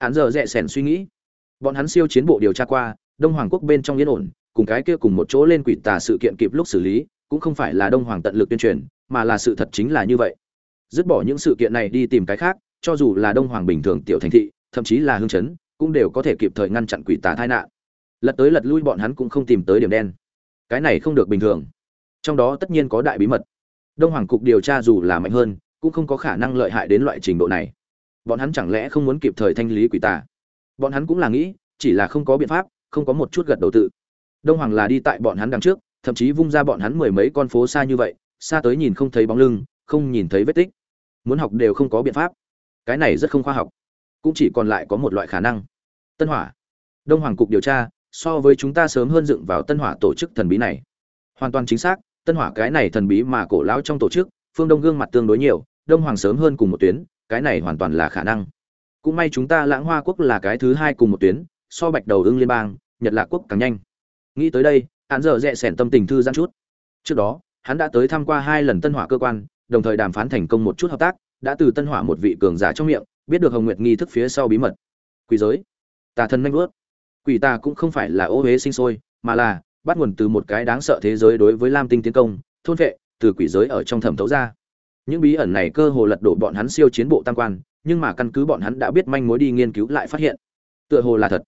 án giờ rẽ sẻn suy nghĩ. Bọn hắn siêu chiến bộ điều tra qua, đông hoàng quốc bên trong yên ổn, cùng cái kia cùng một chỗ lên quỷ tà sự kiện kịp lúc xử lý, cũng không phải là đông hoàng tận lực tuyên truyền, mà là sự thật chính là như vậy. Dứt bỏ những sự kiện này đi tìm cái khác, cho dù là đông hoàng bình thường tiểu thành thị, thậm chí là hương chấn, cũng đều có thể kịp thời ngăn chặn quỷ tà tai nạn. Lật tới lật lui bọn hắn cũng không tìm tới điểm đen. Cái này không được bình thường. Trong đó tất nhiên có đại bí mật. Đông hoàng cục điều tra dù là mạnh hơn, cũng không có khả năng lợi hại đến loại trình độ này bọn hắn chẳng lẽ không muốn kịp thời thanh lý quỷ tà? Bọn hắn cũng là nghĩ, chỉ là không có biện pháp, không có một chút gật đầu tự. Đông hoàng là đi tại bọn hắn đằng trước, thậm chí vung ra bọn hắn mười mấy con phố xa như vậy, xa tới nhìn không thấy bóng lưng, không nhìn thấy vết tích. Muốn học đều không có biện pháp. Cái này rất không khoa học. Cũng chỉ còn lại có một loại khả năng. Tân hỏa. Đông hoàng cục điều tra, so với chúng ta sớm hơn dựng vào tân hỏa tổ chức thần bí này. Hoàn toàn chính xác, tân hỏa cái này thần bí mà cổ lão trong tổ chức, phương đông gương mặt tương đối nhiều, đông hoàng sớm hơn cùng một tuyến cái này hoàn toàn là khả năng. Cũng may chúng ta lãng hoa quốc là cái thứ hai cùng một tuyến, so bạch đầu ưng liên bang, nhật lạc quốc càng nhanh. Nghĩ tới đây, hắn giờ rẽ sẻn tâm tình thư giãn chút. Trước đó, hắn đã tới tham qua hai lần tân hỏa cơ quan, đồng thời đàm phán thành công một chút hợp tác, đã từ tân hỏa một vị cường giả trong miệng, biết được hồng nguyệt nghi thức phía sau bí mật. Quỷ giới. Tà thần nanh vớt quỷ tà cũng không phải là ô huế sinh sôi, mà là bắt nguồn từ một cái đáng sợ thế giới đối với lam tinh tiến công, thôn vệ từ quỷ giới ở trong thẩm thấu ra những bí ẩn này cơ hồ lật đổ bọn hắn siêu chiến bộ tam quan, nhưng mà căn cứ bọn hắn đã biết manh mối đi nghiên cứu lại phát hiện. Tựa hồ là thật.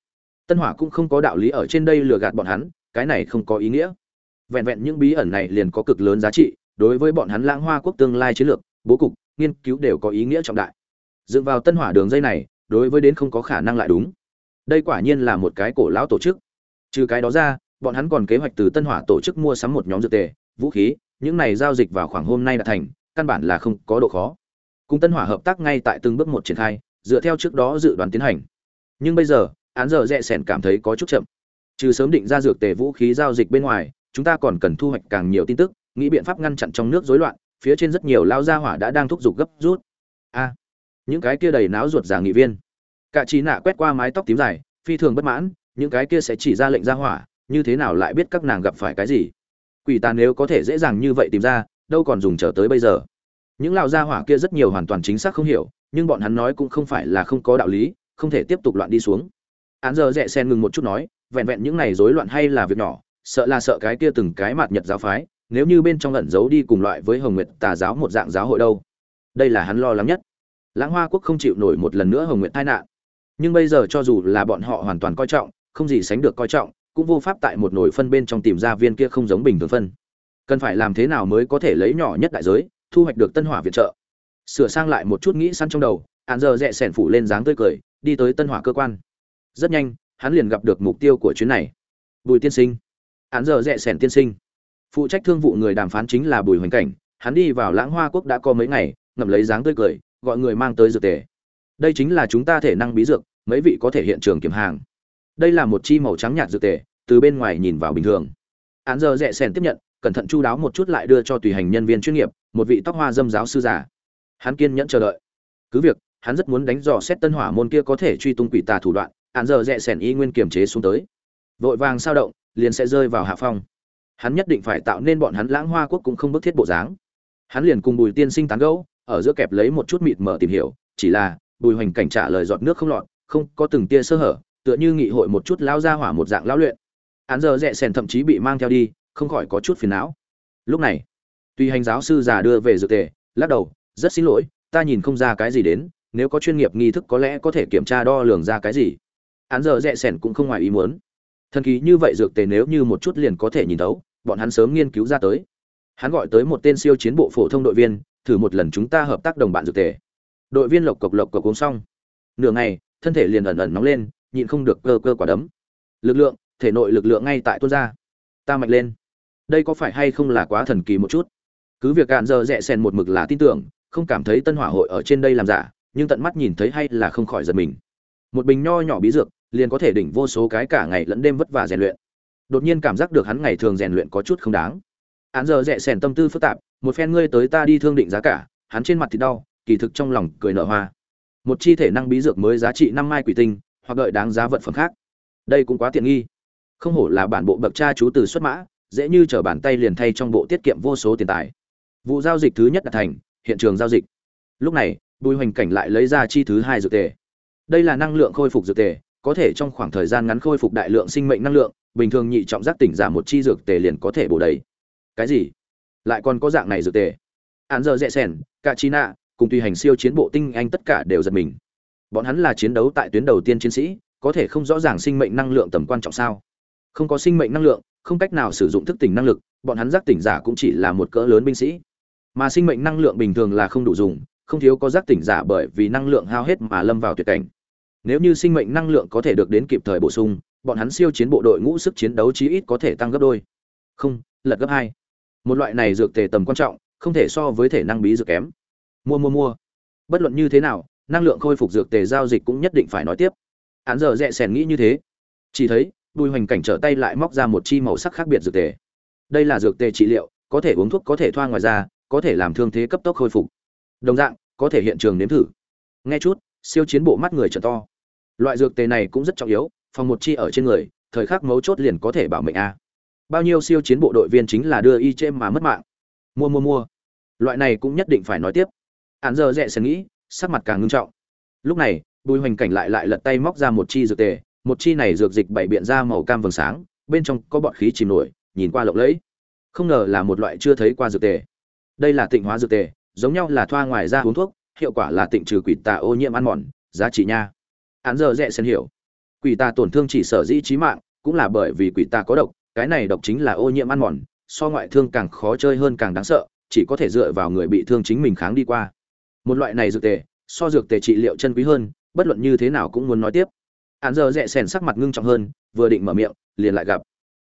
Tân hỏa cũng không có đạo lý ở trên đây lừa gạt bọn hắn, cái này không có ý nghĩa. Vẹn vẹn những bí ẩn này liền có cực lớn giá trị, đối với bọn hắn lãng hoa quốc tương lai chiến lược, bố cục, nghiên cứu đều có ý nghĩa trọng đại. Dựa vào tân hỏa đường dây này, đối với đến không có khả năng lại đúng. Đây quả nhiên là một cái cổ lão tổ chức. Trừ cái đó ra, bọn hắn còn kế hoạch từ tân hỏa tổ chức mua sắm một nhóm dược tề, vũ khí, những này giao dịch vào khoảng hôm nay đã thành căn bản là không có độ khó. Cùng tân hỏa hợp tác ngay tại từng bước một triển khai, dựa theo trước đó dự đoán tiến hành. Nhưng bây giờ, án giờ rẽ sẻn cảm thấy có chút chậm. Trừ sớm định ra dược tề vũ khí giao dịch bên ngoài, chúng ta còn cần thu hoạch càng nhiều tin tức, nghĩ biện pháp ngăn chặn trong nước rối loạn, phía trên rất nhiều lao gia hỏa đã đang thúc giục gấp rút. A à, những cái kia đầy náo ruột giả nghị viên. Cả trí nạ quét qua mái tóc tím dài, phi thường bất mãn, những cái kia sẽ chỉ ra lệnh gia hỏa, như thế nào lại biết các nàng gặp phải cái gì? Quỷ tàn nếu có thể dễ dàng như vậy tìm ra, đâu còn dùng chờ tới bây giờ những lão gia hỏa kia rất nhiều hoàn toàn chính xác không hiểu, nhưng bọn hắn nói cũng không phải là không có đạo lý, không thể tiếp tục loạn đi xuống. Án giờ rẽ sen ngừng một chút nói, vẹn vẹn những này rối loạn hay là việc nhỏ, sợ là sợ cái kia từng cái mặt nhật giáo phái, nếu như bên trong ẩn giấu đi cùng loại với hồng nguyệt tà giáo một dạng giáo hội đâu. Đây là hắn lo lắng nhất. Lãng hoa quốc không chịu nổi một lần nữa hồng nguyệt tai nạn. Nhưng bây giờ cho dù là bọn họ hoàn toàn coi trọng, không gì sánh được coi trọng, cũng vô pháp tại một nồi phân bên trong tìm ra viên kia không giống bình thường phân. Cần phải làm thế nào mới có thể lấy nhỏ nhất đại giới thu hoạch được tân hỏa viện trợ. Sửa sang lại một chút nghĩ săn trong đầu hạn giờ rẽ sẻn phủ lên dáng tươi cười, đi tới tân hỏa cơ quan. Rất nhanh, hắn liền gặp được mục tiêu của chuyến này. Bùi tiên sinh. Hạn giờ rẽ sẻn tiên sinh. Phụ trách thương vụ người đàm phán chính là bùi hoành cảnh. Hắn đi vào lãng hoa quốc đã có mấy ngày, ngậm lấy dáng tươi cười, gọi người mang tới dược tề. Đây chính là chúng ta thể năng bí dược, mấy vị có thể hiện trường kiểm hàng. Đây là một chi màu trắng nhạt dược tề, từ bên ngoài nhìn vào bình thường. Án giờ rẽ sèn tiếp nhận, cẩn thận chu đáo một chút lại đưa cho tùy hành nhân viên chuyên nghiệp một vị tóc hoa dâm giáo sư già, hắn kiên nhẫn chờ đợi. Cứ việc hắn rất muốn đánh dò xét tân hỏa môn kia có thể truy tung quỷ tà thủ đoạn án giờ rẽ sèn y nguyên kiềm chế xuống tới. Vội vàng sao động liền sẽ rơi vào hạ phong. Hắn nhất định phải tạo nên bọn hắn lãng hoa quốc cũng không bức thiết bộ dáng. Hắn liền cùng bùi tiên sinh tán gẫu ở giữa kẹp lấy một chút mịt mở tìm hiểu chỉ là bùi hoành cảnh trả lời giọt nước không lọt không có từng tia sơ hở tựa như nghị hội một chút lao ra hỏa một dạng lão luyện. Hắn giờ rẽ sèn thậm chí bị mang theo đi không khỏi có chút phiền não. Lúc này tuy hành giáo sư già đưa về dự tề, lắc đầu, rất xin lỗi, ta nhìn không ra cái gì đến, nếu có chuyên nghiệp nghi thức có lẽ có thể kiểm tra đo lường ra cái gì. Hắn giờ rẽ sèn cũng không ngoài ý muốn. Thần kỳ như vậy dược tề nếu như một chút liền có thể nhìn thấu, bọn hắn sớm nghiên cứu ra tới. Hắn gọi tới một tên siêu chiến bộ phổ thông đội viên, thử một lần chúng ta hợp tác đồng bạn dược tề. Đội viên lộc cộc lộc cộc uống xong. Nửa ngày, thân thể liền ẩn ẩn nóng lên, nhịn không được cơ cơ quả đấm. Lực lượng, thể nội lực lượng ngay tại tuôn ra. Ta mạnh lên. Đây có phải hay không là quá thần kỳ một chút? Cứ việc cạn giờ rẽ sen một mực là tin tưởng, không cảm thấy tân hỏa hội ở trên đây làm giả, nhưng tận mắt nhìn thấy hay là không khỏi giật mình. Một bình nho nhỏ bí dược, liền có thể đỉnh vô số cái cả ngày lẫn đêm vất vả rèn luyện. Đột nhiên cảm giác được hắn ngày thường rèn luyện có chút không đáng. Án giờ rẽ sèn tâm tư phức tạp, một phen ngươi tới ta đi thương định giá cả, hắn trên mặt thì đau, kỳ thực trong lòng cười nở hoa. Một chi thể năng bí dược mới giá trị năm mai quỷ tinh, hoặc đợi đáng giá vật phẩm khác. Đây cũng quá tiện nghi. Không hổ là bản bộ bậc cha chú từ xuất mã, dễ như trở bàn tay liền thay trong bộ tiết kiệm vô số tiền tài vụ giao dịch thứ nhất đã thành, hiện trường giao dịch. Lúc này, bùi hoành cảnh lại lấy ra chi thứ hai dược tề. Đây là năng lượng khôi phục dược tề, có thể trong khoảng thời gian ngắn khôi phục đại lượng sinh mệnh năng lượng, bình thường nhị trọng giác tỉnh giả một chi dược tề liền có thể bổ đầy. Cái gì? Lại còn có dạng này dược tề? Án giờ dễ sẻn cả chi nạ cùng tùy hành siêu chiến bộ tinh anh tất cả đều giật mình. Bọn hắn là chiến đấu tại tuyến đầu tiên chiến sĩ, có thể không rõ ràng sinh mệnh năng lượng tầm quan trọng sao? Không có sinh mệnh năng lượng, không cách nào sử dụng thức tỉnh năng lực, bọn hắn giác tỉnh giả cũng chỉ là một cỡ lớn binh sĩ mà sinh mệnh năng lượng bình thường là không đủ dùng, không thiếu có giác tỉnh giả bởi vì năng lượng hao hết mà lâm vào tuyệt cảnh. Nếu như sinh mệnh năng lượng có thể được đến kịp thời bổ sung, bọn hắn siêu chiến bộ đội ngũ sức chiến đấu chí ít có thể tăng gấp đôi. Không, lật gấp hai. Một loại này dược tề tầm quan trọng, không thể so với thể năng bí dược kém. Mua mua mua. Bất luận như thế nào, năng lượng khôi phục dược tề giao dịch cũng nhất định phải nói tiếp. Hắn giờ rẽ sèn nghĩ như thế. Chỉ thấy, bùi hoành cảnh trở tay lại móc ra một chi màu sắc khác biệt dược tề. Đây là dược tề trị liệu, có thể uống thuốc có thể thoa ngoài da có thể làm thương thế cấp tốc khôi phục. Đồng dạng, có thể hiện trường nếm thử. Nghe chút, siêu chiến bộ mắt người trở to. Loại dược tề này cũng rất trọng yếu, phòng một chi ở trên người, thời khắc mấu chốt liền có thể bảo mệnh a. Bao nhiêu siêu chiến bộ đội viên chính là đưa y chê mà mất mạng. Mua mua mua. Loại này cũng nhất định phải nói tiếp. Hắn giờ rẽ sẽ nghĩ, sắc mặt càng ngưng trọng. Lúc này, bùi hoành cảnh lại lại lật tay móc ra một chi dược tề, một chi này dược dịch bảy biện ra màu cam vầng sáng, bên trong có bọt khí chìm nổi, nhìn qua lộng lẫy. Không ngờ là một loại chưa thấy qua dược tề đây là tịnh hóa dược tề, giống nhau là thoa ngoài ra uống thuốc, hiệu quả là tịnh trừ quỷ tà ô nhiễm ăn mòn, giá trị nha. Hắn giờ rẽ xen hiểu. Quỷ tà tổn thương chỉ sở dĩ trí mạng, cũng là bởi vì quỷ tà có độc, cái này độc chính là ô nhiễm ăn mòn, so ngoại thương càng khó chơi hơn càng đáng sợ, chỉ có thể dựa vào người bị thương chính mình kháng đi qua. Một loại này dược tề, so dược tề trị liệu chân quý hơn, bất luận như thế nào cũng muốn nói tiếp. Hắn giờ rẽ xen sắc mặt ngưng trọng hơn, vừa định mở miệng, liền lại gặp.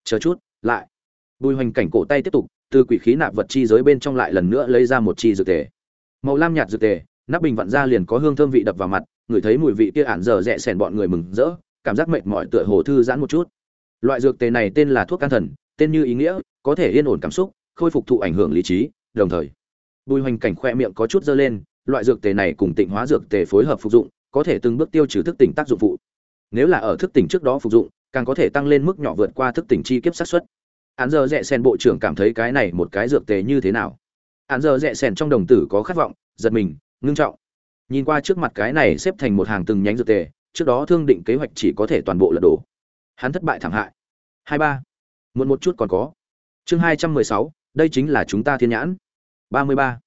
Chờ chút, lại. Bùi hoành cảnh cổ tay tiếp tục từ quỷ khí nạp vật chi giới bên trong lại lần nữa lấy ra một chi dược tề. Màu lam nhạt dược tề, nắp bình vặn ra liền có hương thơm vị đập vào mặt, người thấy mùi vị kia ản giờ rẽ sèn bọn người mừng rỡ, cảm giác mệt mỏi tựa hồ thư giãn một chút. Loại dược tề này tên là thuốc can thần, tên như ý nghĩa, có thể yên ổn cảm xúc, khôi phục thụ ảnh hưởng lý trí, đồng thời, bùi hoành cảnh khoe miệng có chút dơ lên, loại dược tề này cùng tịnh hóa dược tề phối hợp phục dụng, có thể từng bước tiêu trừ thức tỉnh tác dụng phụ. Nếu là ở thức tỉnh trước đó phục dụng, càng có thể tăng lên mức nhỏ vượt qua thức tỉnh chi kiếp sát xuất hắn giờ rẽ sen bộ trưởng cảm thấy cái này một cái dược tề như thế nào? Hắn giờ rẽ sen trong đồng tử có khát vọng, giật mình, ngưng trọng. Nhìn qua trước mặt cái này xếp thành một hàng từng nhánh dược tề, trước đó thương định kế hoạch chỉ có thể toàn bộ lật đổ. Hắn thất bại thảm hại. Hai ba. Muộn một chút còn có. Chương hai trăm mười sáu, đây chính là chúng ta thiên nhãn. Ba mươi ba.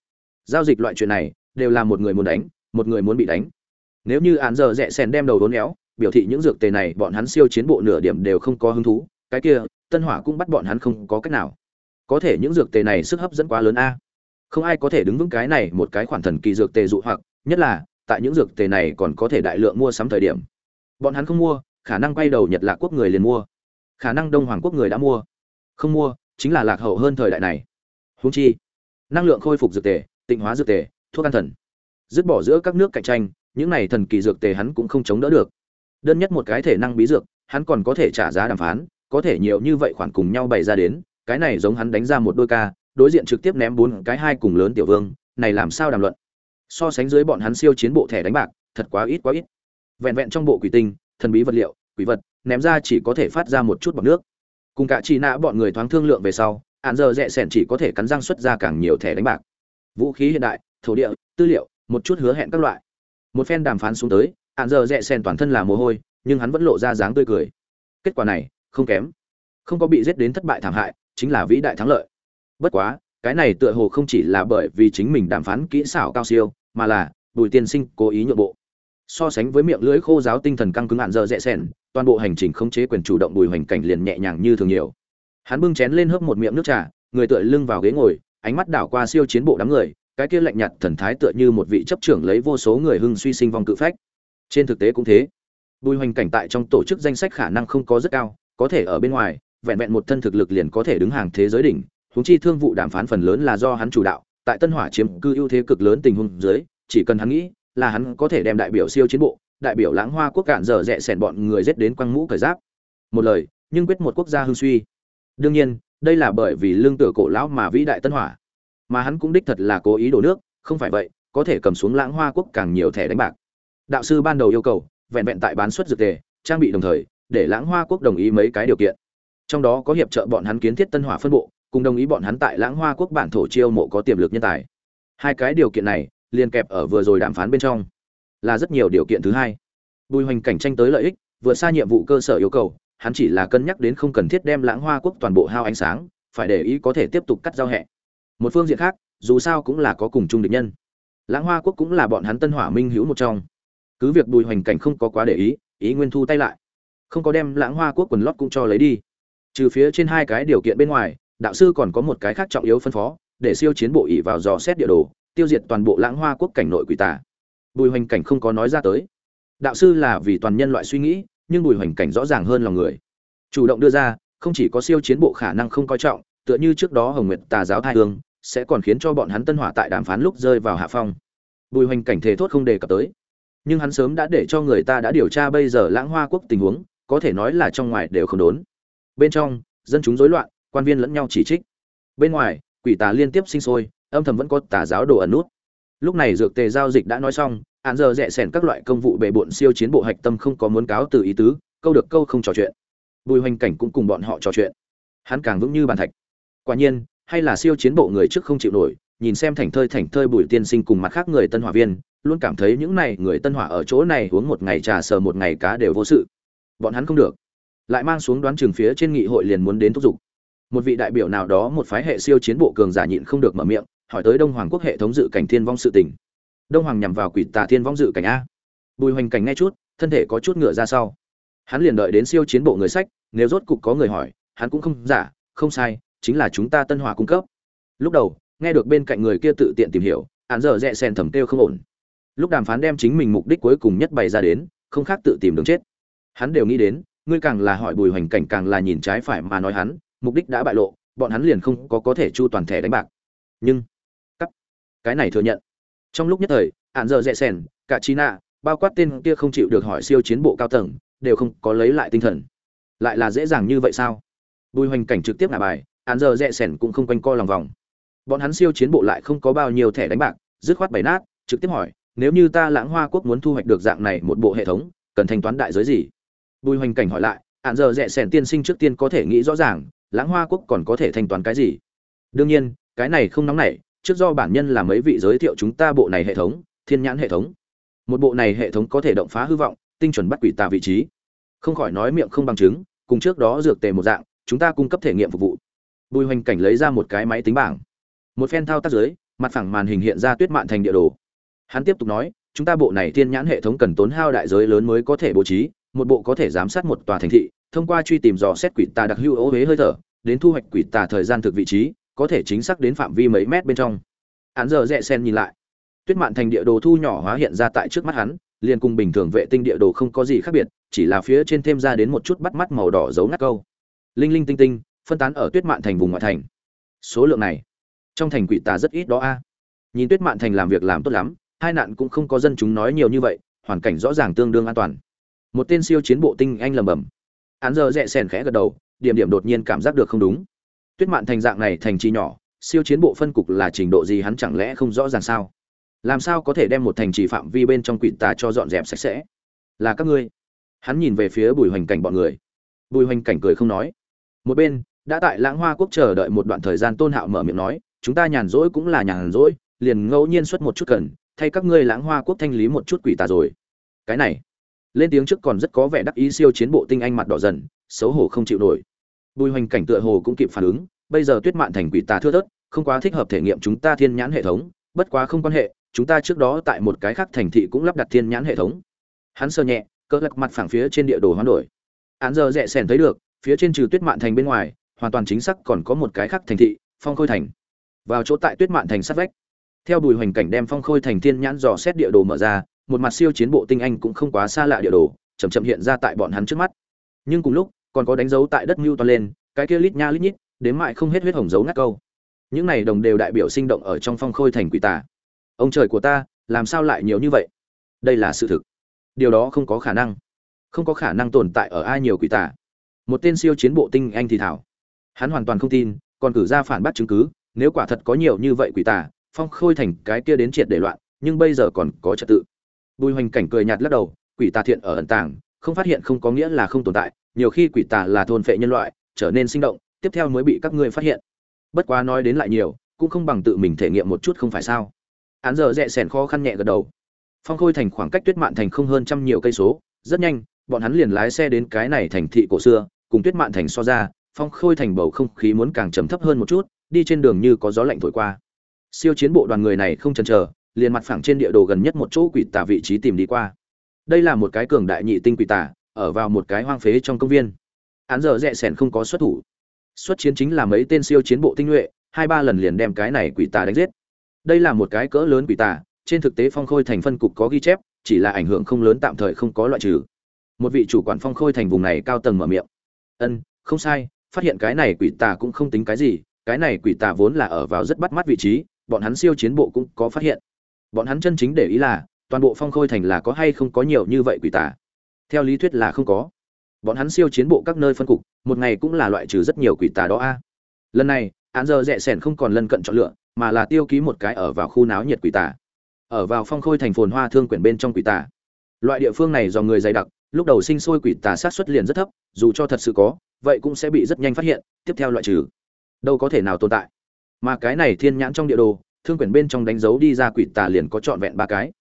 Giao dịch loại chuyện này, đều là một người muốn đánh, một người muốn bị đánh. Nếu như án giờ rẽ sen đem đầu đốn éo, biểu thị những dược tề này bọn hắn siêu chiến bộ nửa điểm đều không có hứng thú, cái kia tân hỏa cũng bắt bọn hắn không có cách nào. Có thể những dược tề này sức hấp dẫn quá lớn a. Không ai có thể đứng vững cái này một cái khoản thần kỳ dược tề dụ hoặc, nhất là, tại những dược tề này còn có thể đại lượng mua sắm thời điểm. Bọn hắn không mua, khả năng quay đầu nhật lạc quốc người liền mua. Khả năng đông hoàng quốc người đã mua. Không mua, chính là lạc hậu hơn thời đại này. Húng chi, năng lượng khôi phục dược tề, tịnh hóa dược tề, thuốc an thần. Dứt bỏ giữa các nước cạnh tranh, những này thần kỳ dược tề hắn cũng không chống đỡ được. Đơn nhất một cái thể năng bí dược, hắn còn có thể trả giá đàm phán có thể nhiều như vậy khoản cùng nhau bày ra đến, cái này giống hắn đánh ra một đôi ca, đối diện trực tiếp ném bốn cái hai cùng lớn tiểu vương, này làm sao đàm luận? So sánh dưới bọn hắn siêu chiến bộ thẻ đánh bạc, thật quá ít quá ít. Vẹn vẹn trong bộ quỷ tinh, thần bí vật liệu, quỷ vật, ném ra chỉ có thể phát ra một chút bọt nước. Cùng cả chỉ nã bọn người thoáng thương lượng về sau, án giờ rẽ sẻn chỉ có thể cắn răng xuất ra càng nhiều thẻ đánh bạc. Vũ khí hiện đại, thổ địa, tư liệu, một chút hứa hẹn các loại. Một phen đàm phán xuống tới, án giờ rẽ sẻn toàn thân là mồ hôi, nhưng hắn vẫn lộ ra dáng tươi cười. Kết quả này không kém. Không có bị giết đến thất bại thảm hại, chính là vĩ đại thắng lợi. Bất quá, cái này tựa hồ không chỉ là bởi vì chính mình đàm phán kỹ xảo cao siêu, mà là bùi tiên sinh cố ý nhượng bộ. So sánh với miệng lưỡi khô giáo tinh thần căng cứng hạn dơ dẹ sẻn toàn bộ hành trình không chế quyền chủ động bùi hoành cảnh liền nhẹ nhàng như thường nhiều. Hắn bưng chén lên hớp một miệng nước trà, người tựa lưng vào ghế ngồi, ánh mắt đảo qua siêu chiến bộ đám người, cái kia lạnh nhạt thần thái tựa như một vị chấp trưởng lấy vô số người hưng suy sinh vong cự phách. Trên thực tế cũng thế. Bùi hoành cảnh tại trong tổ chức danh sách khả năng không có rất cao có thể ở bên ngoài, vẹn vẹn một thân thực lực liền có thể đứng hàng thế giới đỉnh, huống chi thương vụ đàm phán phần lớn là do hắn chủ đạo, tại tân hỏa chiếm cư ưu thế cực lớn tình huống dưới, chỉ cần hắn nghĩ là hắn có thể đem đại biểu siêu chiến bộ, đại biểu lãng hoa quốc cạn dở dẹ sẻn bọn người giết đến quăng mũ cởi giáp. Một lời, nhưng quyết một quốc gia hưng suy. Đương nhiên, đây là bởi vì lương tựa cổ lão mà vĩ đại tân hỏa. Mà hắn cũng đích thật là cố ý đổ nước, không phải vậy, có thể cầm xuống lãng hoa quốc càng nhiều thẻ đánh bạc. Đạo sư ban đầu yêu cầu, vẹn vẹn tại bán xuất dược tề, trang bị đồng thời để lãng hoa quốc đồng ý mấy cái điều kiện. Trong đó có hiệp trợ bọn hắn kiến thiết tân hỏa phân bộ, cùng đồng ý bọn hắn tại lãng hoa quốc bản thổ chiêu mộ có tiềm lực nhân tài. Hai cái điều kiện này liên kẹp ở vừa rồi đàm phán bên trong. Là rất nhiều điều kiện thứ hai. Bùi hoành cảnh tranh tới lợi ích, vượt xa nhiệm vụ cơ sở yêu cầu, hắn chỉ là cân nhắc đến không cần thiết đem lãng hoa quốc toàn bộ hao ánh sáng, phải để ý có thể tiếp tục cắt giao hẹ. Một phương diện khác, dù sao cũng là có cùng chung địch nhân. Lãng hoa quốc cũng là bọn hắn tân hỏa minh hữu một trong. Cứ việc bùi hoành cảnh không có quá để ý ý nguyên thu tay lại không có đem lãng hoa quốc quần lót cũng cho lấy đi. Trừ phía trên hai cái điều kiện bên ngoài, đạo sư còn có một cái khác trọng yếu phân phó, để siêu chiến bộ ỉ vào dò xét địa đồ, tiêu diệt toàn bộ lãng hoa quốc cảnh nội quỷ tà. Bùi hoành cảnh không có nói ra tới. Đạo sư là vì toàn nhân loại suy nghĩ, nhưng bùi hoành cảnh rõ ràng hơn lòng người. Chủ động đưa ra, không chỉ có siêu chiến bộ khả năng không coi trọng, tựa như trước đó hồng nguyệt tà giáo thai hương, sẽ còn khiến cho bọn hắn tân hỏa tại đàm phán lúc rơi vào hạ phong. Bùi hoành cảnh thề thốt không đề cập tới. Nhưng hắn sớm đã để cho người ta đã điều tra bây giờ lãng hoa quốc tình huống có thể nói là trong ngoài đều không đốn. Bên trong, dân chúng rối loạn, quan viên lẫn nhau chỉ trích. Bên ngoài, quỷ tà liên tiếp sinh sôi, âm thầm vẫn có tà giáo đồ ẩn nút. Lúc này dược tề giao dịch đã nói xong, án giờ rẻ sẻn các loại công vụ bề bộn siêu chiến bộ hạch tâm không có muốn cáo từ ý tứ, câu được câu không trò chuyện. Bùi hoành cảnh cũng cùng bọn họ trò chuyện. Hắn càng vững như bàn thạch. Quả nhiên, hay là siêu chiến bộ người trước không chịu nổi, nhìn xem thành thơi thành thơi bùi tiên sinh cùng mặt khác người tân hỏa viên, luôn cảm thấy những này người tân hỏa ở chỗ này uống một ngày trà sờ một ngày cá đều vô sự bọn hắn không được. Lại mang xuống đoán trường phía trên nghị hội liền muốn đến thúc giục. Một vị đại biểu nào đó một phái hệ siêu chiến bộ cường giả nhịn không được mở miệng, hỏi tới đông hoàng quốc hệ thống dự cảnh thiên vong sự tình. Đông hoàng nhằm vào quỷ tà thiên vong dự cảnh a. Bùi hoành cảnh nghe chút, thân thể có chút ngựa ra sau. Hắn liền đợi đến siêu chiến bộ người sách, nếu rốt cục có người hỏi, hắn cũng không giả, không sai, chính là chúng ta tân hòa cung cấp. Lúc đầu, nghe được bên cạnh người kia tự tiện tìm hiểu, hắn giờ rẽ sen thầm kêu không ổn. Lúc đàm phán đem chính mình mục đích cuối cùng nhất bày ra đến, không khác tự tìm đường chết hắn đều nghĩ đến, ngươi càng là hỏi bùi hoành cảnh càng là nhìn trái phải mà nói hắn, mục đích đã bại lộ, bọn hắn liền không có có thể chu toàn thẻ đánh bạc. Nhưng cắt cái này thừa nhận. Trong lúc nhất thời, hạn giờ rẽ sèn, cả chi nạ, bao quát tên kia không chịu được hỏi siêu chiến bộ cao tầng, đều không có lấy lại tinh thần. Lại là dễ dàng như vậy sao? Bùi hoành cảnh trực tiếp ngả bài, hạn giờ rẽ sèn cũng không quanh co lòng vòng. Bọn hắn siêu chiến bộ lại không có bao nhiêu thẻ đánh bạc, dứt khoát bày nát, trực tiếp hỏi, nếu như ta lãng hoa quốc muốn thu hoạch được dạng này một bộ hệ thống, cần thanh toán đại giới gì? Bùi hoành cảnh hỏi lại hạn giờ rẻ sẻn tiên sinh trước tiên có thể nghĩ rõ ràng, lãng hoa quốc còn có thể thanh toán cái gì? Đương nhiên, cái này không nóng nảy, trước do bản nhân là mấy vị giới thiệu chúng ta bộ này hệ thống, thiên nhãn hệ thống. Một bộ này hệ thống có thể động phá hư vọng, tinh chuẩn bắt quỷ tà vị trí. Không khỏi nói miệng không bằng chứng, cùng trước đó dược tề một dạng, chúng ta cung cấp thể nghiệm phục vụ. Bùi hoành cảnh lấy ra một cái máy tính bảng. Một phen thao tác dưới, mặt phẳng màn hình hiện ra tuyết mạn thành địa đồ. Hắn tiếp tục nói, chúng ta bộ này thiên nhãn hệ thống cần tốn hao đại giới lớn mới có thể bố trí một bộ có thể giám sát một tòa thành thị, thông qua truy tìm dò xét quỷ tà đặc hữu ố huế hơi thở, đến thu hoạch quỷ tà thời gian thực vị trí, có thể chính xác đến phạm vi mấy mét bên trong. Hắn giờ rẽ sen nhìn lại. Tuyết mạn thành địa đồ thu nhỏ hóa hiện ra tại trước mắt hắn, liền cùng bình thường vệ tinh địa đồ không có gì khác biệt, chỉ là phía trên thêm ra đến một chút bắt mắt màu đỏ dấu ngắt câu. Linh linh tinh tinh, phân tán ở tuyết mạn thành vùng ngoại thành. Số lượng này, trong thành quỷ tà rất ít đó a. Nhìn tuyết mạn thành làm việc làm tốt lắm, hai nạn cũng không có dân chúng nói nhiều như vậy, hoàn cảnh rõ ràng tương đương an toàn một tên siêu chiến bộ tinh anh lầm bầm hắn giờ rẽ sèn khẽ gật đầu, điểm điểm đột nhiên cảm giác được không đúng. Tuyết mạn thành dạng này thành trì nhỏ, siêu chiến bộ phân cục là trình độ gì hắn chẳng lẽ không rõ ràng sao? Làm sao có thể đem một thành trì phạm vi bên trong quỷ tà cho dọn dẹp sạch sẽ? Là các ngươi. Hắn nhìn về phía bùi hoành cảnh bọn người. Bùi hoành cảnh cười không nói. Một bên, đã tại lãng hoa quốc chờ đợi một đoạn thời gian tôn hạo mở miệng nói, chúng ta nhàn rỗi cũng là nhàn rỗi, liền ngẫu nhiên xuất một chút cần, thay các ngươi lãng hoa quốc thanh lý một chút quỷ tà rồi. Cái này lên tiếng trước còn rất có vẻ đắc ý siêu chiến bộ tinh anh mặt đỏ dần, xấu hổ không chịu nổi. Bùi hoành cảnh tựa hồ cũng kịp phản ứng, bây giờ tuyết mạn thành quỷ tà thưa thớt, không quá thích hợp thể nghiệm chúng ta thiên nhãn hệ thống, bất quá không quan hệ, chúng ta trước đó tại một cái khác thành thị cũng lắp đặt thiên nhãn hệ thống. Hắn sơ nhẹ, cỡ lật mặt phẳng phía trên địa đồ hoán đổi. Án giờ rẽ sèn thấy được, phía trên trừ tuyết mạn thành bên ngoài, hoàn toàn chính xác còn có một cái khác thành thị, phong khôi thành. Vào chỗ tại tuyết mạn thành sát vách. Theo bùi hoành cảnh đem phong khôi thành thiên nhãn dò xét địa đồ mở ra một mặt siêu chiến bộ tinh anh cũng không quá xa lạ địa đồ, chậm chậm hiện ra tại bọn hắn trước mắt. Nhưng cùng lúc, còn có đánh dấu tại đất mưu to lên, cái kia lít nha lít nhít, đến mại không hết huyết hồng dấu ngắt câu. Những này đồng đều đại biểu sinh động ở trong phong khôi thành quỷ tà. Ông trời của ta, làm sao lại nhiều như vậy? Đây là sự thực. Điều đó không có khả năng. Không có khả năng tồn tại ở ai nhiều quỷ tà. Một tên siêu chiến bộ tinh anh thì thảo. Hắn hoàn toàn không tin, còn cử ra phản bác chứng cứ, nếu quả thật có nhiều như vậy quỷ tà, phong khôi thành cái kia đến triệt để loạn, nhưng bây giờ còn có trật tự bùi hoành cảnh cười nhạt lắc đầu, quỷ tà thiện ở ẩn tàng, không phát hiện không có nghĩa là không tồn tại, nhiều khi quỷ tà là thôn phệ nhân loại, trở nên sinh động, tiếp theo mới bị các ngươi phát hiện. Bất quá nói đến lại nhiều, cũng không bằng tự mình thể nghiệm một chút không phải sao. Án giờ rẽ sẻn khó khăn nhẹ gật đầu. Phong khôi thành khoảng cách tuyết mạn thành không hơn trăm nhiều cây số, rất nhanh, bọn hắn liền lái xe đến cái này thành thị cổ xưa, cùng tuyết mạn thành so ra, phong khôi thành bầu không khí muốn càng trầm thấp hơn một chút, đi trên đường như có gió lạnh thổi qua. Siêu chiến bộ đoàn người này không chần chờ liền mặt phẳng trên địa đồ gần nhất một chỗ quỷ tà vị trí tìm đi qua. Đây là một cái cường đại nhị tinh quỷ tà, ở vào một cái hoang phế trong công viên. Án giờ rẽ sẻn không có xuất thủ. Xuất chiến chính là mấy tên siêu chiến bộ tinh nhuệ, hai ba lần liền đem cái này quỷ tà đánh giết. Đây là một cái cỡ lớn quỷ tà, trên thực tế phong khôi thành phân cục có ghi chép, chỉ là ảnh hưởng không lớn tạm thời không có loại trừ. Một vị chủ quản phong khôi thành vùng này cao tầng mở miệng. Ân, không sai, phát hiện cái này quỷ tà cũng không tính cái gì, cái này quỷ tà vốn là ở vào rất bắt mắt vị trí, bọn hắn siêu chiến bộ cũng có phát hiện bọn hắn chân chính để ý là, toàn bộ phong khôi thành là có hay không có nhiều như vậy quỷ tà. Theo lý thuyết là không có. Bọn hắn siêu chiến bộ các nơi phân cục, một ngày cũng là loại trừ rất nhiều quỷ tà đó a. Lần này, án giờ rẽ sẻn không còn lân cận chọn lựa, mà là tiêu ký một cái ở vào khu náo nhiệt quỷ tà. Ở vào phong khôi thành phồn hoa thương quyển bên trong quỷ tà. Loại địa phương này do người dày đặc, lúc đầu sinh sôi quỷ tà sát xuất liền rất thấp, dù cho thật sự có, vậy cũng sẽ bị rất nhanh phát hiện, tiếp theo loại trừ. Đâu có thể nào tồn tại. Mà cái này thiên nhãn trong địa đồ thương quyển bên trong đánh dấu đi ra quỷ tà liền có trọn vẹn ba cái.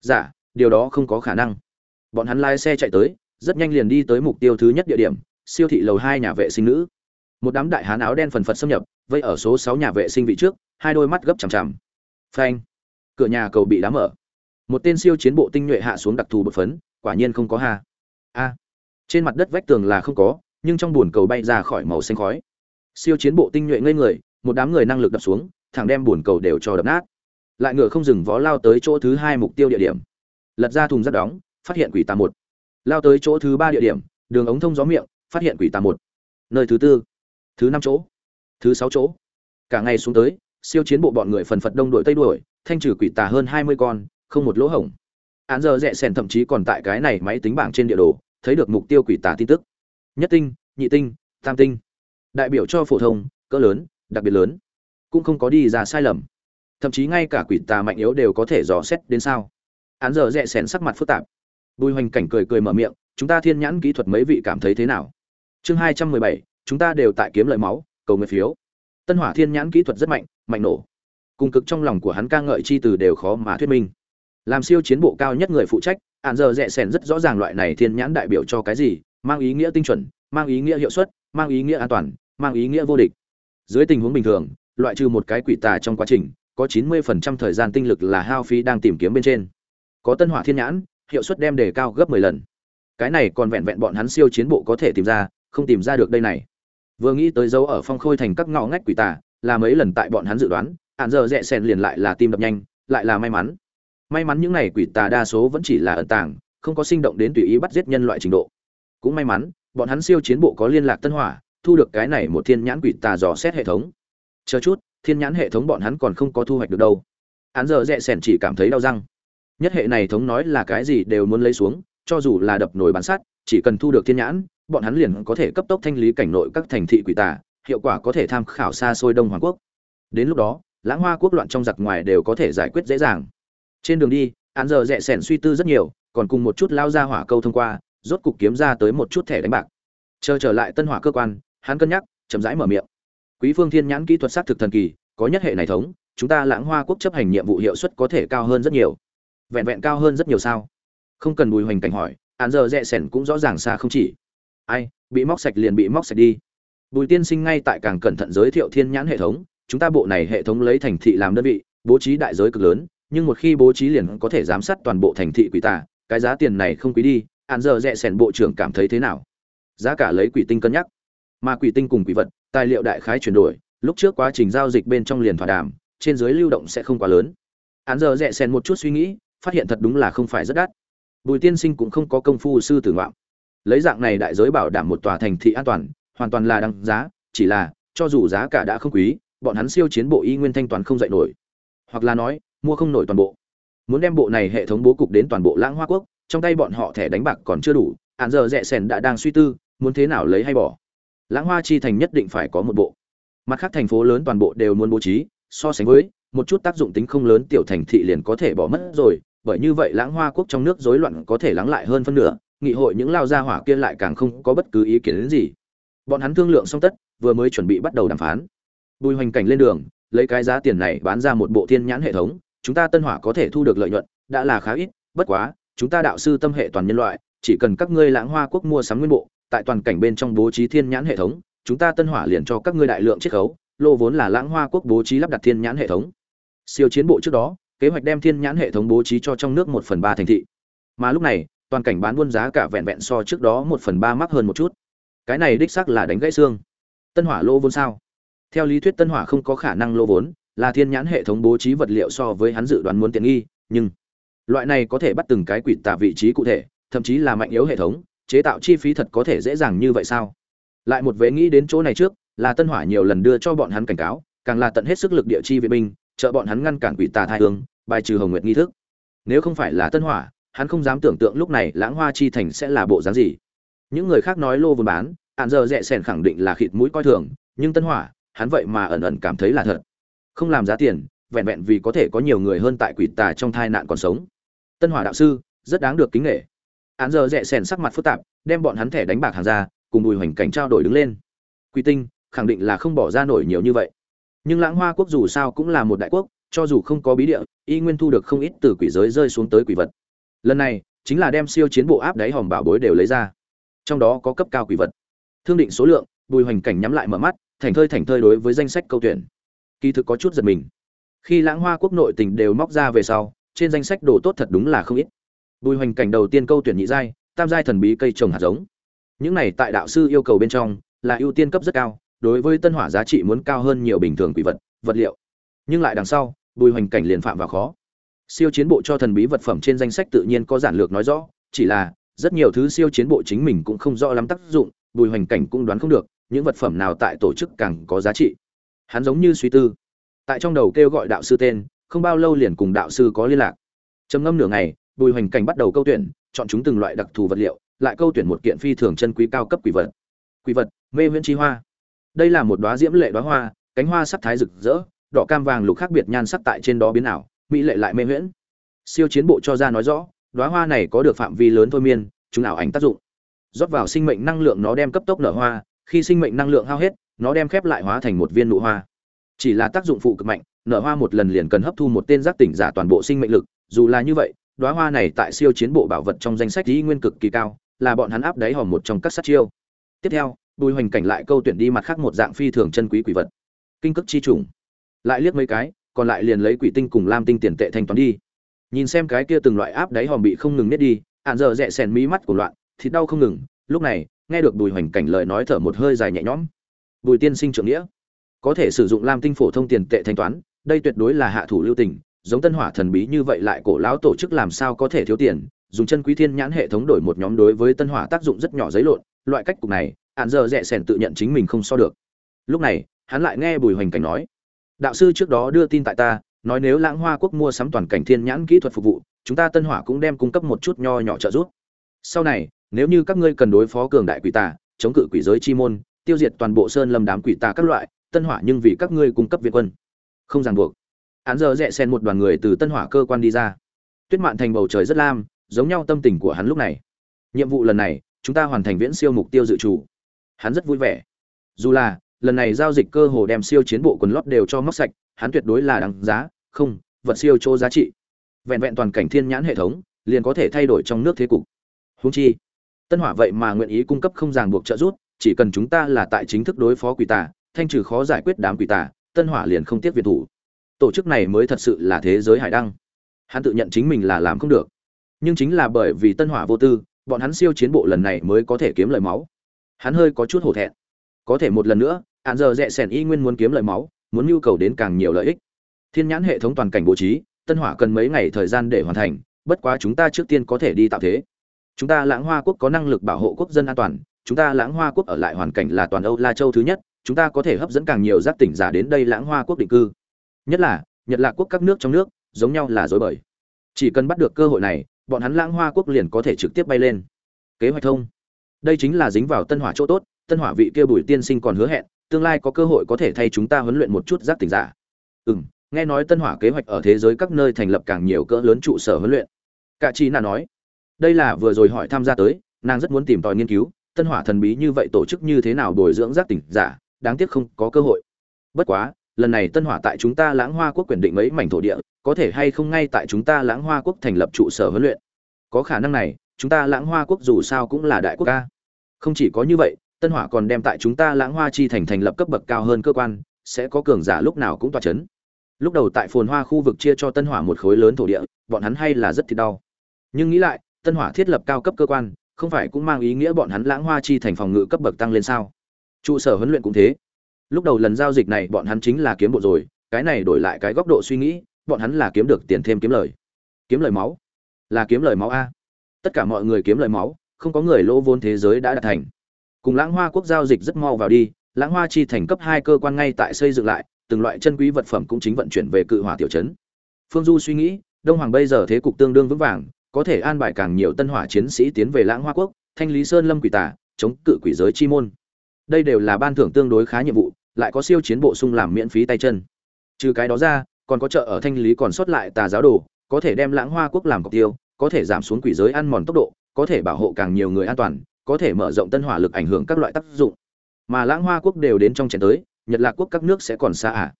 Giả dạ, điều đó không có khả năng. Bọn hắn lái xe chạy tới rất nhanh liền đi tới mục tiêu thứ nhất địa điểm siêu thị lầu hai nhà vệ sinh nữ. Một đám đại hán áo đen phần phật xâm nhập vây ở số sáu nhà vệ sinh vị trước hai đôi mắt gấp chằm chằm. Phanh. Cửa nhà cầu bị đá mở. Một tên siêu chiến bộ tinh nhuệ hạ xuống đặc thù bột phấn quả nhiên không có hà. a. Trên mặt đất vách tường là không có nhưng trong bùn cầu bay ra khỏi màu xanh khói. Siêu chiến bộ tinh nhuệ ngây người một đám người năng lực đập xuống, thẳng đem bùn cầu đều cho đập nát. Lại ngựa không dừng vó lao tới chỗ thứ hai mục tiêu địa điểm. Lật ra thùng rác đóng, phát hiện quỷ tà một. Lao tới chỗ thứ ba địa điểm, đường ống thông gió miệng, phát hiện quỷ tà một. Nơi thứ tư, thứ năm chỗ, thứ sáu chỗ. Cả ngày xuống tới, siêu chiến bộ bọn người phần phật đông đội tây đuổi, thanh trừ quỷ tà hơn hai mươi con, không một lỗ hổng. Án giờ rẽ sèn thậm chí còn tại cái này máy tính bảng trên địa đồ, thấy được mục tiêu quỷ tà tin tức. Nhất tinh, nhị tinh, tam tinh. Đại biểu cho phổ thông, cỡ lớn đặc biệt lớn, cũng không có đi ra sai lầm. Thậm chí ngay cả quỷ tà mạnh yếu đều có thể dò xét đến sao. Án giờ rẽ sèn sắc mặt phức tạp. Bùi hoành cảnh cười cười mở miệng, chúng ta thiên nhãn kỹ thuật mấy vị cảm thấy thế nào? Chương hai trăm mười bảy, chúng ta đều tại kiếm lợi máu, cầu nguyện phiếu. Tân hỏa thiên nhãn kỹ thuật rất mạnh mạnh nổ. Cùng cực trong lòng của hắn ca ngợi chi từ đều khó mà thuyết minh. Làm siêu chiến bộ cao nhất người phụ trách hạn giờ rẽ sèn rất rõ ràng loại này thiên nhãn đại biểu cho cái gì, mang ý nghĩa tinh chuẩn, mang ý nghĩa hiệu suất, mang ý nghĩa an toàn, mang ý nghĩa vô địch dưới tình huống bình thường, loại trừ một cái quỷ tà trong quá trình, có 90% thời gian tinh lực là hao phí đang tìm kiếm bên trên. Có tân hỏa thiên nhãn, hiệu suất đem đề cao gấp 10 lần. Cái này còn vẹn vẹn bọn hắn siêu chiến bộ có thể tìm ra, không tìm ra được đây này. Vừa nghĩ tới dấu ở phong khôi thành các ngõ ngách quỷ tà, là mấy lần tại bọn hắn dự đoán, hạn giờ rẽ sèn liền lại là tim đập nhanh, lại là may mắn. May mắn những này quỷ tà đa số vẫn chỉ là ẩn tàng, không có sinh động đến tùy ý bắt giết nhân loại trình độ. Cũng may mắn, bọn hắn siêu chiến bộ có liên lạc tân hỏa thu được cái này một thiên nhãn quỷ tà dò xét hệ thống. Chờ chút, thiên nhãn hệ thống bọn hắn còn không có thu hoạch được đâu. Án giờ rẽ sẻn chỉ cảm thấy đau răng. Nhất hệ này thống nói là cái gì đều muốn lấy xuống, cho dù là đập nồi bán sát chỉ cần thu được thiên nhãn, bọn hắn liền có thể cấp tốc thanh lý cảnh nội các thành thị quỷ tà, hiệu quả có thể tham khảo xa xôi đông hoàng quốc. Đến lúc đó, lãng hoa quốc loạn trong giặc ngoài đều có thể giải quyết dễ dàng. Trên đường đi, Án giờ rẽ sẻn suy tư rất nhiều, còn cùng một chút lao ra hỏa câu thông qua, rốt cục kiếm ra tới một chút thẻ đánh bạc. Chờ trở lại tân hỏa cơ quan hắn cân nhắc, chậm rãi mở miệng. Quý phương thiên nhãn kỹ thuật xác thực thần kỳ, có nhất hệ này thống, chúng ta lãng hoa quốc chấp hành nhiệm vụ hiệu suất có thể cao hơn rất nhiều. Vẹn vẹn cao hơn rất nhiều sao? Không cần bùi hoành cảnh hỏi, án giờ rẽ sẻn cũng rõ ràng xa không chỉ. Ai, bị móc sạch liền bị móc sạch đi. Bùi tiên sinh ngay tại càng cẩn thận giới thiệu thiên nhãn hệ thống, chúng ta bộ này hệ thống lấy thành thị làm đơn vị, bố trí đại giới cực lớn, nhưng một khi bố trí liền có thể giám sát toàn bộ thành thị quỷ tà, cái giá tiền này không quý đi, án giờ rẽ sẻn bộ trưởng cảm thấy thế nào? Giá cả lấy quỷ tinh cân nhắc mà quỷ tinh cùng quỷ vật, tài liệu đại khái chuyển đổi, lúc trước quá trình giao dịch bên trong liền thỏa đàm, trên dưới lưu động sẽ không quá lớn. Án giờ rẽ xèn một chút suy nghĩ, phát hiện thật đúng là không phải rất đắt. Bùi tiên sinh cũng không có công phu sư tử ngoạm. Lấy dạng này đại giới bảo đảm một tòa thành thị an toàn, hoàn toàn là đăng giá, chỉ là, cho dù giá cả đã không quý, bọn hắn siêu chiến bộ y nguyên thanh toàn không dạy nổi. Hoặc là nói, mua không nổi toàn bộ. Muốn đem bộ này hệ thống bố cục đến toàn bộ lãng hoa quốc, trong tay bọn họ thẻ đánh bạc còn chưa đủ hạn giờ rẽ sèn đã đang suy tư, muốn thế nào lấy hay bỏ lãng hoa chi thành nhất định phải có một bộ. Mặt khác thành phố lớn toàn bộ đều muốn bố trí, so sánh với, một chút tác dụng tính không lớn tiểu thành thị liền có thể bỏ mất rồi, bởi như vậy lãng hoa quốc trong nước rối loạn có thể lắng lại hơn phân nửa, nghị hội những lao gia hỏa kia lại càng không có bất cứ ý kiến đến gì. Bọn hắn thương lượng xong tất, vừa mới chuẩn bị bắt đầu đàm phán. Bùi hoành cảnh lên đường, lấy cái giá tiền này bán ra một bộ thiên nhãn hệ thống, chúng ta tân hỏa có thể thu được lợi nhuận, đã là khá ít, bất quá, chúng ta đạo sư tâm hệ toàn nhân loại, chỉ cần các ngươi lãng hoa quốc mua sắm nguyên bộ tại toàn cảnh bên trong bố trí thiên nhãn hệ thống, chúng ta tân hỏa liền cho các ngươi đại lượng chiết khấu, lô vốn là lãng hoa quốc bố trí lắp đặt thiên nhãn hệ thống. Siêu chiến bộ trước đó, kế hoạch đem thiên nhãn hệ thống bố trí cho trong nước một phần ba thành thị. Mà lúc này, toàn cảnh bán buôn giá cả vẹn vẹn so trước đó một phần ba mắc hơn một chút. Cái này đích xác là đánh gãy xương. Tân hỏa lô vốn sao? Theo lý thuyết tân hỏa không có khả năng lô vốn, là thiên nhãn hệ thống bố trí vật liệu so với hắn dự đoán muốn tiện nghi, nhưng loại này có thể bắt từng cái quỷ tả vị trí cụ thể, thậm chí là mạnh yếu hệ thống chế tạo chi phí thật có thể dễ dàng như vậy sao? Lại một vế nghĩ đến chỗ này trước, là tân hỏa nhiều lần đưa cho bọn hắn cảnh cáo, càng là tận hết sức lực địa chi viện binh, trợ bọn hắn ngăn cản quỷ tà thai hương, bài trừ hồng nguyệt nghi thức. Nếu không phải là tân hỏa, hắn không dám tưởng tượng lúc này lãng hoa chi thành sẽ là bộ dáng gì. Những người khác nói lô vốn bán ạn giờ rẽ sẻn khẳng định là khịt mũi coi thường, nhưng tân hỏa, hắn vậy mà ẩn ẩn cảm thấy là thật. Không làm giá tiền, vẹn vẹn vì có thể có nhiều người hơn tại quỷ tà trong thai nạn còn sống. Tân hỏa đạo sư, rất đáng được kính nghệ án giờ rẽ sèn sắc mặt phức tạp, đem bọn hắn thẻ đánh bạc hàng ra, cùng bùi hoành cảnh trao đổi đứng lên. Quỷ tinh, khẳng định là không bỏ ra nổi nhiều như vậy. Nhưng lãng hoa quốc dù sao cũng là một đại quốc, cho dù không có bí địa, y nguyên thu được không ít từ quỷ giới rơi xuống tới quỷ vật. Lần này, chính là đem siêu chiến bộ áp đáy hòm bảo bối đều lấy ra. Trong đó có cấp cao quỷ vật. Thương định số lượng, bùi hoành cảnh nhắm lại mở mắt, thành thơi thành thơi đối với danh sách câu tuyển. Kỳ thực có chút giật mình. Khi lãng hoa quốc nội tình đều móc ra về sau, trên danh sách đồ tốt thật đúng là không ít bùi hoành cảnh đầu tiên câu tuyển nhị giai, tam giai thần bí cây trồng hạt giống. Những này tại đạo sư yêu cầu bên trong, là ưu tiên cấp rất cao, đối với tân hỏa giá trị muốn cao hơn nhiều bình thường quỷ vật vật liệu. Nhưng lại đằng sau, bùi hoành cảnh liền phạm vào khó. Siêu chiến bộ cho thần bí vật phẩm trên danh sách tự nhiên có giản lược nói rõ, chỉ là, rất nhiều thứ siêu chiến bộ chính mình cũng không rõ lắm tác dụng, bùi hoành cảnh cũng đoán không được, những vật phẩm nào tại tổ chức càng có giá trị. Hắn giống như suy tư, tại trong đầu kêu gọi đạo sư tên, không bao lâu liền cùng đạo sư có liên lạc. Trầm ngâm nửa ngày bùi hoành cảnh bắt đầu câu tuyển, chọn chúng từng loại đặc thù vật liệu, lại câu tuyển một kiện phi thường chân quý cao cấp quỷ vật. Quỷ vật, mê viễn chi hoa. Đây là một đóa diễm lệ đóa hoa, cánh hoa sắc thái rực rỡ, đỏ cam vàng lục khác biệt nhan sắc tại trên đó biến ảo, mỹ lệ lại mê huyễn. Siêu chiến bộ cho ra nói rõ, đóa hoa này có được phạm vi lớn thôi miên, chúng ảo ảnh tác dụng. Rót vào sinh mệnh năng lượng nó đem cấp tốc nở hoa, khi sinh mệnh năng lượng hao hết, nó đem khép lại hóa thành một viên nụ hoa. Chỉ là tác dụng phụ cực mạnh, nở hoa một lần liền cần hấp thu một tên giác tỉnh giả toàn bộ sinh mệnh lực, dù là như vậy đóa hoa này tại siêu chiến bộ bảo vật trong danh sách ý nguyên cực kỳ cao, là bọn hắn áp đáy hòm một trong các sát chiêu. Tiếp theo, bùi hoành cảnh lại câu tuyển đi mặt khác một dạng phi thường chân quý quỷ vật. Kinh cực chi trùng. Lại liếc mấy cái, còn lại liền lấy quỷ tinh cùng lam tinh tiền tệ thanh toán đi. Nhìn xem cái kia từng loại áp đáy hòm bị không ngừng nết đi, ạn giờ rẹ sèn mí mắt của loạn, thịt đau không ngừng, lúc này, nghe được bùi hoành cảnh lời nói thở một hơi dài nhẹ nhõm. Bùi tiên sinh trưởng nghĩa. Có thể sử dụng lam tinh phổ thông tiền tệ thanh toán, đây tuyệt đối là hạ thủ lưu tình giống tân hỏa thần bí như vậy lại cổ lão tổ chức làm sao có thể thiếu tiền, dùng chân quý thiên nhãn hệ thống đổi một nhóm đối với tân hỏa tác dụng rất nhỏ giấy lộn, loại cách cục này ạn giờ rẽ sèn tự nhận chính mình không so được. Lúc này, hắn lại nghe bùi hoành cảnh nói, đạo sư trước đó đưa tin tại ta, nói nếu lãng hoa quốc mua sắm toàn cảnh thiên nhãn kỹ thuật phục vụ, chúng ta tân hỏa cũng đem cung cấp một chút nho nhỏ trợ giúp. Sau này, nếu như các ngươi cần đối phó cường đại quỷ tà, chống cự quỷ giới chi môn, tiêu diệt toàn bộ sơn lâm đám quỷ tà các loại, tân hỏa nhưng vì các ngươi cung cấp viện quân. Không ràng buộc án giờ rẽ xen một đoàn người từ tân hỏa cơ quan đi ra. Tuyết mạn thành bầu trời rất lam, giống nhau tâm tình của hắn lúc này. Nhiệm vụ lần này, chúng ta hoàn thành viễn siêu mục tiêu dự trù. Hắn rất vui vẻ. Dù là, lần này giao dịch cơ hồ đem siêu chiến bộ quần lót đều cho móc sạch, hắn tuyệt đối là đáng giá, không, vật siêu chỗ giá trị. Vẹn vẹn toàn cảnh thiên nhãn hệ thống, liền có thể thay đổi trong nước thế cục. Húng chi, tân hỏa vậy mà nguyện ý cung cấp không ràng buộc trợ giúp, chỉ cần chúng ta là tại chính thức đối phó quỷ tà, thanh trừ khó giải quyết đám quỷ tà, tân hỏa liền không tiếc việt thủ tổ chức này mới thật sự là thế giới hải đăng. Hắn tự nhận chính mình là làm không được. Nhưng chính là bởi vì tân hỏa vô tư, bọn hắn siêu chiến bộ lần này mới có thể kiếm lời máu. Hắn hơi có chút hổ thẹn. Có thể một lần nữa hạn giờ rẽ sẻn y nguyên muốn kiếm lời máu, muốn nhu cầu đến càng nhiều lợi ích. Thiên nhãn hệ thống toàn cảnh bố trí, tân hỏa cần mấy ngày thời gian để hoàn thành, bất quá chúng ta trước tiên có thể đi tạo thế. Chúng ta lãng hoa quốc có năng lực bảo hộ quốc dân an toàn, chúng ta lãng hoa quốc ở lại hoàn cảnh là toàn âu la châu thứ nhất, chúng ta có thể hấp dẫn càng nhiều giác tỉnh giả đến đây lãng hoa quốc định cư nhất là, nhật lạc quốc các nước trong nước, giống nhau là dối bời. Chỉ cần bắt được cơ hội này, bọn hắn lãng hoa quốc liền có thể trực tiếp bay lên. Kế hoạch thông. Đây chính là dính vào tân hỏa chỗ tốt, tân hỏa vị kia bùi tiên sinh còn hứa hẹn, tương lai có cơ hội có thể thay chúng ta huấn luyện một chút giác tỉnh giả. Ừ m nghe nói tân hỏa kế hoạch ở thế giới các nơi thành lập càng nhiều cỡ lớn trụ sở huấn luyện. Cả chi nà nói, đây là vừa rồi hỏi tham gia tới, nàng rất muốn tìm tòi nghiên cứu, tân hỏa thần bí như vậy tổ chức như thế nào bồi dưỡng giác tỉnh giả, đáng tiếc không có cơ hội. Bất quá lần này tân hỏa tại chúng ta lãng hoa quốc quyền định mấy mảnh thổ địa, có thể hay không ngay tại chúng ta lãng hoa quốc thành lập trụ sở huấn luyện? Có khả năng này, chúng ta lãng hoa quốc dù sao cũng là đại quốc ca không chỉ có như vậy, tân hỏa còn đem tại chúng ta lãng hoa chi thành thành lập cấp bậc cao hơn cơ quan, sẽ có cường giả lúc nào cũng toa chấn. Lúc đầu tại phồn hoa khu vực chia cho tân hỏa một khối lớn thổ địa, bọn hắn hay là rất thì đau. Nhưng nghĩ lại, tân hỏa thiết lập cao cấp cơ quan, không phải cũng mang ý nghĩa bọn hắn lãng hoa chi thành phòng ngự cấp bậc tăng lên sao? Trụ sở huấn luyện cũng thế lúc đầu lần giao dịch này bọn hắn chính là kiếm bộ rồi, cái này đổi lại cái góc độ suy nghĩ, bọn hắn là kiếm được tiền thêm kiếm lời. Kiếm lời máu. Là kiếm lời máu a. Tất cả mọi người kiếm lời máu, không có người lỗ vốn thế giới đã đạt thành. Cùng lãng hoa quốc giao dịch rất mau vào đi, lãng hoa chi thành cấp hai cơ quan ngay tại xây dựng lại, từng loại chân quý vật phẩm cũng chính vận chuyển về cự hỏa tiểu trấn. Phương du suy nghĩ, đông hoàng bây giờ thế cục tương đương vững vàng, có thể an bài càng nhiều tân hỏa chiến sĩ tiến về lãng hoa quốc, thanh lý sơn lâm quỷ tả chống cự quỷ giới chi môn. Đây đều là ban thưởng tương đối khá nhiệm vụ lại có siêu chiến bộ sung làm miễn phí tay chân. Trừ cái đó ra, còn có chợ ở thanh lý còn sót lại tà giáo đồ, có thể đem lãng hoa quốc làm cọc tiêu, có thể giảm xuống quỷ giới ăn mòn tốc độ, có thể bảo hộ càng nhiều người an toàn, có thể mở rộng tân hỏa lực ảnh hưởng các loại tác dụng. Mà lãng hoa quốc đều đến trong trận tới, nhật lạc quốc các nước sẽ còn xa à?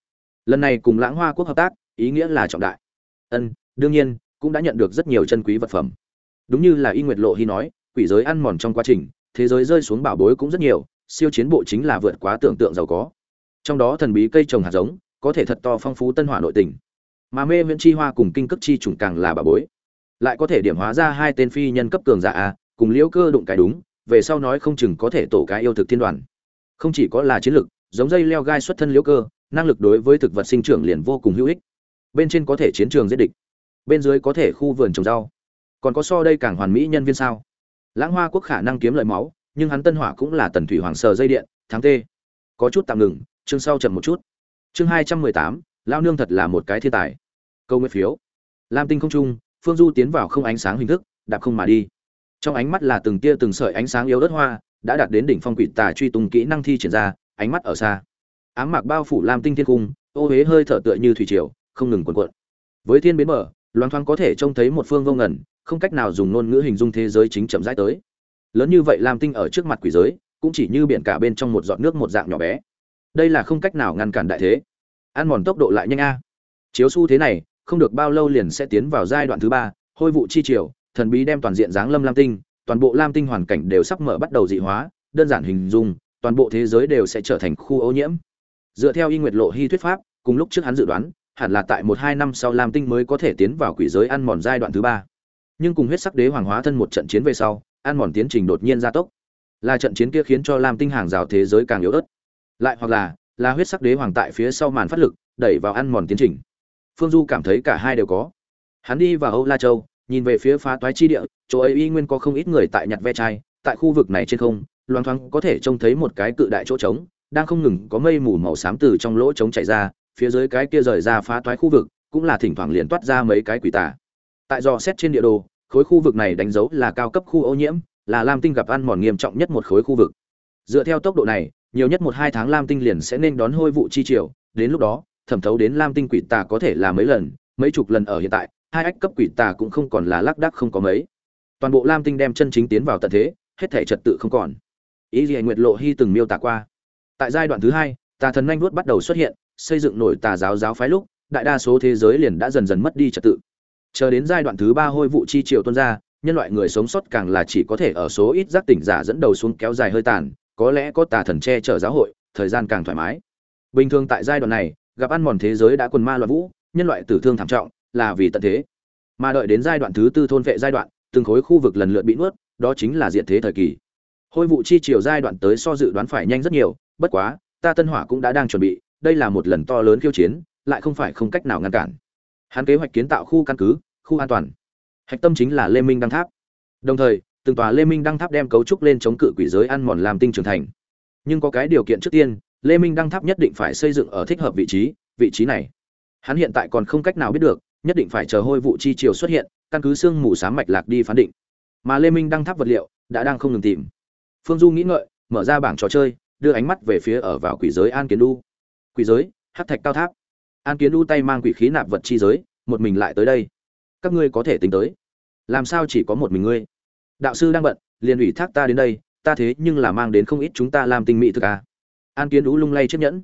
Lần này cùng lãng hoa quốc hợp tác, ý nghĩa là trọng đại. Ân, đương nhiên, cũng đã nhận được rất nhiều chân quý vật phẩm. Đúng như là y nguyệt lộ hy nói, quỷ giới ăn mòn trong quá trình, thế giới rơi xuống bảo bối cũng rất nhiều, siêu chiến bộ chính là vượt quá tưởng tượng giàu có trong đó thần bí cây trồng hạt giống, có thể thật to phong phú tân hỏa nội tình. Mà mê viễn chi hoa cùng kinh cấp chi trùng càng là bà bối. Lại có thể điểm hóa ra hai tên phi nhân cấp cường giả a, cùng liễu cơ đụng cái đúng, về sau nói không chừng có thể tổ cái yêu thực thiên đoàn. Không chỉ có là chiến lực, giống dây leo gai xuất thân liễu cơ, năng lực đối với thực vật sinh trưởng liền vô cùng hữu ích. Bên trên có thể chiến trường giết địch, bên dưới có thể khu vườn trồng rau. Còn có so đây càng hoàn mỹ nhân viên sao? Lãng hoa quốc khả năng kiếm lợi máu, nhưng hắn tân hỏa cũng là tần thủy hoàng sờ dây điện, tháng tê. Có chút tạm ngừng chương sau chậm một chút. Chương hai trăm mười tám lao nương thật là một cái thiên tài. Câu nguyện phiếu. Lam tinh không trung, phương du tiến vào không ánh sáng hình thức, đạp không mà đi. Trong ánh mắt là từng tia từng sợi ánh sáng yếu ớt hoa, đã đạt đến đỉnh phong quỷ tà truy tung kỹ năng thi triển ra, ánh mắt ở xa. Ám mạc bao phủ lam tinh thiên cung, ô huế hơi thở tựa như thủy triều, không ngừng cuộn cuộn. Với thiên biến mở loan thoáng có thể trông thấy một phương vô ngẩn không cách nào dùng ngôn ngữ hình dung thế giới chính chậm rãi tới. Lớn như vậy lam tinh ở trước mặt quỷ giới, cũng chỉ như biển cả bên trong một giọt nước một dạng nhỏ bé đây là không cách nào ngăn cản đại thế. Ăn mòn tốc độ lại nhanh a. Chiếu xu thế này, không được bao lâu liền sẽ tiến vào giai đoạn thứ ba, hôi vụ chi triều, thần bí đem toàn diện giáng lâm lam tinh, toàn bộ lam tinh hoàn cảnh đều sắp mở bắt đầu dị hóa, đơn giản hình dung, toàn bộ thế giới đều sẽ trở thành khu ô nhiễm. Dựa theo y nguyệt lộ hy thuyết pháp, cùng lúc trước hắn dự đoán, hẳn là tại một hai năm sau lam tinh mới có thể tiến vào quỷ giới ăn mòn giai đoạn thứ ba. Nhưng cùng huyết sắc đế hoàng hóa thân một trận chiến về sau, ăn mòn tiến trình đột nhiên gia tốc. Là trận chiến kia khiến cho lam tinh hàng rào thế giới càng yếu ớt lại hoặc là là huyết sắc đế hoàng tại phía sau màn phát lực, đẩy vào ăn mòn tiến trình. Phương du cảm thấy cả hai đều có. Hắn đi vào âu la châu, nhìn về phía phá toái chi địa, chỗ ấy y nguyên có không ít người tại nhặt ve chai, tại khu vực này trên không, loang thoáng có thể trông thấy một cái cự đại chỗ trống, đang không ngừng có mây mù màu xám từ trong lỗ trống chảy ra, phía dưới cái kia rời ra phá toái khu vực, cũng là thỉnh thoảng liền toát ra mấy cái quỷ tà. Tại do xét trên địa đồ, khối khu vực này đánh dấu là cao cấp khu ô nhiễm, là lam tinh gặp ăn mòn nghiêm trọng nhất một khối khu vực. Dựa theo tốc độ này nhiều nhất một hai tháng lam tinh liền sẽ nên đón hôi vụ chi triều. Đến lúc đó, thẩm thấu đến lam tinh quỷ tà có thể là mấy lần, mấy chục lần ở hiện tại, hai ách cấp quỷ tà cũng không còn là lác đác không có mấy. Toàn bộ lam tinh đem chân chính tiến vào tận thế, hết thể trật tự không còn. Ý gì nguyệt lộ hy từng miêu tả qua. Tại giai đoạn thứ hai, tà thần nhanh vuốt bắt đầu xuất hiện, xây dựng nổi tà giáo giáo phái lúc, đại đa số thế giới liền đã dần dần mất đi trật tự. Chờ đến giai đoạn thứ ba hôi vụ chi triều tuôn ra, nhân loại người sống sót càng là chỉ có thể ở số ít giác tỉnh giả dẫn đầu xuống kéo dài hơi tàn có lẽ có tà thần che chở giáo hội, thời gian càng thoải mái. Bình thường tại giai đoạn này, gặp ăn mòn thế giới đã quần ma loạn vũ, nhân loại tử thương thảm trọng, là vì tận thế. Mà đợi đến giai đoạn thứ tư thôn vệ giai đoạn, từng khối khu vực lần lượt bị nuốt, đó chính là diện thế thời kỳ. Hôi vụ chi chiều giai đoạn tới so dự đoán phải nhanh rất nhiều, bất quá, ta tân hỏa cũng đã đang chuẩn bị, đây là một lần to lớn khiêu chiến, lại không phải không cách nào ngăn cản. Hắn kế hoạch kiến tạo khu căn cứ, khu an toàn. Hạch tâm chính là lê minh đăng tháp. Đồng thời từng tòa lê minh đăng tháp đem cấu trúc lên chống cự quỷ giới ăn mòn làm tinh trưởng thành. Nhưng có cái điều kiện trước tiên, lê minh đăng tháp nhất định phải xây dựng ở thích hợp vị trí vị trí này. Hắn hiện tại còn không cách nào biết được, nhất định phải chờ hôi vụ chi chiều xuất hiện, căn cứ xương mù sám mạch lạc đi phán định. Mà lê minh đăng tháp vật liệu đã đang không ngừng tìm. Phương du nghĩ ngợi, mở ra bảng trò chơi, đưa ánh mắt về phía ở vào quỷ giới an kiến đu quỷ giới hát thạch cao tháp. An kiến đu tay mang quỷ khí nạp vật chi giới, một mình lại tới đây. Các ngươi có thể tính tới. Làm sao chỉ có một mình ngươi? Đạo sư đang bận, liền ủy thác ta đến đây, ta thế nhưng là mang đến không ít chúng ta làm tinh mỹ thực à. an kiến đũ lung lay chiếc nhẫn.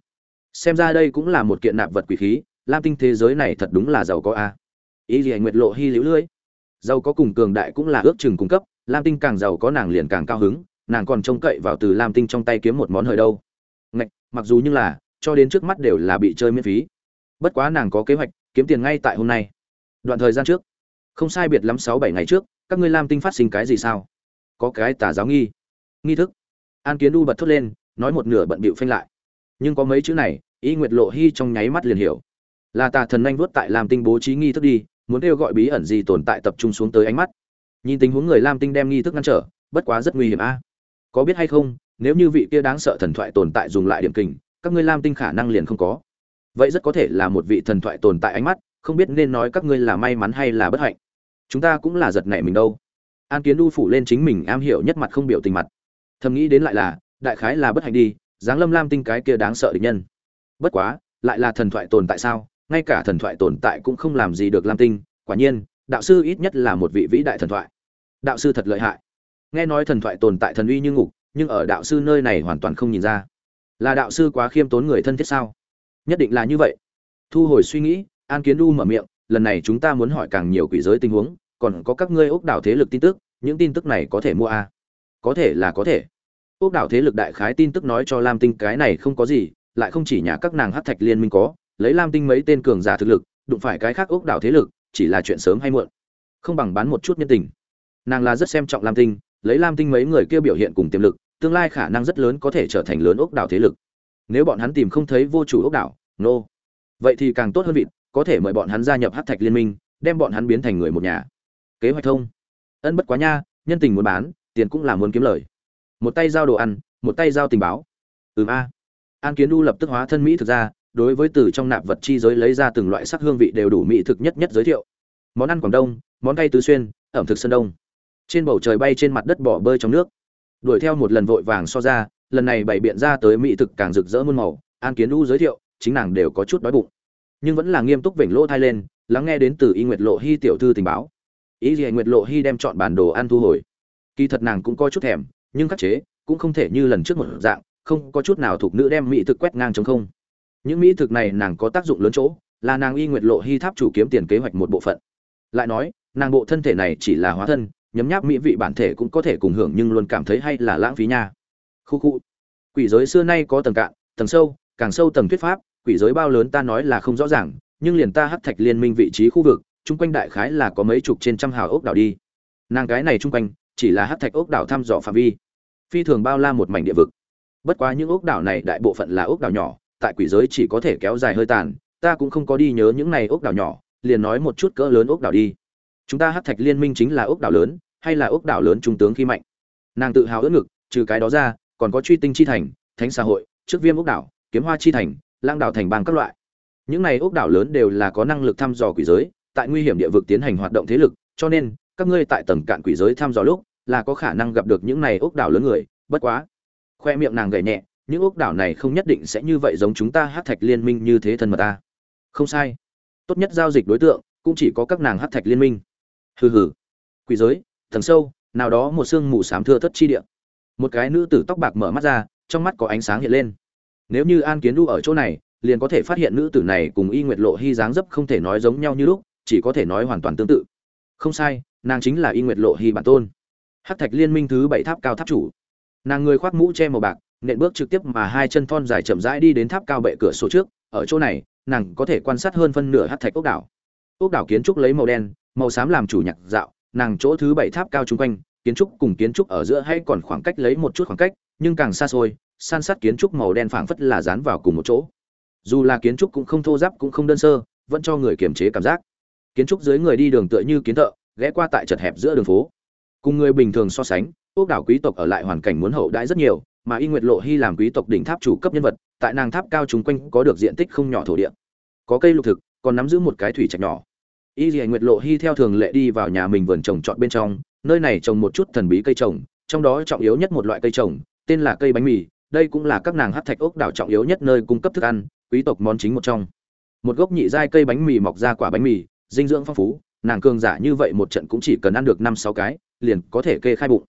Xem ra đây cũng là một kiện nạp vật quỷ khí lam tinh thế giới này thật đúng là giàu có a ý gì nguyệt lộ hy liễu lưỡi. Giàu có cùng cường đại cũng là ước chừng cung cấp lam tinh càng giàu có nàng liền càng cao hứng, nàng còn trông cậy vào từ lam tinh trong tay kiếm một món hời đâu. Ngạch, mặc dù như là, cho đến trước mắt đều là bị chơi miễn phí. Bất quá nàng có kế hoạch, kiếm tiền ngay tại hôm nay. Đoạn thời gian trước. Không sai biệt lắm sáu bảy ngày trước các ngươi lam tinh phát sinh cái gì sao? Có cái tà giáo nghi. Nghi thức. An kiến đu bật thốt lên, nói một nửa bận bịu phanh lại. Nhưng có mấy chữ này, y nguyệt lộ hy trong nháy mắt liền hiểu. Là tà thần anh vuốt tại lam tinh bố trí nghi thức đi, muốn kêu gọi bí ẩn gì tồn tại tập trung xuống tới ánh mắt. Nhìn tình huống người lam tinh đem nghi thức ngăn trở, bất quá rất nguy hiểm a. Có biết hay không, nếu như vị kia đáng sợ thần thoại tồn tại dùng lại điểm kình, các ngươi lam tinh khả năng liền không có. Vậy rất có thể là một vị thần thoại tồn tại ánh mắt, không biết nên nói các ngươi là may mắn hay là bất hạnh chúng ta cũng là giật nảy mình đâu. An kiến đu phủ lên chính mình am hiểu nhất mặt không biểu tình mặt. Thầm nghĩ đến lại là, đại khái là bất hạnh đi, dáng lâm lam tinh cái kia đáng sợ địch nhân. Bất quá, lại là thần thoại tồn tại sao? Ngay cả thần thoại tồn tại cũng không làm gì được lam tinh, quả nhiên, đạo sư ít nhất là một vị vĩ đại thần thoại. Đạo sư thật lợi hại. Nghe nói thần thoại tồn tại thần uy như ngục, nhưng ở đạo sư nơi này hoàn toàn không nhìn ra. Là đạo sư quá khiêm tốn người thân thiết sao? Nhất định là như vậy. Thu hồi suy nghĩ, an kiến đu mở miệng lần này chúng ta muốn hỏi càng nhiều quỷ giới tình huống, còn có các ngươi ốc đảo thế lực tin tức, những tin tức này có thể mua à? có thể là có thể ốc đảo thế lực đại khái tin tức nói cho lam tinh cái này không có gì, lại không chỉ nhà các nàng hát thạch liên minh có, lấy lam tinh mấy tên cường giả thực lực, đụng phải cái khác ốc đảo thế lực, chỉ là chuyện sớm hay muộn không bằng bán một chút nhân tình nàng là rất xem trọng lam tinh, lấy lam tinh mấy người kia biểu hiện cùng tiềm lực, tương lai khả năng rất lớn có thể trở thành lớn ốc đảo thế lực nếu bọn hắn tìm không thấy vô chủ ốc đảo, nô、no. vậy thì càng tốt hơn vịt có thể mời bọn hắn gia nhập hắc thạch liên minh, đem bọn hắn biến thành người một nhà. Kế hoạch thông. Ân bất quá nha, nhân tình muốn bán, tiền cũng là muốn kiếm lời. Một tay giao đồ ăn, một tay giao tình báo. Ừm a. An kiến đu lập tức hóa thân mỹ thực ra, đối với từ trong nạp vật chi giới lấy ra từng loại sắc hương vị đều đủ mỹ thực nhất nhất giới thiệu. Món ăn quảng đông, món cay tứ xuyên, ẩm thực sơn đông. Trên bầu trời bay trên mặt đất bỏ bơi trong nước. Đuổi theo một lần vội vàng so ra, lần này bày biện ra tới mỹ thực càng rực rỡ muôn màu, an kiến đu giới thiệu, chính nàng đều có chút đói bụng nhưng vẫn là nghiêm túc vểnh lỗ thai lên, lắng nghe đến từ y nguyệt lộ hy tiểu thư tình báo. Ý gì nguyệt lộ hy đem chọn bản đồ ăn thu hồi. Kỳ thật nàng cũng có chút thèm, nhưng khắc chế cũng không thể như lần trước một dạng, không có chút nào thuộc nữ đem mỹ thực quét ngang chống không. Những mỹ thực này nàng có tác dụng lớn chỗ, là nàng y nguyệt lộ hy tháp chủ kiếm tiền kế hoạch một bộ phận. Lại nói, nàng bộ thân thể này chỉ là hóa thân, nhấm nháp mỹ vị bản thể cũng có thể cùng hưởng nhưng luôn cảm thấy hay là lãng phí nha. Khu khu. Quỷ giới xưa nay có tầng cạn, tầng sâu, càng sâu tầng thuyết pháp quỷ giới bao lớn ta nói là không rõ ràng, nhưng liền ta hắc thạch liên minh vị trí khu vực, chung quanh đại khái là có mấy chục trên trăm hào ốc đảo đi. Nàng cái này chung quanh, chỉ là hắc thạch ốc đảo thăm dò phạm vi. Phi thường bao la một mảnh địa vực. Bất quá những ốc đảo này đại bộ phận là ốc đảo nhỏ, tại quỷ giới chỉ có thể kéo dài hơi tàn, ta cũng không có đi nhớ những này ốc đảo nhỏ, liền nói một chút cỡ lớn ốc đảo đi. Chúng ta hắc thạch liên minh chính là ốc đảo lớn, hay là ốc đảo lớn trung tướng khi mạnh? Nàng tự hào ưỡn ngực, trừ cái đó ra, còn có truy tinh chi thành, thánh xã hội, trước viêm ốc đảo, kiếm hoa chi thành lang đảo thành bang các loại. Những này ốc đảo lớn đều là có năng lực thăm dò quỷ giới, tại nguy hiểm địa vực tiến hành hoạt động thế lực, cho nên, các ngươi tại tầng cạn quỷ giới thăm dò lúc, là có khả năng gặp được những này ốc đảo lớn người, bất quá. Khoe miệng nàng gầy nhẹ, những ốc đảo này không nhất định sẽ như vậy giống chúng ta hát thạch liên minh như thế thân mật ta. Không sai. Tốt nhất giao dịch đối tượng, cũng chỉ có các nàng hát thạch liên minh. Hừ hừ. Quỷ giới, thần sâu, nào đó một sương mù sám thưa thất chi địa. Một cái nữ tử tóc bạc mở mắt ra, trong mắt có ánh sáng hiện lên nếu như an kiến đu ở chỗ này, liền có thể phát hiện nữ tử này cùng y nguyệt lộ hy dáng dấp không thể nói giống nhau như lúc, chỉ có thể nói hoàn toàn tương tự. Không sai, nàng chính là y nguyệt lộ hy bản tôn. Hát thạch liên minh thứ bảy tháp cao tháp chủ. Nàng người khoác mũ che màu bạc, nện bước trực tiếp mà hai chân thon dài chậm rãi đi đến tháp cao bệ cửa sổ trước, ở chỗ này, nàng có thể quan sát hơn phân nửa hát thạch ốc đảo. Ốc đảo kiến trúc lấy màu đen, màu xám làm chủ nhạc dạo, nàng chỗ thứ bảy tháp cao chung quanh, kiến trúc cùng kiến trúc ở giữa hay còn khoảng cách lấy một chút khoảng cách, nhưng càng xa xôi san sát kiến trúc màu đen phảng phất là dán vào cùng một chỗ. Dù là kiến trúc cũng không thô giáp, cũng không đơn sơ, vẫn cho người kiềm chế cảm giác. Kiến trúc dưới người đi đường tựa như kiến thợ, ghé qua tại chật hẹp giữa đường phố. Cùng người bình thường so sánh ốc đảo quý tộc ở lại hoàn cảnh muốn hậu đãi rất nhiều, mà y nguyệt lộ hy làm quý tộc đỉnh tháp chủ cấp nhân vật, tại nàng tháp cao chung quanh có được diện tích không nhỏ thổ địa. Có cây lục thực, còn nắm giữ một cái thủy trạch nhỏ. Y dì nguyệt lộ hy theo thường lệ đi vào nhà mình vườn trồng trọt bên trong, nơi này trồng một chút thần bí cây trồng, trong đó trọng yếu nhất một loại cây trồng, tên là cây bánh mì đây cũng là các nàng hát thạch ốc đảo trọng yếu nhất nơi cung cấp thức ăn, quý tộc món chính một trong. Một gốc nhị giai cây bánh mì mọc ra quả bánh mì, dinh dưỡng phong phú, nàng cường giả như vậy một trận cũng chỉ cần ăn được năm sáu cái, liền có thể kê khai bụng.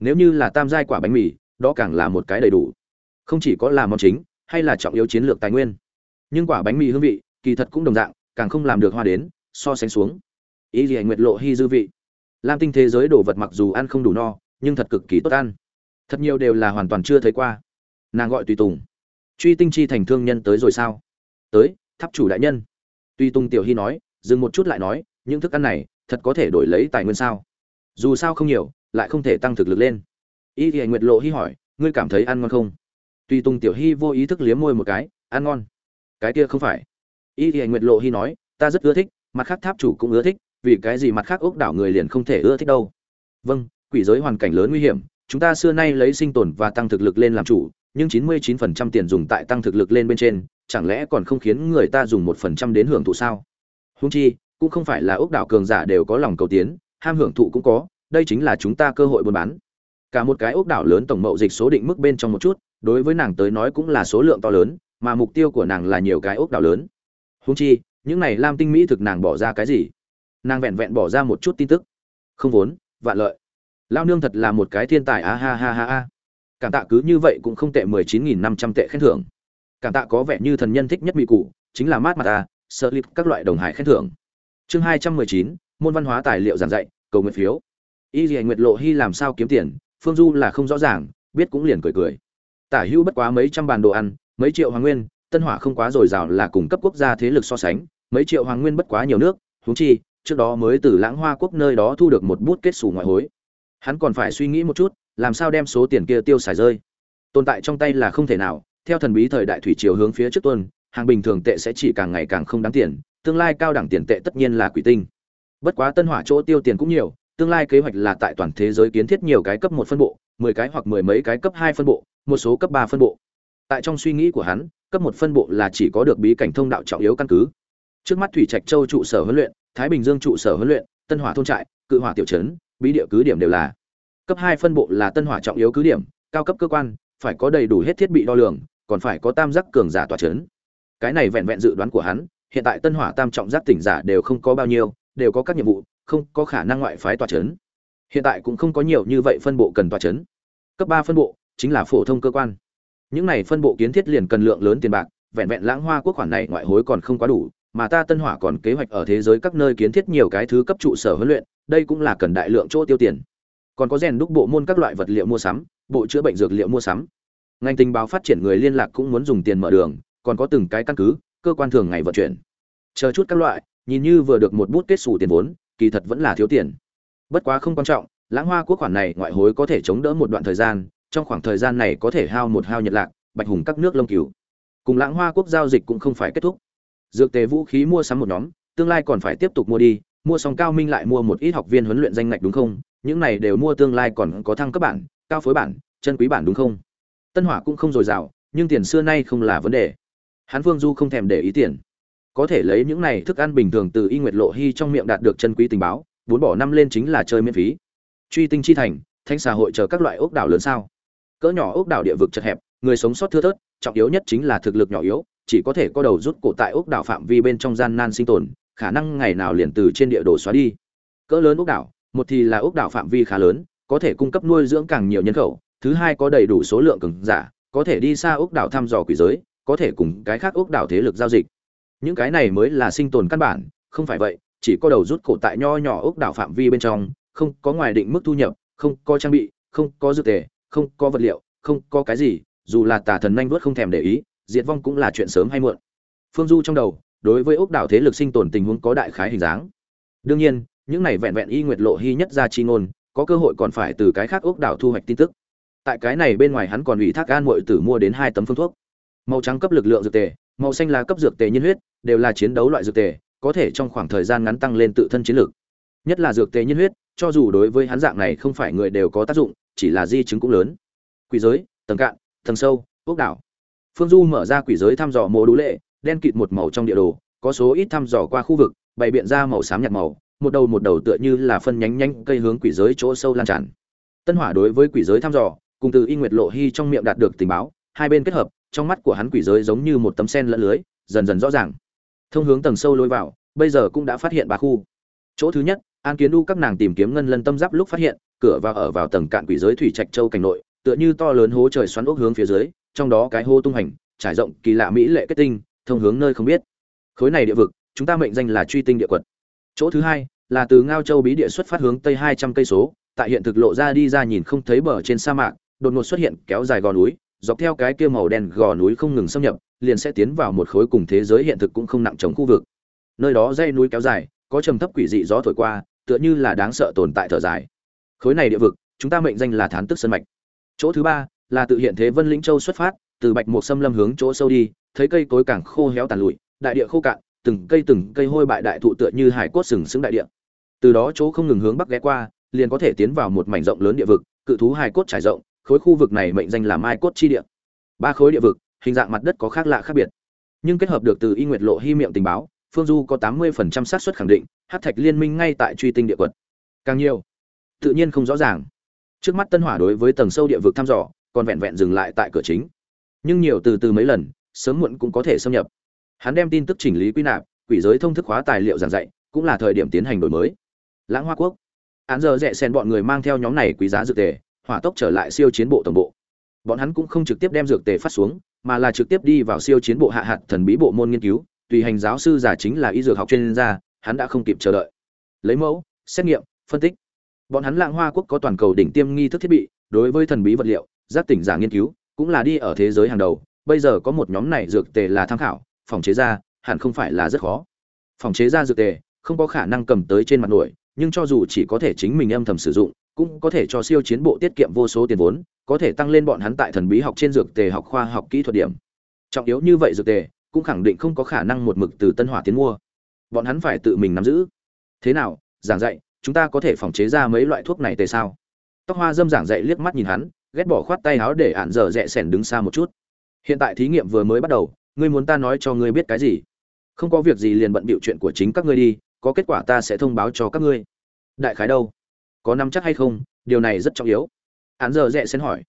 Nếu như là tam giai quả bánh mì, đó càng là một cái đầy đủ. Không chỉ có là món chính, hay là trọng yếu chiến lược tài nguyên. Nhưng quả bánh mì hương vị, kỳ thật cũng đồng dạng, càng không làm được hoa đến, so sánh xuống. Ý gì nguyệt lộ hy dư vị. Lam tinh thế giới đồ vật mặc dù ăn không đủ no, nhưng thật cực kỳ tốt ăn. Thật nhiều đều là hoàn toàn chưa thấy qua nàng gọi tùy tùng. Truy tinh chi thành thương nhân tới rồi sao? Tới, tháp chủ đại nhân. Tùy tùng tiểu hy nói, dừng một chút lại nói, những thức ăn này, thật có thể đổi lấy tài nguyên sao? Dù sao không nhiều, lại không thể tăng thực lực lên. Y thì nguyệt lộ hy hỏi, ngươi cảm thấy ăn ngon không? Tùy tùng tiểu hy vô ý thức liếm môi một cái, ăn ngon. Cái kia không phải. Y thì nguyệt lộ hy nói, ta rất ưa thích, mặt khác tháp chủ cũng ưa thích, vì cái gì mặt khác ốc đảo người liền không thể ưa thích đâu? Vâng quỷ giới hoàn cảnh lớn nguy hiểm, chúng ta xưa nay lấy sinh tồn và tăng thực lực lên làm chủ nhưng 99% tiền dùng tại tăng thực lực lên bên trên, chẳng lẽ còn không khiến người ta dùng một phần trăm đến hưởng thụ sao? Huống chi, cũng không phải là ốc đảo cường giả đều có lòng cầu tiến, ham hưởng thụ cũng có, đây chính là chúng ta cơ hội buôn bán. Cả một cái ốc đảo lớn tổng mậu dịch số định mức bên trong một chút, đối với nàng tới nói cũng là số lượng to lớn, mà mục tiêu của nàng là nhiều cái ốc đảo lớn. Huống chi, những này lam tinh mỹ thực nàng bỏ ra cái gì? Nàng vẹn vẹn bỏ ra một chút tin tức. Không vốn, vạn lợi. Lao nương thật là một cái thiên tài, a ha ha ha ha cảm tạ cứ như vậy cũng không tệ mười chín nghìn năm trăm tệ khen thưởng. Cảm tạ có vẻ như thần nhân thích nhất mỹ cụ, chính là mát mặt ta, sợ lip các loại đồng hải khen thưởng. Chương hai trăm mười chín, môn văn hóa tài liệu giảng dạy, cầu nguyện phiếu. Y dì nguyệt lộ hy làm sao kiếm tiền, phương du là không rõ ràng, biết cũng liền cười cười. Tả hữu bất quá mấy trăm bàn đồ ăn, mấy triệu hoàng nguyên, tân hỏa không quá dồi dào là cùng cấp quốc gia thế lực so sánh, mấy triệu hoàng nguyên bất quá nhiều nước, huống chi, trước đó mới từ lãng hoa quốc nơi đó thu được một bút kết xù ngoại hối. Hắn còn phải suy nghĩ một chút làm sao đem số tiền kia tiêu xài rơi? Tồn tại trong tay là không thể nào, theo thần bí thời đại thủy triều hướng phía trước tuần hàng bình thường tệ sẽ chỉ càng ngày càng không đáng tiền, tương lai cao đẳng tiền tệ tất nhiên là quỷ tinh. Bất quá tân hỏa chỗ tiêu tiền cũng nhiều, tương lai kế hoạch là tại toàn thế giới kiến thiết nhiều cái cấp một phân bộ, mười cái hoặc mười mấy cái cấp hai phân bộ, một số cấp ba phân bộ. Tại trong suy nghĩ của hắn, cấp một phân bộ là chỉ có được bí cảnh thông đạo trọng yếu căn cứ. Trước mắt thủy trạch châu trụ sở huấn luyện, thái bình dương trụ sở huấn luyện, tân hỏa thôn trại, cự hỏa tiểu trấn, bí địa cứ điểm đều là cấp hai phân bộ là tân hỏa trọng yếu cứ điểm, cao cấp cơ quan, phải có đầy đủ hết thiết bị đo lường, còn phải có tam giác cường giả tỏa chấn. cái này vẹn vẹn dự đoán của hắn, hiện tại tân hỏa tam trọng giác tỉnh giả đều không có bao nhiêu, đều có các nhiệm vụ, không có khả năng ngoại phái tỏa chấn. hiện tại cũng không có nhiều như vậy phân bộ cần tỏa chấn. cấp ba phân bộ chính là phổ thông cơ quan những này phân bộ kiến thiết liền cần lượng lớn tiền bạc, vẹn vẹn lãng hoa quốc khoản này ngoại hối còn không quá đủ, mà ta tân hỏa còn kế hoạch ở thế giới các nơi kiến thiết nhiều cái thứ cấp trụ sở huấn luyện, đây cũng là cần đại lượng chỗ tiêu tiền còn có rèn đúc bộ môn các loại vật liệu mua sắm, bộ chữa bệnh dược liệu mua sắm. Ngành tình báo phát triển người liên lạc cũng muốn dùng tiền mở đường, còn có từng cái căn cứ, cơ quan thường ngày vận chuyển. Chờ chút các loại, nhìn như vừa được một bút kết xù tiền vốn, kỳ thật vẫn là thiếu tiền. Bất quá không quan trọng, lãng hoa quốc khoản này ngoại hối có thể chống đỡ một đoạn thời gian, trong khoảng thời gian này có thể hao một hao nhật lạc, bạch hùng các nước lông cứu cùng lãng hoa quốc giao dịch cũng không phải kết thúc. Dược tề vũ khí mua sắm một nhóm, tương lai còn phải tiếp tục mua đi mua xong cao minh lại mua một ít học viên huấn luyện danh ngạch đúng không? Những này đều mua tương lai còn có thăng cấp bản, cao phối bản, chân quý bản đúng không? Tân hỏa cũng không dồi dào, nhưng tiền xưa nay không là vấn đề. Hán phương du không thèm để ý tiền. Có thể lấy những này thức ăn bình thường từ y nguyệt lộ hy trong miệng đạt được chân quý tình báo bốn bỏ năm lên chính là chơi miễn phí. Truy tinh chi thành thanh xã hội chờ các loại ốc đảo lớn sao? Cỡ nhỏ ốc đảo địa vực chật hẹp, người sống sót thưa thớt, trọng yếu nhất chính là thực lực nhỏ yếu, chỉ có thể có đầu rút cổ tại ốc đảo phạm vi bên trong gian nan sinh tồn khả năng ngày nào liền từ trên địa đồ xóa đi. Cỡ lớn ốc đảo, một thì là ốc đảo phạm vi khá lớn, có thể cung cấp nuôi dưỡng càng nhiều nhân khẩu, thứ hai có đầy đủ số lượng cường giả, có thể đi xa ốc đảo thăm dò quỷ giới, có thể cùng cái khác ốc đảo thế lực giao dịch. Những cái này mới là sinh tồn căn bản, không phải vậy, chỉ có đầu rút cổ tại nho nhỏ ốc đảo phạm vi bên trong, không có ngoài định mức thu nhập, không có trang bị, không có dược tề, không có vật liệu, không có cái gì, dù là tà thần nhanh vuốt không thèm để ý, diệt vong cũng là chuyện sớm hay muộn. Phương du trong đầu đối với ốc đảo thế lực sinh tồn tình huống có đại khái hình dáng. Đương nhiên, những này vẹn vẹn y nguyệt lộ hy nhất ra chi ngôn, có cơ hội còn phải từ cái khác ốc đảo thu hoạch tin tức. Tại cái này bên ngoài hắn còn ủy thác an muội tử mua đến hai tấm phương thuốc. Màu trắng cấp lực lượng dược tề, màu xanh là cấp dược tề nhiên huyết, đều là chiến đấu loại dược tề, có thể trong khoảng thời gian ngắn tăng lên tự thân chiến lực. Nhất là dược tề nhiên huyết, cho dù đối với hắn dạng này không phải người đều có tác dụng, chỉ là di chứng cũng lớn. Quỷ giới, tầng cạn, tầng sâu, ốc đảo. Phương du mở ra quỷ giới thăm dò mô đũ lệ đen kịt một màu trong địa đồ, có số ít thăm dò qua khu vực, bày biện ra màu xám nhạt màu, một đầu một đầu tựa như là phân nhánh nhanh cây hướng quỷ giới chỗ sâu lan tràn. Tân hỏa đối với quỷ giới thăm dò, cùng từ y nguyệt lộ hy trong miệng đạt được tình báo, hai bên kết hợp, trong mắt của hắn quỷ giới giống như một tấm sen lẫn lưới, dần dần rõ ràng. Thông hướng tầng sâu lối vào, bây giờ cũng đã phát hiện ba khu. Chỗ thứ nhất, an kiến du các nàng tìm kiếm ngân lân tâm giáp lúc phát hiện, cửa vào ở vào tầng cạn quỷ giới thủy trạch châu cảnh nội, tựa như to lớn hố trời xoắn ốc hướng phía dưới, trong đó cái hô tung hành, trải rộng kỳ lạ mỹ lệ kết tinh thông hướng nơi không biết. Khối này địa vực, chúng ta mệnh danh là truy tinh địa quật. Chỗ thứ hai là từ ngao châu bí địa xuất phát hướng tây hai trăm cây số, tại hiện thực lộ ra đi ra nhìn không thấy bờ trên sa mạc, đột ngột xuất hiện kéo dài gò núi, dọc theo cái kia màu đen gò núi không ngừng xâm nhập, liền sẽ tiến vào một khối cùng thế giới hiện thực cũng không nặng chống khu vực. Nơi đó dây núi kéo dài, có trầm thấp quỷ dị gió thổi qua, tựa như là đáng sợ tồn tại thở dài. Khối này địa vực, chúng ta mệnh danh là thán tức sân mạch. Chỗ thứ ba là tự hiện thế vân lĩnh châu xuất phát, từ bạch một xâm lâm hướng chỗ sâu đi thấy cây cối càng khô héo tàn lụi, đại địa khô cạn, từng cây từng cây hôi bại đại thụ tựa như hải cốt sừng sững đại địa. Từ đó chỗ không ngừng hướng bắc ghé qua, liền có thể tiến vào một mảnh rộng lớn địa vực, cự thú hải cốt trải rộng, khối khu vực này mệnh danh là mai cốt chi địa. Ba khối địa vực, hình dạng mặt đất có khác lạ khác biệt. Nhưng kết hợp được từ y nguyệt lộ hy miệng tình báo, phương du có tám mươi phần trăm xác suất khẳng định hát thạch liên minh ngay tại truy tinh địa quật. Càng nhiều, tự nhiên không rõ ràng. Trước mắt tân hỏa đối với tầng sâu địa vực thăm dò, còn vẹn vẹn dừng lại tại cửa chính. Nhưng nhiều từ từ mấy lần sớm muộn cũng có thể xâm nhập. Hắn đem tin tức chỉnh lý quy nạp, quỷ giới thông thức hóa tài liệu giảng dạy, cũng là thời điểm tiến hành đổi mới. Lãng hoa quốc. Án giờ rẽ xen bọn người mang theo nhóm này quý giá dược tề, hỏa tốc trở lại siêu chiến bộ tổng bộ. Bọn hắn cũng không trực tiếp đem dược tề phát xuống, mà là trực tiếp đi vào siêu chiến bộ hạ hạt thần bí bộ môn nghiên cứu, tùy hành giáo sư giả chính là y dược học chuyên gia, hắn đã không kịp chờ đợi. Lấy mẫu, xét nghiệm, phân tích. Bọn hắn lãng hoa quốc có toàn cầu đỉnh tiêm nghi thức thiết bị, đối với thần bí vật liệu, giác tỉnh giả nghiên cứu, cũng là đi ở thế giới hàng đầu bây giờ có một nhóm này dược tề là tham khảo, phòng chế ra hẳn không phải là rất khó. Phòng chế ra dược tề không có khả năng cầm tới trên mặt nổi, nhưng cho dù chỉ có thể chính mình âm thầm sử dụng, cũng có thể cho siêu chiến bộ tiết kiệm vô số tiền vốn, có thể tăng lên bọn hắn tại thần bí học trên dược tề học khoa học kỹ thuật điểm. Trọng yếu như vậy dược tề cũng khẳng định không có khả năng một mực từ tân hỏa tiến mua. Bọn hắn phải tự mình nắm giữ. Thế nào, giảng dạy, chúng ta có thể phòng chế ra mấy loại thuốc này tề sao? Tóc hoa dâm giảng dạy liếc mắt nhìn hắn, ghét bỏ khoát tay áo để ạn dở rẽ sẻn đứng xa một chút hiện tại thí nghiệm vừa mới bắt đầu, ngươi muốn ta nói cho ngươi biết cái gì? Không có việc gì liền bận bịu chuyện của chính các ngươi đi, có kết quả ta sẽ thông báo cho các ngươi. Đại khái đâu? Có nắm chắc hay không? Điều này rất trọng yếu. Án giờ rẽ xen hỏi.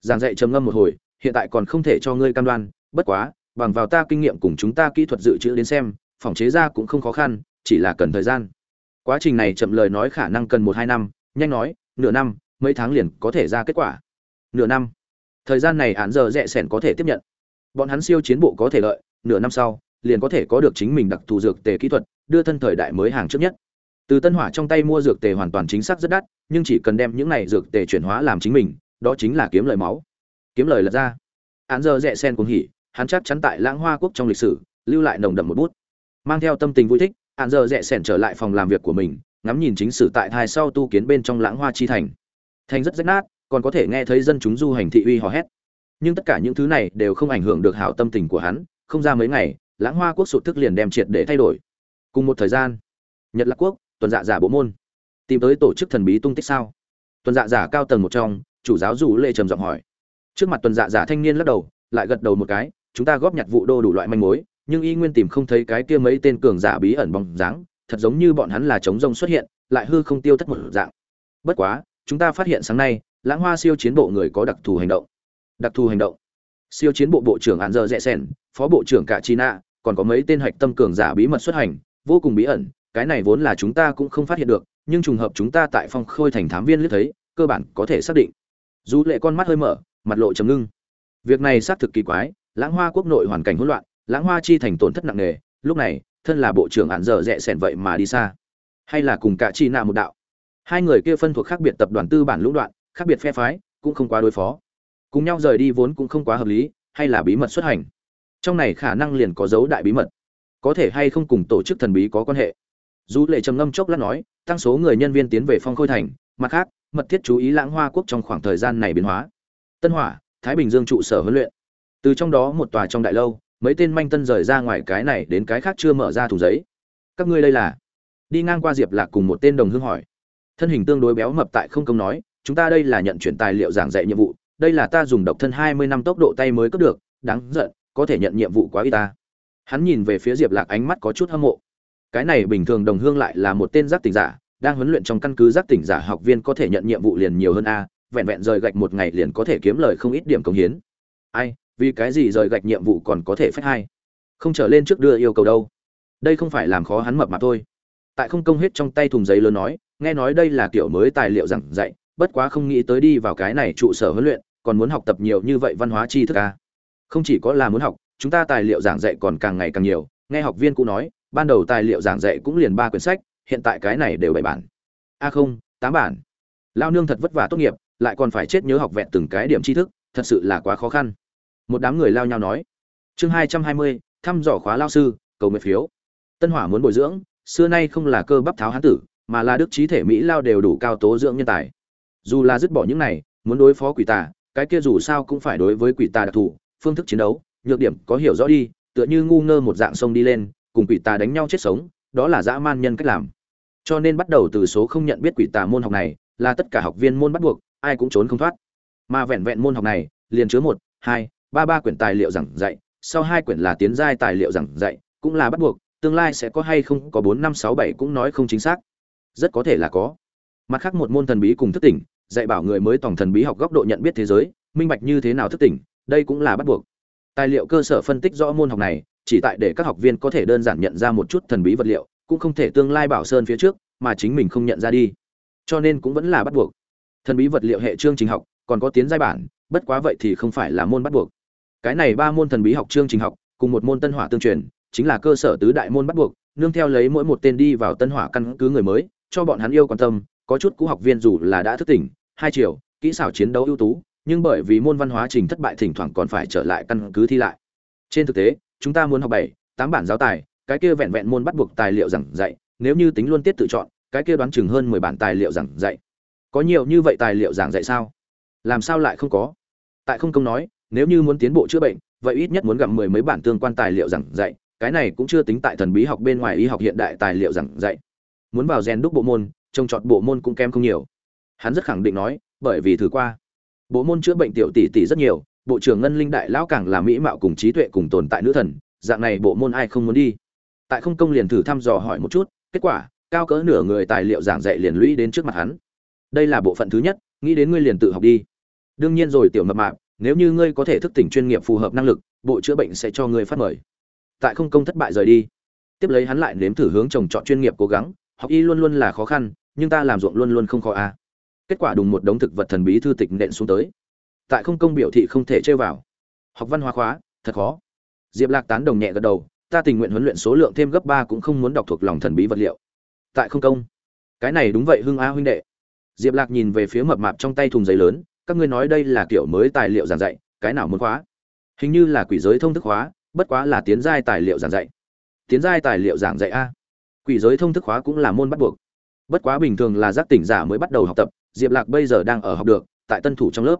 Giảng dạy trầm ngâm một hồi, hiện tại còn không thể cho ngươi cam đoan, bất quá, bằng vào ta kinh nghiệm cùng chúng ta kỹ thuật dự trữ đến xem, phòng chế ra cũng không khó khăn, chỉ là cần thời gian. Quá trình này chậm lời nói khả năng cần một hai năm, nhanh nói, nửa năm, mấy tháng liền có thể ra kết quả. Nửa năm thời gian này án giờ rẽ sẻn có thể tiếp nhận. Bọn hắn siêu chiến bộ có thể lợi, nửa năm sau, liền có thể có được chính mình đặc thù dược tề kỹ thuật, đưa thân thời đại mới hàng trước nhất. Từ tân hỏa trong tay mua dược tề hoàn toàn chính xác rất đắt, nhưng chỉ cần đem những này dược tề chuyển hóa làm chính mình, đó chính là kiếm lời máu. Kiếm lời lật ra. Án giờ rẽ sen cũng hỉ, hắn chắc chắn tại lãng hoa quốc trong lịch sử, lưu lại nồng đậm một bút. Mang theo tâm tình vui thích, án giờ rẽ sẻn trở lại phòng làm việc của mình, ngắm nhìn chính sử tại thai sau tu kiến bên trong lãng hoa chi thành. Thành rất rách nát còn có thể nghe thấy dân chúng du hành thị uy hò hét. Nhưng tất cả những thứ này đều không ảnh hưởng được hảo tâm tình của hắn, không ra mấy ngày, lãng hoa quốc sụt thức liền đem triệt để thay đổi. Cùng một thời gian, nhật lạc quốc, tuần dạ giả bộ môn. Tìm tới tổ chức thần bí tung tích sao? Tuần dạ giả cao tầng một trong, chủ giáo dù lệ trầm giọng hỏi. Trước mặt tuần dạ giả thanh niên lắc đầu, lại gật đầu một cái, chúng ta góp nhặt vụ đô đủ loại manh mối, nhưng y nguyên tìm không thấy cái kia mấy tên cường giả bí ẩn bóng dáng, thật giống như bọn hắn là chống rông xuất hiện, lại hư không tiêu thất một dạng. Bất quá, chúng ta phát hiện sáng nay lãng hoa siêu chiến bộ người có đặc thù hành động. Đặc thù hành động. Siêu chiến bộ bộ trưởng hạn dơ rẽ sen phó bộ trưởng cả china còn có mấy tên hạch tâm cường giả bí mật xuất hành, vô cùng bí ẩn, cái này vốn là chúng ta cũng không phát hiện được, nhưng trùng hợp chúng ta tại phong khôi thành thám viên liếc thấy, cơ bản có thể xác định. Dù lệ con mắt hơi mở, mặt lộ trầm ngưng. Việc này xác thực kỳ quái, lãng hoa quốc nội hoàn cảnh hỗn loạn, lãng hoa chi thành tổn thất nặng nề, lúc này, thân là bộ trưởng hạn dở rẽ sẻn vậy mà đi xa. Hay là cùng cả chi nạ một đạo. Hai người kia phân thuộc khác biệt tập đoàn tư bản lũng đoạn khác biệt phe phái, cũng không quá đối phó. Cùng nhau rời đi vốn cũng không quá hợp lý, hay là bí mật xuất hành. Trong này khả năng liền có dấu đại bí mật. Có thể hay không cùng tổ chức thần bí có quan hệ. Dù lệ trầm ngâm chốc lát nói, tăng số người nhân viên tiến về phong khôi thành, mặt khác, mật thiết chú ý lãng hoa quốc trong khoảng thời gian này biến hóa. Tân hỏa, thái bình dương trụ sở huấn luyện. Từ trong đó một tòa trong đại lâu, mấy tên manh tân rời ra ngoài cái này đến cái khác chưa mở ra thùng giấy. Các ngươi đây là? Đi ngang qua diệp lạc cùng một tên đồng hương hỏi. Thân hình tương đối béo mập tại không công nói chúng ta đây là nhận chuyển tài liệu giảng dạy nhiệm vụ đây là ta dùng độc thân hai mươi năm tốc độ tay mới cướp được đáng giận có thể nhận nhiệm vụ quá y ta. Hắn nhìn về phía diệp lạc ánh mắt có chút hâm mộ. Cái này bình thường đồng hương lại là một tên giác tỉnh giả đang huấn luyện trong căn cứ giác tỉnh giả học viên có thể nhận nhiệm vụ liền nhiều hơn a vẹn vẹn rời gạch một ngày liền có thể kiếm lời không ít điểm công hiến. Ai vì cái gì rời gạch nhiệm vụ còn có thể phép hai, không trở lên trước đưa yêu cầu đâu. Đây không phải làm khó hắn mập mà thôi. Tại không công hết trong tay thùng giấy lớn nói nghe nói đây là kiểu mới tài liệu giảng dạy bất quá không nghĩ tới đi vào cái này trụ sở huấn luyện, còn muốn học tập nhiều như vậy văn hóa tri thức a không chỉ có là muốn học, chúng ta tài liệu giảng dạy còn càng ngày càng nhiều. Nghe học viên cũng nói, ban đầu tài liệu giảng dạy cũng liền ba quyển sách, hiện tại cái này đều bảy bản. A không, tám bản. Lao nương thật vất vả tốt nghiệp, lại còn phải chết nhớ học vẹn từng cái điểm tri thức, thật sự là quá khó khăn. Một đám người lao nhau nói. Chương hai trăm hai mươi, thăm dò khóa lao sư, cầu nguyện phiếu. Tân hỏa muốn bồi dưỡng, xưa nay không là cơ bắp tháo hán tử, mà là đức trí thể mỹ lao đều đủ cao tố dưỡng nhân tài dù là dứt bỏ những này, muốn đối phó quỷ tà, cái kia dù sao cũng phải đối với quỷ tà đặc thù, phương thức chiến đấu, nhược điểm có hiểu rõ đi, tựa như ngu ngơ một dạng sông đi lên, cùng quỷ tà đánh nhau chết sống, đó là dã man nhân cách làm. Cho nên bắt đầu từ số không nhận biết quỷ tà môn học này, là tất cả học viên môn bắt buộc, ai cũng trốn không thoát. Mà vẹn vẹn môn học này, liền chứa một, hai, ba ba quyển tài liệu giảng dạy, sau hai quyển là tiến giai tài liệu giảng dạy, cũng là bắt buộc, tương lai sẽ có hay không có bốn năm sáu bảy cũng nói không chính xác. Rất có thể là có. Mặt khác một môn thần bí cùng thức tỉnh dạy bảo người mới tổng thần bí học góc độ nhận biết thế giới, minh bạch như thế nào thức tỉnh, đây cũng là bắt buộc. Tài liệu cơ sở phân tích rõ môn học này, chỉ tại để các học viên có thể đơn giản nhận ra một chút thần bí vật liệu, cũng không thể tương lai bảo sơn phía trước, mà chính mình không nhận ra đi. Cho nên cũng vẫn là bắt buộc. Thần bí vật liệu hệ chương trình học, còn có tiến giai bản, bất quá vậy thì không phải là môn bắt buộc. Cái này ba môn thần bí học chương trình học, cùng một môn tân hỏa tương truyền, chính là cơ sở tứ đại môn bắt buộc, nương theo lấy mỗi một tên đi vào tân hỏa căn cứ người mới, cho bọn hắn yêu quan tâm, có chút cũ học viên dù là đã thức tỉnh hai chiều kỹ xảo chiến đấu ưu tú, nhưng bởi vì môn văn hóa trình thất bại thỉnh thoảng còn phải trở lại căn cứ thi lại. Trên thực tế, chúng ta muốn học bảy, tám bản giáo tài, cái kia vẹn vẹn môn bắt buộc tài liệu giảng dạy, nếu như tính luôn tiết tự chọn, cái kia đoán chừng hơn mười bản tài liệu giảng dạy. Có nhiều như vậy tài liệu giảng dạy sao? Làm sao lại không có? Tại không công nói, nếu như muốn tiến bộ chữa bệnh, vậy ít nhất muốn gặp mười mấy bản tương quan tài liệu giảng dạy, cái này cũng chưa tính tại thần bí học bên ngoài y học hiện đại tài liệu giảng dạy. Muốn vào rèn đúc bộ môn, trông trọt bộ môn cũng kém không nhiều hắn rất khẳng định nói, bởi vì thử qua. Bộ môn chữa bệnh tiểu tỷ tỷ rất nhiều, bộ trưởng ngân linh đại lão càng là mỹ mạo cùng trí tuệ cùng tồn tại nữ thần, dạng này bộ môn ai không muốn đi? Tại không công liền thử thăm dò hỏi một chút, kết quả, cao cỡ nửa người tài liệu giảng dạy liền lũy đến trước mặt hắn. Đây là bộ phận thứ nhất, nghĩ đến ngươi liền tự học đi. Đương nhiên rồi tiểu mập mạp, nếu như ngươi có thể thức tỉnh chuyên nghiệp phù hợp năng lực, bộ chữa bệnh sẽ cho ngươi phát mời. Tại không công thất bại rời đi. Tiếp lấy hắn lại nếm thử hướng trồng chọn chuyên nghiệp cố gắng, học y luôn luôn là khó khăn, nhưng ta làm ruộng luôn luôn không khó a kết quả đùng một đống thực vật thần bí thư tịch nện xuống tới. Tại không công biểu thị không thể chơi vào. Học văn hóa khóa, thật khó. Diệp lạc tán đồng nhẹ gật đầu, ta tình nguyện huấn luyện số lượng thêm gấp ba cũng không muốn đọc thuộc lòng thần bí vật liệu. Tại không công. Cái này đúng vậy hưng a huynh đệ. Diệp lạc nhìn về phía mập mạp trong tay thùng giấy lớn, các ngươi nói đây là kiểu mới tài liệu giảng dạy, cái nào muốn khóa? Hình như là quỷ giới thông thức khóa, bất quá là tiến giai tài liệu giảng dạy. Tiến giai tài liệu giảng dạy a. Quỷ giới thông thức khóa cũng là môn bắt buộc. Bất quá bình thường là giác tỉnh giả mới bắt đầu học tập diệp lạc bây giờ đang ở học được, tại tân thủ trong lớp.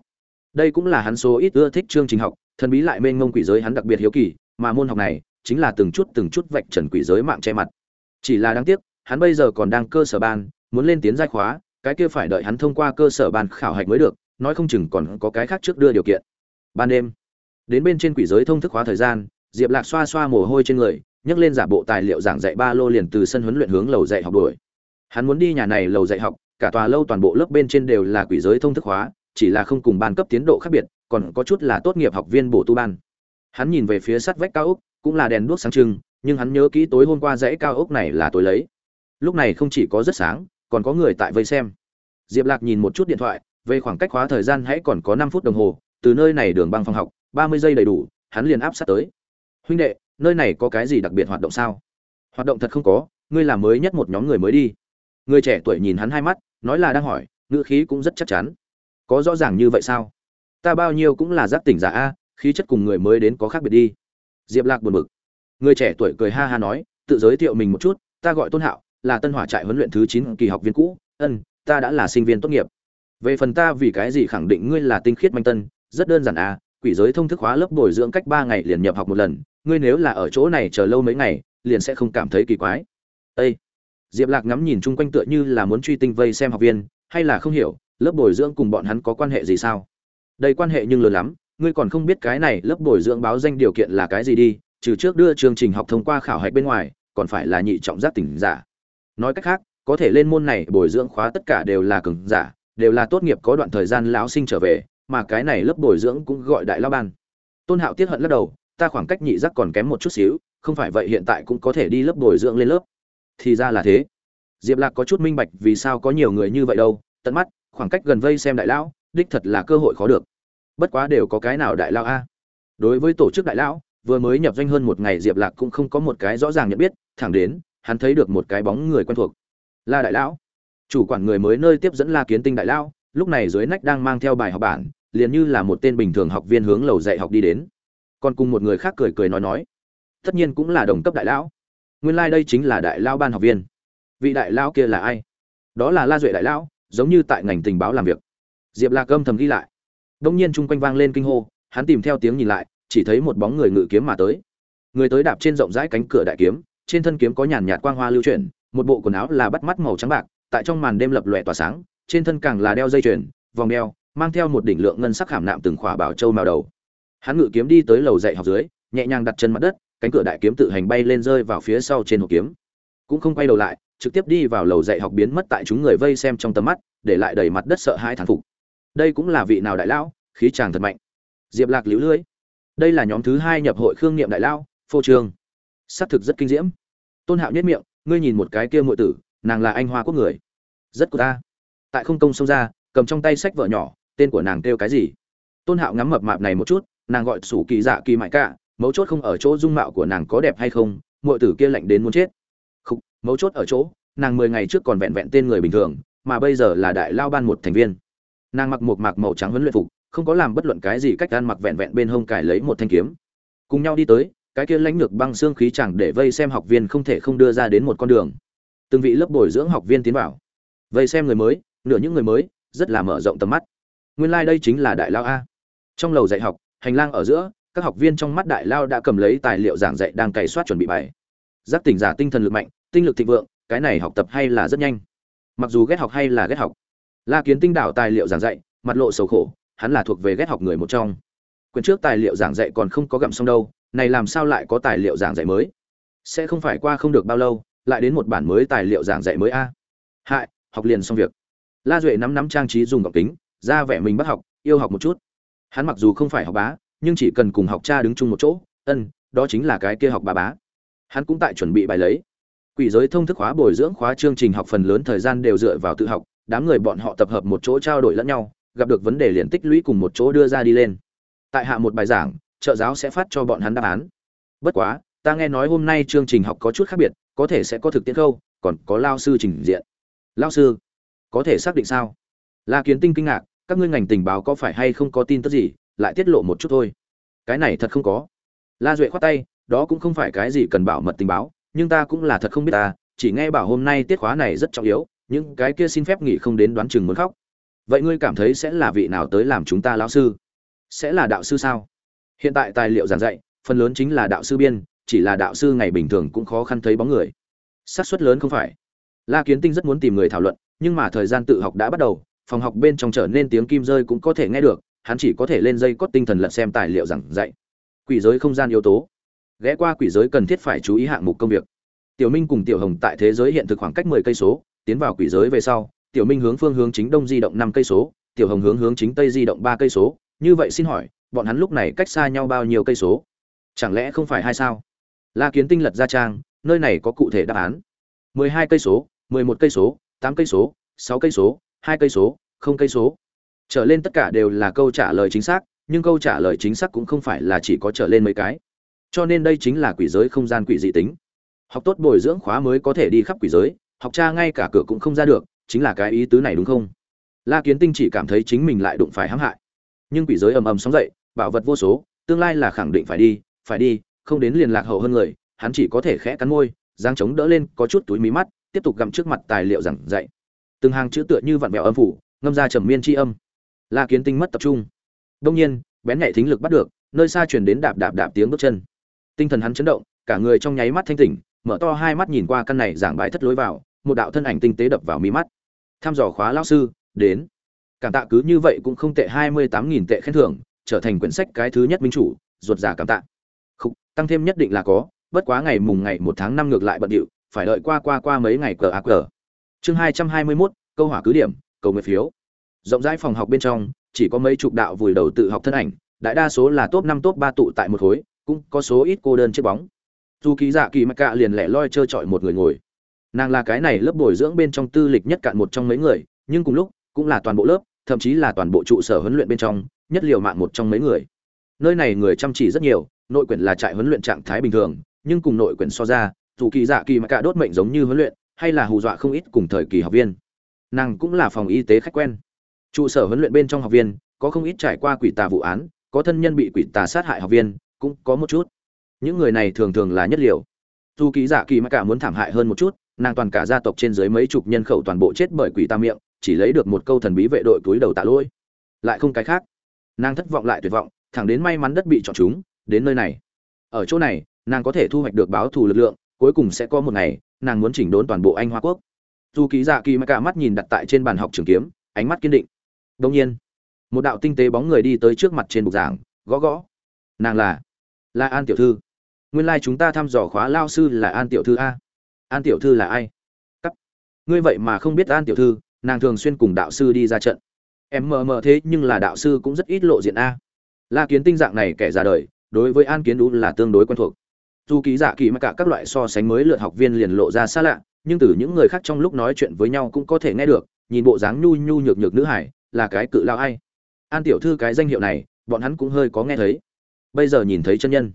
Đây cũng là hắn số ít ưa thích chương trình học, thần bí lại mênh mông quỷ giới hắn đặc biệt hiếu kỳ, mà môn học này chính là từng chút từng chút vạch trần quỷ giới mạng che mặt. Chỉ là đáng tiếc, hắn bây giờ còn đang cơ sở ban, muốn lên tiến giai khóa, cái kia phải đợi hắn thông qua cơ sở ban khảo hạch mới được, nói không chừng còn có cái khác trước đưa điều kiện. Ban đêm, đến bên trên quỷ giới thông thức khóa thời gian, diệp lạc xoa xoa mồ hôi trên người, nhấc lên giả bộ tài liệu giảng dạy ba lô liền từ sân huấn luyện hướng lầu dạy học đuổi. Hắn muốn đi nhà này lầu dạy học cả tòa lâu toàn bộ lớp bên trên đều là quỷ giới thông thức hóa, chỉ là không cùng ban cấp tiến độ khác biệt, còn có chút là tốt nghiệp học viên bổ tu ban. Hắn nhìn về phía sắt vách cao ốc, cũng là đèn đuốc sáng trưng, nhưng hắn nhớ kỹ tối hôm qua dãy cao ốc này là tối lấy. Lúc này không chỉ có rất sáng, còn có người tại vây xem. Diệp lạc nhìn một chút điện thoại, về khoảng cách khóa thời gian hãy còn có năm phút đồng hồ, từ nơi này đường băng phòng học, ba mươi giây đầy đủ, hắn liền áp sát tới. Huynh đệ, nơi này có cái gì đặc biệt hoạt động sao? Hoạt động thật không có, ngươi là mới nhất một nhóm người mới đi. Người trẻ tuổi nhìn hắn hai mắt nói là đang hỏi, ngữ khí cũng rất chắc chắn. Có rõ ràng như vậy sao? Ta bao nhiêu cũng là giác tỉnh giả a, khí chất cùng người mới đến có khác biệt đi. Diệp lạc buồn bực. Người trẻ tuổi cười ha ha nói, tự giới thiệu mình một chút, ta gọi tôn hạo, là tân hỏa trại huấn luyện thứ chín kỳ học viên cũ, ân, ta đã là sinh viên tốt nghiệp. Về phần ta vì cái gì khẳng định ngươi là tinh khiết manh tân, rất đơn giản à quỷ giới thông thức hóa lớp bồi dưỡng cách ba ngày liền nhập học một lần, ngươi nếu là ở chỗ này chờ lâu mấy ngày, liền sẽ không cảm thấy kỳ quái. Ây diệp lạc ngắm nhìn chung quanh tựa như là muốn truy tinh vây xem học viên, hay là không hiểu, lớp bồi dưỡng cùng bọn hắn có quan hệ gì sao? Đây quan hệ nhưng lớn lắm, ngươi còn không biết cái này lớp bồi dưỡng báo danh điều kiện là cái gì đi, trừ trước đưa chương trình học thông qua khảo hạch bên ngoài, còn phải là nhị trọng giác tỉnh giả. Nói cách khác, có thể lên môn này bồi dưỡng khóa tất cả đều là cường giả, đều là tốt nghiệp có đoạn thời gian lão sinh trở về, mà cái này lớp bồi dưỡng cũng gọi đại lao ban. Tôn hạo tiết hận lắc đầu, ta khoảng cách nhị giác còn kém một chút xíu, không phải vậy hiện tại cũng có thể đi lớp bồi dưỡng lên lớp thì ra là thế. Diệp lạc có chút minh bạch vì sao có nhiều người như vậy đâu, tận mắt, khoảng cách gần vây xem đại lão, đích thật là cơ hội khó được. Bất quá đều có cái nào đại lão a? Đối với tổ chức đại lão, vừa mới nhập doanh hơn một ngày diệp lạc cũng không có một cái rõ ràng nhận biết, thẳng đến, hắn thấy được một cái bóng người quen thuộc. La đại lão. Chủ quản người mới nơi tiếp dẫn la kiến tinh đại lão, lúc này dưới nách đang mang theo bài học bản, liền như là một tên bình thường học viên hướng lầu dạy học đi đến. Còn cùng một người khác cười cười nói nói. Tất nhiên cũng là đồng cấp đại lão nguyên lai đây chính là đại lão ban học viên. Vị đại lão kia là ai? Đó là la duệ đại lão giống như tại ngành tình báo làm việc. Diệp lạc âm thầm ghi lại. Đông nhiên chung quanh vang lên kinh hô, hắn tìm theo tiếng nhìn lại, chỉ thấy một bóng người ngự kiếm mà tới. Người tới đạp trên rộng rãi cánh cửa đại kiếm, trên thân kiếm có nhàn nhạt quang hoa lưu chuyển, một bộ quần áo là bắt mắt màu trắng bạc, tại trong màn đêm lập lòe tỏa sáng, trên thân càng là đeo dây chuyền, vòng đeo, mang theo một đỉnh lượng ngân sắc khảm nạm từng khỏa bảo châu màu đầu. Hắn ngự kiếm đi tới lầu dạy học dưới, nhẹ nhàng đặt chân mặt đất cánh cửa đại kiếm tự hành bay lên rơi vào phía sau trên hộp kiếm. Cũng không quay đầu lại, trực tiếp đi vào lầu dạy học biến mất tại chúng người vây xem trong tầm mắt, để lại đầy mặt đất sợ hãi thán phục. Đây cũng là vị nào đại lão, khí chàng thật mạnh. Diệp lạc liễu lưới. Đây là nhóm thứ hai nhập hội khương niệm đại lão, phô trương. Xác thực rất kinh diễm. Tôn hạo nhất miệng, ngươi nhìn một cái kia muội tử, nàng là anh hoa quốc người. Rất của ta. Tại không công xông ra, cầm trong tay sách vợ nhỏ, tên của nàng kêu cái gì? Tôn hạo ngắm mập mạp này một chút, nàng gọi sủ kỳ dạ kỳ mại cả mấu chốt không ở chỗ dung mạo của nàng có đẹp hay không, muội tử kia lạnh đến muốn chết. Không mấu chốt ở chỗ, nàng mười ngày trước còn vẹn vẹn tên người bình thường, mà bây giờ là đại lao ban một thành viên. Nàng mặc một mạc màu trắng huấn luyện phục, không có làm bất luận cái gì cách ăn mặc vẹn vẹn bên hông cải lấy một thanh kiếm. Cùng nhau đi tới, cái kia lãnh lược băng xương khí chẳng để vây xem học viên không thể không đưa ra đến một con đường. Từng vị lớp bồi dưỡng học viên tiến vào. Vây xem người mới, nửa những người mới, rất là mở rộng tầm mắt. Nguyên lai、like、đây chính là đại lao a. Trong lầu dạy học, hành lang ở giữa các học viên trong mắt đại lao đã cầm lấy tài liệu giảng dạy đang cày soát chuẩn bị bài. Giác tỉnh giả tinh thần lực mạnh, tinh lực thịnh vượng, cái này học tập hay là rất nhanh. Mặc dù ghét học hay là ghét học. La kiến tinh đảo tài liệu giảng dạy, mặt lộ sầu khổ, hắn là thuộc về ghét học người một trong. Quyển trước tài liệu giảng dạy còn không có gặm xong đâu, này làm sao lại có tài liệu giảng dạy mới? Sẽ không phải qua không được bao lâu, lại đến một bản mới tài liệu giảng dạy mới a. Hại, học liền xong việc. La duệ nắm nắm trang trí dùng gọc kính, ra vẻ mình bắt học, yêu học một chút. Hắn mặc dù không phải học bá nhưng chỉ cần cùng học cha đứng chung một chỗ, ân, đó chính là cái kia học bà bá. Hắn cũng tại chuẩn bị bài lấy. Quỷ giới thông thức khóa bồi dưỡng khóa chương trình học phần lớn thời gian đều dựa vào tự học, đám người bọn họ tập hợp một chỗ trao đổi lẫn nhau, gặp được vấn đề liền tích lũy cùng một chỗ đưa ra đi lên. Tại hạ một bài giảng, trợ giáo sẽ phát cho bọn hắn đáp án. Bất quá, ta nghe nói hôm nay chương trình học có chút khác biệt, có thể sẽ có thực tiễn khâu, còn có lao sư trình diện. Lao sư, có thể xác định sao? La kiến tinh kinh ngạc, các ngươi ngành tình báo có phải hay không có tin tức gì? Lại tiết lộ một chút thôi. Cái này thật không có. La duệ khoát tay, đó cũng không phải cái gì cần bảo mật tình báo, nhưng ta cũng là thật không biết ta, chỉ nghe bảo hôm nay tiết khóa này rất trọng yếu, những cái kia xin phép nghỉ không đến đoán chừng muốn khóc. Vậy ngươi cảm thấy sẽ là vị nào tới làm chúng ta lão sư? Sẽ là đạo sư sao? Hiện tại tài liệu giảng dạy, phần lớn chính là đạo sư biên, chỉ là đạo sư ngày bình thường cũng khó khăn thấy bóng người. Xác suất lớn không phải. La kiến tinh rất muốn tìm người thảo luận, nhưng mà thời gian tự học đã bắt đầu, phòng học bên trong trở nên tiếng kim rơi cũng có thể nghe được hắn chỉ có thể lên dây cót tinh thần lật xem tài liệu giảng dạy. Quỷ giới không gian yếu tố. Ghé qua quỷ giới cần thiết phải chú ý hạng mục công việc. Tiểu minh cùng tiểu hồng tại thế giới hiện thực khoảng cách mười cây số, tiến vào quỷ giới về sau, tiểu minh hướng phương hướng chính đông di động năm cây số, tiểu hồng hướng hướng chính tây di động ba cây số. Như vậy xin hỏi, bọn hắn lúc này cách xa nhau bao nhiêu cây số? Chẳng lẽ không phải hai sao? La kiến tinh lật ra trang, nơi này có cụ thể đáp án. Mười hai cây số, mười một cây số, tám cây số, sáu cây số, hai cây số, không cây số trở lên tất cả đều là câu trả lời chính xác, nhưng câu trả lời chính xác cũng không phải là chỉ có trở lên mấy cái. Cho nên đây chính là quỷ giới không gian quỷ dị tính. Học tốt bồi dưỡng khóa mới có thể đi khắp quỷ giới, học cha ngay cả cửa cũng không ra được, chính là cái ý tứ này đúng không? La kiến tinh chỉ cảm thấy chính mình lại đụng phải hãm hại. Nhưng quỷ giới ầm ầm sóng dậy, bảo vật vô số, tương lai là khẳng định phải đi phải đi, không đến liền lạc hậu hơn người, hắn chỉ có thể khẽ cắn môi giang chống đỡ lên, có chút túi mí mắt, tiếp tục gặm trước mặt tài liệu giảng dạy. Từng hàng chữ tựa như vặn vẹo âm phủ, ngâm ra trầm miên tri âm la kiến tinh mất tập trung. Đông nhiên bén nhạy thính lực bắt được nơi xa truyền đến đạp đạp đạp tiếng bước chân. Tinh thần hắn chấn động cả người trong nháy mắt thanh tỉnh mở to hai mắt nhìn qua căn này giảng bài thất lối vào một đạo thân ảnh tinh tế đập vào mí mắt. Tham dò khóa lao sư đến. Cảm tạ cứ như vậy cũng không tệ hai mươi tám nghìn tệ khen thưởng trở thành quyển sách cái thứ nhất minh chủ ruột giả cảm tạ. Khúc, tăng thêm nhất định là có bất quá ngày mùng ngày một tháng năm ngược lại bận điệu phải đợi qua qua qua mấy ngày cờ ác cờ. Chương hai trăm hai mươi mốt câu hỏa cứ điểm cầu nguyện phiếu rộng rãi phòng học bên trong, chỉ có mấy chục đạo vùi đầu tự học thân ảnh, đại đa số là top năm, top ba tụ tại một khối, cũng có số ít cô đơn chiếc bóng. Dù ký dạ kỳ mắc cạ liền lẻ loi trơ trọi một người ngồi. Nàng là cái này lớp bồi dưỡng bên trong tư lịch nhất cạn một trong mấy người, nhưng cùng lúc, cũng là toàn bộ lớp, thậm chí là toàn bộ trụ sở huấn luyện bên trong, nhất liều mạng một trong mấy người. Nơi này người chăm chỉ rất nhiều, nội quyển là trại huấn luyện trạng thái bình thường, nhưng cùng nội quyển so ra, dù kỳ dạ kỳ mà cả đốt mệnh giống như huấn luyện, hay là hù dọa không ít cùng thời kỳ học viên. Nàng cũng là phòng y tế khách quen trụ sở huấn luyện bên trong học viên, có không ít trải qua quỷ tà vụ án, có thân nhân bị quỷ tà sát hại học viên, cũng có một chút. Những người này thường thường là nhất liệu dù ký giả kỳ mà cả muốn thảm hại hơn một chút, nàng toàn cả gia tộc trên dưới mấy chục nhân khẩu toàn bộ chết bởi quỷ tà miệng, chỉ lấy được một câu thần bí vệ đội túi đầu tạ lỗi. Lại không cái khác. Nàng thất vọng lại tuyệt vọng, thẳng đến may mắn đất bị chọn chúng, đến nơi này. Ở chỗ này, nàng có thể thu hoạch được báo thù lực lượng, cuối cùng sẽ có một ngày, nàng muốn chỉnh đốn toàn bộ anh hoa quốc. Dù ký giả kỳ mà cả mắt nhìn đặt tại trên bàn học trường kiếm, ánh mắt kiên định đồng nhiên, một đạo tinh tế bóng người đi tới trước mặt trên bục giảng, gõ gõ. Nàng là La an tiểu thư. Nguyên lai chúng ta thăm dò khóa lao sư là an tiểu thư a. An tiểu thư là ai? Cắt. Ngươi vậy mà không biết an tiểu thư, nàng thường xuyên cùng đạo sư đi ra trận. Em mờ mờ thế nhưng là đạo sư cũng rất ít lộ diện a. La kiến tinh dạng này kẻ ra đời, đối với an kiến Đũ là tương đối quen thuộc. Dù ký giả kỳ mà cả các loại so sánh mới lượt học viên liền lộ ra xa lạ, nhưng từ những người khác trong lúc nói chuyện với nhau cũng có thể nghe được, nhìn bộ dáng nhu nhu nhược nhược nữ hải là cái cự lao ai? An tiểu thư cái danh hiệu này, bọn hắn cũng hơi có nghe thấy. Bây giờ nhìn thấy chân nhân.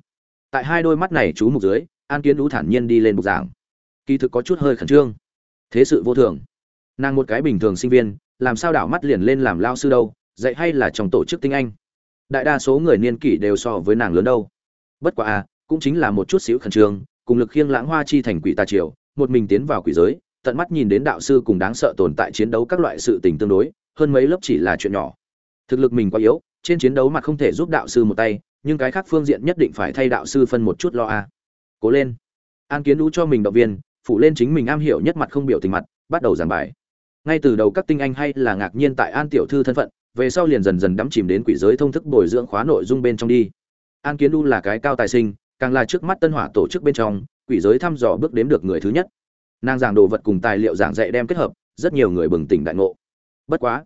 Tại hai đôi mắt này chú mục dưới, an kiến đú thản nhiên đi lên bục giảng. Kỳ thực có chút hơi khẩn trương. Thế sự vô thường. Nàng một cái bình thường sinh viên, làm sao đảo mắt liền lên làm lao sư đâu, dạy hay là trong tổ chức tinh anh? Đại đa số người niên kỷ đều so với nàng lớn đâu. Bất quá à cũng chính là một chút xíu khẩn trương, cùng lực khiêng lãng hoa chi thành quỷ tà triều, một mình tiến vào quỷ giới, tận mắt nhìn đến đạo sư cùng đáng sợ tồn tại chiến đấu các loại sự tình tương đối hơn mấy lớp chỉ là chuyện nhỏ. Thực lực mình quá yếu, trên chiến đấu mặt không thể giúp đạo sư một tay, nhưng cái khác phương diện nhất định phải thay đạo sư phân một chút lo a. Cố lên. An kiến đũ cho mình động viên phụ lên chính mình am hiểu nhất mặt không biểu tình mặt, bắt đầu giảng bài. Ngay từ đầu các tinh anh hay là ngạc nhiên tại an tiểu thư thân phận, về sau liền dần dần đắm chìm đến quỷ giới thông thức bồi dưỡng khóa nội dung bên trong đi. An kiến đu là cái cao tài sinh, càng là trước mắt tân hỏa tổ chức bên trong, quỷ giới thăm dò bước đếm được người thứ nhất. Nàng giảng đồ vật cùng tài liệu giảng dạy đem kết hợp, rất nhiều người bừng tỉnh đại ngộ bất quá.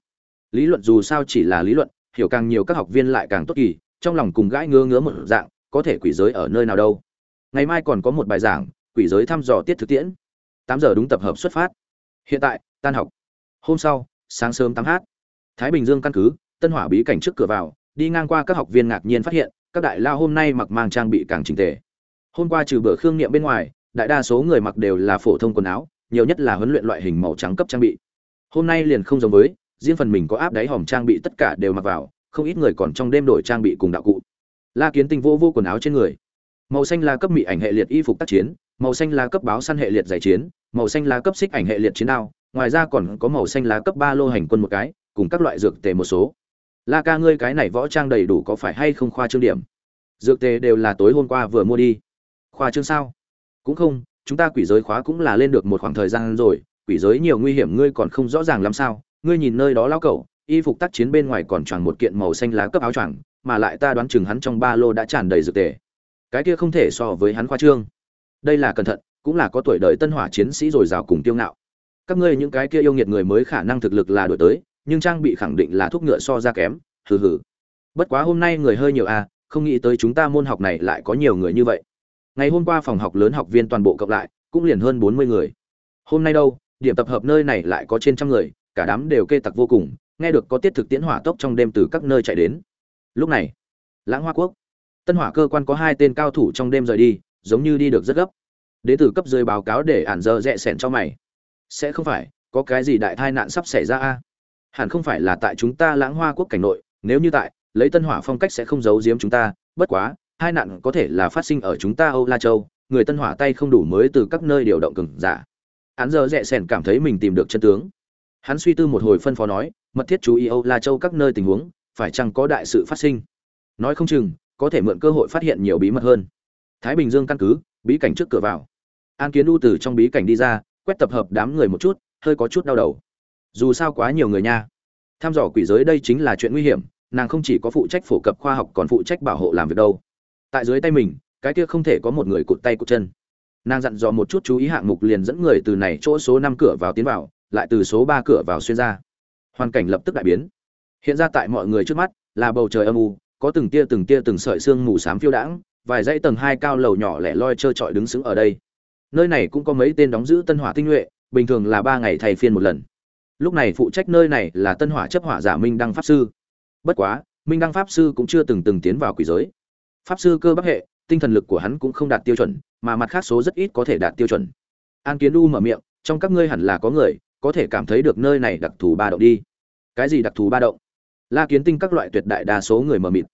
Lý luận dù sao chỉ là lý luận, hiểu càng nhiều các học viên lại càng tốt kỳ, trong lòng cùng gãi ngứa ngứa một dạng, có thể quỷ giới ở nơi nào đâu. Ngày mai còn có một bài giảng, quỷ giới thăm dò tiết thực tiễn. Tám giờ đúng tập hợp xuất phát. Hiện tại, tan học. Hôm sau, sáng sớm tám h thái bình dương căn cứ, tân hỏa bí cảnh trước cửa vào, đi ngang qua các học viên ngạc nhiên phát hiện, các đại lao hôm nay mặc mang trang bị càng chỉnh tề. Hôm qua trừ bữa khương niệm bên ngoài, đại đa số người mặc đều là phổ thông quần áo, nhiều nhất là huấn luyện loại hình màu trắng cấp trang bị hôm nay liền không giống với, riêng phần mình có áp đáy hòm trang bị tất cả đều mặc vào, không ít người còn trong đêm đổi trang bị cùng đạo cụ. La kiến tinh vô vô quần áo trên người. Màu xanh là cấp mỹ ảnh hệ liệt y phục tác chiến, màu xanh là cấp báo săn hệ liệt giải chiến, màu xanh là cấp xích ảnh hệ liệt chiến đao, ngoài ra còn có màu xanh lá cấp ba lô hành quân một cái, cùng các loại dược tề một số. La ca ngươi cái này võ trang đầy đủ có phải hay không khoa trương điểm? Dược tề đều là tối hôm qua vừa mua đi. Khoa trương sao? Cũng không, chúng ta quỷ giới khóa cũng là lên được một khoảng thời gian rồi quỷ giới nhiều nguy hiểm ngươi còn không rõ ràng làm sao, ngươi nhìn nơi đó lao cẩu, y phục tác chiến bên ngoài còn choàng một kiện màu xanh lá cấp áo choàng, mà lại ta đoán chừng hắn trong ba lô đã tràn đầy dược tề. Cái kia không thể so với hắn khoa trương. Đây là cẩn thận, cũng là có tuổi đời tân hỏa chiến sĩ rồi rào cùng tiêu ngạo. Các ngươi những cái kia yêu nghiệt người mới khả năng thực lực là đổi tới, nhưng trang bị khẳng định là thuốc ngựa so ra kém, hừ hừ. Bất quá hôm nay người hơi nhiều à không nghĩ tới chúng ta môn học này lại có nhiều người như vậy. Ngày hôm qua phòng học lớn học viên toàn bộ cộng lại, cũng liền hơn bốn mươi người. Hôm nay đâu điểm tập hợp nơi này lại có trên trăm người, cả đám đều kê tặc vô cùng, nghe được có tiết thực tiễn hỏa tốc trong đêm từ các nơi chạy đến. Lúc này, lãng hoa quốc, tân hỏa cơ quan có hai tên cao thủ trong đêm rời đi, giống như đi được rất gấp. Đến từ cấp dưới báo cáo để ản dơ rẽ sẻn cho mày. Sẽ không phải, có cái gì đại tai nạn sắp xảy ra a? Hẳn không phải là tại chúng ta lãng hoa quốc cảnh nội, nếu như tại, lấy tân hỏa phong cách sẽ không giấu giếm chúng ta, bất quá, hai nạn có thể là phát sinh ở chúng ta âu la châu, người tân hỏa tay không đủ mới từ các nơi điều động cừng giả hắn giờ rẽ sẻn cảm thấy mình tìm được chân tướng. Hắn suy tư một hồi phân phó nói, mật thiết chú ý âu la châu các nơi tình huống, phải chăng có đại sự phát sinh? Nói không chừng, có thể mượn cơ hội phát hiện nhiều bí mật hơn. Thái bình dương căn cứ, bí cảnh trước cửa vào. An kiến u từ trong bí cảnh đi ra, quét tập hợp đám người một chút, hơi có chút đau đầu. Dù sao quá nhiều người nha. Tham dò quỷ giới đây chính là chuyện nguy hiểm, nàng không chỉ có phụ trách phổ cập khoa học còn phụ trách bảo hộ làm việc đâu. Tại dưới tay mình, cái kia không thể có một người cụt tay cụt chân nàng dặn dò một chút chú ý hạng mục liền dẫn người từ này chỗ số năm cửa vào tiến vào, lại từ số ba cửa vào xuyên ra. Hoàn cảnh lập tức đại biến. Hiện ra tại mọi người trước mắt là bầu trời âm u, có từng tia từng tia từng sợi sương mù xám phiêu đãng, vài dãy tầng hai cao lầu nhỏ lẻ loi trơ trọi đứng sững ở đây. Nơi này cũng có mấy tên đóng giữ tân hỏa tinh nhuệ, bình thường là ba ngày thay phiên một lần. Lúc này phụ trách nơi này là tân hỏa chấp hỏa giả minh đăng pháp sư. Bất quá, minh đăng pháp sư cũng chưa từng từng tiến vào quỷ giới. Pháp sư cơ bắc hệ tinh thần lực của hắn cũng không đạt tiêu chuẩn, mà mặt khác số rất ít có thể đạt tiêu chuẩn. An kiến u mở miệng, trong các ngươi hẳn là có người, có thể cảm thấy được nơi này đặc thù ba động đi. Cái gì đặc thù ba động? La kiến tinh các loại tuyệt đại đa số người mờ mịt.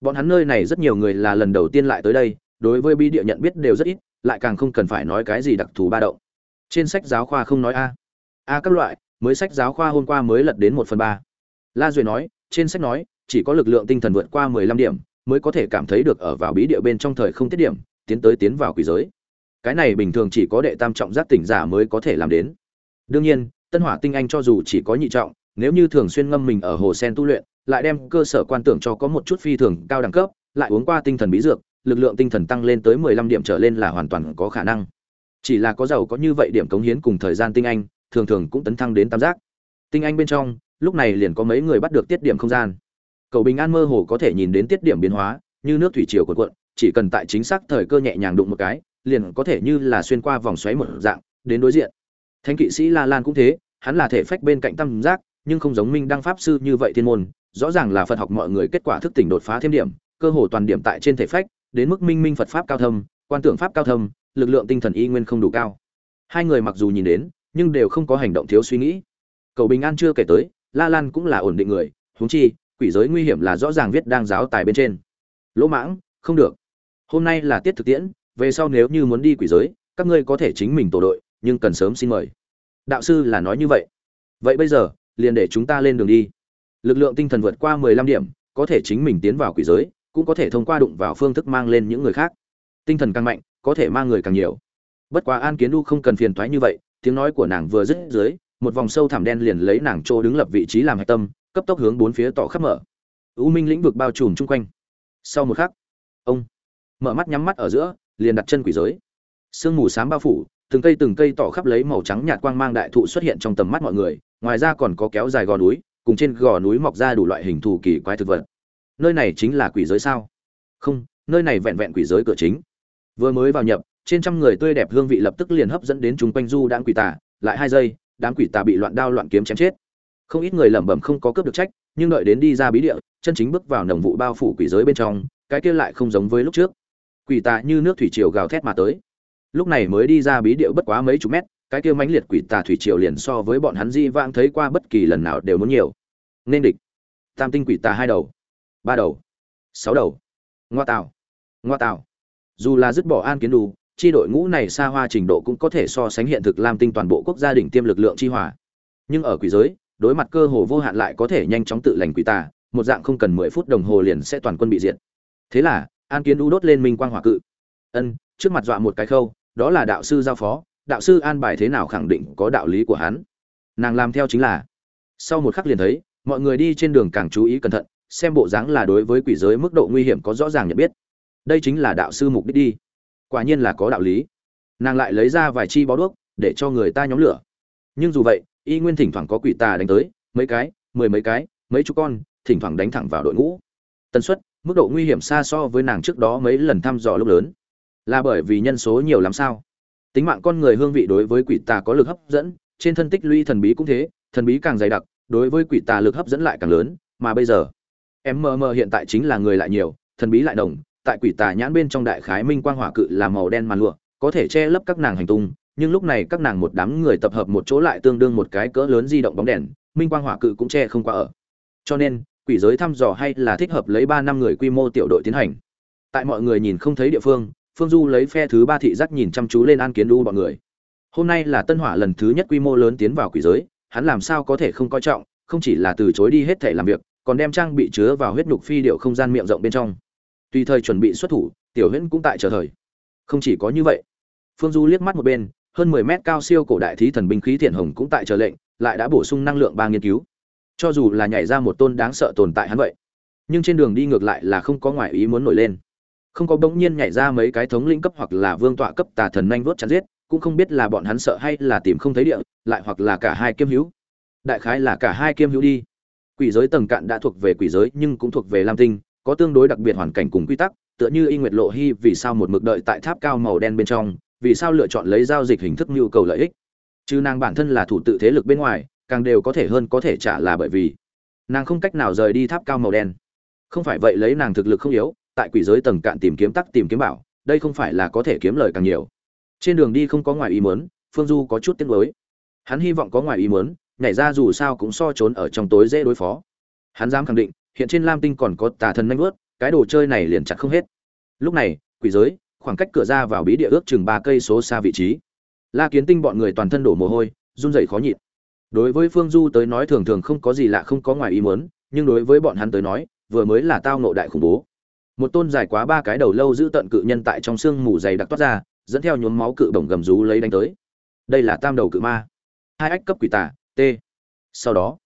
Bọn hắn nơi này rất nhiều người là lần đầu tiên lại tới đây, đối với bi địa nhận biết đều rất ít, lại càng không cần phải nói cái gì đặc thù ba động. Trên sách giáo khoa không nói a. A các loại, mới sách giáo khoa hôm qua mới lật đến một phần ba. La duệ nói, trên sách nói, chỉ có lực lượng tinh thần vượt qua mười lăm điểm mới có thể cảm thấy được ở vào bí địa bên trong thời không tiết điểm, tiến tới tiến vào quỷ giới. Cái này bình thường chỉ có đệ tam trọng giác tỉnh giả mới có thể làm đến. Đương nhiên, tân hỏa tinh anh cho dù chỉ có nhị trọng, nếu như thường xuyên ngâm mình ở hồ sen tu luyện, lại đem cơ sở quan tưởng cho có một chút phi thường cao đẳng cấp, lại uống qua tinh thần bí dược, lực lượng tinh thần tăng lên tới mười lăm điểm trở lên là hoàn toàn có khả năng. Chỉ là có giàu có như vậy điểm cống hiến cùng thời gian tinh anh, thường thường cũng tấn thăng đến tam giác. Tinh anh bên trong, lúc này liền có mấy người bắt được tiết điểm không gian cầu bình an mơ hồ có thể nhìn đến tiết điểm biến hóa, như nước thủy triều cuộn cuộn, chỉ cần tại chính xác thời cơ nhẹ nhàng đụng một cái, liền có thể như là xuyên qua vòng xoáy một dạng, đến đối diện. Thánh kỵ sĩ la lan cũng thế, hắn là thể phách bên cạnh tam giác, nhưng không giống minh đăng pháp sư như vậy thiên môn, rõ ràng là phật học mọi người kết quả thức tỉnh đột phá thêm điểm, cơ hồ toàn điểm tại trên thể phách, đến mức minh minh phật pháp cao thâm, quan tưởng pháp cao thâm, lực lượng tinh thần y nguyên không đủ cao. Hai người mặc dù nhìn đến, nhưng đều không có hành động thiếu suy nghĩ. Cầu bình an chưa kể tới, la lan cũng là ổn định người, huống chi quỷ giới nguy hiểm là rõ ràng viết đang giáo tài bên trên. Lỗ mãng, không được. Hôm nay là tiết thực tiễn, về sau nếu như muốn đi quỷ giới, các ngươi có thể chính mình tổ đội, nhưng cần sớm xin mời. Đạo sư là nói như vậy. Vậy bây giờ, liền để chúng ta lên đường đi. Lực lượng tinh thần vượt qua mười lăm điểm, có thể chính mình tiến vào quỷ giới, cũng có thể thông qua đụng vào phương thức mang lên những người khác. Tinh thần càng mạnh, có thể mang người càng nhiều. Bất quá an kiến đu không cần phiền thoái như vậy, tiếng nói của nàng vừa dứt dưới, một vòng sâu thẳm đen liền lấy nàng chỗ đứng lập vị trí làm hạch tâm cấp tốc hướng bốn phía tỏ khắp mở. Ưu minh lĩnh vực bao trùm chung quanh. Sau một khắc, ông mở mắt nhắm mắt ở giữa, liền đặt chân quỷ giới. Sương mù sám bao phủ, từng cây từng cây tỏ khắp lấy màu trắng nhạt quang mang đại thụ xuất hiện trong tầm mắt mọi người, ngoài ra còn có kéo dài gò núi, cùng trên gò núi mọc ra đủ loại hình thù kỳ quái thực vật. Nơi này chính là quỷ giới sao? Không, nơi này vẹn vẹn quỷ giới cửa chính. Vừa mới vào nhập, trên trăm người tươi đẹp hương vị lập tức liền hấp dẫn đến chúng quanh du đãng quỷ tà, lại hai giây, đám quỷ tà bị loạn đao loạn kiếm chém chết không ít người lẩm bẩm không có cướp được trách, nhưng đợi đến đi ra bí địa, chân chính bước vào nồng vụ bao phủ quỷ giới bên trong, cái kia lại không giống với lúc trước. Quỷ tà như nước thủy triều gào thét mà tới. Lúc này mới đi ra bí địa bất quá mấy chục mét, cái kia mãnh liệt quỷ tà thủy triều liền so với bọn hắn di vãng thấy qua bất kỳ lần nào đều muốn nhiều. Nên địch. Tam tinh quỷ tà hai đầu, ba đầu, sáu đầu. Ngoa tạo. Ngoa tạo. Dù là dứt bỏ an kiến đủ chi đội ngũ này xa hoa trình độ cũng có thể so sánh hiện thực lam tinh toàn bộ quốc gia đỉnh tiêm lực lượng chi hỏa nhưng ở quỷ giới đối mặt cơ hồ vô hạn lại có thể nhanh chóng tự lành quỷ tà, một dạng không cần mười phút đồng hồ liền sẽ toàn quân bị diệt. Thế là, an kiến u đốt lên minh quang hỏa cự. Ân, trước mặt dọa một cái khâu, đó là đạo sư giao phó, đạo sư an bài thế nào khẳng định có đạo lý của hắn. Nàng làm theo chính là, sau một khắc liền thấy, mọi người đi trên đường càng chú ý cẩn thận, xem bộ dáng là đối với quỷ giới mức độ nguy hiểm có rõ ràng nhận biết. Đây chính là đạo sư mục đích đi. Quả nhiên là có đạo lý. Nàng lại lấy ra vài chi bó đuốc, để cho người ta nhóm lửa. Nhưng dù vậy y nguyên thỉnh thoảng có quỷ tà đánh tới, mấy cái, mười mấy cái, mấy chú con, thỉnh thoảng đánh thẳng vào đội ngũ. Tần suất, mức độ nguy hiểm xa so với nàng trước đó mấy lần thăm dò lúc lớn. Là bởi vì nhân số nhiều lắm sao? Tính mạng con người hương vị đối với quỷ tà có lực hấp dẫn, trên thân tích lũy thần bí cũng thế, thần bí càng dày đặc, đối với quỷ tà lực hấp dẫn lại càng lớn, mà bây giờ em mờ mờ hiện tại chính là người lại nhiều, thần bí lại đồng tại quỷ tà nhãn bên trong đại khái minh quang hỏa cự là màu đen màn lụa, có thể che lấp các nàng hành tung nhưng lúc này các nàng một đám người tập hợp một chỗ lại tương đương một cái cỡ lớn di động bóng đèn, minh quang hỏa cự cũng che không qua ở. Cho nên, quỷ giới thăm dò hay là thích hợp lấy ba năm người quy mô tiểu đội tiến hành. Tại mọi người nhìn không thấy địa phương phương du lấy phe thứ ba thị giác nhìn chăm chú lên an kiến đu bọn người. Hôm nay là tân hỏa lần thứ nhất quy mô lớn tiến vào quỷ giới, hắn làm sao có thể không coi trọng, không chỉ là từ chối đi hết thể làm việc, còn đem trang bị chứa vào huyết nhục phi điệu không gian miệng rộng bên trong. Tùy thời chuẩn bị xuất thủ, tiểu huyễn cũng tại chờ thời. Không chỉ có như vậy, phương du liếc mắt một bên hơn mười mét cao siêu cổ đại thí thần binh khí thiện hồng cũng tại chờ lệnh, lại đã bổ sung năng lượng ba nghiên cứu. Cho dù là nhảy ra một tôn đáng sợ tồn tại hắn vậy, nhưng trên đường đi ngược lại là không có ngoại ý muốn nổi lên. Không có bỗng nhiên nhảy ra mấy cái thống lĩnh cấp hoặc là vương tọa cấp tà thần nhanh vút chặt giết, cũng không biết là bọn hắn sợ hay là tìm không thấy địa, lại hoặc là cả hai kiêm hữu. Đại khái là cả hai kiêm hữu đi. Quỷ giới tầng cạn đã thuộc về quỷ giới, nhưng cũng thuộc về lam tinh, có tương đối đặc biệt hoàn cảnh cùng quy tắc, tựa như y nguyệt lộ hy vì sao một mực đợi tại tháp cao màu đen bên trong vì sao lựa chọn lấy giao dịch hình thức nhu cầu lợi ích? Chứ nàng bản thân là thủ tự thế lực bên ngoài, càng đều có thể hơn có thể trả là bởi vì nàng không cách nào rời đi tháp cao màu đen. Không phải vậy lấy nàng thực lực không yếu, tại quỷ giới tầng cạn tìm kiếm tắc tìm kiếm bảo, đây không phải là có thể kiếm lời càng nhiều. Trên đường đi không có ngoài ý muốn, phương du có chút tiếc nuối. Hắn hy vọng có ngoài ý muốn, nhảy ra dù sao cũng so trốn ở trong tối dễ đối phó. Hắn dám khẳng định, hiện trên lam tinh còn có tà thần nanh vớt cái đồ chơi này liền chặt không hết. Lúc này, quỷ giới khoảng cách cửa ra vào bí địa ước chừng ba cây số xa vị trí. La kiến tinh bọn người toàn thân đổ mồ hôi, run rẩy khó nhịn. Đối với phương du tới nói thường thường không có gì lạ, không có ngoài ý muốn, nhưng đối với bọn hắn tới nói, vừa mới là tao nộ đại khủng bố. Một tôn dài quá ba cái đầu lâu giữ tận cự nhân tại trong xương mù dày đặc toát ra, dẫn theo nhuốm máu cự bổng gầm rú lấy đánh tới. Đây là tam đầu cự ma. Hai ách cấp quỷ tà, t. Sau đó,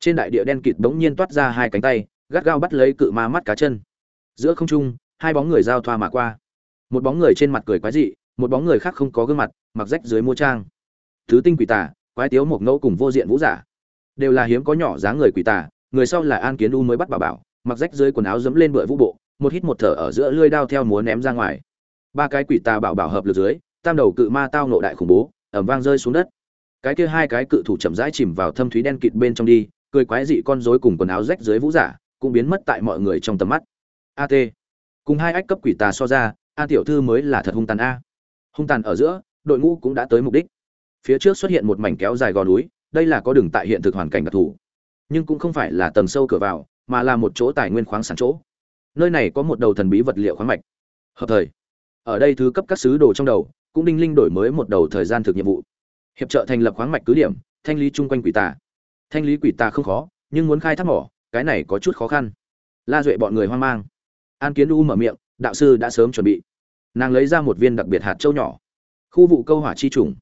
trên đại địa đen kịt bỗng nhiên toát ra hai cánh tay, gắt gao bắt lấy cự ma mắt cá chân. Giữa không trung, hai bóng người giao thoa mà qua một bóng người trên mặt cười quái dị, một bóng người khác không có gương mặt, mặc rách dưới mua trang. Thứ tinh quỷ tà, quái tiếu một ngẫu cùng vô diện vũ giả. Đều là hiếm có nhỏ dáng người quỷ tà, người sau là an kiến u mới bắt bà bảo, mặc rách dưới quần áo dẫm lên bưởi vũ bộ, một hít một thở ở giữa lưỡi đao theo múa ném ra ngoài. Ba cái quỷ tà bảo bảo hợp lực dưới, tam đầu cự ma tao nộ đại khủng bố ẩm vang rơi xuống đất. Cái kia hai cái cự thủ chậm rãi chìm vào thâm thúy đen kịt bên trong đi, cười quái dị con rối cùng quần áo rách dưới vũ giả, cũng biến mất tại mọi người trong tầm mắt. At cùng hai ách cấp quỷ tà so ra an tiểu thư mới là thật hung tàn a. Hung tàn ở giữa, đội ngũ cũng đã tới mục đích. Phía trước xuất hiện một mảnh kéo dài gò núi, đây là có đường tại hiện thực hoàn cảnh đặc thù. Nhưng cũng không phải là tầng sâu cửa vào, mà là một chỗ tài nguyên khoáng sản chỗ. Nơi này có một đầu thần bí vật liệu khoáng mạch. Hợp thời. Ở đây thứ cấp các sứ đồ trong đầu, cũng đinh linh đổi mới một đầu thời gian thực nhiệm vụ. Hiệp trợ thành lập khoáng mạch cứ điểm, thanh lý chung quanh quỷ tà. Thanh lý quỷ tà không khó, nhưng muốn khai thác mỏ, cái này có chút khó khăn. La duệ bọn người hoang mang. An kiến u mở miệng đạo sư đã sớm chuẩn bị. Nàng lấy ra một viên đặc biệt hạt châu nhỏ. Khu vụ câu hỏa chi trùng.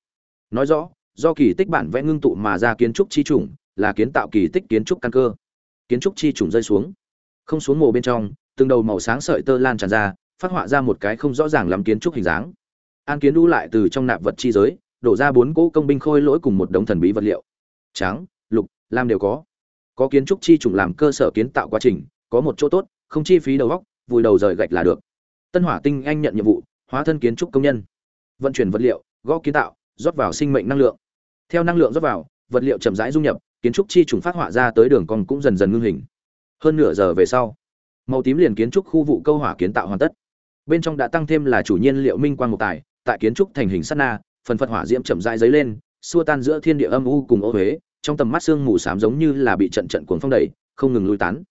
Nói rõ, do kỳ tích bản vẽ ngưng tụ mà ra kiến trúc chi trùng, là kiến tạo kỳ tích kiến trúc căn cơ. Kiến trúc chi trùng rơi xuống. Không xuống mồ bên trong, từng đầu màu sáng sợi tơ lan tràn ra, phát họa ra một cái không rõ ràng làm kiến trúc hình dáng. An kiến đu lại từ trong nạp vật chi giới, đổ ra bốn cỗ công binh khôi lỗi cùng một đống thần bí vật liệu. Trắng lục, lam đều có. Có kiến trúc chi trùng làm cơ sở kiến tạo quá trình, có một chỗ tốt, không chi phí đầu góc vùi đầu rời gạch là được. Tân hỏa tinh anh nhận nhiệm vụ, hóa thân kiến trúc công nhân. Vận chuyển vật liệu, gõ kiến tạo, rót vào sinh mệnh năng lượng. Theo năng lượng rót vào, vật liệu chậm rãi dung nhập, kiến trúc chi trùng phát họa ra tới đường cong cũng dần dần ngưng hình. Hơn nửa giờ về sau, màu tím liền kiến trúc khu vụ câu hỏa kiến tạo hoàn tất. Bên trong đã tăng thêm là chủ nhiên liệu minh quang một tài tại kiến trúc thành hình sát na, phần phật hỏa diễm chậm rãi dấy lên, xua tan giữa thiên địa âm u cùng ô huế trong tầm mắt xương mù xám giống như là bị trận trận cuồng phong đẩy, không ngừng lui tán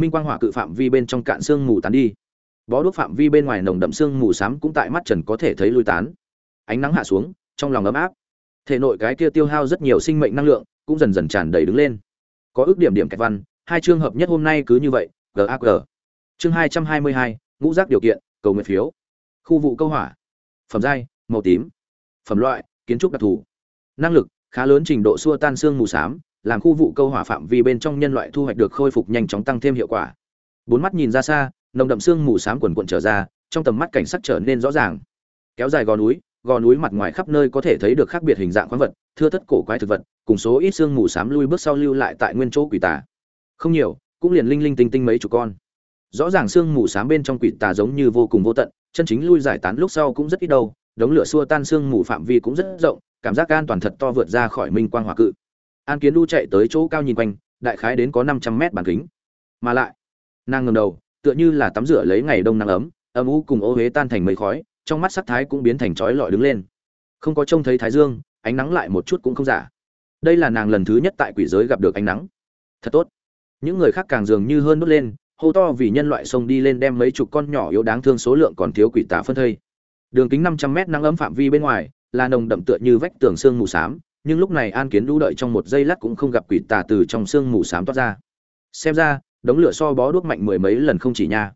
minh quang hỏa cự phạm vi bên trong cạn xương mù tán đi. Bó đuốc phạm vi bên ngoài nồng đậm xương mù xám cũng tại mắt trần có thể thấy lui tán. Ánh nắng hạ xuống, trong lòng ấm áp. Thể nội cái kia tiêu hao rất nhiều sinh mệnh năng lượng cũng dần dần tràn đầy đứng lên. Có ước điểm điểm kẹt văn, hai trường hợp nhất hôm nay cứ như vậy gag chương hai trăm hai mươi hai, ngũ giác điều kiện, cầu nguyện phiếu. Khu vụ câu hỏa. Phẩm giai, màu tím. Phẩm loại, kiến trúc đặc thù. Năng lực, khá lớn trình độ xua tan xương mù xám làm khu vụ câu hỏa phạm vi bên trong nhân loại thu hoạch được khôi phục nhanh chóng tăng thêm hiệu quả. Bốn mắt nhìn ra xa, nồng đậm xương mù xám quần quần trở ra, trong tầm mắt cảnh sắc trở nên rõ ràng. Kéo dài gò núi gò núi mặt ngoài khắp nơi có thể thấy được khác biệt hình dạng khoáng vật, thưa thất cổ quái thực vật, cùng số ít xương mù xám lui bước sau lưu lại tại nguyên chỗ quỷ tà. Không nhiều, cũng liền linh linh tinh tinh mấy chục con. Rõ ràng xương mù xám bên trong quỷ tà giống như vô cùng vô tận, chân chính lui giải tán lúc sau cũng rất ít đâu, đống lửa xua tan xương mù phạm vi cũng rất rộng, cảm giác an toàn thật to vượt ra khỏi minh quang hỏa cự an kiến đu chạy tới chỗ cao nhìn quanh, đại khái đến có năm trăm mét bàn kính. Mà lại, nàng ngầm đầu, tựa như là tắm rửa lấy ngày đông nắng ấm, âm u cùng ô huế tan thành mây khói, trong mắt sắc thái cũng biến thành chói lọi đứng lên. Không có trông thấy thái dương, ánh nắng lại một chút cũng không giả. Đây là nàng lần thứ nhất tại quỷ giới gặp được ánh nắng. Thật tốt. Những người khác càng dường như hơn nút lên, hô to vì nhân loại sông đi lên đem mấy chục con nhỏ yếu đáng thương số lượng còn thiếu quỷ tả phân thây. Đường kính năm trăm mét nắng ấm phạm vi bên ngoài, là nồng đậm tựa như vách tường xương mù xám nhưng lúc này an kiến đu đợi trong một giây lát cũng không gặp quỷ tà từ trong xương mù xám toát ra. Xem ra, đống lửa so bó đuốc mạnh mười mấy lần không chỉ nha.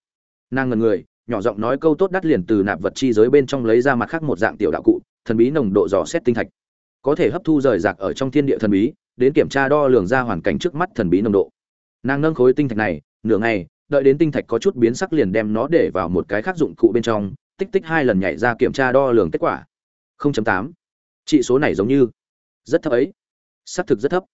Nàng ngần người, nhỏ giọng nói câu tốt đắt liền từ nạp vật chi giới bên trong lấy ra mặt khác một dạng tiểu đạo cụ, thần bí nồng độ dò xét tinh thạch. Có thể hấp thu rời rạc ở trong thiên địa thần bí, đến kiểm tra đo lường ra hoàn cảnh trước mắt thần bí nồng độ. Nàng nâng khối tinh thạch này, nửa ngày, đợi đến tinh thạch có chút biến sắc liền đem nó để vào một cái khác dụng cụ bên trong, tích tích hai lần nhảy ra kiểm tra đo lường kết quả. 0.8. trị số này giống như rất thấp ấy. Xác thực rất thấp.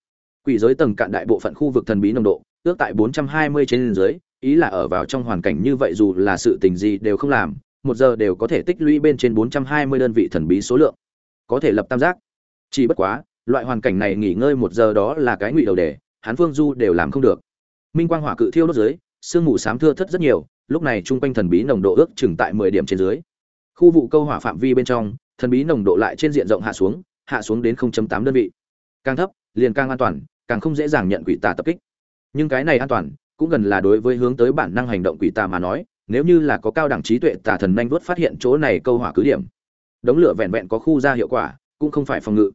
Quỷ giới tầng cạn đại bộ phận khu vực thần bí nồng độ, ước tại 420 trên dưới, ý là ở vào trong hoàn cảnh như vậy dù là sự tình gì đều không làm, một giờ đều có thể tích lũy bên trên 420 đơn vị thần bí số lượng. Có thể lập tam giác. Chỉ bất quá, loại hoàn cảnh này nghỉ ngơi một giờ đó là cái ngụy đầu đề hán phương du đều làm không được. Minh quang hỏa cự thiêu đốt dưới, sương mù sám thưa thất rất nhiều, lúc này trung quanh thần bí nồng độ ước chừng tại 10 điểm trên dưới. Khu vụ câu hỏa phạm vi bên trong, thần bí nồng độ lại trên diện rộng hạ xuống hạ xuống đến 0.8 đơn vị. Càng thấp, liền càng an toàn, càng không dễ dàng nhận quỷ tà tập kích. Nhưng cái này an toàn, cũng gần là đối với hướng tới bản năng hành động quỷ tà mà nói, nếu như là có cao đẳng trí tuệ tà thần nhanh vuốt phát hiện chỗ này câu hỏa cứ điểm. Đống lửa vẹn vẹn có khu ra hiệu quả, cũng không phải phòng ngự.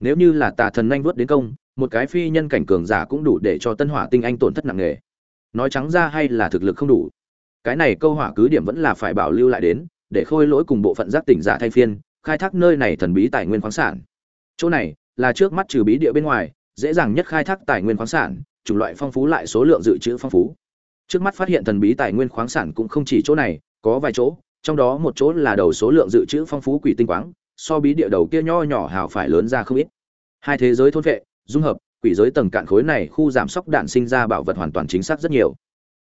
Nếu như là tà thần nhanh vuốt đến công, một cái phi nhân cảnh cường giả cũng đủ để cho tân hỏa tinh anh tổn thất nặng nề. Nói trắng ra hay là thực lực không đủ. Cái này câu hỏa cứ điểm vẫn là phải bảo lưu lại đến, để khôi lỗi cùng bộ phận giác tỉnh giả thay phiên, khai thác nơi này thần bí tài nguyên khoáng sản. Chỗ này là trước mắt trừ bí địa bên ngoài, dễ dàng nhất khai thác tài nguyên khoáng sản, chủng loại phong phú lại số lượng dự trữ phong phú. Trước mắt phát hiện thần bí tài nguyên khoáng sản cũng không chỉ chỗ này, có vài chỗ, trong đó một chỗ là đầu số lượng dự trữ phong phú quỷ tinh quáng, so bí địa đầu kia nho nhỏ hào phải lớn ra không ít. Hai thế giới thôn vệ, dung hợp, quỷ giới tầng cạn khối này khu giảm sóc đạn sinh ra bảo vật hoàn toàn chính xác rất nhiều.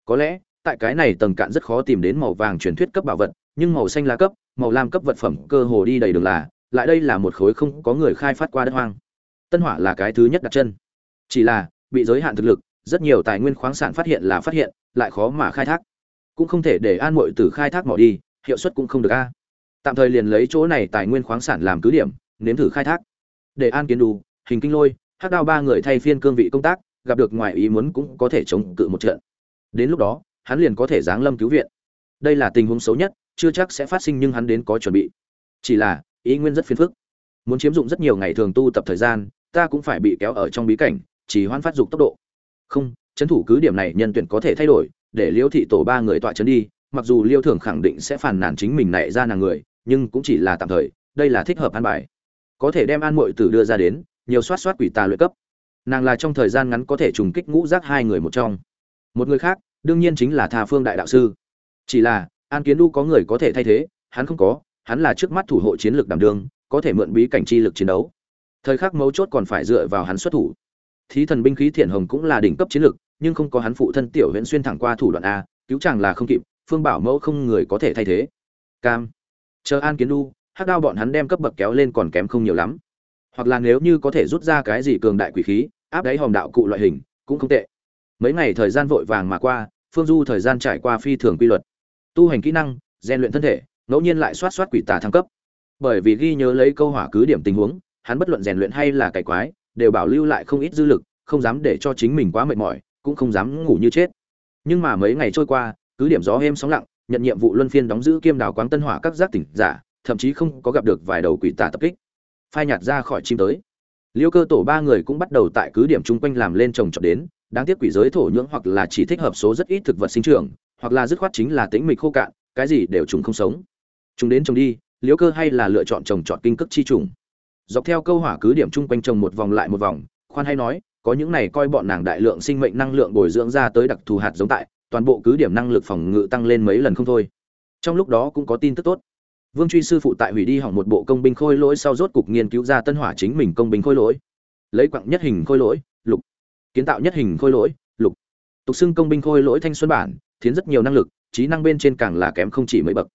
Có lẽ, tại cái này tầng cạn rất khó tìm đến màu vàng truyền thuyết cấp bảo vật, nhưng màu xanh lá cấp, màu lam cấp vật phẩm cơ hồ đi đầy đường là, lại đây là một khối không có người khai phát qua đất hoang. Tân Hỏa là cái thứ nhất đặt chân. Chỉ là, bị giới hạn thực lực, rất nhiều tài nguyên khoáng sản phát hiện là phát hiện, lại khó mà khai thác. Cũng không thể để An Muội Tử khai thác mỏ đi, hiệu suất cũng không được a. Tạm thời liền lấy chỗ này tài nguyên khoáng sản làm cứ điểm, nếm thử khai thác. Để An Kiến Đủ, Hình Kinh Lôi, Hắc Đao ba người thay phiên cương vị công tác, gặp được ngoài ý muốn cũng có thể chống cự một trận. Đến lúc đó, hắn liền có thể giáng lâm cứu viện. Đây là tình huống xấu nhất, chưa chắc sẽ phát sinh nhưng hắn đến có chuẩn bị. Chỉ là, ý nguyên rất phiền phức. Muốn chiếm dụng rất nhiều ngày thường tu tập thời gian, ta cũng phải bị kéo ở trong bí cảnh, chỉ hoãn phát dục tốc độ. Không, chấn thủ cứ điểm này nhân tuyển có thể thay đổi, để Liêu thị tổ ba người tọa trấn đi, mặc dù Liêu Thường khẳng định sẽ phản nàn chính mình nảy ra nàng người, nhưng cũng chỉ là tạm thời, đây là thích hợp an bài. Có thể đem An Muội Tử đưa ra đến, nhiều soát soát quỷ tà luyện cấp. Nàng là trong thời gian ngắn có thể trùng kích ngũ giác hai người một trong. Một người khác, đương nhiên chính là Tha Phương đại đạo sư. Chỉ là, An Kiến Du có người có thể thay thế, hắn không có, hắn là trước mắt thủ hộ chiến lược đảm đương, có thể mượn bí cảnh chi lực chiến đấu. Thời khắc mấu chốt còn phải dựa vào hắn xuất thủ. Thí thần binh khí thiện hồng cũng là đỉnh cấp chiến lược, nhưng không có hắn phụ thân tiểu huyễn xuyên thẳng qua thủ đoạn a, cứu chàng là không kịp, Phương Bảo Mẫu không người có thể thay thế. Cam. Chờ An Kiến Du, hắc đao bọn hắn đem cấp bậc kéo lên còn kém không nhiều lắm. Hoặc là nếu như có thể rút ra cái gì cường đại quỷ khí, áp đáy hòm đạo cụ loại hình, cũng không tệ. Mấy ngày thời gian vội vàng mà qua, Phương Du thời gian trải qua phi thường quy luật. Tu hành kỹ năng, rèn luyện thân thể, ngẫu nhiên lại soát soát quỷ tà thăng cấp. Bởi vì ghi nhớ lấy câu hỏa cứ điểm tình huống, hắn bất luận rèn luyện hay là cải quái, đều bảo lưu lại không ít dư lực, không dám để cho chính mình quá mệt mỏi, cũng không dám ngủ như chết. Nhưng mà mấy ngày trôi qua, cứ điểm gió êm sóng lặng, nhận nhiệm vụ luân phiên đóng giữ kiêm đào quáng tân hỏa các giác tỉnh giả, thậm chí không có gặp được vài đầu quỷ tà tập kích. Phai nhạt ra khỏi chim tới. Liêu cơ tổ ba người cũng bắt đầu tại cứ điểm chung quanh làm lên trồng trọt đến, đáng tiếc quỷ giới thổ nhưỡng hoặc là chỉ thích hợp số rất ít thực vật sinh trưởng, hoặc là dứt khoát chính là tĩnh mịch khô cạn, cái gì đều trùng không sống. Chúng đến trồng đi, liễu cơ hay là lựa chọn trồng trọt kinh cước chi trùng. Dọc theo câu hỏa cứ điểm chung quanh trồng một vòng lại một vòng, khoan hay nói, có những này coi bọn nàng đại lượng sinh mệnh năng lượng bồi dưỡng ra tới đặc thù hạt giống tại, toàn bộ cứ điểm năng lực phòng ngự tăng lên mấy lần không thôi. Trong lúc đó cũng có tin tức tốt. Vương Truy sư phụ tại hủy đi hỏng một bộ công binh khôi lỗi sau rốt cục nghiên cứu ra tân hỏa chính mình công binh khôi lỗi. Lấy quặng nhất hình khôi lỗi, lục. Kiến tạo nhất hình khôi lỗi, lục. Tục xưng công binh khôi lỗi thanh xuân bản, thiến rất nhiều năng lực, trí năng bên trên càng là kém không chỉ mấy bậc.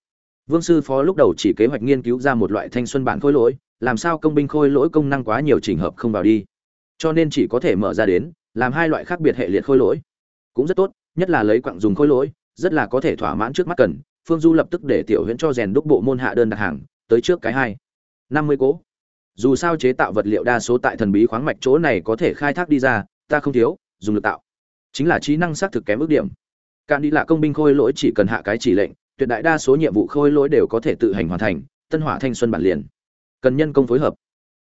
Vương sư phó lúc đầu chỉ kế hoạch nghiên cứu ra một loại thanh xuân bản khôi lỗi, làm sao công binh khôi lỗi công năng quá nhiều chỉnh hợp không vào đi. Cho nên chỉ có thể mở ra đến, làm hai loại khác biệt hệ liệt khôi lỗi. Cũng rất tốt, nhất là lấy quặng dùng khôi lỗi, rất là có thể thỏa mãn trước mắt cần. Phương Du lập tức để Tiểu Huyễn cho rèn đúc bộ môn hạ đơn đặt hàng, tới trước cái hai. năm mươi cố. Dù sao chế tạo vật liệu đa số tại thần bí khoáng mạch chỗ này có thể khai thác đi ra, ta không thiếu, dùng lực tạo. Chính là trí năng xác thực kém ước điểm. Cạn đi là công binh khôi lỗi chỉ cần hạ cái chỉ lệnh, tuyệt đại đa số nhiệm vụ khôi lỗi đều có thể tự hành hoàn thành, tân hỏa thanh xuân bản liền. Cần nhân công phối hợp.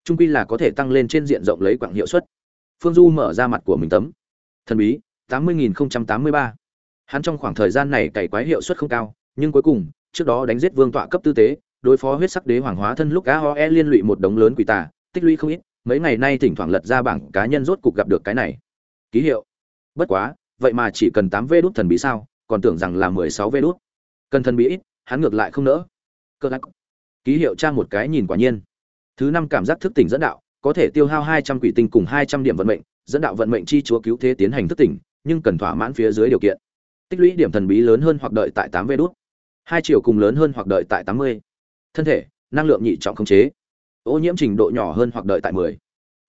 Trung quy là có thể tăng lên trên diện rộng lấy quảng hiệu suất. Phương Du mở ra mặt của mình tấm. Thần bí, 80083. Hắn trong khoảng thời gian này cày quái hiệu suất không cao, nhưng cuối cùng, trước đó đánh giết vương tọa cấp tư tế, đối phó huyết sắc đế hoàng hóa thân lúc cá hoa liên lụy một đống lớn quỷ tà, tích lũy không ít, mấy ngày nay thỉnh thoảng lật ra bảng cá nhân rốt cục gặp được cái này. Ký hiệu. Bất quá, vậy mà chỉ cần tám vê đốt thần bí sao, còn tưởng rằng là 16 vê đốt Cần thần bí ít, hắn ngược lại không nỡ. Cơ lắc. Ký hiệu tra một cái nhìn quả nhiên. Thứ năm cảm giác thức tỉnh dẫn đạo, có thể tiêu hao 200 quỷ tinh cùng 200 điểm vận mệnh, dẫn đạo vận mệnh chi chúa cứu thế tiến hành thức tỉnh, nhưng cần thỏa mãn phía dưới điều kiện. Tích lũy điểm thần bí lớn hơn hoặc đợi tại tám vê đút. Hai triệu cùng lớn hơn hoặc đợi tại 80. Thân thể, năng lượng nhị trọng khống chế. Ô nhiễm trình độ nhỏ hơn hoặc đợi tại 10.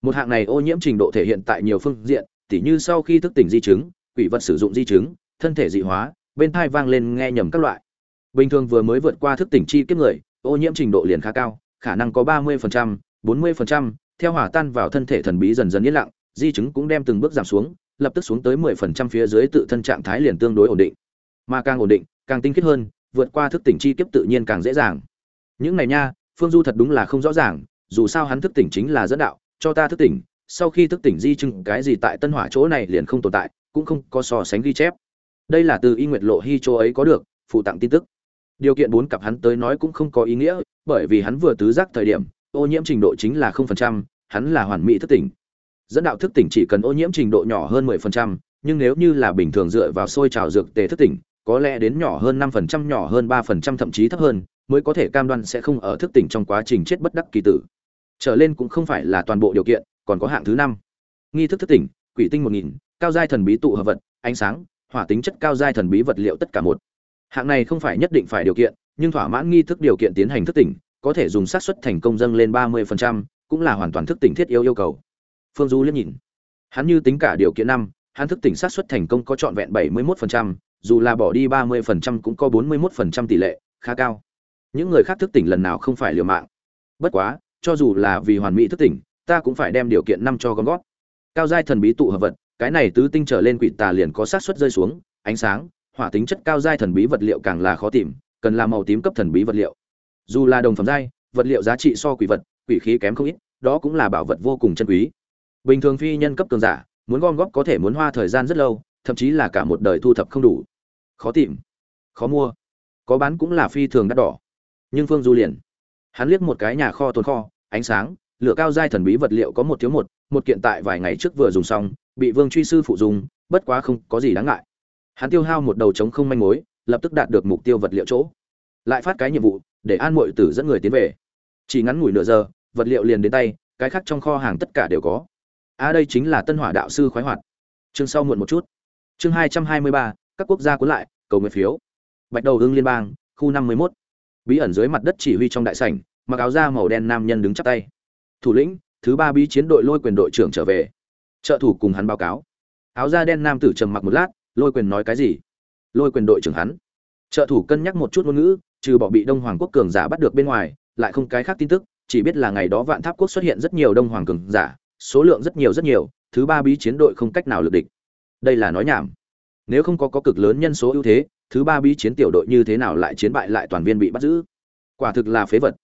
Một hạng này ô nhiễm trình độ thể hiện tại nhiều phương diện, tỉ như sau khi thức tỉnh di chứng, quỷ vật sử dụng di chứng, thân thể dị hóa, bên thai vang lên nghe nhầm các loại. Bình thường vừa mới vượt qua thức tỉnh chi kiếp người, ô nhiễm trình độ liền khá cao, khả năng có 30%, 40%, theo hỏa tan vào thân thể thần bí dần dần yên lặng di chứng cũng đem từng bước giảm xuống lập tức xuống tới mười phần trăm phía dưới tự thân trạng thái liền tương đối ổn định. Mà càng ổn định càng tinh khiết hơn vượt qua thức tỉnh chi kiếp tự nhiên càng dễ dàng. Những này nha phương du thật đúng là không rõ ràng dù sao hắn thức tỉnh chính là dẫn đạo cho ta thức tỉnh sau khi thức tỉnh di chứng cái gì tại tân hỏa chỗ này liền không tồn tại cũng không có so sánh ghi chép. Đây là từ y nguyệt lộ hy chỗ ấy có được phụ tặng tin tức điều kiện bốn cặp hắn tới nói cũng không có ý nghĩa, bởi vì hắn vừa tứ giác thời điểm, ô nhiễm trình độ chính là không phần trăm, hắn là hoàn mỹ thức tỉnh. Dẫn đạo thức tỉnh chỉ cần ô nhiễm trình độ nhỏ hơn mười phần trăm, nhưng nếu như là bình thường dựa vào sôi trào dược tề thức tỉnh, có lẽ đến nhỏ hơn năm phần trăm, nhỏ hơn ba phần trăm, thậm chí thấp hơn, mới có thể cam đoan sẽ không ở thức tỉnh trong quá trình chết bất đắc kỳ tử. Trở lên cũng không phải là toàn bộ điều kiện, còn có hạng thứ năm. Nghi thức thức tỉnh, quỷ tinh một nghìn, cao giai thần bí tụ hợp vật, ánh sáng, hỏa tính chất cao giai thần bí vật liệu tất cả một hạng này không phải nhất định phải điều kiện nhưng thỏa mãn nghi thức điều kiện tiến hành thức tỉnh có thể dùng xác suất thành công dâng lên ba mươi phần trăm, cũng là hoàn toàn thức tỉnh thiết yếu yêu cầu. Phương du liếc nhìn. Hắn như tính cả điều kiện năm hắn thức tỉnh xác suất thành công có trọn vẹn bảy mươi một phần trăm, dù là bỏ đi ba mươi phần trăm cũng có bốn mươi một phần trăm tỷ lệ khá cao. Những người khác thức tỉnh lần nào không phải liều mạng. Bất quá cho dù là vì hoàn mỹ thức tỉnh ta cũng phải đem điều kiện năm cho gom gót cao giai thần bí tụ hợp vật cái này tứ tinh trở lên quỷ tà liền có xác suất rơi xuống ánh sáng hỏa tính chất cao giai thần bí vật liệu càng là khó tìm, cần là màu tím cấp thần bí vật liệu. Dù là đồng phẩm giai, vật liệu giá trị so quỷ vật, quỷ khí kém không ít, đó cũng là bảo vật vô cùng chân quý. Bình thường phi nhân cấp cường giả, muốn gom góp có thể muốn hoa thời gian rất lâu, thậm chí là cả một đời thu thập không đủ. Khó tìm, khó mua, có bán cũng là phi thường đắt đỏ. Nhưng phương du liền, hắn liếc một cái nhà kho tồn kho, ánh sáng, lửa cao giai thần bí vật liệu có một thiếu một một kiện tại vài ngày trước vừa dùng xong, bị vương truy sư phụ dùng, bất quá không có gì đáng ngại hắn tiêu hao một đầu trống không manh mối lập tức đạt được mục tiêu vật liệu chỗ. Lại phát cái nhiệm vụ để an mội tử dẫn người tiến về. Chỉ ngắn ngủi nửa giờ vật liệu liền đến tay cái khác trong kho hàng tất cả đều có. A à, đây chính là tân hỏa đạo sư khoái hoạt. Chương sau muộn một chút. Chương hai trăm hai mươi ba các quốc gia cuốn lại cầu nguyện phiếu. Bạch đầu hưng liên bang khu năm mươi mốt. Bí ẩn dưới mặt đất chỉ huy trong đại sảnh mặc áo da màu đen nam nhân đứng chắp tay. Thủ lĩnh thứ ba bí chiến đội lôi quyền đội trưởng trở về. Trợ thủ cùng hắn báo cáo. Áo da đen nam tử trầm mặc một lát lôi quyền nói cái gì? Lôi quyền đội trưởng hắn. Trợ thủ cân nhắc một chút ngôn ngữ, trừ bỏ bị đông hoàng quốc cường giả bắt được bên ngoài, lại không cái khác tin tức, chỉ biết là ngày đó vạn tháp quốc xuất hiện rất nhiều đông hoàng cường giả, số lượng rất nhiều rất nhiều, thứ ba bí chiến đội không cách nào lực địch. Đây là nói nhảm. Nếu không có có cực lớn nhân số ưu thế, thứ ba bí chiến tiểu đội như thế nào lại chiến bại lại toàn viên bị bắt giữ? Quả thực là phế vật.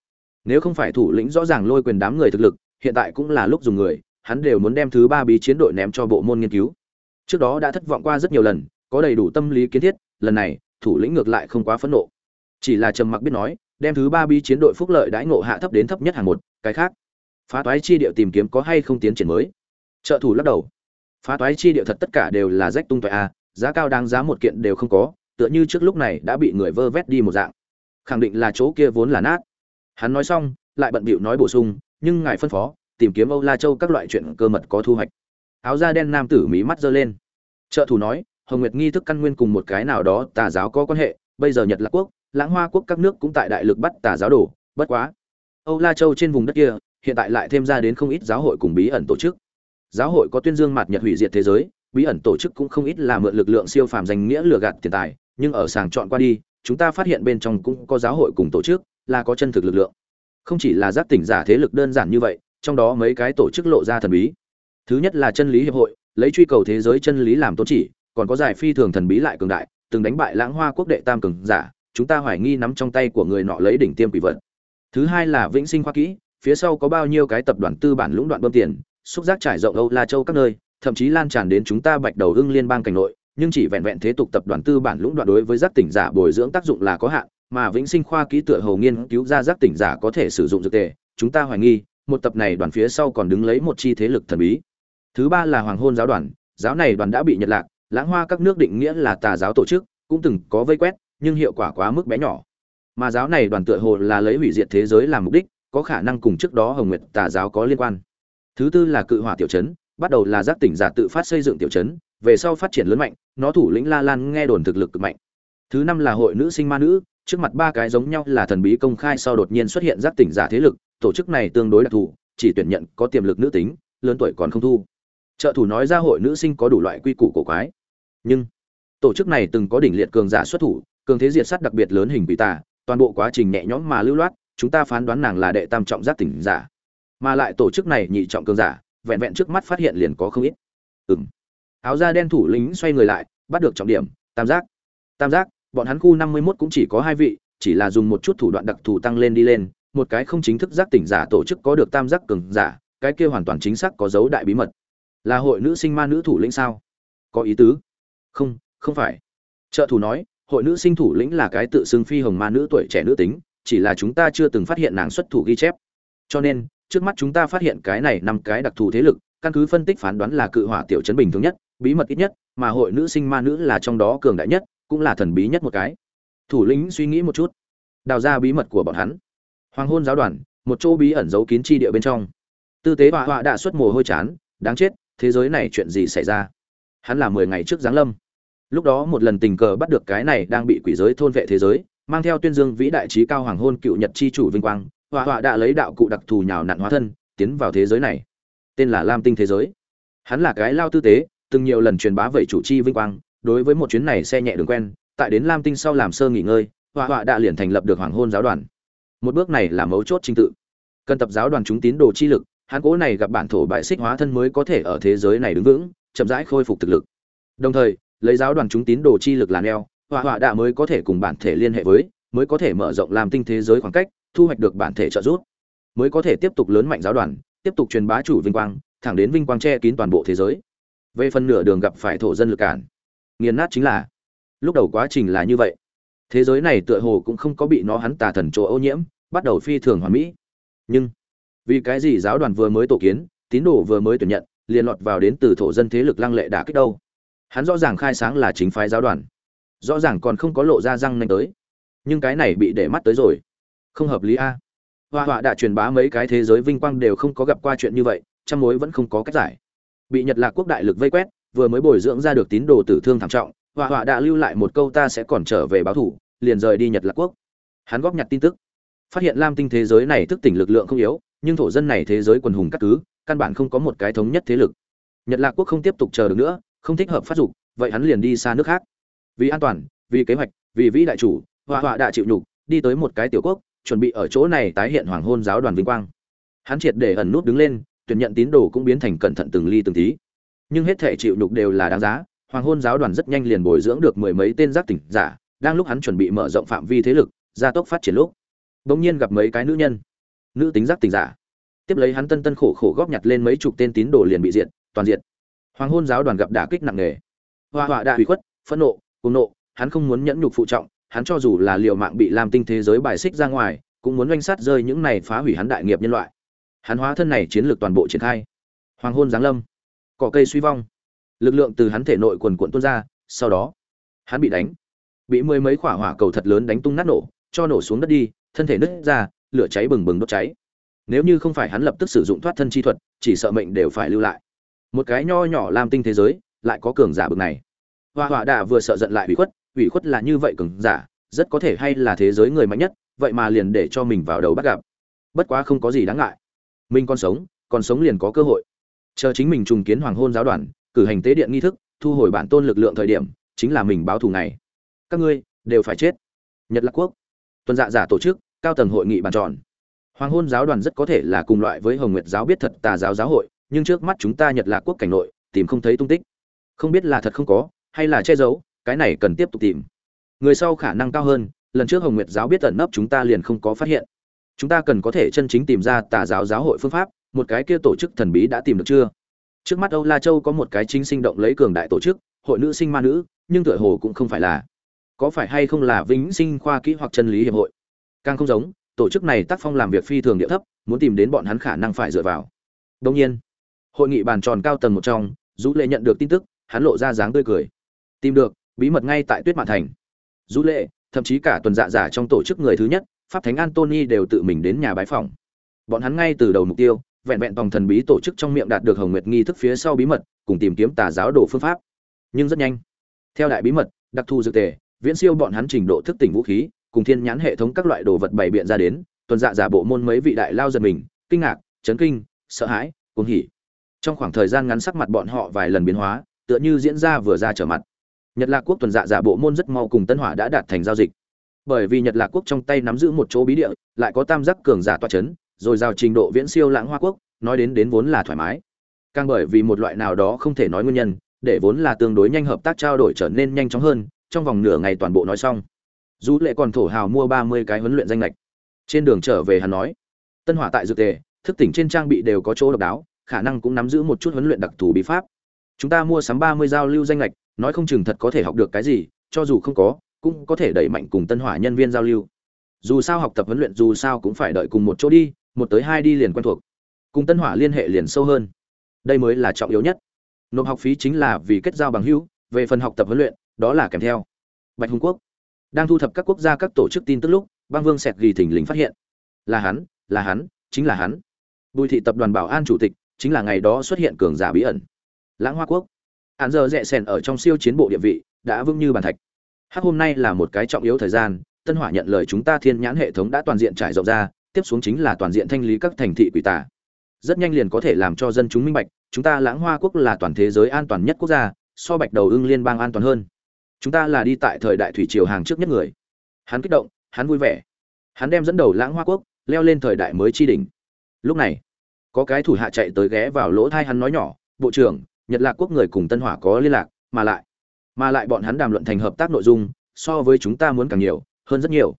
Nếu không phải thủ lĩnh rõ ràng lôi quyền đám người thực lực, hiện tại cũng là lúc dùng người, hắn đều muốn đem thứ ba bí chiến đội ném cho bộ môn nghiên cứu trước đó đã thất vọng qua rất nhiều lần, có đầy đủ tâm lý kiến thiết, lần này, thủ lĩnh ngược lại không quá phẫn nộ. Chỉ là trầm mặc biết nói, đem thứ ba bí chiến đội phúc lợi đãi ngộ hạ thấp đến thấp nhất hàng một, cái khác. Phá toái chi địa tìm kiếm có hay không tiến triển mới? Trợ thủ lắc đầu. Phá toái chi địa thật tất cả đều là rách tung toại a, giá cao đáng giá một kiện đều không có, tựa như trước lúc này đã bị người vơ vét đi một dạng. Khẳng định là chỗ kia vốn là nát. Hắn nói xong, lại bận bịu nói bổ sung, nhưng ngài phân phó, tìm kiếm âu la châu các loại chuyện cơ mật có thu hoạch. Áo da đen nam tử mí mắt giơ lên trợ thủ nói, hồng nguyệt nghi thức căn nguyên cùng một cái nào đó tà giáo có quan hệ, bây giờ nhật lạc quốc, lãng hoa quốc các nước cũng tại đại lực bắt tà giáo đổ, bất quá. Âu la châu trên vùng đất kia, hiện tại lại thêm ra đến không ít giáo hội cùng bí ẩn tổ chức. Giáo hội có tuyên dương mặt nhật hủy diệt thế giới, bí ẩn tổ chức cũng không ít là mượn lực lượng siêu phàm danh nghĩa lừa gạt tiền tài, nhưng ở sàng chọn qua đi, chúng ta phát hiện bên trong cũng có giáo hội cùng tổ chức, là có chân thực lực lượng. Không chỉ là giác tỉnh giả thế lực đơn giản như vậy, trong đó mấy cái tổ chức lộ ra thần bí. Thứ nhất là chân lý hiệp hội lấy truy cầu thế giới chân lý làm tôn chỉ, còn có giải phi thường thần bí lại cường đại, từng đánh bại lãng hoa quốc đệ tam cường giả, chúng ta hoài nghi nắm trong tay của người nọ lấy đỉnh tiêm quỷ vật. Thứ hai là vĩnh sinh khoa kỹ, phía sau có bao nhiêu cái tập đoàn tư bản lũng đoạn bơm tiền, xúc giác trải rộng âu la châu các nơi, thậm chí lan tràn đến chúng ta bạch đầu hưng liên bang cảnh nội, nhưng chỉ vẹn vẹn thế tục tập đoàn tư bản lũng đoạn đối với giác tỉnh giả bồi dưỡng tác dụng là có hạn, mà vĩnh sinh khoa kỹ tựa hồ nghiên cứu ra giác tỉnh giả có thể sử dụng dược tề, chúng ta hoài nghi, một tập này đoàn phía sau còn đứng lấy một chi thế lực thần bí thứ ba là hoàng hôn giáo đoàn, giáo này đoàn đã bị nhật lạc, lãng hoa các nước định nghĩa là tà giáo tổ chức, cũng từng có vây quét, nhưng hiệu quả quá mức bé nhỏ. Mà giáo này đoàn tựa hồ là lấy hủy diệt thế giới làm mục đích, có khả năng cùng trước đó hồng nguyệt tà giáo có liên quan. Thứ tư là cự hỏa tiểu chấn bắt đầu là giác tỉnh giả tự phát xây dựng tiểu chấn về sau phát triển lớn mạnh, nó thủ lĩnh la lan nghe đồn thực lực cực mạnh. Thứ năm là hội nữ sinh ma nữ, trước mặt ba cái giống nhau là thần bí công khai sau đột nhiên xuất hiện giác tỉnh giả thế lực, tổ chức này tương đối đặc thù, chỉ tuyển nhận có tiềm lực nữ tính, lớn tuổi còn không thu trợ thủ nói ra hội nữ sinh có đủ loại quy củ cổ quái. Nhưng, tổ chức này từng có đỉnh liệt cường giả xuất thủ, cường thế diệt sát đặc biệt lớn hình quỷ tà, toàn bộ quá trình nhẹ nhõm mà lưu loát, chúng ta phán đoán nàng là đệ tam trọng giác tỉnh giả. Mà lại tổ chức này nhị trọng cường giả, vẹn vẹn trước mắt phát hiện liền có không ít. Ừng áo da đen thủ lĩnh xoay người lại, bắt được trọng điểm, tam giác. Tam giác, bọn hắn khu năm mươi mốt cũng chỉ có hai vị, chỉ là dùng một chút thủ đoạn đặc thù tăng lên đi lên, một cái không chính thức giác tỉnh giả tổ chức có được tam giác cường giả, cái kia hoàn toàn chính xác có dấu đại bí mật là hội nữ sinh ma nữ thủ lĩnh sao? Có ý tứ. Không không phải. Trợ thủ nói, hội nữ sinh thủ lĩnh là cái tự xưng phi hồng ma nữ tuổi trẻ nữ tính, chỉ là chúng ta chưa từng phát hiện nàng xuất thủ ghi chép. Cho nên, trước mắt chúng ta phát hiện cái này năm cái đặc thù thế lực, căn cứ phân tích phán đoán là cự hỏa tiểu chấn bình thường nhất, bí mật ít nhất, mà hội nữ sinh ma nữ là trong đó cường đại nhất, cũng là thần bí nhất một cái. Thủ lĩnh suy nghĩ một chút. Đào ra bí mật của bọn hắn. Hoàng hôn giáo đoàn, một chỗ bí ẩn giấu kín chi địa bên trong. Tư tế họa họa đã xuất mồ hôi chán, đáng chết thế giới này chuyện gì xảy ra? Hắn là mười ngày trước giáng lâm. Lúc đó một lần tình cờ bắt được cái này đang bị quỷ giới thôn vệ thế giới, mang theo tuyên dương vĩ đại trí cao hoàng hôn cựu nhật chi chủ vinh quang, họa họa đã lấy đạo cụ đặc thù nhào nặn hóa thân, tiến vào thế giới này. Tên là lam tinh thế giới. Hắn là cái lao tư tế, từng nhiều lần truyền bá vậy chủ chi vinh quang, đối với một chuyến này xe nhẹ đường quen, tại đến lam tinh sau làm sơ nghỉ ngơi, họa họa đã liền thành lập được hoàng hôn giáo đoàn. Một bước này là mấu chốt trình tự. Cần tập giáo đoàn chúng tín đồ chi lực hắn cố này gặp bản thổ bại xích hóa thân mới có thể ở thế giới này đứng vững, chậm rãi khôi phục thực lực. Đồng thời, lấy giáo đoàn chúng tín đồ chi lực làm neo họa họa đạ mới có thể cùng bản thể liên hệ với, mới có thể mở rộng làm tinh thế giới khoảng cách, thu hoạch được bản thể trợ giúp. Mới có thể tiếp tục lớn mạnh giáo đoàn, tiếp tục truyền bá chủ vinh quang, thẳng đến vinh quang che kín toàn bộ thế giới. Về phần nửa đường gặp phải thổ dân lực cản, nghiền nát chính là, lúc đầu quá trình là như vậy. Thế giới này tựa hồ cũng không có bị nó hắn tà thần chỗ ô nhiễm, bắt đầu phi thường hoàn mỹ. Nhưng vì cái gì giáo đoàn vừa mới tổ kiến, tín đồ vừa mới tuyển nhận, liền lọt vào đến từ thổ dân thế lực lăng lệ đã kích đâu? Hắn rõ ràng khai sáng là chính phái giáo đoàn. Rõ ràng còn không có lộ ra răng nanh tới. Nhưng cái này bị để mắt tới rồi. Không hợp lý a. Hoa họa đã truyền bá mấy cái thế giới vinh quang đều không có gặp qua chuyện như vậy, trăm mối vẫn không có cách giải. Bị nhật lạc quốc đại lực vây quét, vừa mới bồi dưỡng ra được tín đồ tử thương thảm trọng, hoa họa đã lưu lại một câu ta sẽ còn trở về báo thủ, liền rời đi nhật lạc quốc. Hắn góp nhặt tin tức. Phát hiện lam tinh thế giới này thức tỉnh lực lượng không yếu nhưng thổ dân này thế giới quần hùng cắt cứ, căn bản không có một cái thống nhất thế lực. Nhật lạc quốc không tiếp tục chờ được nữa, không thích hợp phát dục, vậy hắn liền đi xa nước khác. Vì an toàn, vì kế hoạch, vì vĩ đại chủ, họa họa đã chịu nhục, đi tới một cái tiểu quốc, chuẩn bị ở chỗ này tái hiện hoàng hôn giáo đoàn vinh quang. Hắn triệt để ẩn nút đứng lên, tuyển nhận tín đồ cũng biến thành cẩn thận từng ly từng tí. Nhưng hết thể chịu nhục đều là đáng giá, hoàng hôn giáo đoàn rất nhanh liền bồi dưỡng được mười mấy tên giác tỉnh giả, đang lúc hắn chuẩn bị mở rộng phạm vi thế lực, gia tốc phát triển lúc, bỗng nhiên gặp mấy cái nữ nhân nữ tính giác tình giả. Tiếp lấy hắn tân tân khổ khổ góp nhặt lên mấy chục tên tín đồ liền bị diệt, toàn diệt. Hoàng hôn giáo đoàn gặp đả kích nặng nề. Hoa họa đã hủy khuất, phẫn nộ cùng nộ, hắn không muốn nhẫn nhục phụ trọng, hắn cho dù là liều mạng bị làm tinh thế giới bài xích ra ngoài, cũng muốn oanh sát rơi những này phá hủy hắn đại nghiệp nhân loại. Hắn hóa thân này chiến lược toàn bộ triển khai. Hoàng hôn giáng lâm. Cỏ cây suy vong. Lực lượng từ hắn thể nội quần cuộn tuôn ra, sau đó, hắn bị đánh. Bị mười mấy quả hỏa cầu thật lớn đánh tung nát nổ, cho nổ xuống đất đi, thân thể nứt ra lửa cháy bừng bừng đốt cháy. Nếu như không phải hắn lập tức sử dụng thoát thân chi thuật, chỉ sợ mệnh đều phải lưu lại. Một cái nho nhỏ làm tinh thế giới, lại có cường giả bực này. Hoa họa đạ vừa sợ giận lại ủy khuất ủy khuất là như vậy cường giả, rất có thể hay là thế giới người mạnh nhất, vậy mà liền để cho mình vào đầu bắt gặp. Bất quá không có gì đáng ngại. Mình còn sống còn sống liền có cơ hội. Chờ chính mình trùng kiến hoàng hôn giáo đoàn, cử hành tế điện nghi thức, thu hồi bản tôn lực lượng thời điểm, chính là mình báo thù này. Các ngươi đều phải chết. Nhật lạc quốc. Tuần dạ giả tổ chức cao tầng hội nghị bàn tròn. Hoàng hôn giáo đoàn rất có thể là cùng loại với hồng nguyệt giáo biết thật tà giáo giáo hội, nhưng trước mắt chúng ta nhật lạc quốc cảnh nội, tìm không thấy tung tích. Không biết là thật không có, hay là che giấu, cái này cần tiếp tục tìm. Người sau khả năng cao hơn, lần trước hồng nguyệt giáo biết tận nấp chúng ta liền không có phát hiện. Chúng ta cần có thể chân chính tìm ra tà giáo giáo hội phương pháp, một cái kia tổ chức thần bí đã tìm được chưa? Trước mắt âu la châu có một cái chính sinh động lấy cường đại tổ chức, hội nữ sinh ma nữ, nhưng tựa hồ cũng không phải là. Có phải hay không là vĩnh sinh khoa kỹ hoặc chân lý hiệp hội? Càng không giống, tổ chức này tác phong làm việc phi thường địa thấp, muốn tìm đến bọn hắn khả năng phải dựa vào. Đông nhiên, hội nghị bàn tròn cao tầng một trong, dũ lệ nhận được tin tức, hắn lộ ra dáng tươi cười. Tìm được, bí mật ngay tại tuyết mạn thành. Dũ lệ, thậm chí cả tuần dạ giả trong tổ chức người thứ nhất, pháp thánh antony đều tự mình đến nhà bái phòng bọn hắn ngay từ đầu mục tiêu, vẹn vẹn tòng thần bí tổ chức trong miệng đạt được hồng nguyệt nghi thức phía sau bí mật, cùng tìm kiếm tà giáo đồ phương pháp. Nhưng rất nhanh, theo đại bí mật, đặc thù dược tề, viễn siêu bọn hắn trình độ thức tỉnh vũ khí cùng thiên nhãn hệ thống các loại đồ vật bày biện ra đến, tuần dạ giả bộ môn mấy vị đại lao giật mình, kinh ngạc, chấn kinh, sợ hãi, cuồng hỉ. Trong khoảng thời gian ngắn sắc mặt bọn họ vài lần biến hóa, tựa như diễn ra vừa ra trở mặt. Nhật lạc quốc tuần dạ giả bộ môn rất mau cùng tân hỏa đã đạt thành giao dịch. Bởi vì nhật lạc quốc trong tay nắm giữ một chỗ bí địa, lại có tam giác cường giả toa c h ấ n rồi giao trình độ viễn siêu lãng hoa quốc, nói đến đến vốn là thoải mái. Càng bởi vì một loại nào đó không thể nói nguyên nhân, để vốn là tương đối nhanh hợp tác trao đổi trở nên nhanh chóng hơn, trong vòng nửa ngày toàn bộ nói xong dù lệ còn thổ hào mua ba mươi cái huấn luyện danh lệch trên đường trở về hắn nói, tân hỏa tại dược tề, thức tỉnh trên trang bị đều có chỗ độc đáo, khả năng cũng nắm giữ một chút huấn luyện đặc thù bí pháp. Chúng ta mua sắm ba mươi giao lưu danh lệch nói không chừng thật có thể học được cái gì, cho dù không có, cũng có thể đẩy mạnh cùng tân hỏa nhân viên giao lưu. Dù sao học tập huấn luyện dù sao cũng phải đợi cùng một chỗ đi, một tới hai đi liền quen thuộc. Cùng tân hỏa liên hệ liền sâu hơn. Đây mới là trọng yếu nhất. Nộp học phí chính là vì kết giao bằng hữu, về phần học tập huấn luyện, đó là kèm theo. Bạch hùng quốc đang thu thập các quốc gia các tổ chức tin tức lúc băng vương sẹt ghi thỉnh lính phát hiện. Là hắn là hắn, chính là hắn. Bùi thị tập đoàn bảo an chủ tịch, chính là ngày đó xuất hiện cường giả bí ẩn. Lãng hoa quốc. Hạn giờ rẽ sèn ở trong siêu chiến bộ địa vị, đã vững như bàn thạch. Hắc hôm nay là một cái trọng yếu thời gian, tân hỏa nhận lời chúng ta thiên nhãn hệ thống đã toàn diện trải rộng ra, tiếp xuống chính là toàn diện thanh lý các thành thị quỷ tà. Rất nhanh liền có thể làm cho dân chúng minh bạch, chúng ta lãng hoa quốc là toàn thế giới an toàn nhất quốc gia, so bạch đầu ưng liên bang an toàn hơn chúng ta là đi tại thời đại thủy triều hàng trước nhất người. Hắn kích động, hắn vui vẻ. Hắn đem dẫn đầu lãng hoa quốc leo lên thời đại mới chi đỉnh. Lúc này, có cái thủ hạ chạy tới ghé vào lỗ thai hắn nói nhỏ, bộ trưởng, nhật lạc quốc người cùng tân hỏa có liên lạc, mà lại mà lại bọn hắn đàm luận thành hợp tác nội dung, so với chúng ta muốn càng nhiều, hơn rất nhiều.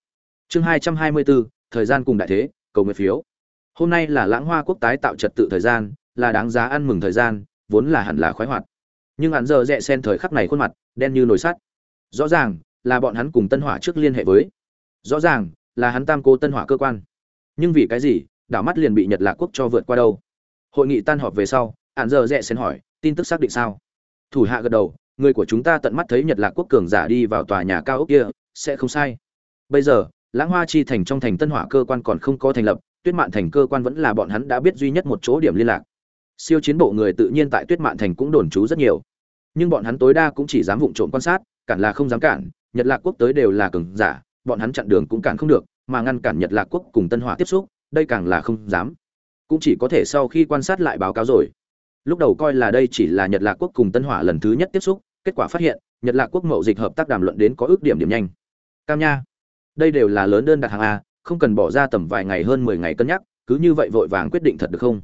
Chương hai trăm hai mươi bốn thời gian cùng đại thế, cầu nguyện phiếu. Hôm nay là lãng hoa quốc tái tạo trật tự thời gian, là đáng giá ăn mừng thời gian, vốn là hẳn là khoái hoạt. Nhưng hắn giờ rẽ sen thời khắc này khuôn mặt, đen như nồi sắt rõ ràng là bọn hắn cùng tân hỏa trước liên hệ với. Rõ ràng là hắn tam cô tân hỏa cơ quan. Nhưng vì cái gì, đảo mắt liền bị nhật lạc quốc cho vượt qua đâu? Hội nghị tan họp về sau hạn giờ rẽ xen hỏi, tin tức xác định sao? Thủ hạ gật đầu, người của chúng ta tận mắt thấy nhật lạc quốc cường giả đi vào tòa nhà cao ốc kia, sẽ không sai. Bây giờ, lãng hoa chi thành trong thành tân hỏa cơ quan còn không có thành lập, tuyết mạn thành cơ quan vẫn là bọn hắn đã biết duy nhất một chỗ điểm liên lạc. Siêu chiến bộ người tự nhiên tại tuyết mạn thành cũng đồn trú rất nhiều. Nhưng bọn hắn tối đa cũng chỉ dám vụng trộm quan sát cản là không dám cản, nhật lạc quốc tới đều là cường giả, bọn hắn chặn đường cũng cản không được, mà ngăn cản nhật lạc quốc cùng tân hỏa tiếp xúc, đây càng là không dám. Cũng chỉ có thể sau khi quan sát lại báo cáo rồi. Lúc đầu coi là đây chỉ là nhật lạc quốc cùng tân hỏa lần thứ nhất tiếp xúc, kết quả phát hiện, nhật lạc quốc mậu dịch hợp tác đàm luận đến có ước điểm điểm nhanh. Cam nha, đây đều là lớn đơn đặt hàng a, không cần bỏ ra tầm vài ngày hơn mười ngày cân nhắc, cứ như vậy vội vàng quyết định thật được không?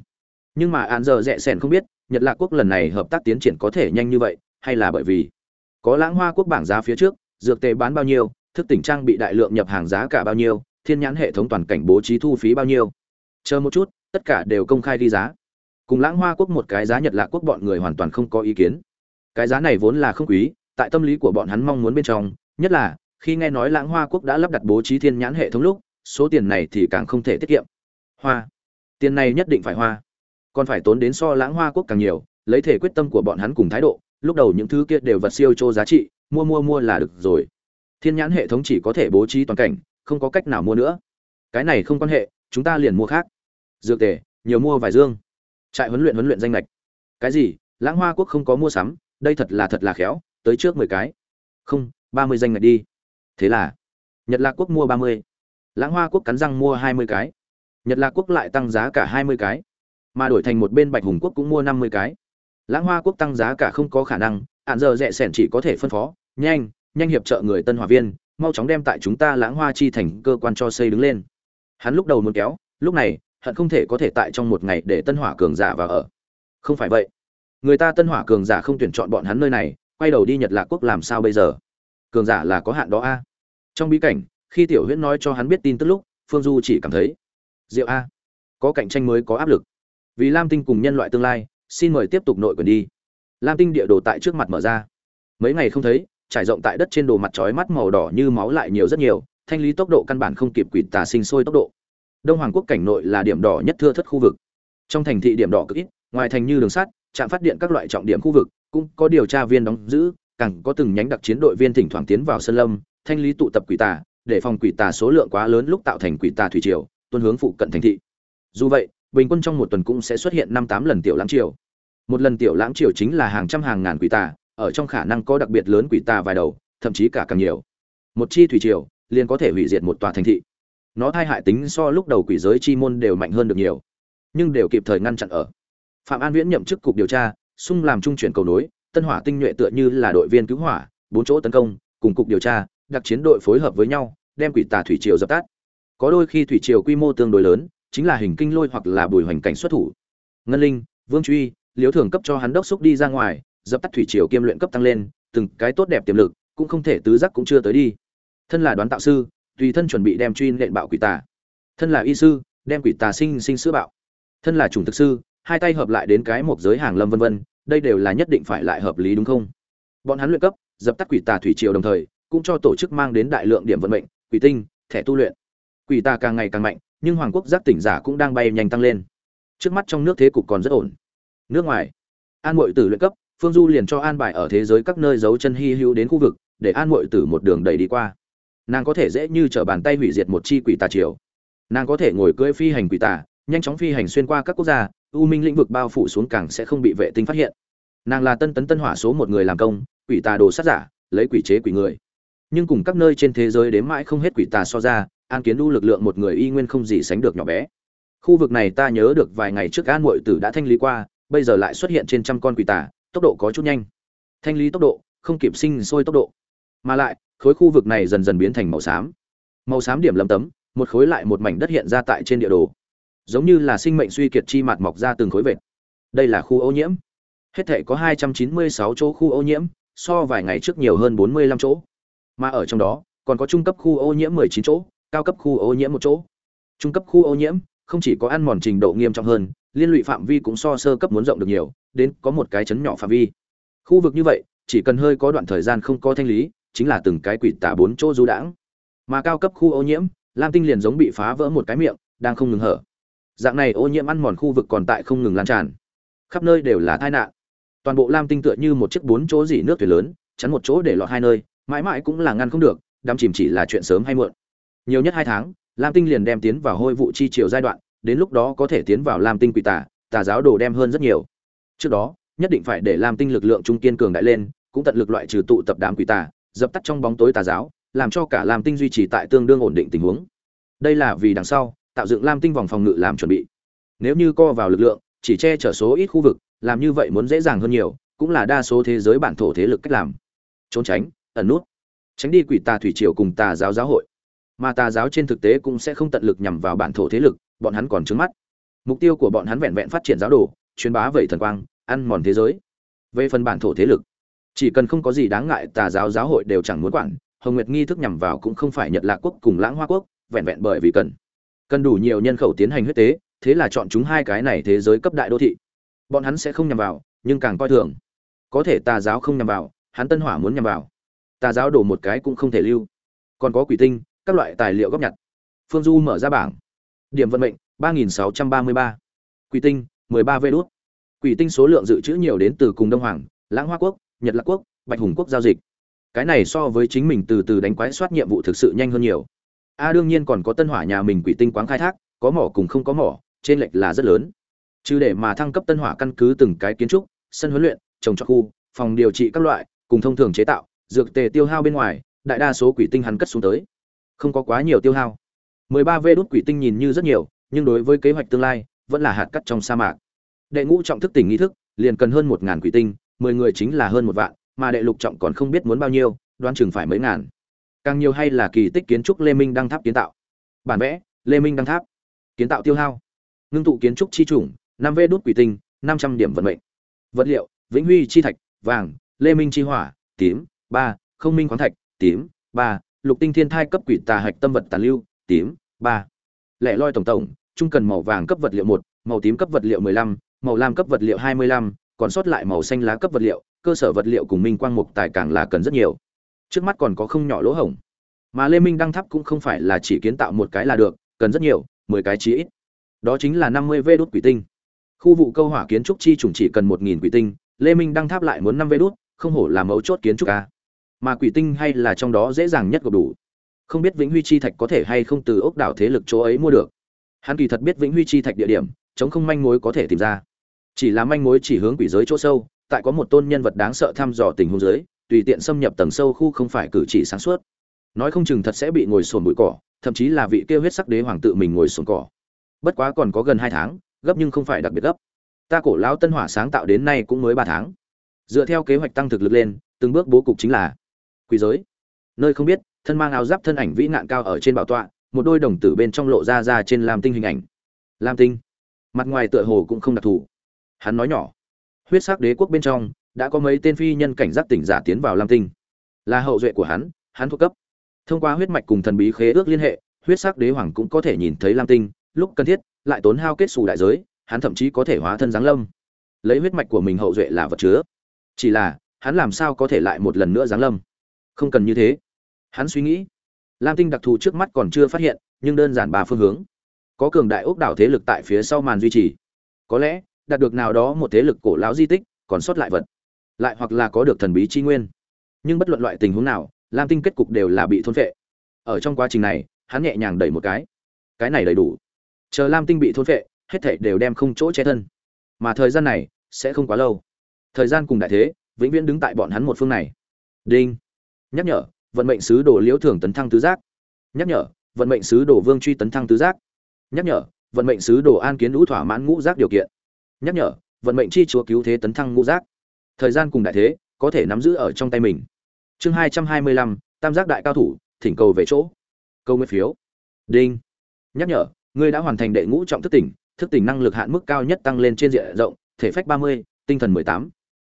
Nhưng mà án giờ rẽ sẻn không biết, nhật lạc quốc lần này hợp tác tiến triển có thể nhanh như vậy, hay là bởi vì có lãng hoa quốc bảng giá phía trước, dược tề bán bao nhiêu, thức tỉnh trang bị đại lượng nhập hàng giá cả bao nhiêu, thiên nhãn hệ thống toàn cảnh bố trí thu phí bao nhiêu. Chờ một chút, tất cả đều công khai đi giá. Cùng lãng hoa quốc một cái giá nhật lạc quốc bọn người hoàn toàn không có ý kiến. Cái giá này vốn là không quý, tại tâm lý của bọn hắn mong muốn bên trong, nhất là, khi nghe nói lãng hoa quốc đã lắp đặt bố trí thiên nhãn hệ thống lúc, số tiền này thì càng không thể tiết kiệm. Hoa. Tiền này nhất định phải hoa. Còn phải tốn đến so lãng hoa quốc càng nhiều, lấy thể quyết tâm của bọn hắn cùng thái độ lúc đầu những thứ kia đều vật siêu chô giá trị, mua mua mua là được rồi. Thiên nhãn hệ thống chỉ có thể bố trí toàn cảnh, không có cách nào mua nữa. Cái này không quan hệ, chúng ta liền mua khác. Dược tề, nhiều mua vài dương. Trại huấn luyện huấn luyện danh lệch. Cái gì? Lãng hoa quốc không có mua sắm, đây thật là thật là khéo, tới trước mười cái. Không, ba mươi danh ngạch đi. Thế là, nhật lạc quốc mua ba mươi. Lãng hoa quốc cắn răng mua hai mươi cái. Nhật lạc quốc lại tăng giá cả hai mươi cái. Mà đổi thành một bên bạch hùng quốc cũng mua năm mươi cái lãng hoa quốc tăng giá cả không có khả năng, hạn giờ rẻ sẻn chỉ có thể phân phó, nhanh nhanh hiệp trợ người tân hòa viên, mau chóng đem tại chúng ta lãng hoa chi thành cơ quan cho xây đứng lên. Hắn lúc đầu muốn kéo, lúc này, hận không thể có thể tại trong một ngày để tân hỏa cường giả vào ở. Không phải vậy. Người ta tân hỏa cường giả không tuyển chọn bọn hắn nơi này, quay đầu đi nhật lạc quốc làm sao bây giờ? Cường giả là có hạn đó a. Trong bí cảnh, khi tiểu huyễn nói cho hắn biết tin tức lúc, phương du chỉ cảm thấy, diệu a, có cạnh tranh mới có áp lực. Vì lam tinh cùng nhân loại tương lai xin mời tiếp tục nội quyền đi. Lam tinh địa đồ tại trước mặt mở ra. Mấy ngày không thấy, trải rộng tại đất trên đồ mặt trói mắt màu đỏ như máu lại nhiều rất nhiều, thanh lý tốc độ căn bản không kịp quỷ tà sinh sôi tốc độ. Đông hoàng quốc cảnh nội là điểm đỏ nhất thưa thất khu vực. Trong thành thị điểm đỏ cực ít, ngoài thành như đường sắt, trạm phát điện các loại trọng điểm khu vực cũng có điều tra viên đóng giữ, càng có từng nhánh đặc chiến đội viên thỉnh thoảng tiến vào sân lâm, thanh lý tụ tập quỷ tà, để phòng quỷ tà số lượng quá lớn lúc tạo thành quỷ tà thủy triều, tuân hướng phụ cận thành thị. Dù vậy bình quân trong một tuần cũng sẽ xuất hiện năm tám lần tiểu lãng triều. Một lần tiểu lãng triều chính là hàng trăm hàng ngàn quỷ tà, ở trong khả năng có đặc biệt lớn quỷ tà vài đầu, thậm chí cả càng nhiều. Một chi thủy triều, liền có thể hủy diệt một tòa thành thị. Nó thay hại tính so lúc đầu quỷ giới chi môn đều mạnh hơn được nhiều, nhưng đều kịp thời ngăn chặn ở. Phạm an viễn nhậm chức cục điều tra, xung làm trung chuyển cầu nối, tân hỏa tinh nhuệ tựa như là đội viên cứu hỏa, bốn chỗ tấn công, cùng cục điều tra, đặc chiến đội phối hợp với nhau, đem quỷ tà thủy triều dập tắt. Có đôi khi thủy triều quy mô tương đối lớn chính là hình kinh lôi hoặc là bùi hoành cảnh xuất thủ. Ngân linh, vương truy liếu thường cấp cho hắn đốc xúc đi ra ngoài, dập tắt thủy triều kiêm luyện cấp tăng lên, từng cái tốt đẹp tiềm lực, cũng không thể tứ giác cũng chưa tới đi. Thân là đoán tạo sư, tùy thân chuẩn bị đem truy nện bạo quỷ tà. Thân là y sư, đem quỷ tà sinh sinh sữa bạo. Thân là chủng thực sư, hai tay hợp lại đến cái một giới hàng lâm vân vân, đây đều là nhất định phải lại hợp lý đúng không? Bọn hắn luyện cấp, dập tắt quỷ tà thủy triều đồng thời, cũng cho tổ chức mang đến đại lượng điểm vận mệnh, quỷ tinh, thẻ tu luyện quỷ tà càng ngày càng mạnh, nhưng hoàng quốc giác tỉnh giả cũng đang bay nhanh tăng lên. Trước mắt trong nước thế cục còn rất ổn. Nước ngoài. An mội tử luyện cấp, phương du liền cho an bài ở thế giới các nơi giấu chân hy hữu đến khu vực, để an mội tử một đường đầy đi qua. Nàng có thể dễ như t r ở bàn tay hủy diệt một chi quỷ tà triều. Nàng có thể ngồi cưỡi phi hành quỷ tà, nhanh chóng phi hành xuyên qua các quốc gia, u minh lĩnh vực bao phủ xuống càng sẽ không bị vệ tinh phát hiện. Nàng là tân tấn tân hỏa số một người làm công, quỷ tà đồ sát giả, lấy quỷ chế quỷ người. Nhưng cùng các nơi trên thế giới đến mãi không hết quỷ tà so ra an kiến đu lực lượng một người y nguyên không gì sánh được nhỏ bé. Khu vực này ta nhớ được vài ngày trước an mội tử đã thanh lý qua, bây giờ lại xuất hiện trên trăm con quỷ tà, tốc độ có chút nhanh. Thanh lý tốc độ, không kịp sinh sôi tốc độ. Mà lại, khối khu vực này dần dần biến thành màu xám. Màu xám điểm lấm tấm, một khối lại một mảnh đất hiện ra tại trên địa đồ. Giống như là sinh mệnh suy kiệt chi mạt mọc ra từng khối vệt. Đây là khu ô nhiễm. Hết thể có 296 chỗ khu ô nhiễm, so vài ngày trước nhiều hơn 45 chỗ. Mà ở trong đó, còn có trung cấp khu ô nhiễm 19 chỗ cao cấp khu ô nhiễm một chỗ. Trung cấp khu ô nhiễm, không chỉ có ăn mòn trình độ nghiêm trọng hơn, liên lụy phạm vi cũng so sơ cấp muốn rộng được nhiều, đến có một cái chấn nhỏ phạm vi. Khu vực như vậy, chỉ cần hơi có đoạn thời gian không có thanh lý, chính là từng cái quỷ tả bốn chỗ du đãng. Mà cao cấp khu ô nhiễm, lam tinh liền giống bị phá vỡ một cái miệng, đang không ngừng hở. Dạng này ô nhiễm ăn mòn khu vực còn tại không ngừng lan tràn. Khắp nơi đều là tai nạn. Toàn bộ lam tinh tựa như một chiếc bốn chỗ dỉ nước thuyền lớn, chắn một chỗ để lọt hai nơi, mãi mãi cũng là ngăn không được, đắm chìm chỉ là chuyện sớm hay muộn nhiều nhất hai tháng, lam tinh liền đem tiến vào hôi vụ chi chiều giai đoạn, đến lúc đó có thể tiến vào lam tinh quỷ tà tà giáo đồ đem hơn rất nhiều. Trước đó, nhất định phải để lam tinh lực lượng trung kiên cường đại lên, cũng tận lực loại trừ tụ tập đám quỷ tà, dập tắt trong bóng tối tà giáo, làm cho cả lam tinh duy trì tại tương đương ổn định tình huống. Đây là vì đằng sau, tạo dựng lam tinh vòng phòng ngự làm chuẩn bị. Nếu như co vào lực lượng, chỉ che chở số ít khu vực, làm như vậy muốn dễ dàng hơn nhiều, cũng là đa số thế giới bản thổ thế lực cách làm. Trốn tránh, ẩn nút. Tránh đi quỷ tà thủy triều cùng tà giáo giáo hội mà tà giáo trên thực tế cũng sẽ không tận lực nhằm vào bản thổ thế lực, bọn hắn còn trứng mắt. Mục tiêu của bọn hắn vẹn vẹn phát triển giáo đồ, truyền bá vậy thần quang, ăn mòn thế giới. Về phần bản thổ thế lực, chỉ cần không có gì đáng ngại, tà giáo giáo hội đều chẳng muốn quản. Hồng nguyệt nghi thức nhằm vào cũng không phải nhật lạc quốc cùng lãng hoa quốc, vẹn vẹn bởi vì cần. Cần đủ nhiều nhân khẩu tiến hành huyết tế, thế là chọn chúng hai cái này thế giới cấp đại đô thị. Bọn hắn sẽ không nhằm vào, nhưng càng coi thường. Có thể tà giáo không nhằm vào, hắn tân hỏa muốn nhằm vào. Tà giáo đổ một cái cũng không thể lưu. Còn có quỷ tinh các loại tài liệu góp nhặt. Phương du mở ra bảng. Điểm vận mệnh, ba nghìn sáu trăm ba mươi ba. Quỷ tinh, mười ba vê đốt quỷ tinh số lượng dự trữ nhiều đến từ cùng đông hoàng, lãng hoa quốc, nhật lạc quốc, bạch hùng quốc giao dịch. Cái này so với chính mình từ từ đánh quái soát nhiệm vụ thực sự nhanh hơn nhiều. A, đương nhiên còn có tân hỏa nhà mình quỷ tinh quáng khai thác, có mỏ cùng không có mỏ, trên lệch là rất lớn. Chứ để mà thăng cấp tân hỏa căn cứ từng cái kiến trúc, sân huấn luyện, trồng trọt khu, phòng điều trị các loại, cùng thông thường chế tạo, dược tề tiêu hao bên ngoài, đại đa số quỷ tinh hắn cất xuống tới không có quá nhiều tiêu hao. 13 vê đốt quỷ tinh nhìn như rất nhiều, nhưng đối với kế hoạch tương lai, vẫn là hạt cắt trong sa mạc. Đệ ngũ trọng thức tỉnh nghi thức, liền cần hơn một ngàn quỷ tinh, mười người chính là hơn một vạn, mà đệ lục trọng còn không biết muốn bao nhiêu, đoán chừng phải mấy ngàn. Càng nhiều hay là kỳ tích kiến trúc lê minh đăng tháp kiến tạo. Bản vẽ, lê minh đăng tháp. Kiến tạo tiêu hao. Ngưng tụ kiến trúc chi chủng, năm vê đốt quỷ tinh, năm trăm điểm vận mệnh. Vật liệu, vĩnh huy chi thạch, vàng, lê minh chi hỏa, tím, ba, không minh khoáng thạch, tím, ba lục tinh thiên thai cấp quỷ tà hạch tâm vật tàn lưu, tím, ba. Lẻ loi tổng tổng, trung cần màu vàng cấp vật liệu một, màu tím cấp vật liệu mười lăm, màu lam cấp vật liệu hai mươi lăm, còn sót lại màu xanh lá cấp vật liệu, cơ sở vật liệu cùng minh quang mục tài càng là cần rất nhiều. Trước mắt còn có không nhỏ lỗ hổng. Mà lê minh đăng tháp cũng không phải là chỉ kiến tạo một cái là được, cần rất nhiều, mười cái chí ít. Đó chính là năm mươi vê đốt quỷ tinh. Khu vụ câu hỏa kiến trúc chi chủng chỉ cần một nghìn quỷ tinh, lê minh đăng tháp lại muốn năm vê đốt, không hổ là mấu chốt kiến trúc a mà quỷ tinh hay là trong đó dễ dàng nhất gộp đủ. Không biết vĩnh huy chi thạch có thể hay không từ ốc đảo thế lực chỗ ấy mua được. Hắn kỳ thật biết vĩnh huy chi thạch địa điểm, chống không manh mối có thể tìm ra. Chỉ là manh mối chỉ hướng quỷ giới chỗ sâu, tại có một tôn nhân vật đáng sợ thăm dò tình huống giới tùy tiện xâm nhập tầng sâu khu không phải cử chỉ sáng suốt. Nói không chừng thật sẽ bị ngồi sồn bụi cỏ, thậm chí là vị kêu huyết sắc đế hoàng tự mình ngồi sồn cỏ. Bất quá còn có gần hai tháng, gấp nhưng không phải đặc biệt gấp. Ta cổ lão tân hỏa sáng tạo đến nay cũng mới ba tháng. Dựa theo kế hoạch tăng thực lực lên, từng bước bố cục chính là quỷ giới. Nơi không biết, thân mang áo giáp thân ảnh vĩ nạn cao ở trên bảo tọa, một đôi đồng tử bên trong lộ ra ra trên lam tinh hình ảnh. Lam tinh? Mặt ngoài tựa hồ cũng không đặc thù. Hắn nói nhỏ. Huyết sắc đế quốc bên trong, đã có mấy tên phi nhân cảnh giác tỉnh giả tiến vào lam tinh. Là hậu duệ của hắn hắn thuộc cấp. Thông qua huyết mạch cùng thần bí khế ước liên hệ, huyết sắc đế hoàng cũng có thể nhìn thấy lam tinh. Lúc cần thiết, lại tốn hao kết xù đại giới, hắn thậm chí có thể hóa thân giáng lâm. Lấy huyết mạch của mình hậu duệ là vật chứa. Chỉ là, hắn làm sao có thể lại một lần nữa giáng lâm? Không cần như thế. Hắn suy nghĩ, lam tinh đặc thù trước mắt còn chưa phát hiện, nhưng đơn giản ba phương hướng. Có cường đại ốc đảo thế lực tại phía sau màn duy trì. Có lẽ, đạt được nào đó một thế lực cổ lão di tích, còn sót lại vật. Lại hoặc là có được thần bí chi nguyên. Nhưng bất luận loại tình huống nào, lam tinh kết cục đều là bị thôn phệ. Ở trong quá trình này, hắn nhẹ nhàng đẩy một cái. Cái này đầy đủ. Chờ lam tinh bị thôn phệ, hết thảy đều đem không chỗ che thân. Mà thời gian này, sẽ không quá lâu. Thời gian cùng đại thế, vĩnh viễn đứng tại bọn hắn một phương này. Đinh nhắc nhở, vận mệnh sứ đồ liễu thường tấn thăng tứ giác. Nhắc nhở, vận mệnh sứ đồ vương truy tấn thăng tứ giác. Nhắc nhở, vận mệnh sứ đồ an kiến lũ thỏa mãn ngũ giác điều kiện. Nhắc nhở, vận mệnh chi chúa cứu thế tấn thăng ngũ giác. Thời gian cùng đại thế, có thể nắm giữ ở trong tay mình. Chương hai trăm hai mươi lăm, tam giác đại cao thủ, thỉnh cầu về chỗ. Câu nguyên phiếu. Đinh. Nhắc nhở, ngươi đã hoàn thành đệ ngũ trọng thức tỉnh thức tỉnh năng lực hạn mức cao nhất tăng lên trên diện rộng, thể phách ba mươi, tinh thần mười tám.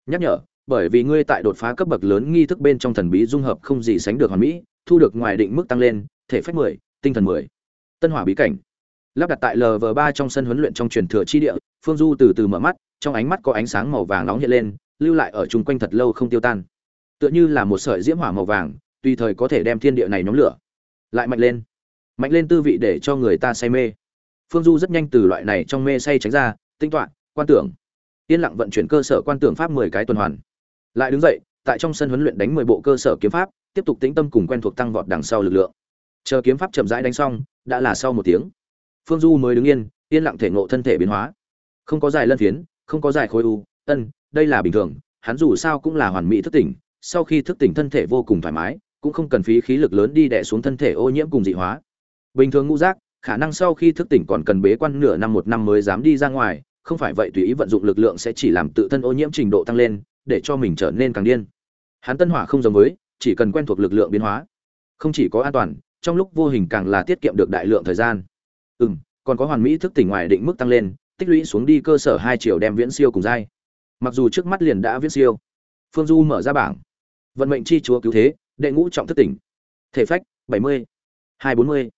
Nhắc nhở bởi vì ngươi tại đột phá cấp bậc lớn nghi thức bên trong thần bí dung hợp không gì sánh được hoàn mỹ, thu được ngoài định mức tăng lên, thể phách mười, tinh thần mười. Tân hỏa bí cảnh. Lắp đặt tại lv ba trong sân huấn luyện trong truyền thừa chi địa, phương du từ từ mở mắt, trong ánh mắt có ánh sáng màu vàng nóng hiện lên, lưu lại ở chung quanh thật lâu không tiêu tan. Tựa như là một sợi diễm hỏa màu vàng, tùy thời có thể đem thiên địa này nhóm lửa lại mạnh lên. Mạnh lên tư vị để cho người ta say mê. Phương du rất nhanh từ loại này trong mê say tránh ra, tinh toán, quan tưởng. Tiên lặng vận chuyển cơ sở quan tưởng pháp mười cái tuần hoàn lại đứng dậy, tại trong sân huấn luyện đánh mười bộ cơ sở kiếm pháp, tiếp tục tĩnh tâm cùng quen thuộc tăng vọt đằng sau lực lượng. Chờ kiếm pháp chậm rãi đánh xong, đã là sau một tiếng. Phương du mới đứng yên yên lặng thể ngộ thân thể biến hóa. Không có dài lân phiến, không có dài khối u, ân, đây là bình thường, hắn dù sao cũng là hoàn mỹ thức tỉnh, sau khi thức tỉnh thân thể vô cùng thoải mái, cũng không cần phí khí lực lớn đi đè xuống thân thể ô nhiễm cùng dị hóa. Bình thường ngũ giác khả năng sau khi thức tỉnh còn cần bế quan nửa năm một năm mới dám đi ra ngoài không phải vậy tùy ý vận dụng lực lượng sẽ chỉ làm tự thân ô nhiễm trình độ tăng lên, để cho mình trở nên càng điên. Hắn tân hỏa không giống với, chỉ cần quen thuộc lực lượng biến hóa. Không chỉ có an toàn, trong lúc vô hình càng là tiết kiệm được đại lượng thời gian. Ừ m còn có hoàn mỹ thức tỉnh ngoài định mức tăng lên, tích lũy xuống đi cơ sở hai triệu đem viễn siêu cùng dai mặc dù trước mắt liền đã viễn siêu. Phương du mở ra bảng. Vận mệnh chi chúa cứu thế, đệ ngũ trọng thức tỉnh. Thể phách, bảy mươi. Hai bốn mươi.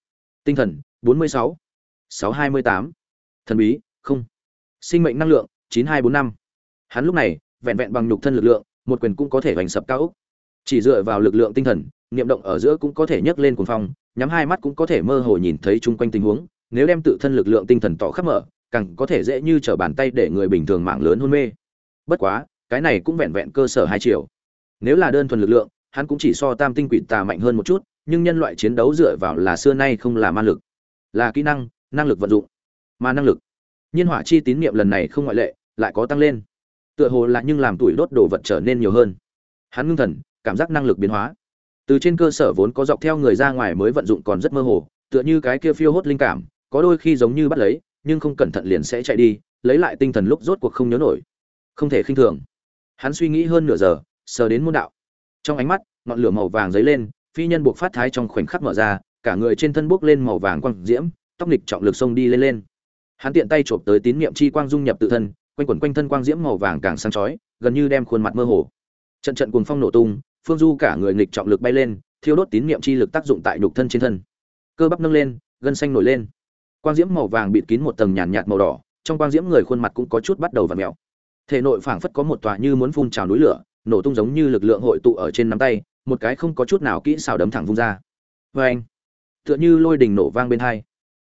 Tinh thần, bốn mươi sáu. Sáu hai mươi tám. Thần bí, không sinh mệnh năng lượng, chín hai bốn năm. Hắn lúc này, vẹn vẹn bằng nhục thân lực lượng, một quyền cũng có thể hoành sập cao ốc. Chỉ dựa vào lực lượng tinh thần, niệm động ở giữa cũng có thể nhấc lên cuồng phong, nhắm hai mắt cũng có thể mơ hồ nhìn thấy chung quanh tình huống, nếu đem tự thân lực lượng tinh thần tỏ khắp mở, càng có thể dễ như trở bàn tay để người bình thường mạng lớn hôn mê. Bất quá, cái này cũng vẹn vẹn cơ sở hai triệu nếu là đơn thuần lực lượng, hắn cũng chỉ so tam tinh quỷ tà mạnh hơn một chút, nhưng nhân loại chiến đấu dựa vào là xưa nay không là ma lực, là kỹ năng năng lực vận dụng. Mà năng lực nhiên hỏa chi tín niệm lần này không ngoại lệ, lại có tăng lên. Tựa hồ là nhưng làm tuổi đốt đồ vật trở nên nhiều hơn. Hắn ngưng thần, cảm giác năng lực biến hóa. Từ trên cơ sở vốn có dọc theo người ra ngoài mới vận dụng còn rất mơ hồ, tựa như cái kia phiêu hốt linh cảm, có đôi khi giống như bắt lấy, nhưng không cẩn thận liền sẽ chạy đi, lấy lại tinh thần lúc rốt cuộc không nhớ nổi. Không thể khinh thường. Hắn suy nghĩ hơn nửa giờ, sờ đến môn đạo. Trong ánh mắt, ngọn lửa màu vàng dấy lên, phi nhân buộc phát thái trong khoảnh khắc mở ra, cả người trên thân bốc lên màu vàng quang diễm, tóc nghịch trọng lực sông đi lên lên hắn tiện tay chộp tới tín niệm chi quang dung nhập tự thân, quanh quẩn quanh thân quang diễm màu vàng càng sáng chói, gần như đem khuôn mặt mơ hồ. Trận trận cuồng phong nổ tung, phương du cả người nghịch trọng lực bay lên, thiêu đốt tín niệm chi lực tác dụng tại nhục thân trên thân. Cơ bắp nâng lên, gân xanh nổi lên. Quang diễm màu vàng bịt kín một tầng nhàn nhạt màu đỏ, trong quang diễm người khuôn mặt cũng có chút bắt đầu v mèo. Mẹo thể nội phảng phất có một tòa như muốn phun trào núi lửa, nổ tung giống như lực lượng hội tụ ở trên nắm tay, một cái không có chút nào kỹ xảo đấm thẳng vung ra. Vê anh tựa như lôi đình nổ vang bên hai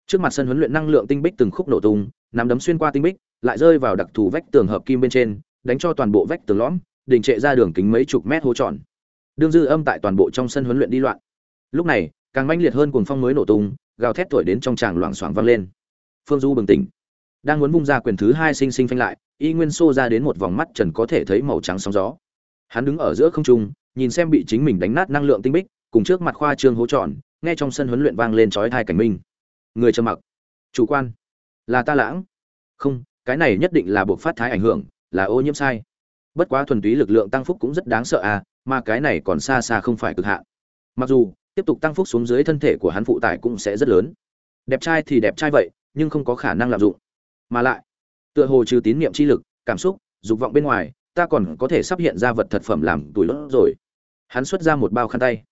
trước mặt sân huấn luyện năng lượng tinh bích từng khúc nổ tung, nắm đấm xuyên qua tinh bích, lại rơi vào đặc thù vách tường hợp kim bên trên, đánh cho toàn bộ vách tường lõm, đình trệ ra đường kính mấy chục mét hố tròn đương dư âm tại toàn bộ trong sân huấn luyện đi loạn. Lúc này, càng manh liệt hơn cuồng phong mới nổ tung, gào thét thổi đến trong tràng loảng xoảng vang lên. Phương du bừng tỉnh. Đang muốn vung ra quyền thứ hai sinh sinh phanh lại, y nguyên xô ra đến một vòng mắt trần có thể thấy màu trắng sóng gió. Hắn đứng ở giữa không trung, nhìn xem bị chính mình đánh nát năng lượng tinh bích, cùng trước mặt khoa trương hố tròn nghe trong sân huấn luyện vang lên chói thai cảnh minh người trầm mặc. Chủ quan. Là ta lãng. Không, cái này nhất định là buộc phát thái ảnh hưởng, là ô nhiễm sai. Bất quá thuần túy lực lượng tăng phúc cũng rất đáng sợ à mà cái này còn xa xa không phải cực hạn. Mặc dù, tiếp tục tăng phúc xuống dưới thân thể của hắn phụ tải cũng sẽ rất lớn. Đẹp trai thì đẹp trai vậy, nhưng không có khả năng lạm dụng. Mà lại, tựa hồ trừ tín niệm chi lực, cảm xúc, dục vọng bên ngoài, ta còn có thể sắp hiện ra vật thật phẩm làm tuổi lốt rồi. Hắn xuất ra một bao khăn tay.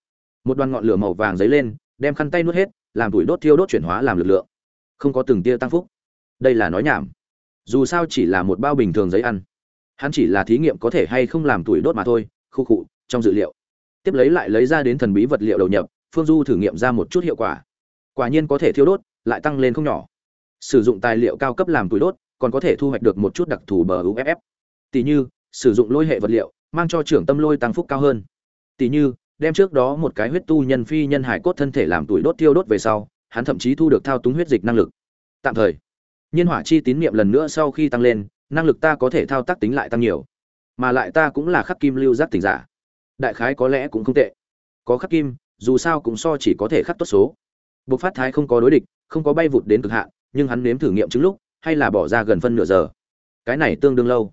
Một đoàn ngọn lửa màu vàng dấy lên đem khăn tay nuốt hết, làm tuổi đốt thiêu đốt chuyển hóa làm lực lượng. Không có từng tia tăng phúc. Đây là nói nhảm. Dù sao chỉ là một bao bình thường giấy ăn. Hắn chỉ là thí nghiệm có thể hay không làm tuổi đốt mà thôi, khu khụ trong dự liệu. Tiếp lấy lại lấy ra đến thần bí vật liệu đầu nhập, phương du thử nghiệm ra một chút hiệu quả. Quả nhiên có thể thiêu đốt, lại tăng lên không nhỏ. Sử dụng tài liệu cao cấp làm tuổi đốt, còn có thể thu hoạch được một chút đặc thù bờ uff tỷ như, sử dụng lôi hệ vật liệu, mang cho trưởng tâm lôi tăng phúc cao hơn. Tỷ như đem trước đó một cái huyết tu nhân phi nhân hải cốt thân thể làm tuổi đốt tiêu đốt về sau, hắn thậm chí thu được thao túng huyết dịch năng lực. Tạm thời, nhiên hỏa chi tín niệm lần nữa sau khi tăng lên, năng lực ta có thể thao tác tính lại tăng nhiều. Mà lại ta cũng là khắc kim lưu giác tỉnh giả. Đại khái có lẽ cũng không tệ. Có khắc kim, dù sao cũng so chỉ có thể khắc tốt số. Bộc phát thái không có đối địch, không có bay vụt đến cực hạn, nhưng hắn nếm thử nghiệm chứng lúc, hay là bỏ ra gần phân nửa giờ. Cái này tương đương lâu.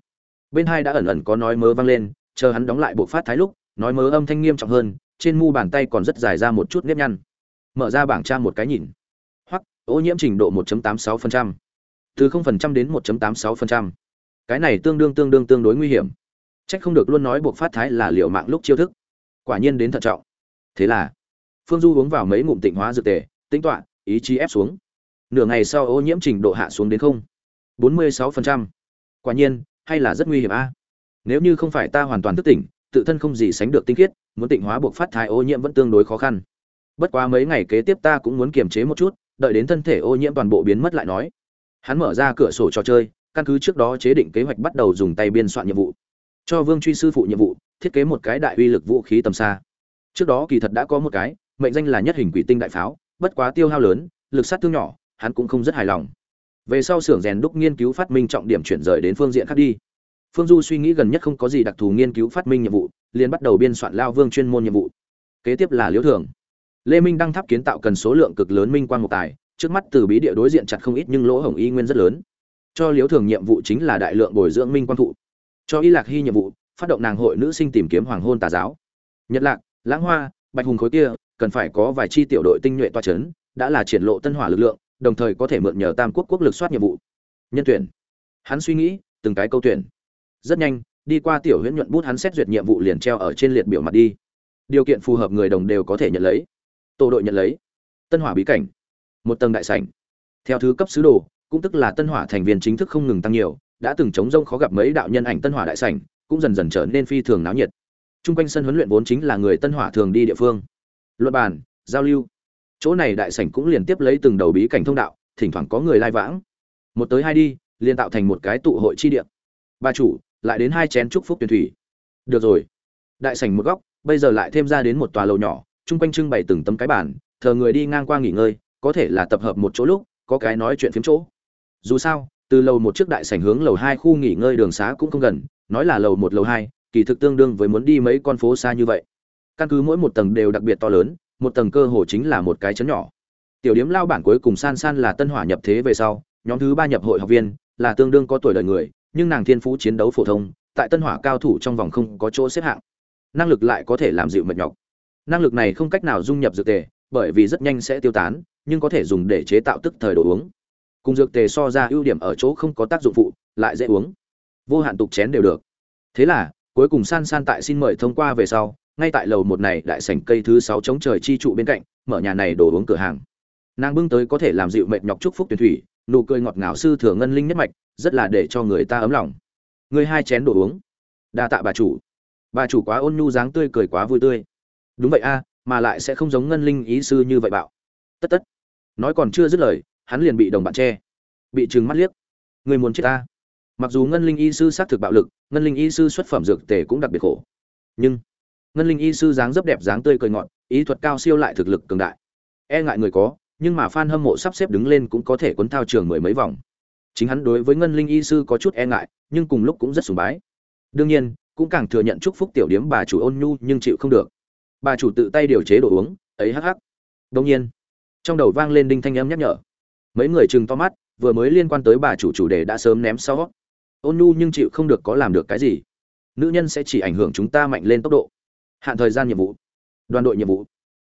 Bên hai đã ẩn ẩn có nói mớ vang lên, chờ hắn đóng lại bộ phát thái lúc nói mớ âm thanh nghiêm trọng hơn, trên mu bàn tay còn rất dài ra một chút nếp nhăn. Mở ra bảng trang một cái nhìn. Hoặc ô nhiễm trình độ 1.86%. từ 0% đến 1.86%. cái này tương đương tương đương tương đối nguy hiểm. Trách không được luôn nói buộc phát thái là liệu mạng lúc chiêu thức. Quả nhiên đến thận trọng. Thế là, phương du uống vào mấy ngụm tịnh hóa dược tề tính toạ ý chí ép xuống. Nửa ngày sau ô nhiễm trình độ hạ xuống đến không. 46%. quả nhiên, hay là rất nguy hiểm a. Nếu như không phải ta hoàn toàn thức tỉnh tự thân không gì sánh được tinh khiết, muốn tịnh hóa buộc phát thái ô nhiễm vẫn tương đối khó khăn. Bất quá mấy ngày kế tiếp ta cũng muốn kiềm chế một chút, đợi đến thân thể ô nhiễm toàn bộ biến mất lại nói. Hắn mở ra cửa sổ trò chơi, căn cứ trước đó chế định kế hoạch bắt đầu dùng tay biên soạn nhiệm vụ. Cho vương truy sư phụ nhiệm vụ, thiết kế một cái đại uy lực vũ khí tầm xa. Trước đó kỳ thật đã có một cái, mệnh danh là nhất hình quỷ tinh đại pháo, bất quá tiêu hao lớn, lực sát thương nhỏ, hắn cũng không rất hài lòng. Về sau xưởng rèn đúc nghiên cứu phát minh trọng điểm chuyển rời đến phương diện khác đi phương du suy nghĩ gần nhất không có gì đặc thù nghiên cứu phát minh nhiệm vụ liền bắt đầu biên soạn lao vương chuyên môn nhiệm vụ. Kế tiếp là liễu thường. Lê minh đăng tháp kiến tạo cần số lượng cực lớn minh quan một tài trước mắt từ bí địa đối diện chặt không ít nhưng lỗ hổng y nguyên rất lớn. Cho liễu thường nhiệm vụ chính là đại lượng bồi dưỡng minh quan thụ. Cho y lạc hy nhiệm vụ phát động nàng hội nữ sinh tìm kiếm hoàng hôn tà giáo. Nhật lạc lãng hoa bạch hùng khối kia cần phải có vài chi tiểu đội tinh nhuệ toa chấn, đã là triển lộ tân hỏa lực lượng đồng thời có thể mượn nhờ tam quốc quốc lực soát nhiệm vụ. Nhân tuyển. Hắn suy nghĩ từng cái câu tuyển rất nhanh đi qua tiểu huyễn nhuận bút hắn xét duyệt nhiệm vụ liền treo ở trên liệt biểu mặt đi điều kiện phù hợp người đồng đều có thể nhận lấy tổ đội nhận lấy tân hỏa bí cảnh một tầng đại sảnh theo thứ cấp sứ đồ cũng tức là tân hỏa thành viên chính thức không ngừng tăng nhiều đã từng chống rông khó gặp mấy đạo nhân ảnh tân hỏa đại sảnh, cũng dần dần trở nên phi thường náo nhiệt. Trung quanh sân huấn luyện vốn chính là người tân hỏa thường đi địa phương. Luận bàn, giao lưu. Chỗ này đại sảnh cũng liền tiếp lấy từng đầu bí cảnh thông đạo, thỉnh thoảng có người lai vãng. Một tới hai đi, liền tạo thành một cái tụ hội chi địa. Ba chủ, lại đến hai chén chúc phúc tuyển thủy. Được rồi. Đại sảnh một góc, bây giờ lại thêm ra đến một tòa lầu nhỏ, trung quanh trưng bày từng tấm cái bàn, thờ người đi ngang qua nghỉ ngơi, có thể là tập hợp một chỗ lúc, có cái nói chuyện phiếm chỗ. Dù sao, từ lầu một trước đại sảnh hướng lầu hai khu nghỉ ngơi đường xá cũng không gần nói là lầu một lầu hai kỳ thực tương đương với muốn đi mấy con phố xa như vậy căn cứ mỗi một tầng đều đặc biệt to lớn một tầng cơ hồ chính là một cái chấn nhỏ tiểu điếm lao bản cuối cùng san san là tân hỏa nhập thế về sau nhóm thứ ba nhập hội học viên là tương đương có tuổi đời người nhưng nàng thiên phú chiến đấu phổ thông, tại tân hỏa cao thủ trong vòng không có chỗ xếp hạng. Năng lực lại có thể làm dịu mệt nhọc. Năng lực này không cách nào dung nhập dược tề, bởi vì rất nhanh sẽ tiêu tán, nhưng có thể dùng để chế tạo tức thời đồ uống. Cùng dược tề so ra ưu điểm ở chỗ không có tác dụng phụ, lại dễ uống. Vô hạn tục chén đều được. Thế là, cuối cùng san san tại xin mời thông qua về sau, ngay tại lầu một này đại sảnh cây thứ sáu chống trời chi trụ bên cạnh, mở nhà này đồ uống cửa hàng. Nàng bưng tới có thể làm dịu mệt nhọc chúc phúc tuyển thủy nụ cười ngọt ngào sư thừa ngân linh nhất mạch, rất là để cho người ta ấm lòng. Người hai chén đồ uống. Đa tạ bà chủ. Bà chủ quá ôn nhu dáng tươi cười quá vui tươi. Đúng vậy a, mà lại sẽ không giống ngân linh ý sư như vậy bạo. Tất tất. Nói còn chưa dứt lời, hắn liền bị đồng bạn che. Bị trừng mắt liếc. Người muốn chết ta. Mặc dù ngân linh y sư xác thực bạo lực, ngân linh y sư xuất phẩm dược tề cũng đặc biệt khổ. Nhưng, ngân linh y sư dáng dấp đẹp dáng tươi cười ngọn ý thuật cao siêu lại thực lực cường đại. E ngại người có nhưng mà fan hâm mộ sắp xếp đứng lên cũng có thể cuốn thao trường mười mấy vòng. Chính hắn đối với ngân linh y sư có chút e ngại, nhưng cùng lúc cũng rất sùng bái. Đương nhiên, cũng càng thừa nhận chúc phúc tiểu điếm bà chủ ôn nhu nhưng chịu không được. Bà chủ tự tay điều chế đồ uống, ấy hắc hắc. Đương nhiên, trong đầu vang lên đinh thanh âm nhắc nhở. Mấy người chừng to mắt, vừa mới liên quan tới bà chủ chủ đề đã sớm ném sau. Ôn nhu nhưng chịu không được có làm được cái gì. Nữ nhân sẽ chỉ ảnh hưởng chúng ta mạnh lên tốc độ. Hạn thời gian nhiệm vụ. Đoàn đội nhiệm vụ.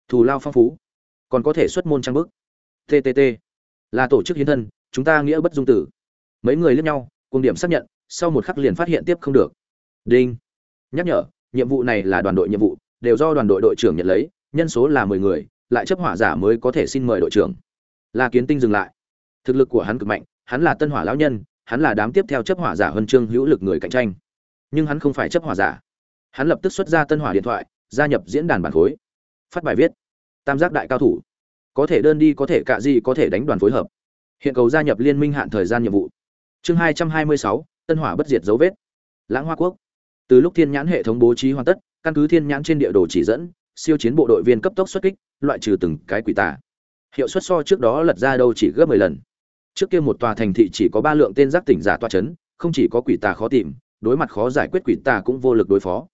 Thù lao phong phú. Còn có thể xuất môn trang bức ttt là tổ chức hiến thân, chúng ta nghĩa bất dung tử. Mấy người lướt nhau, cùng điểm xác nhận, sau một khắc liền phát hiện tiếp không được. Đinh. Nhắc nhở, nhiệm vụ này là đoàn đội nhiệm vụ, đều do đoàn đội đội trưởng nhận lấy, nhân số là mười người, lại chấp hỏa giả mới có thể xin mời đội trưởng. La kiến tinh dừng lại. Thực lực của hắn cực mạnh, hắn là tân hỏa lão nhân, hắn là đám tiếp theo chấp hỏa giả huân chương hữu lực người cạnh tranh. Nhưng hắn không phải chấp hỏa giả. Hắn lập tức xuất ra tân hỏa điện thoại, gia nhập diễn đàn bản khối. Phát bài viết. Tam giác đại cao thủ có thể đơn đi có thể cạ gì có thể đánh đoàn phối hợp. Hiện cầu gia nhập liên minh hạn thời gian nhiệm vụ. Chương hai trăm hai mươi sáu, tân hỏa bất diệt dấu vết. Lãng hoa quốc. Từ lúc thiên nhãn hệ thống bố trí hoàn tất, căn cứ thiên nhãn trên địa đồ chỉ dẫn, siêu chiến bộ đội viên cấp tốc xuất kích, loại trừ từng cái quỷ tà. Hiệu suất so trước đó lật ra đâu chỉ gấp mười lần. Trước kia một tòa thành thị chỉ có ba lượng tên giác tỉnh giả tòa chấn, không chỉ có quỷ tà khó tìm, đối mặt khó giải quyết quỷ tà cũng vô lực đối phó.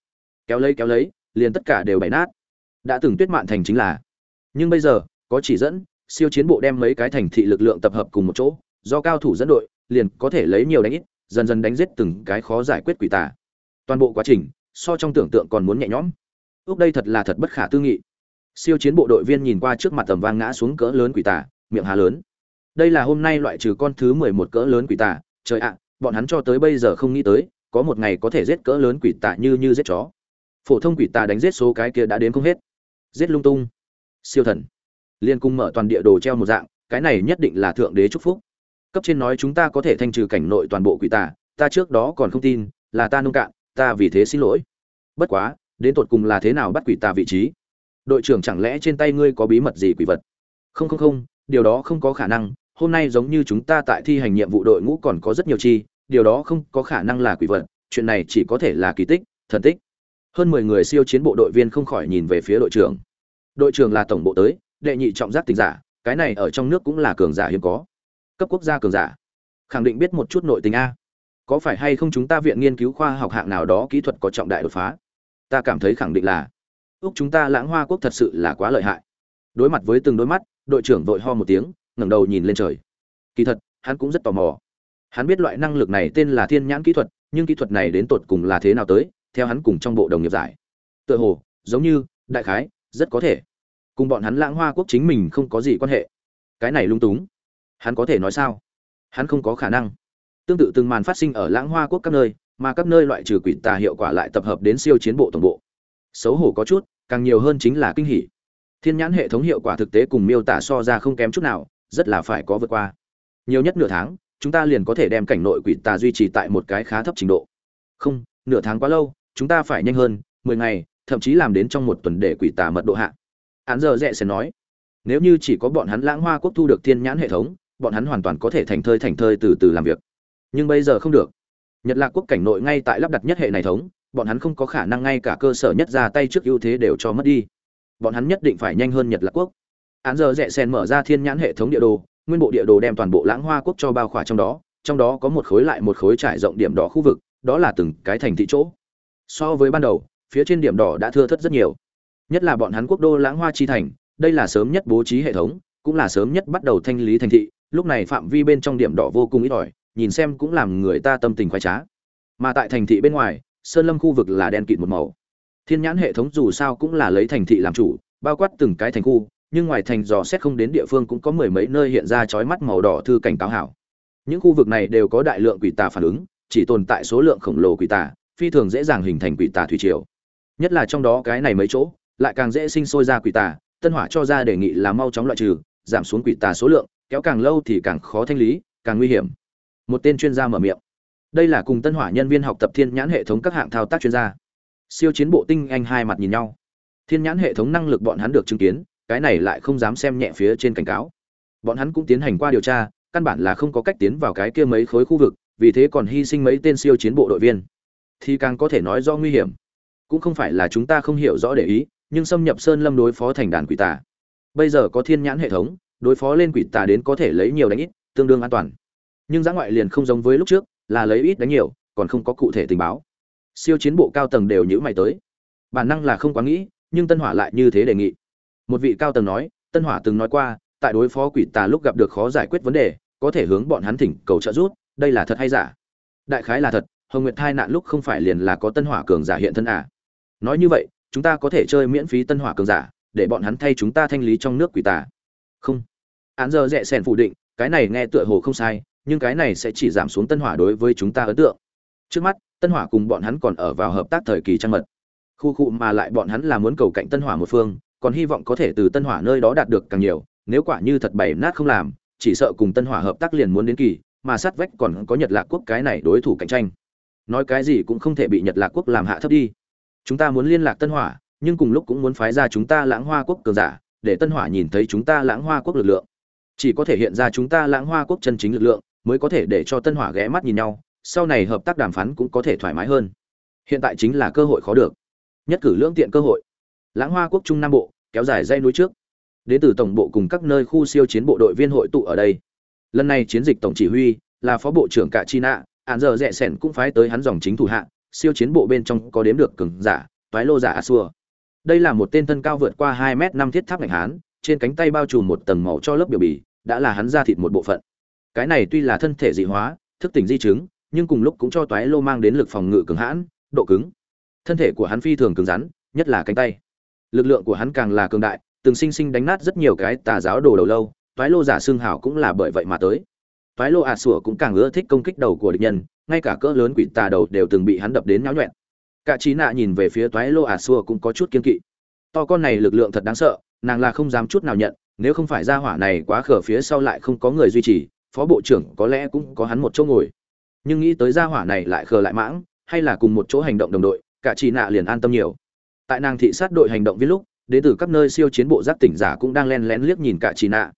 Kéo lấy kéo lấy, liền tất cả đều bày nát. Đã từng tuyết mạn thành chính là. Nhưng bây giờ có chỉ dẫn, siêu chiến bộ đem mấy cái thành thị lực lượng tập hợp cùng một chỗ, do cao thủ dẫn đội, liền có thể lấy nhiều đánh ít, dần dần đánh giết từng cái khó giải quyết quỷ tà. Toàn bộ quá trình, so trong tưởng tượng còn muốn nhẹ nhõm. Ước đây thật là thật bất khả tư nghị. Siêu chiến bộ đội viên nhìn qua trước mặt tầm vang ngã xuống cỡ lớn quỷ tà, miệng hà lớn. Đây là hôm nay loại trừ con thứ mười một cỡ lớn quỷ tà, trời ạ, bọn hắn cho tới bây giờ không nghĩ tới, có một ngày có thể giết cỡ lớn quỷ tà như như giết chó. Phổ thông quỷ tà đánh giết số cái kia đã đến không hết. Giết lung tung. Siêu thần liên cung mở toàn địa đồ treo một dạng, cái này nhất định là thượng đế chúc phúc. Cấp trên nói chúng ta có thể thanh trừ cảnh nội toàn bộ quỷ tà, ta trước đó còn không tin, là ta nông cạn, ta vì thế xin lỗi. Bất quá, đến tột cùng là thế nào bắt quỷ tà vị trí? Đội trưởng chẳng lẽ trên tay ngươi có bí mật gì quỷ vật? Không không không, điều đó không có khả năng, hôm nay giống như chúng ta tại thi hành nhiệm vụ đội ngũ còn có rất nhiều chi, điều đó không có khả năng là quỷ vật, chuyện này chỉ có thể là kỳ tích, thần tích. Hơn mười người siêu chiến bộ đội viên không khỏi nhìn về phía đội trưởng. Đội trưởng là tổng bộ tới đệ nhị trọng giác tình giả, cái này ở trong nước cũng là cường giả hiếm có. Cấp quốc gia cường giả. Khẳng định biết một chút nội tình a. Có phải hay không chúng ta viện nghiên cứu khoa học hạng nào đó kỹ thuật có trọng đại đột phá? Ta cảm thấy khẳng định là. Úc chúng ta lãng hoa quốc thật sự là quá lợi hại. Đối mặt với từng đôi mắt, đội trưởng vội ho một tiếng, ngẩng đầu nhìn lên trời. Kỳ thật, hắn cũng rất tò mò. Hắn biết loại năng lực này tên là thiên nhãn kỹ thuật, nhưng kỹ thuật này đến tột cùng là thế nào tới, theo hắn cùng trong bộ đồng nghiệp giải. Tựa hồ, giống như, đại khái, rất có thể cùng bọn hắn lãng hoa quốc chính mình không có gì quan hệ. Cái này lung túng. Hắn có thể nói sao? Hắn không có khả năng. Tương tự từng màn phát sinh ở lãng hoa quốc các nơi, mà các nơi loại trừ quỷ tà hiệu quả lại tập hợp đến siêu chiến bộ tổng bộ. Xấu hổ có chút, càng nhiều hơn chính là kinh hỉ. Thiên nhãn hệ thống hiệu quả thực tế cùng miêu tả so ra không kém chút nào, rất là phải có vượt qua. Nhiều nhất nửa tháng, chúng ta liền có thể đem cảnh nội quỷ tà duy trì tại một cái khá thấp trình độ. Không, nửa tháng quá lâu, chúng ta phải nhanh hơn, mười ngày, thậm chí làm đến trong một tuần để quỷ tà mật độ hạ. Án giờ rẽ sẽ nói, nếu như chỉ có bọn hắn lãng hoa quốc thu được thiên nhãn hệ thống, bọn hắn hoàn toàn có thể thành thơi thành thơi từ từ làm việc. Nhưng bây giờ không được. Nhật lạc quốc cảnh nội ngay tại lắp đặt nhất hệ này thống, bọn hắn không có khả năng ngay cả cơ sở nhất ra tay trước ưu thế đều cho mất đi. Bọn hắn nhất định phải nhanh hơn nhật lạc quốc. Án giờ rẽ sen mở ra thiên nhãn hệ thống địa đồ, nguyên bộ địa đồ đem toàn bộ lãng hoa quốc cho bao khỏa trong đó trong đó có một khối lại một khối trải rộng điểm đỏ khu vực, đó là từng cái thành thị chỗ. So với ban đầu, phía trên điểm đỏ đã thưa thất rất nhiều nhất là bọn hắn quốc đô lãng hoa chi thành, đây là sớm nhất bố trí hệ thống, cũng là sớm nhất bắt đầu thanh lý thành thị, lúc này phạm vi bên trong điểm đỏ vô cùng ít ỏi, nhìn xem cũng làm người ta tâm tình khoái trá. Mà tại thành thị bên ngoài, sơn lâm khu vực là đen kịt một màu. Thiên nhãn hệ thống dù sao cũng là lấy thành thị làm chủ, bao quát từng cái thành khu, nhưng ngoài thành dò xét không đến địa phương cũng có mười mấy nơi hiện ra chói mắt màu đỏ thư cảnh cáo hảo. Những khu vực này đều có đại lượng quỷ tà phản ứng, chỉ tồn tại số lượng khổng lồ quỷ tà, phi thường dễ dàng hình thành quỷ tà thủy triều. Nhất là trong đó cái này mấy chỗ lại càng dễ sinh sôi ra quỷ tà, tân hỏa cho ra đề nghị là mau chóng loại trừ, giảm xuống quỷ tà số lượng, kéo càng lâu thì càng khó thanh lý, càng nguy hiểm. Một tên chuyên gia mở miệng. Đây là cùng tân hỏa nhân viên học tập thiên nhãn hệ thống các hạng thao tác chuyên gia. Siêu chiến bộ tinh anh hai mặt nhìn nhau. Thiên nhãn hệ thống năng lực bọn hắn được chứng kiến, cái này lại không dám xem nhẹ phía trên cảnh cáo. Bọn hắn cũng tiến hành qua điều tra, căn bản là không có cách tiến vào cái kia mấy khối khu vực, vì thế còn hy sinh mấy tên siêu chiến bộ đội viên. Thì càng có thể nói do nguy hiểm. Cũng không phải là chúng ta không hiểu rõ để ý nhưng xâm nhập sơn lâm đối phó thành đàn quỷ tà. Bây giờ có thiên nhãn hệ thống, đối phó lên quỷ tà đến có thể lấy nhiều đánh ít, tương đương an toàn. Nhưng giã ngoại liền không giống với lúc trước, là lấy ít đánh nhiều, còn không có cụ thể tình báo. Siêu chiến bộ cao tầng đều nhữ mày tới. Bản năng là không quá nghĩ, nhưng tân hỏa lại như thế đề nghị. Một vị cao tầng nói, tân hỏa từng nói qua, tại đối phó quỷ tà lúc gặp được khó giải quyết vấn đề, có thể hướng bọn hắn thỉnh cầu trợ giúp, đây là thật hay giả? Đại khái là thật, hồng nguyệt thai nạn lúc không phải liền là có tân hỏa cường giả hiện thân à? Nói như vậy chúng ta có thể chơi miễn phí tân hỏa cường giả, để bọn hắn thay chúng ta thanh lý trong nước quỷ tà. Không. Án giờ rẽ sẻn phủ định, cái này nghe tựa hồ không sai, nhưng cái này sẽ chỉ giảm xuống tân hỏa đối với chúng ta ấn tượng. Trước mắt, tân hỏa cùng bọn hắn còn ở vào hợp tác thời kỳ trang mật. Khu khu mà lại bọn hắn là muốn cầu cạnh tân hỏa một phương, còn hy vọng có thể từ tân hỏa nơi đó đạt được càng nhiều, nếu quả như thật bày nát không làm, chỉ sợ cùng tân hỏa hợp tác liền muốn đến kỳ, mà sát vách còn có nhật lạc quốc cái này đối thủ cạnh tranh. Nói cái gì cũng không thể bị nhật lạc quốc làm hạ thấp đi chúng ta muốn liên lạc tân hỏa, nhưng cùng lúc cũng muốn phái ra chúng ta lãng hoa quốc cường giả, để tân hỏa nhìn thấy chúng ta lãng hoa quốc lực lượng. Chỉ có thể hiện ra chúng ta lãng hoa quốc chân chính lực lượng, mới có thể để cho tân hỏa ghé mắt nhìn nhau, sau này hợp tác đàm phán cũng có thể thoải mái hơn. Hiện tại chính là cơ hội khó được. Nhất cử lưỡng tiện cơ hội. Lãng hoa quốc trung nam bộ, kéo dài dây núi trước. Đến từ tổng bộ cùng các nơi khu siêu chiến bộ đội viên hội tụ ở đây. Lần này chiến dịch tổng chỉ huy là phó bộ trưởng cả chi nạ hạn giờ rẽ sẻn cũng phái tới hắn dòng chính thủ hạ siêu chiến bộ bên trong có đếm được cường giả, toái lô giả a xua đây là một tên thân cao vượt qua hai m năm thiết tháp ngành hán, trên cánh tay bao trùm một tầng màu cho lớp biểu bì, đã là hắn ra thịt một bộ phận. Cái này tuy là thân thể dị hóa, thức tỉnh di chứng, nhưng cùng lúc cũng cho toái lô mang đến lực phòng ngự cường hãn, độ cứng. Thân thể của hắn phi thường cứng rắn, nhất là cánh tay. Lực lượng của hắn càng là cường đại, từng sinh sinh đánh nát rất nhiều cái tà giáo đồ đầu lâu, toái lô giả xương hảo cũng là bởi vậy mà tới. Toái lô ả sủa cũng càng ưa thích công kích đầu của địch nhân ngay cả cỡ lớn quỷ tà đầu đều từng bị hắn đập đến náo nhuẹn cả trí nạ nhìn về phía toái lô à ả sủa cũng có chút kiên kỵ. To con này lực lượng thật đáng sợ, nàng là không dám chút nào nhận, nếu không phải ra hỏa này quá khở phía sau lại không có người duy trì, phó bộ trưởng có lẽ cũng có hắn một chỗ ngồi. Nhưng nghĩ tới ra hỏa này lại khờ lại mãng, hay là cùng một chỗ hành động đồng đội, cả chị nạ liền an tâm nhiều. Tại nàng thị sát đội hành động viết lúc, đến từ các nơi siêu chiến bộ giáp tỉnh giả cũng đang len lén liếc nhìn cả chị nạ.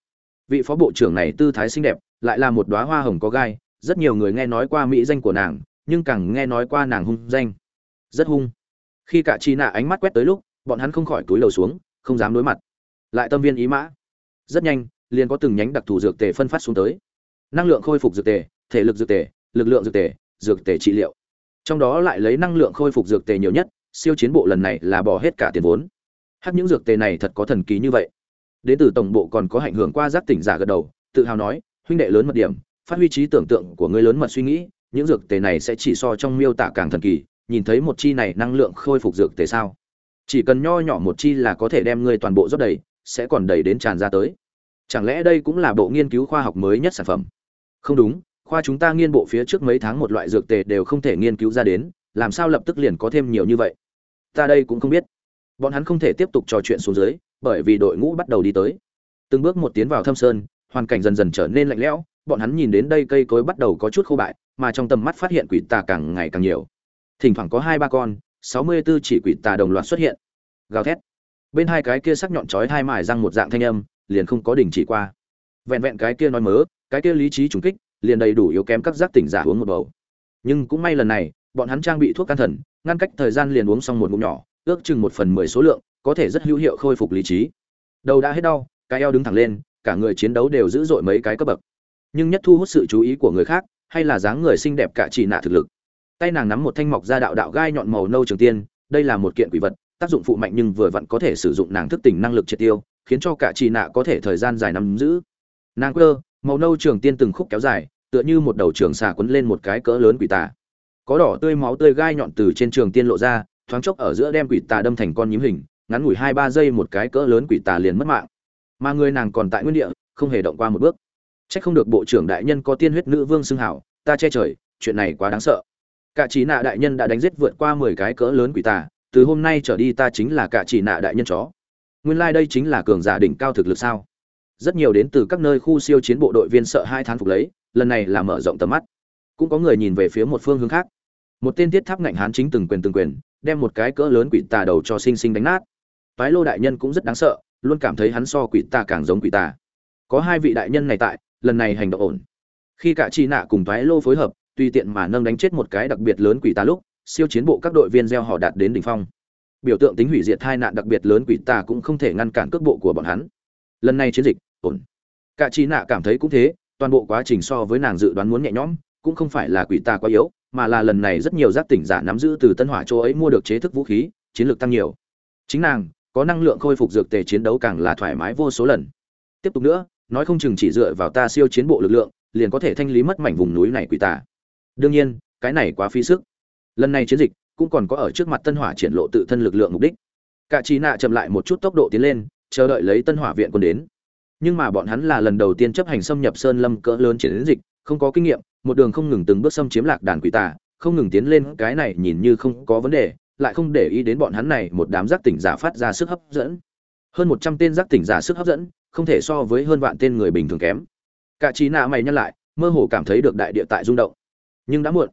Vị phó bộ trưởng này tư thái xinh đẹp, lại là một đóa hoa hồng có gai rất nhiều người nghe nói qua mỹ danh của nàng, nhưng càng nghe nói qua nàng hung danh. Rất hung. Khi cả chi nạ ánh mắt quét tới lúc, bọn hắn không khỏi túi lầu xuống, không dám đối mặt. Lại tâm viên ý mã. Rất nhanh, liền có từng nhánh đặc thù dược tề phân phát xuống tới. Năng lượng khôi phục dược tề, thể lực dược tề, lực lượng dược tề dược tề trị liệu. Trong đó lại lấy năng lượng khôi phục dược tề nhiều nhất, siêu chiến bộ lần này là bỏ hết cả tiền vốn. Hắc, những dược tề này thật có thần kỳ như vậy. Đến từ tổng bộ còn có ảnh hưởng qua giác tỉnh giả gật đầu, tự hào nói, huynh đệ lớn mật điểm phát huy trí tưởng tượng của ngươi lớn mật suy nghĩ, những dược tề này sẽ chỉ so trong miêu tả càng thần kỳ, nhìn thấy một chi này năng lượng khôi phục dược tề sao? Chỉ cần nho nhỏ một chi là có thể đem ngươi toàn bộ rót đầy, sẽ còn đầy đến tràn ra tới. Chẳng lẽ đây cũng là bộ nghiên cứu khoa học mới nhất sản phẩm? Không đúng, khoa chúng ta nghiên bộ phía trước mấy tháng một loại dược tề đều không thể nghiên cứu ra đến, làm sao lập tức liền có thêm nhiều như vậy? Ta đây cũng không biết. Bọn hắn không thể tiếp tục trò chuyện xuống dưới, bởi vì đội ngũ bắt đầu đi tới. Từng bước một tiến vào thâm sơn, hoàn cảnh dần dần trở nên lạnh lẽo bọn hắn nhìn đến đây cây cối bắt đầu có chút khô bại, mà trong tầm mắt phát hiện quỷ tà càng ngày càng nhiều. Thỉnh thoảng có hai ba con, sáu mươi 64 chỉ quỷ tà đồng loạt xuất hiện. Gào thét. Bên hai cái kia sắc nhọn chói hai mài răng một dạng thanh âm, liền không có đình chỉ qua. Vẹn vẹn cái kia nói mớ, cái kia lý trí trùng kích, liền đầy đủ yếu kém các giác tỉnh giả uống một bầu. Nhưng cũng may lần này, bọn hắn trang bị thuốc can thần, ngăn cách thời gian liền uống xong một ngụm nhỏ, ước chừng một phần mười số lượng, có thể rất hữu hiệu khôi phục lý trí. Đầu đã hết đau, cái eo đứng thẳng lên, cả người chiến đấu đều dữ dội mấy cái cấp bậc nhưng nhất thu hút sự chú ý của người khác, hay là dáng người xinh đẹp cả chỉ nạ thực lực. Tay nàng nắm một thanh mọc ra đạo đạo gai nhọn màu nâu trường tiên, đây là một kiện quỷ vật, tác dụng phụ mạnh nhưng vừa vặn có thể sử dụng nàng thức tỉnh năng lực triệt tiêu, khiến cho cả chỉ nạ có thể thời gian dài nắm giữ. Nàng quơ, màu nâu trường tiên từng khúc kéo dài, tựa như một đầu trường xà quấn lên một cái cỡ lớn quỷ tà. Có đỏ tươi máu tươi gai nhọn từ trên trường tiên lộ ra, thoáng chốc ở giữa đem quỷ tà đâm thành con nhím hình, ngắn ngủi hai ba giây một cái cỡ lớn quỷ tà liền mất mạng. Mà người nàng còn tại nguyên địa, không hề động qua một bước. Chắc không được bộ trưởng đại nhân có tiên huyết nữ vương xưng hảo, ta che trời, chuyện này quá đáng sợ. Cả chỉ nạ đại nhân đã đánh giết vượt qua mười cái cỡ lớn quỷ tà, từ hôm nay trở đi ta chính là cả chỉ nạ đại nhân chó. Nguyên lai like đây chính là cường giả đỉnh cao thực lực sao? Rất nhiều đến từ các nơi khu siêu chiến bộ đội viên sợ hai tháng phục lấy, lần này là mở rộng tầm mắt. Cũng có người nhìn về phía một phương hướng khác. Một tên tiết tháp ngạnh hán chính từng quyền từng quyền, đem một cái cỡ lớn quỷ tà đầu cho sinh sinh đánh nát. Phái Lô đại nhân cũng rất đáng sợ, luôn cảm thấy hắn so quỷ tà càng giống quỷ tà. Có hai vị đại nhân này tại, lần này hành động ổn. Khi cả chi nạ cùng thoái lô phối hợp, tùy tiện mà nâng đánh chết một cái đặc biệt lớn quỷ tà lúc, siêu chiến bộ các đội viên gieo họ đạt đến đỉnh phong. Biểu tượng tính hủy diệt hai nạn đặc biệt lớn quỷ tà cũng không thể ngăn cản cước bộ của bọn hắn. Lần này chiến dịch, ổn. Cả chi nạ cảm thấy cũng thế, toàn bộ quá trình so với nàng dự đoán muốn nhẹ nhõm, cũng không phải là quỷ tà quá yếu, mà là lần này rất nhiều giác tỉnh giả nắm giữ từ tân hỏa châu ấy mua được chế thức vũ khí, chiến lược tăng nhiều. Chính nàng, có năng lượng khôi phục dược tề chiến đấu càng là thoải mái vô số lần. Tiếp tục nữa nói không chừng chỉ dựa vào ta siêu chiến bộ lực lượng, liền có thể thanh lý mất mảnh vùng núi này quỷ tà. Đương nhiên, cái này quá phí sức. Lần này chiến dịch cũng còn có ở trước mặt tân hỏa triển lộ tự thân lực lượng mục đích. Cả trí nạ chậm lại một chút tốc độ tiến lên, chờ đợi lấy tân hỏa viện quân đến. Nhưng mà bọn hắn là lần đầu tiên chấp hành xâm nhập sơn lâm cỡ lớn chiến dịch, không có kinh nghiệm, một đường không ngừng từng bước xâm chiếm lạc đàn quỷ tà, không ngừng tiến lên, cái này nhìn như không có vấn đề, lại không để ý đến bọn hắn này một đám giác tỉnh giả phát ra sức hấp dẫn. Hơn một trăm tên giác tỉnh giả sức hấp dẫn không thể so với hơn vạn tên người bình thường kém. Cả trí nạ mày nhăn lại, mơ hồ cảm thấy được đại địa tại rung động. Nhưng đã muộn.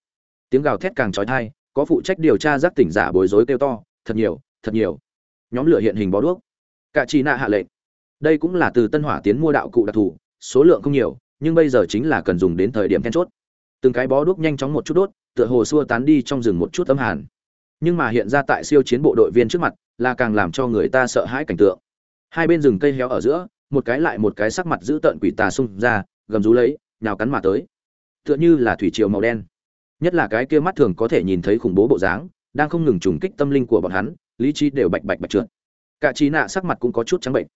Tiếng gào thét càng trói thai, có phụ trách điều tra giác tỉnh giả bối rối kêu to, thật nhiều thật nhiều. Nhóm lửa hiện hình bó đuốc. Cả trí nạ hạ lệnh. Đây cũng là từ tân hỏa tiến mua đạo cụ đặc thù, số lượng không nhiều, nhưng bây giờ chính là cần dùng đến thời điểm then chốt. Từng cái bó đuốc nhanh chóng một chút đốt, tựa hồ xua tán đi trong rừng một chút âm hàn. Nhưng mà hiện ra tại siêu chiến bộ đội viên trước mặt, là càng làm cho người ta sợ hãi cảnh tượng. Hai bên rừng cây héo ở giữa một cái lại một cái sắc mặt giữ tợn quỷ tà xung ra, gầm rú lấy, nhào cắn mà tới. Tựa như là thủy triều màu đen. Nhất là cái kia mắt thường có thể nhìn thấy khủng bố bộ dáng, đang không ngừng trùng kích tâm linh của bọn hắn, lý trí đều bạch bạch bạch trượt. Cả trí nạ sắc mặt cũng có chút trắng bệnh.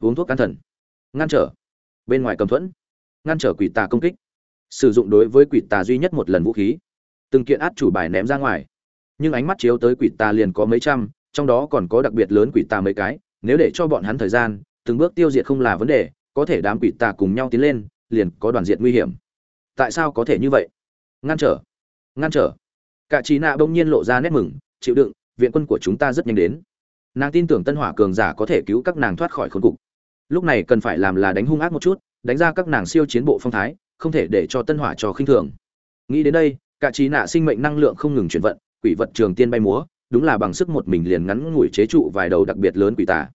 Uống thuốc can thần. Ngăn trở. Bên ngoài cầm thuẫn. Ngăn trở quỷ tà công kích. Sử dụng đối với quỷ tà duy nhất một lần vũ khí. Từng kiện át chủ bài ném ra ngoài. Nhưng ánh mắt chiếu tới quỷ tà liền có mấy trăm, trong đó còn có đặc biệt lớn quỷ tà mấy cái, nếu để cho bọn hắn thời gian từng bước tiêu diệt không là vấn đề, có thể đám quỷ tà cùng nhau tiến lên, liền có đoàn diệt nguy hiểm. Tại sao có thể như vậy? Ngăn trở. Ngăn trở. Cả trí nạ bỗng nhiên lộ ra nét mừng, chịu đựng, viện quân của chúng ta rất nhanh đến. Nàng tin tưởng tân hỏa cường giả có thể cứu các nàng thoát khỏi khốn cục. Lúc này cần phải làm là đánh hung ác một chút, đánh ra các nàng siêu chiến bộ phong thái, không thể để cho tân hỏa cho khinh thường. Nghĩ đến đây, cả trí nạ sinh mệnh năng lượng không ngừng chuyển vận, quỷ vật trường tiên bay múa, đúng là bằng sức một mình liền ngắn ngủi chế trụ vài đầu đặc biệt lớn quỷ tà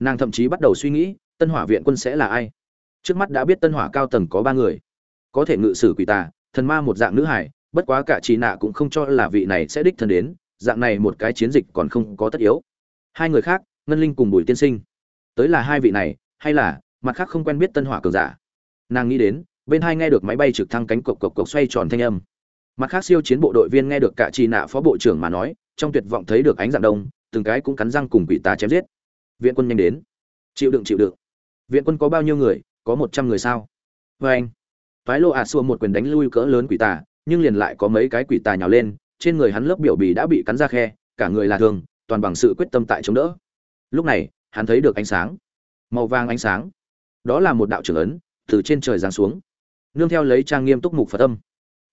nàng thậm chí bắt đầu suy nghĩ, tân hỏa viện quân sẽ là ai? Trước mắt đã biết tân hỏa cao tầng có ba người. Có thể ngự sử quỷ tà, thần ma một dạng nữ hải, bất quá cả chị nạ cũng không cho là vị này sẽ đích thân đến, dạng này một cái chiến dịch còn không có tất yếu. Hai người khác, ngân linh cùng bùi tiên sinh. Tới là hai vị này, hay là, mặt khác không quen biết tân hỏa cường giả. Nàng nghĩ đến, bên hai nghe được máy bay trực thăng cánh cộc cộc cộc xoay tròn thanh âm. Mặt khác siêu chiến bộ đội viên nghe được cả chị nạ phó bộ trưởng mà nói, trong tuyệt vọng thấy được ánh dạng đông, từng cái cũng cắn răng cùng quỷ tà chém giết viện quân nhanh đến. Chịu đựng chịu đựng. Viện quân có bao nhiêu người? Có một trăm người sao? Vê anh. Phái lô à xua một quyền đánh lui cỡ lớn quỷ tà, nhưng liền lại có mấy cái quỷ tà nhào lên, trên người hắn lớp biểu bì đã bị cắn ra khe, cả người là thương, toàn bằng sự quyết tâm tại chống đỡ. Lúc này, hắn thấy được ánh sáng. Màu vàng ánh sáng. Đó là một đạo trưởng ấn, từ trên trời giáng xuống. Nương theo lấy trang nghiêm túc mục phật âm.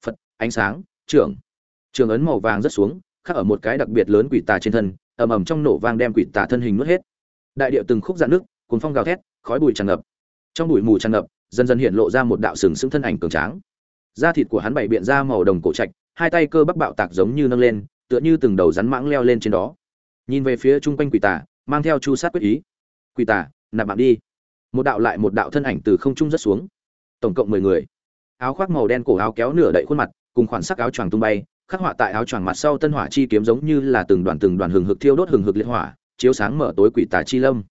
Phật, ánh sáng, trưởng. Trường ấn màu vàng rất xuống, khắc ở một cái đặc biệt lớn quỷ tà trên thân, ầm ầm trong nổ vang đem quỷ tà thân hình nuốt hết đại điệu từng khúc dạn nước cuốn phong gào thét, khói bụi tràn ngập. Trong bụi mù tràn ngập, dần dần hiện lộ ra một đạo sừng sững thân ảnh cường tráng. Da thịt của hắn bày biện ra màu đồng cổ trạch, hai tay cơ bắp bạo tạc giống như nâng lên, tựa như từng đầu rắn mãng leo lên trên đó. Nhìn về phía chung quanh quỷ tà, mang theo chu sát quyết ý. Quỷ tà, nạp mạng đi. Một đạo lại một đạo thân ảnh từ không trung rất xuống. Tổng cộng mười người. Áo khoác màu đen cổ áo kéo nửa đậy khuôn mặt, cùng khoản sắc áo choàng tung bay, khắc họa tại áo choàng mặt sau tân hỏa chi kiếm giống như là từng đoàn từng đoàn hừng hực thiêu đốt hừng hực liệt hỏa chiếu sáng mở tối quỷ tà chi lâm.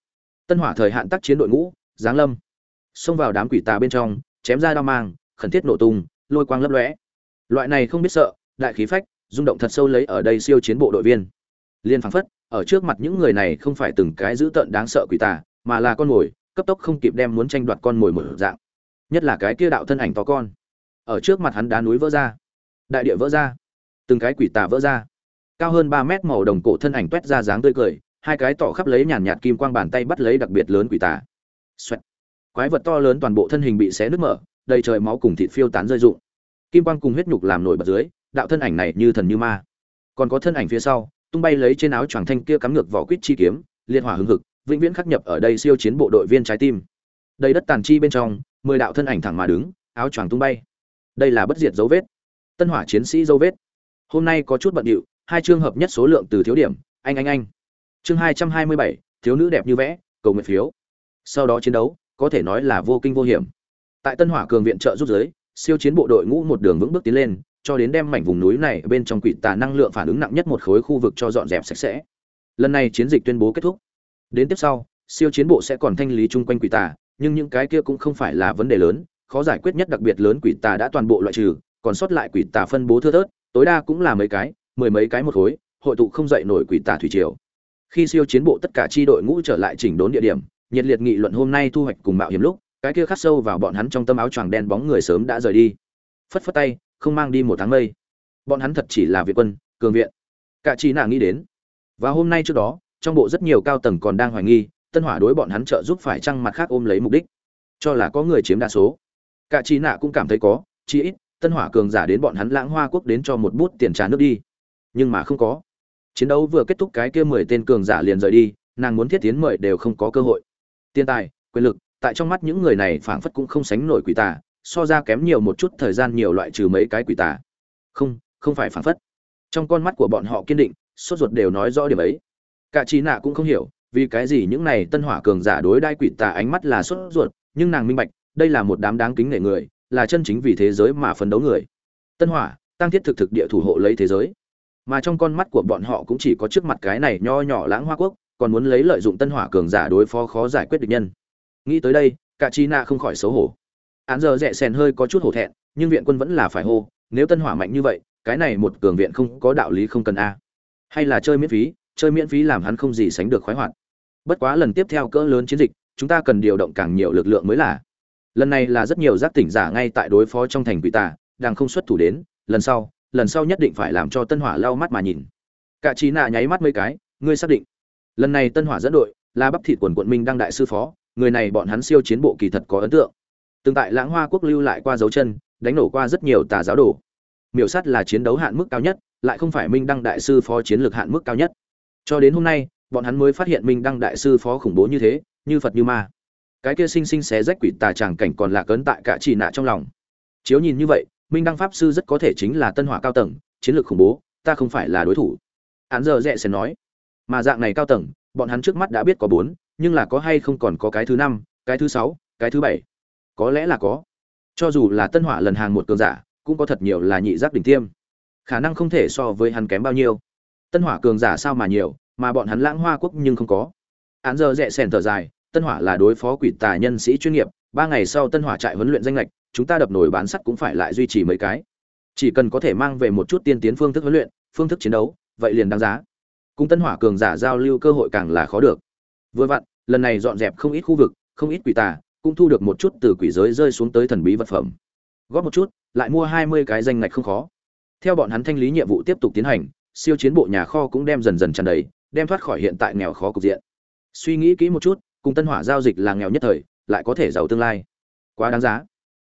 Tân hỏa thời hạn tác chiến đội ngũ, giáng lâm. Xông vào đám quỷ tà bên trong, chém ra đao mang, khẩn thiết nổ tung, lôi quang lấp lóe. Loại này không biết sợ, đại khí phách, rung động thật sâu lấy ở đây siêu chiến bộ đội viên. Liên phảng phất, ở trước mặt những người này không phải từng cái dữ tợn đáng sợ quỷ tà, mà là con mồi, cấp tốc không kịp đem muốn tranh đoạt con mồi mở dạng. Nhất là cái kia đạo thân ảnh to con. Ở trước mặt hắn đá núi vỡ ra. Đại địa vỡ ra. Từng cái quỷ tà vỡ ra. Cao hơn ba mét màu đồng cổ thân ảnh toét ra dáng tươi cười hai cái tỏ khắp lấy nhàn nhạt kim quang bàn tay bắt lấy đặc biệt lớn quỷ tà. Xoẹt. quái vật to lớn toàn bộ thân hình bị xé nứt mở, đầy trời máu cùng thịt phiêu tán rơi rụng. Kim quang cùng huyết nhục làm nổi bật dưới, đạo thân ảnh này như thần như ma. Còn có thân ảnh phía sau, tung bay lấy trên áo choàng thanh kia cắm ngược vỏ quýt chi kiếm liên hỏa hưng hực, vĩnh viễn khắc nhập ở đây siêu chiến bộ đội viên trái tim. Đầy đất tàn chi bên trong, mười đạo thân ảnh thẳng mà đứng, áo choàng tung bay. Đây là bất diệt dấu vết. Tân hỏa chiến sĩ dấu vết. Hôm nay có chút bận điệu, hai chương hợp nhất số lượng từ thiếu điểm. Anh anh anh chương hai trăm hai mươi bảy, thiếu nữ đẹp như vẽ, cầu nguyện phiếu. Sau đó chiến đấu, có thể nói là vô kinh vô hiểm. Tại tân hỏa cường viện trợ giúp giới, siêu chiến bộ đội ngũ một đường vững bước tiến lên, cho đến đem mảnh vùng núi này bên trong quỷ tà năng lượng phản ứng nặng nhất một khối khu vực cho dọn dẹp sạch sẽ. Lần này chiến dịch tuyên bố kết thúc. Đến tiếp sau, siêu chiến bộ sẽ còn thanh lý chung quanh quỷ tà, nhưng những cái kia cũng không phải là vấn đề lớn, khó giải quyết nhất đặc biệt lớn quỷ tà đã toàn bộ loại trừ, còn sót lại quỷ tà phân bố thưa thớt, tối đa cũng là mấy cái, mười mấy cái một khối, hội tụ không dậy nổi quỷ tà thủy triều khi siêu chiến bộ tất cả chi đội ngũ trở lại chỉnh đốn địa điểm, nhiệt liệt nghị luận hôm nay thu hoạch cùng mạo hiểm lúc, cái kia khắc sâu vào bọn hắn trong tâm áo choàng đen bóng người sớm đã rời đi. Phất phất tay, không mang đi một tháng mây. Bọn hắn thật chỉ là việt quân, cường viện. Cả chi nàng nghĩ đến. Và hôm nay trước đó, trong bộ rất nhiều cao tầng còn đang hoài nghi, tân hỏa đối bọn hắn trợ giúp phải chăng mặt khác ôm lấy mục đích? Cho là có người chiếm đa số. Cả chi nạ cũng cảm thấy có chi ít, tân hỏa cường giả đến bọn hắn lãng hoa quốc đến cho một bút tiền trà nước đi. Nhưng mà không có chiến đấu vừa kết thúc cái kia mười tên cường giả liền rời đi, nàng muốn thiết tiến mời đều không có cơ hội. Tiền tài, quyền lực, tại trong mắt những người này phảng phất cũng không sánh nổi quỷ tà, so ra kém nhiều một chút thời gian nhiều loại trừ mấy cái quỷ tà. Không không phải phảng phất. Trong con mắt của bọn họ kiên định, sốt ruột đều nói rõ điểm ấy. Cả trí nạ cũng không hiểu, vì cái gì những này tân hỏa cường giả đối đai quỷ tà ánh mắt là sốt ruột, nhưng nàng minh bạch, đây là một đám đáng kính nể người, là chân chính vì thế giới mà phấn đấu người. Tân hỏa, tăng thiết thực thực địa thủ hộ lấy thế giới mà trong con mắt của bọn họ cũng chỉ có trước mặt cái này nho nhỏ lãng hoa quốc, còn muốn lấy lợi dụng tân hỏa cường giả đối phó khó giải quyết được nhân. Nghĩ tới đây, cả chi na không khỏi xấu hổ. Án giờ rẽ sèn hơi có chút hổ thẹn, nhưng viện quân vẫn là phải hô, nếu tân hỏa mạnh như vậy, cái này một cường viện không có đạo lý không cần a. Hay là chơi miễn phí, chơi miễn phí làm hắn không gì sánh được khoái hoạt. Bất quá lần tiếp theo cỡ lớn chiến dịch, chúng ta cần điều động càng nhiều lực lượng mới là. Lần này là rất nhiều giác tỉnh giả ngay tại đối phó trong thành quỷ tà, đang không xuất thủ đến, lần sau lần sau nhất định phải làm cho tân hỏa lau mắt mà nhìn. Cả trí nạ nháy mắt mấy cái, ngươi xác định. Lần này tân hỏa dẫn đội là bắp thịt quần quận minh đăng đại sư phó, người này bọn hắn siêu chiến bộ kỳ thật có ấn tượng. Tương tại lãng hoa quốc lưu lại qua dấu chân, đánh nổ qua rất nhiều tà giáo đồ. Miểu sát là chiến đấu hạn mức cao nhất, lại không phải minh đăng đại sư phó chiến lược hạn mức cao nhất. Cho đến hôm nay, bọn hắn mới phát hiện minh đăng đại sư phó khủng bố như thế, như phật như ma. Cái kia sinh sinh xé rách quỷ tà tràng cảnh còn là cấn tại cả chỉ nạ trong lòng. Chiếu nhìn như vậy minh đăng pháp sư rất có thể chính là tân hỏa cao tầng, chiến lược khủng bố, ta không phải là đối thủ. Hắn giờ rẽ sẽ nói, mà dạng này cao tầng, bọn hắn trước mắt đã biết có bốn, nhưng là có hay không còn có cái thứ năm, cái thứ sáu, cái thứ bảy? Có lẽ là có. Cho dù là tân hỏa lần hàng một cường giả, cũng có thật nhiều là nhị giác đỉnh tiêm. Khả năng không thể so với hắn kém bao nhiêu. Tân hỏa cường giả sao mà nhiều, mà bọn hắn lãng hoa quốc nhưng không có. Án giờ rẽ sèn thở dài, tân hỏa là đối phó quỷ tà nhân sĩ chuyên nghiệp, ba ngày sau tân hỏa trại huấn luyện danh lệch chúng ta đập nổi bán sắt cũng phải lại duy trì mấy cái. Chỉ cần có thể mang về một chút tiên tiến phương thức huấn luyện, phương thức chiến đấu, vậy liền đáng giá. Cung tân hỏa cường giả giao lưu cơ hội càng là khó được. Vừa vặn, lần này dọn dẹp không ít khu vực, không ít quỷ tà, cũng thu được một chút từ quỷ giới rơi xuống tới thần bí vật phẩm. Góp một chút, lại mua hai mươi cái danh ngạch không khó. Theo bọn hắn thanh lý nhiệm vụ tiếp tục tiến hành, siêu chiến bộ nhà kho cũng đem dần dần tràn đầy, đem thoát khỏi hiện tại nghèo khó cục diện. Suy nghĩ kỹ một chút, cùng tân hỏa giao dịch là nghèo nhất thời, lại có thể giàu tương lai. Quá đáng giá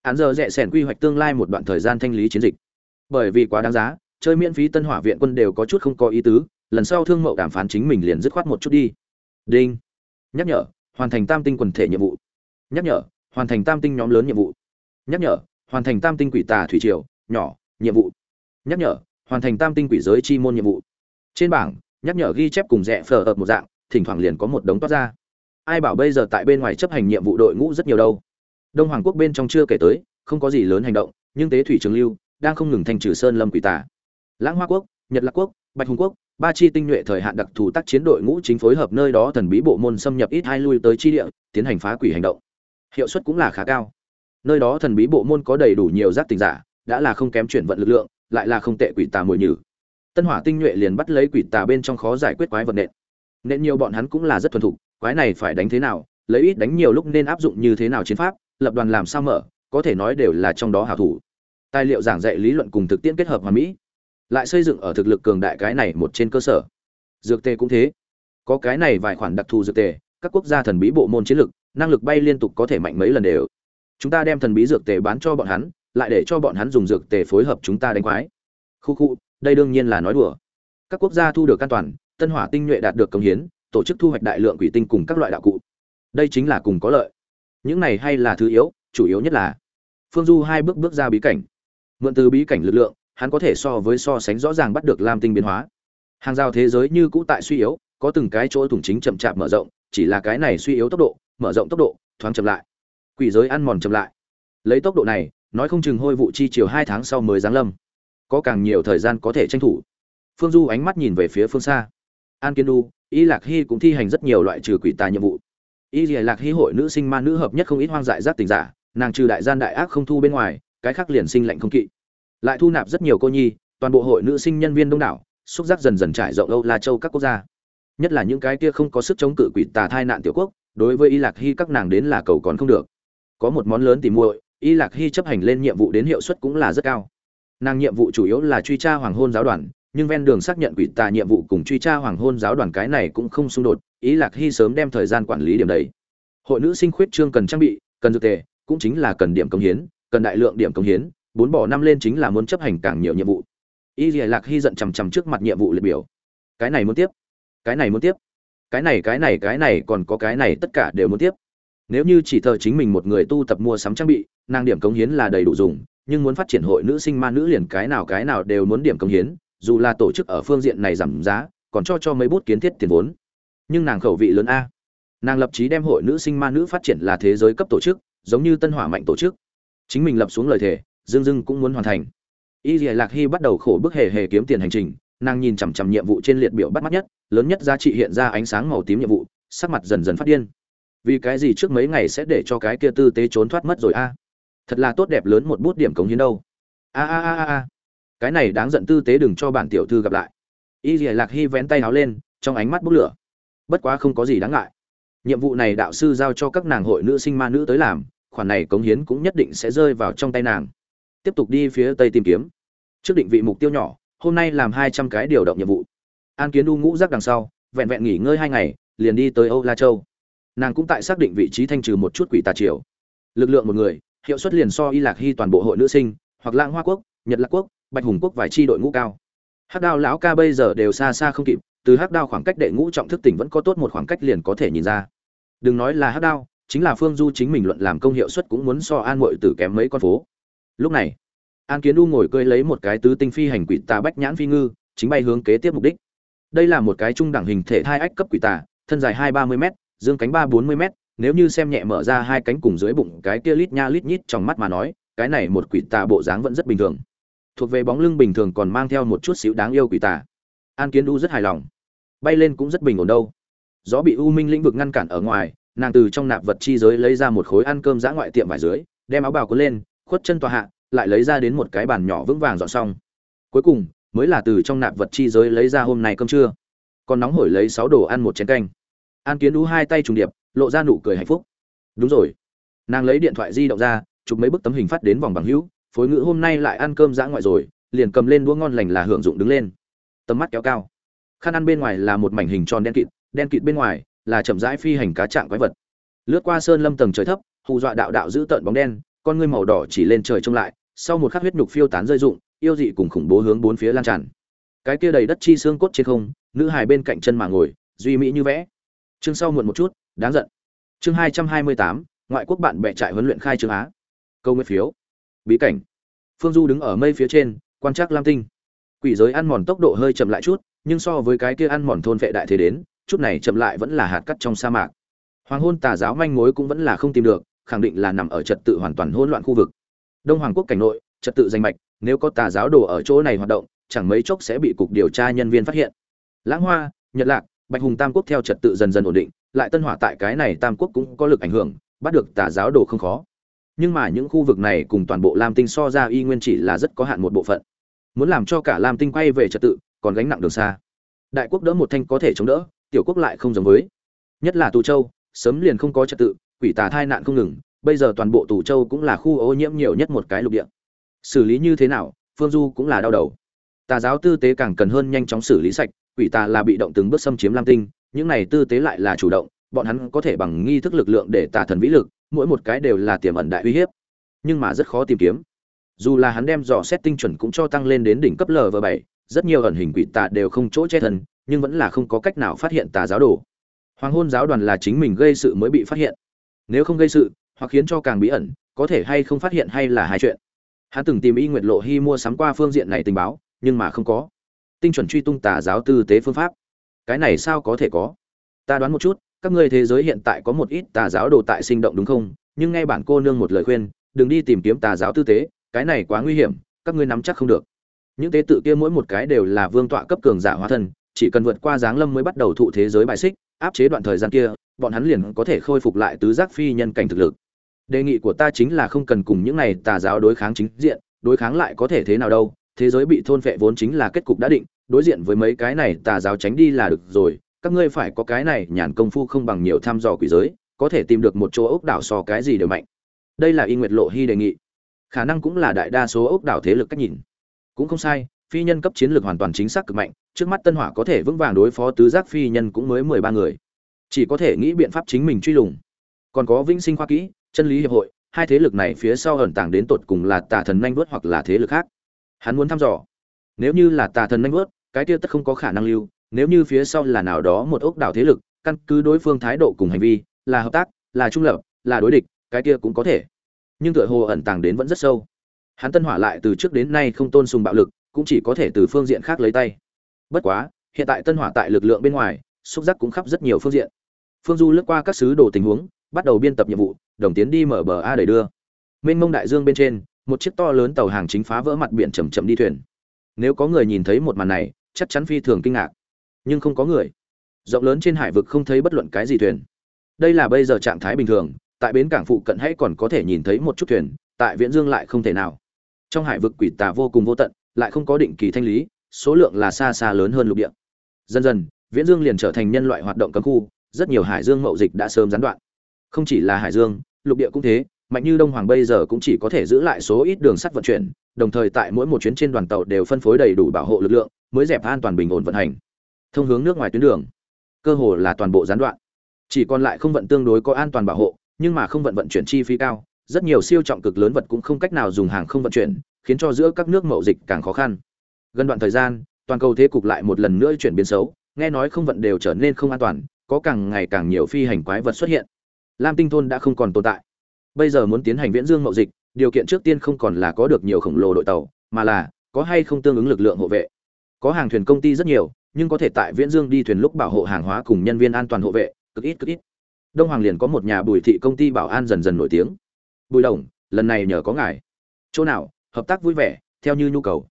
án giờ rẻ sẻn quy hoạch tương lai một đoạn thời gian thanh lý chiến dịch. Bởi vì quá đáng giá, chơi miễn phí tân hỏa viện quân đều có chút không có ý tứ, lần sau thương mậu đàm phán chính mình liền dứt khoát một chút đi. Đinh. Nhắc nhở, hoàn thành tam tinh quần thể nhiệm vụ. Nhắc nhở, hoàn thành tam tinh nhóm lớn nhiệm vụ. Nhắc nhở, hoàn thành tam tinh quỷ tà thủy triều, nhỏ, nhiệm vụ. Nhắc nhở, hoàn thành tam tinh quỷ giới chi môn nhiệm vụ. Trên bảng, nhắc nhở ghi chép cùng rẽ phờ ập một dạng, thỉnh thoảng liền có một đống toát ra. Ai bảo bây giờ tại bên ngoài chấp hành nhiệm vụ đội ngũ rất nhiều đâu? Đông hoàng quốc bên trong chưa kể tới, không có gì lớn hành động, nhưng tế thủy trường lưu đang không ngừng thanh trừ sơn lâm quỷ tà. Lãng hoa quốc, nhật lạc quốc, bạch hùng quốc, ba chi tinh nhuệ thời hạn đặc thù tác chiến đội ngũ chính phối hợp nơi đó thần bí bộ môn xâm nhập ít hai lui tới chi địa, tiến hành phá quỷ hành động. Hiệu suất cũng là khá cao. Nơi đó thần bí bộ môn có đầy đủ nhiều giác tình giả, đã là không kém chuyển vận lực lượng, lại là không tệ quỷ tà mùi nhử. Tân hỏa tinh nhuệ liền bắt lấy quỷ tà bên trong khó giải quyết quái vật nện. Nên nhiều bọn hắn cũng là rất thuần thục, quái này phải đánh thế nào, lấy ít đánh nhiều lúc nên áp dụng như thế nào chiến pháp lập đoàn làm sao mở có thể nói đều là trong đó hảo thủ. Tài liệu giảng dạy lý luận cùng thực tiễn kết hợp hoàn mỹ lại xây dựng ở thực lực cường đại cái này một trên cơ sở. Dược tề cũng thế. Có cái này vài khoản đặc thù dược tề các quốc gia thần bí bộ môn chiến lược, năng lực bay liên tục có thể mạnh mấy lần đều. Chúng ta đem thần bí dược tề bán cho bọn hắn lại để cho bọn hắn dùng dược tề phối hợp chúng ta đánh quái. Khu khu đây đương nhiên là nói đùa. Các quốc gia thu được an toàn tân hỏa tinh nhuệ đạt được công hiến tổ chức thu hoạch đại lượng quỷ tinh cùng các loại đạo cụ. Đây chính là cùng có lợi những này hay là thứ yếu, chủ yếu nhất là phương du hai bước bước ra bí cảnh. Mượn từ bí cảnh lực lượng, hắn có thể so với so sánh rõ ràng bắt được lam tinh biến hóa. Hàng rào thế giới như cũ tại suy yếu, có từng cái chỗ thủng chính chậm chạp mở rộng, chỉ là cái này suy yếu tốc độ, mở rộng tốc độ, thoáng chậm lại. Quỷ giới ăn mòn chậm lại. Lấy tốc độ này, nói không chừng hôi vụ chi chiều hai tháng sau mới giáng lâm. Có càng nhiều thời gian có thể tranh thủ. Phương du ánh mắt nhìn về phía phương xa. An kiên đu y lạc hy cũng thi hành rất nhiều loại trừ quỷ tà nhiệm vụ y lạc hy hội nữ sinh ma nữ hợp nhất không ít hoang dại giác tình giả, nàng trừ đại gian đại ác không thu bên ngoài, cái khác liền sinh lạnh không kỵ. Lại thu nạp rất nhiều cô nhi, toàn bộ hội nữ sinh nhân viên đông đảo, xúc giác dần dần trải rộng âu la châu các quốc gia. Nhất là những cái kia không có sức chống cự quỷ tà thai nạn tiểu quốc, đối với y lạc hy các nàng đến là cầu còn không được. Có một món lớn tìm muội, y lạc hy chấp hành lên nhiệm vụ đến hiệu suất cũng là rất cao. Nàng nhiệm vụ chủ yếu là truy tra hoàng hôn giáo đoàn, nhưng ven đường xác nhận quỷ tà nhiệm vụ cùng truy tra hoàng hôn giáo đoàn cái này cũng không xung đột ý lạc hy sớm đem thời gian quản lý điểm đấy hội nữ sinh khuyết trương cần trang bị, cần dược tề, cũng chính là cần điểm công hiến, cần đại lượng điểm công hiến, bốn bỏ năm lên chính là muốn chấp hành càng nhiều nhiệm vụ. Y lìa lạc hy giận chằm chằm trước mặt nhiệm vụ liệt biểu. Cái này muốn tiếp, cái này muốn tiếp, cái này cái này cái này còn có cái này tất cả đều muốn tiếp. Nếu như chỉ thờ chính mình một người tu tập mua sắm trang bị, nàng điểm công hiến là đầy đủ dùng, nhưng muốn phát triển hội nữ sinh ma nữ liền cái nào cái nào đều muốn điểm công hiến, dù là tổ chức ở phương diện này giảm giá, còn cho cho mấy bút kiến thiết tiền vốn nhưng nàng khẩu vị lớn a. Nàng lập chí đem hội nữ sinh ma nữ phát triển là thế giới cấp tổ chức, giống như tân hỏa mạnh tổ chức. Chính mình lập xuống lời thề, dương dưng cũng muốn hoàn thành. Y dìa lạc hy bắt đầu khổ bức hề hề kiếm tiền hành trình, nàng nhìn chằm chằm nhiệm vụ trên liệt biểu bắt mắt nhất, lớn nhất giá trị hiện ra ánh sáng màu tím nhiệm vụ, sắc mặt dần dần phát điên. Vì cái gì trước mấy ngày sẽ để cho cái kia tư tế trốn thoát mất rồi a? Thật là tốt đẹp lớn một bút điểm cống hiến đâu. A a a a cái này đáng giận tư tế đừng cho bản tiểu thư gặp lại. Y dìa lạc hy vén tay áo lên, trong ánh mắt bốc lửa bất quá không có gì đáng ngại. Nhiệm vụ này đạo sư giao cho các nàng hội nữ sinh ma nữ tới làm, khoản này cống hiến cũng nhất định sẽ rơi vào trong tay nàng. Tiếp tục đi phía tây tìm kiếm. Trước định vị mục tiêu nhỏ, hôm nay làm hai trăm cái điều động nhiệm vụ. An kiến u ngũ rác đằng sau, vẹn vẹn nghỉ ngơi hai ngày, liền đi tới âu la châu. Nàng cũng tại xác định vị trí thanh trừ một chút quỷ tà triều. Lực lượng một người, hiệu suất liền so y lạc hy toàn bộ hội nữ sinh, hoặc lãng hoa quốc, nhật lạc quốc, bạch hùng quốc vài tri đội ngũ cao. Hắc đao lão ca bây giờ đều xa xa không kịp từ hắc đao khoảng cách đệ ngũ trọng thức tỉnh vẫn có tốt một khoảng cách liền có thể nhìn ra. Đừng nói là hắc đao, chính là phương du chính mình luận làm công hiệu suất cũng muốn so an mội tử kém mấy con phố. Lúc này, an kiến u ngồi cơi lấy một cái tứ tinh phi hành quỷ tà bách nhãn phi ngư, chính bay hướng kế tiếp mục đích. Đây là một cái trung đẳng hình thể hai ách cấp quỷ tà, thân dài hai ba mươi m dương cánh ba bốn mươi m nếu như xem nhẹ mở ra hai cánh cùng dưới bụng cái kia lít nha lít nhít trong mắt mà nói, cái này một quỷ tà bộ dáng vẫn rất bình thường. Thuộc về bóng lưng bình thường còn mang theo một chút xíu đáng yêu quỷ tà. An kiến u rất hài lòng bay lên cũng rất bình ổn đâu. Gió bị u minh lĩnh vực ngăn cản ở ngoài, nàng từ trong nạp vật chi giới lấy ra một khối ăn cơm giã ngoại tiệm vải dưới, đem áo bào cuốn lên, khuất chân tòa hạ, lại lấy ra đến một cái bàn nhỏ vững vàng dọn xong. Cuối cùng, mới là từ trong nạp vật chi giới lấy ra hôm nay cơm trưa. Còn nóng hổi lấy sáu đồ ăn một chén canh. An kiến đú hai tay trùng điệp, lộ ra nụ cười hạnh phúc. Đúng rồi. Nàng lấy điện thoại di động ra, chụp mấy bức tấm hình phát đến vòng bằng hữu, phối ngữ hôm nay lại ăn cơm dã ngoại rồi, liền cầm lên đũa ngon lành là hưởng dụng đứng lên. Tầm mắt kéo cao khăn ăn bên ngoài là một mảnh hình tròn đen kịt đen kịt bên ngoài là chậm rãi phi hành cá trạng quái vật. Lướt qua sơn lâm tầng trời thấp, hù dọa đạo đạo giữ tợn bóng đen, con ngươi màu đỏ chỉ lên trời trông lại, sau một khắc huyết nhục phiêu tán rơi rụng, yêu dị cùng khủng bố hướng bốn phía lan tràn. Cái kia đầy đất chi xương cốt trên không, nữ hài bên cạnh chân mà ngồi, duy mỹ như vẽ. Chương sau muộn một chút, đáng giận. Chương hai trăm hai mươi tám, ngoại quốc bạn bè trại huấn luyện khai trương á. Câu nguyên phiếu. Bí cảnh. Phương du đứng ở mây phía trên, quan trắc lam tinh quỷ giới ăn mòn tốc độ hơi chậm lại chút, nhưng so với cái kia ăn mòn thôn vệ đại thế đến, chút này chậm lại vẫn là hạt cắt trong sa mạc. Hoàng hôn tà giáo manh mối cũng vẫn là không tìm được, khẳng định là nằm ở trật tự hoàn toàn hỗn loạn khu vực. Đông hoàng quốc cảnh nội, trật tự danh mạch, nếu có tà giáo đồ ở chỗ này hoạt động, chẳng mấy chốc sẽ bị cục điều tra nhân viên phát hiện. Lãng hoa, nhật lạc, bạch hùng tam quốc theo trật tự dần dần ổn định, lại tân hỏa tại cái này tam quốc cũng có lực ảnh hưởng, bắt được tà giáo đồ không khó. Nhưng mà những khu vực này cùng toàn bộ lam tinh so ra y nguyên chỉ là rất có hạn một bộ phận muốn làm cho cả lam tinh quay về trật tự, còn gánh nặng đường xa. Đại quốc đỡ một thanh có thể chống đỡ, tiểu quốc lại không giống với. Nhất là tù châu, sớm liền không có trật tự, quỷ tà thai nạn không ngừng, bây giờ toàn bộ tù châu cũng là khu ô nhiễm nhiều nhất một cái lục địa. Xử lý như thế nào, phương du cũng là đau đầu. Tà giáo tư tế càng cần hơn nhanh chóng xử lý sạch, quỷ tà là bị động từng bước xâm chiếm lam tinh, những này tư tế lại là chủ động, bọn hắn có thể bằng nghi thức lực lượng để tà thần vĩ lực, mỗi một cái đều là tiềm ẩn đại uy hiếp. Nhưng mà rất khó tìm kiếm dù là hắn đem dò xét tinh chuẩn cũng cho tăng lên đến đỉnh cấp lv bảy, rất nhiều ẩn hình quỷ tà đều không chỗ che thân, nhưng vẫn là không có cách nào phát hiện tà giáo đồ. Hoàng hôn giáo đoàn là chính mình gây sự mới bị phát hiện. Nếu không gây sự, hoặc khiến cho càng bí ẩn, có thể hay không phát hiện hay là hai chuyện. Hắn từng tìm y nguyệt lộ hy mua sắm qua phương diện này tình báo, nhưng mà không có. Tinh chuẩn truy tung tà giáo tư tế phương pháp. Cái này sao có thể có? Ta đoán một chút, các ngươi thế giới hiện tại có một ít tà giáo đồ tại sinh động đúng không? Nhưng nghe bản cô nương một lời khuyên, đừng đi tìm kiếm tà giáo tư tế cái này quá nguy hiểm, các ngươi nắm chắc không được. Những tế tự kia mỗi một cái đều là vương tọa cấp cường giả hóa thân, chỉ cần vượt qua giáng lâm mới bắt đầu thụ thế giới bài xích, áp chế đoạn thời gian kia, bọn hắn liền có thể khôi phục lại tứ giác phi nhân cảnh thực lực. Đề nghị của ta chính là không cần cùng những này tà giáo đối kháng chính diện, đối kháng lại có thể thế nào đâu, thế giới bị thôn phệ vốn chính là kết cục đã định, đối diện với mấy cái này tà giáo tránh đi là được rồi, các ngươi phải có cái này nhàn công phu không bằng nhiều thăm dò quỷ giới, có thể tìm được một chỗ ốc đảo so cái gì đều mạnh. Đây là y nguyệt lộ hy đề nghị khả năng cũng là đại đa số ốc đảo thế lực cách nhìn. Cũng không sai, phi nhân cấp chiến lược hoàn toàn chính xác cực mạnh, trước mắt tân hỏa có thể vững vàng đối phó tứ giác phi nhân cũng mới mười ba người. Chỉ có thể nghĩ biện pháp chính mình truy lùng. Còn có vĩnh sinh khoa kỹ, chân lý hiệp hội, hai thế lực này phía sau ẩn tàng đến tột cùng là tà thần nhanh vớt hoặc là thế lực khác. Hắn muốn thăm dò. Nếu như là tà thần nhanh vớt, cái kia tất không có khả năng lưu. Nếu như phía sau là nào đó một ốc đảo thế lực, căn cứ đối phương thái độ cùng hành vi, là hợp tác, là trung lập, là đối địch, cái kia cũng có thể nhưng tựa hồ ẩn tàng đến vẫn rất sâu. Hắn tân hỏa lại từ trước đến nay không tôn sùng bạo lực, cũng chỉ có thể từ phương diện khác lấy tay. Bất quá, hiện tại tân hỏa tại lực lượng bên ngoài, xúc giác cũng khắp rất nhiều phương diện. Phương du lướt qua các sứ đồ tình huống, bắt đầu biên tập nhiệm vụ, đồng tiến đi mở bờ a đẩy đưa. Mênh mông đại dương bên trên, một chiếc to lớn tàu hàng chính phá vỡ mặt biển chầm chậm đi thuyền. Nếu có người nhìn thấy một màn này, chắc chắn phi thường kinh ngạc. Nhưng không có người. Rộng lớn trên hải vực không thấy bất luận cái gì thuyền. Đây là bây giờ trạng thái bình thường tại bến cảng phụ cận hãy còn có thể nhìn thấy một chút thuyền, tại viễn dương lại không thể nào. Trong hải vực quỷ tà vô cùng vô tận, lại không có định kỳ thanh lý, số lượng là xa xa lớn hơn lục địa. Dần dần, viễn dương liền trở thành nhân loại hoạt động cấm khu, rất nhiều hải dương mậu dịch đã sớm gián đoạn. Không chỉ là hải dương, lục địa cũng thế, mạnh như đông hoàng bây giờ cũng chỉ có thể giữ lại số ít đường sắt vận chuyển, đồng thời tại mỗi một chuyến trên đoàn tàu đều phân phối đầy đủ bảo hộ lực lượng, mới dẹp an toàn bình ổn vận hành. Thông hướng nước ngoài tuyến đường, cơ hồ là toàn bộ gián đoạn. Chỉ còn lại không vận tương đối có an toàn bảo hộ nhưng mà không vận vận chuyển chi phí cao, rất nhiều siêu trọng cực lớn vật cũng không cách nào dùng hàng không vận chuyển, khiến cho giữa các nước mậu dịch càng khó khăn. Gần đoạn thời gian, toàn cầu thế cục lại một lần nữa chuyển biến xấu, nghe nói không vận đều trở nên không an toàn, có càng ngày càng nhiều phi hành quái vật xuất hiện. Lam tinh thôn đã không còn tồn tại. Bây giờ muốn tiến hành viễn dương mậu dịch, điều kiện trước tiên không còn là có được nhiều khổng lồ đội tàu, mà là có hay không tương ứng lực lượng hộ vệ. Có hàng thuyền công ty rất nhiều, nhưng có thể tại viễn dương đi thuyền lúc bảo hộ hàng hóa cùng nhân viên an toàn hộ vệ, cực ít cực ít đông hoàng liền có một nhà bùi thị công ty bảo an dần dần nổi tiếng. Bùi đồng lần này nhờ có ngài. Chỗ nào hợp tác vui vẻ theo như nhu cầu.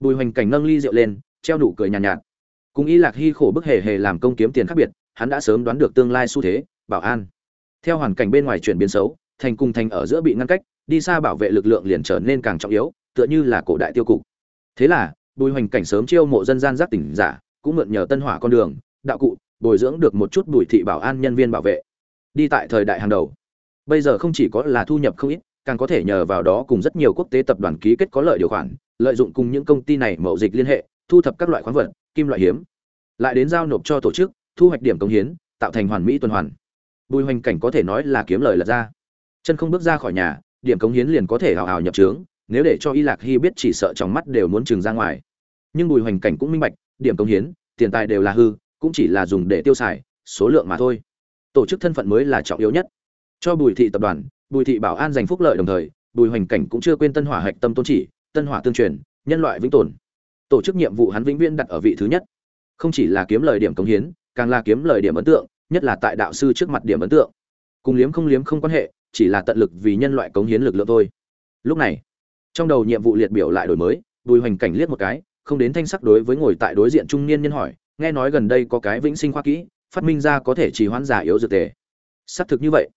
Bùi hoành cảnh nâng ly rượu lên treo nụ cười nhàn nhạt, nhạt. Cùng y lạc hy khổ bức hề hề làm công kiếm tiền khác biệt hắn đã sớm đoán được tương lai xu thế bảo an. Theo hoàn cảnh bên ngoài chuyển biến xấu thành cùng thành ở giữa bị ngăn cách đi xa bảo vệ lực lượng liền trở nên càng trọng yếu tựa như là cổ đại tiêu cục. Thế là bùi hoành cảnh sớm chiêu mộ dân gian giác tỉnh giả cũng mượn nhờ tân hỏa con đường đạo cụ bồi dưỡng được một chút bùi thị bảo an nhân viên bảo vệ đi tại thời đại hàng đầu. Bây giờ không chỉ có là thu nhập không ít, càng có thể nhờ vào đó cùng rất nhiều quốc tế tập đoàn ký kết có lợi điều khoản, lợi dụng cùng những công ty này mậu dịch liên hệ, thu thập các loại khoáng vật, kim loại hiếm. Lại đến giao nộp cho tổ chức, thu hoạch điểm công hiến, tạo thành hoàn mỹ tuần hoàn. Bùi hoành cảnh có thể nói là kiếm lời lật ra. Chân không bước ra khỏi nhà, điểm cống hiến liền có thể hào hào nhập trướng, nếu để cho y lạc hy biết chỉ sợ trong mắt đều muốn trừng ra ngoài. Nhưng bùi hoành cảnh cũng minh bạch, điểm cống hiến, tiền tài đều là hư, cũng chỉ là dùng để tiêu xài, số lượng mà thôi tổ chức thân phận mới là trọng yếu nhất. Cho bùi thị tập đoàn, bùi thị bảo an giành phúc lợi đồng thời, bùi hoành cảnh cũng chưa quên tân hỏa hạch tâm tôn chỉ, tân hỏa tương truyền, nhân loại vĩnh tồn. Tổ chức nhiệm vụ hắn vĩnh viễn đặt ở vị thứ nhất. Không chỉ là kiếm lời điểm cống hiến, càng là kiếm lời điểm ấn tượng, nhất là tại đạo sư trước mặt điểm ấn tượng. Cùng liếm không liếm không quan hệ, chỉ là tận lực vì nhân loại cống hiến lực lượng thôi. Lúc này, trong đầu nhiệm vụ liệt biểu lại đổi mới, bùi hoành cảnh liếc một cái, không đến thanh sắc đối với ngồi tại đối diện trung niên nhân hỏi, nghe nói gần đây có cái vĩnh sinh khoa kỹ phát minh ra có thể trì hoãn giả yếu dược tề. Xác thực như vậy.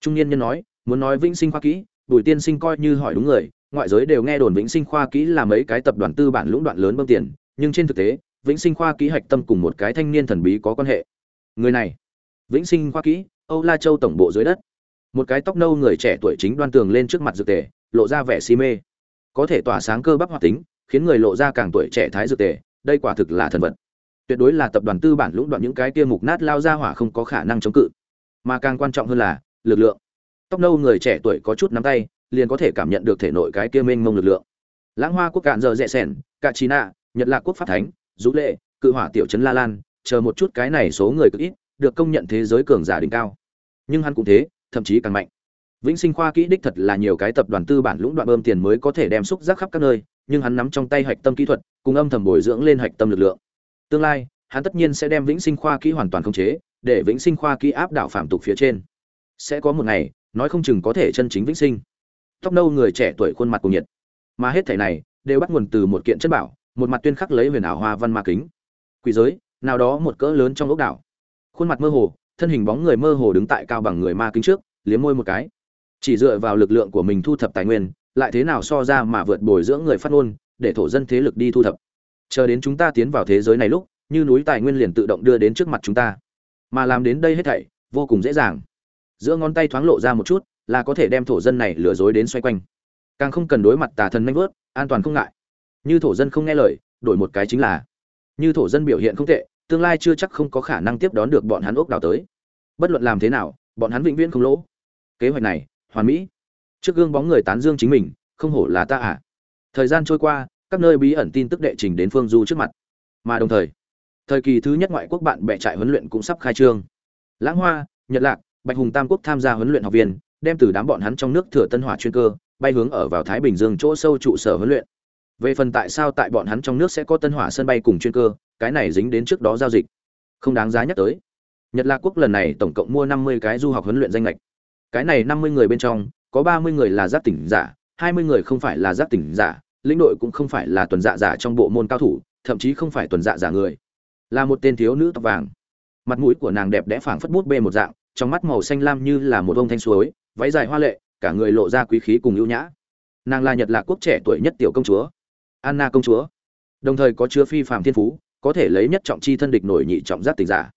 Trung niên nhân nói, muốn nói vĩnh sinh khoa kỹ, bùi tiên sinh coi như hỏi đúng người, ngoại giới đều nghe đồn vĩnh sinh khoa kỹ là mấy cái tập đoàn tư bản lũng đoạn lớn bơm tiền, nhưng trên thực tế, vĩnh sinh khoa kỹ hạch tâm cùng một cái thanh niên thần bí có quan hệ. Người này, vĩnh sinh khoa kỹ, âu la châu tổng bộ dưới đất. Một cái tóc nâu người trẻ tuổi chính đoan tường lên trước mặt dược tề, lộ ra vẻ si mê. Có thể tỏa sáng cơ bắp hoạt tính, khiến người lộ ra càng tuổi trẻ thái dược tề, đây quả thực là thần vật tuyệt đối là tập đoàn tư bản lũng đoạn những cái kia mục nát lao ra hỏa không có khả năng chống cự. Mà càng quan trọng hơn là, lực lượng. Tóc nâu người trẻ tuổi có chút nắm tay, liền có thể cảm nhận được thể nội cái kia mênh mông lực lượng. Lãng hoa quốc cạn giờ rẽ sẻn, cạ trí nạ, nhật lạc quốc pháp thánh dũ lệ, cự hỏa tiểu trấn la lan, chờ một chút cái này số người cực ít, được công nhận thế giới cường giả đỉnh cao. Nhưng hắn cũng thế, thậm chí càng mạnh. Vĩnh sinh khoa kỹ đích thật là nhiều cái tập đoàn tư bản lũng đoạn bơm tiền mới có thể đem xúc giác khắp các nơi, nhưng hắn nắm trong tay hạch tâm kỹ thuật, cùng âm thầm bồi dưỡng lên hạch tâm lực lượng tương lai, hắn tất nhiên sẽ đem vĩnh sinh khoa kỹ hoàn toàn khống chế, để vĩnh sinh khoa kỹ áp đảo phạm tục phía trên. Sẽ có một ngày, nói không chừng có thể chân chính vĩnh sinh. Tóc nâu người trẻ tuổi khuôn mặt cùng nhiệt. Mà hết thể này, đều bắt nguồn từ một kiện chất bảo, một mặt tuyên khắc lấy huyền ảo hoa văn ma kính. Quỷ giới, nào đó một cỡ lớn trong ốc đảo. Khuôn mặt mơ hồ, thân hình bóng người mơ hồ đứng tại cao bằng người ma kính trước, liếm môi một cái. Chỉ dựa vào lực lượng của mình thu thập tài nguyên, lại thế nào so ra mà vượt bồi dưỡng người phát ngôn, để thổ dân thế lực đi thu thập? Chờ đến chúng ta tiến vào thế giới này lúc, như núi tài nguyên liền tự động đưa đến trước mặt chúng ta. Mà làm đến đây hết thảy, vô cùng dễ dàng. Giữa ngón tay thoáng lộ ra một chút, là có thể đem thổ dân này lừa dối đến xoay quanh. Càng không cần đối mặt tà thần nanh vớt, an toàn không ngại. Như thổ dân không nghe lời, đổi một cái chính là. Như thổ dân biểu hiện không tệ, tương lai chưa chắc không có khả năng tiếp đón được bọn hắn ốc đào tới. Bất luận làm thế nào, bọn hắn vĩnh viễn không lỗ. Kế hoạch này, hoàn mỹ. Trước gương bóng người tán dương chính mình, không hổ là ta à. Thời gian trôi qua các nơi bí ẩn tin tức đệ trình đến phương du trước mặt. Mà đồng thời thời kỳ thứ nhất ngoại quốc bạn bè trại huấn luyện cũng sắp khai trương. Lãng hoa, nhật lạc, bạch hùng tam quốc tham gia huấn luyện học viên, đem từ đám bọn hắn trong nước thừa tân hỏa chuyên cơ, bay hướng ở vào thái bình dương chỗ sâu trụ sở huấn luyện. Về phần tại sao tại bọn hắn trong nước sẽ có tân hỏa sân bay cùng chuyên cơ, cái này dính đến trước đó giao dịch. Không đáng giá nhắc tới. Nhật lạc quốc lần này tổng cộng mua năm mươi cái du học huấn luyện danh lệch cái này năm mươi người bên trong, có ba mươi người là giác tỉnh giả, hai mươi người không phải là giác tỉnh giả lĩnh đội cũng không phải là tuần dạ giả trong bộ môn cao thủ, thậm chí không phải tuần dạ giả người. Là một tên thiếu nữ tóc vàng. Mặt mũi của nàng đẹp đẽ phảng phất bút bê một dạng, trong mắt màu xanh lam như là một ông thanh suối, váy dài hoa lệ, cả người lộ ra quý khí cùng ưu nhã. Nàng là nhật lạc quốc trẻ tuổi nhất tiểu công chúa, anna công chúa. Đồng thời có chứa phi phạm thiên phú, có thể lấy nhất trọng chi thân địch nổi nhị trọng giác tình giả.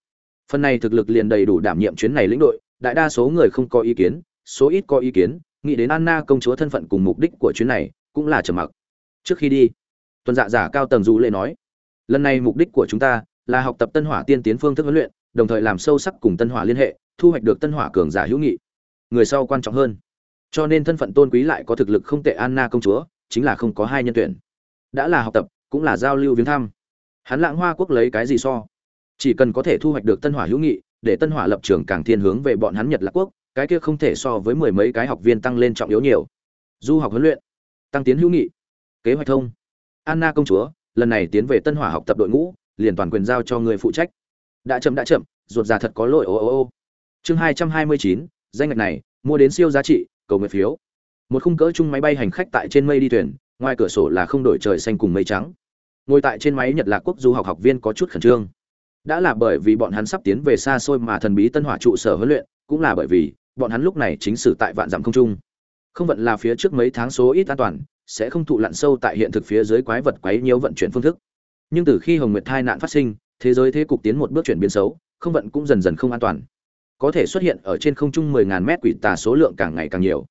Phần này thực lực liền đầy đủ đảm nhiệm chuyến này lĩnh đội, đại đa số người không có ý kiến, số ít có ý kiến, nghĩ đến anna công chúa thân phận cùng mục đích của chuyến này, cũng là trầm mặc trước khi đi, tuần dạ giả cao tầng du lệ nói, lần này mục đích của chúng ta là học tập tân hỏa tiên tiến phương thức huấn luyện, đồng thời làm sâu sắc cùng tân hỏa liên hệ, thu hoạch được tân hỏa cường giả hữu nghị. Người sau quan trọng hơn, cho nên thân phận tôn quý lại có thực lực không tệ anna công chúa, chính là không có hai nhân tuyển. Đã là học tập, cũng là giao lưu viếng thăm. Hắn lãng hoa quốc lấy cái gì so? Chỉ cần có thể thu hoạch được tân hỏa hữu nghị, để tân hỏa lập trường càng thiên hướng về bọn hắn nhật lạc quốc, cái kia không thể so với mười mấy cái học viên tăng lên trọng yếu nhiều. Du học huấn luyện, tăng tiến hữu nghị kế hoạch thông. Anna công chúa, lần này tiến về tân hỏa học tập đội ngũ, liền toàn quyền giao cho người phụ trách. Đã chậm đã chậm, ruột già thật có lỗi, ô ô ô. Chương hai trăm hai mươi chín, danh ngạch này, mua đến siêu giá trị, cầu nguyện phiếu. Một khung cỡ chung máy bay hành khách tại trên mây đi thuyền, ngoài cửa sổ là không đổi trời xanh cùng mây trắng. Ngồi tại trên máy nhật lạc quốc du học học viên có chút khẩn trương. Đã là bởi vì bọn hắn sắp tiến về xa xôi mà thần bí tân hỏa trụ sở huấn luyện, cũng là bởi vì bọn hắn lúc này chính sử tại vạn dặm không trung. Không vận là phía trước mấy tháng số ít an toàn sẽ không thụ lặn sâu tại hiện thực phía dưới quái vật quấy nhiều vận chuyển phương thức. Nhưng từ khi hồng nguyệt thai nạn phát sinh, thế giới thế cục tiến một bước chuyển biến xấu, không vận cũng dần dần không an toàn. Có thể xuất hiện ở trên không trung 10.000 mét quỷ tà số lượng càng ngày càng nhiều.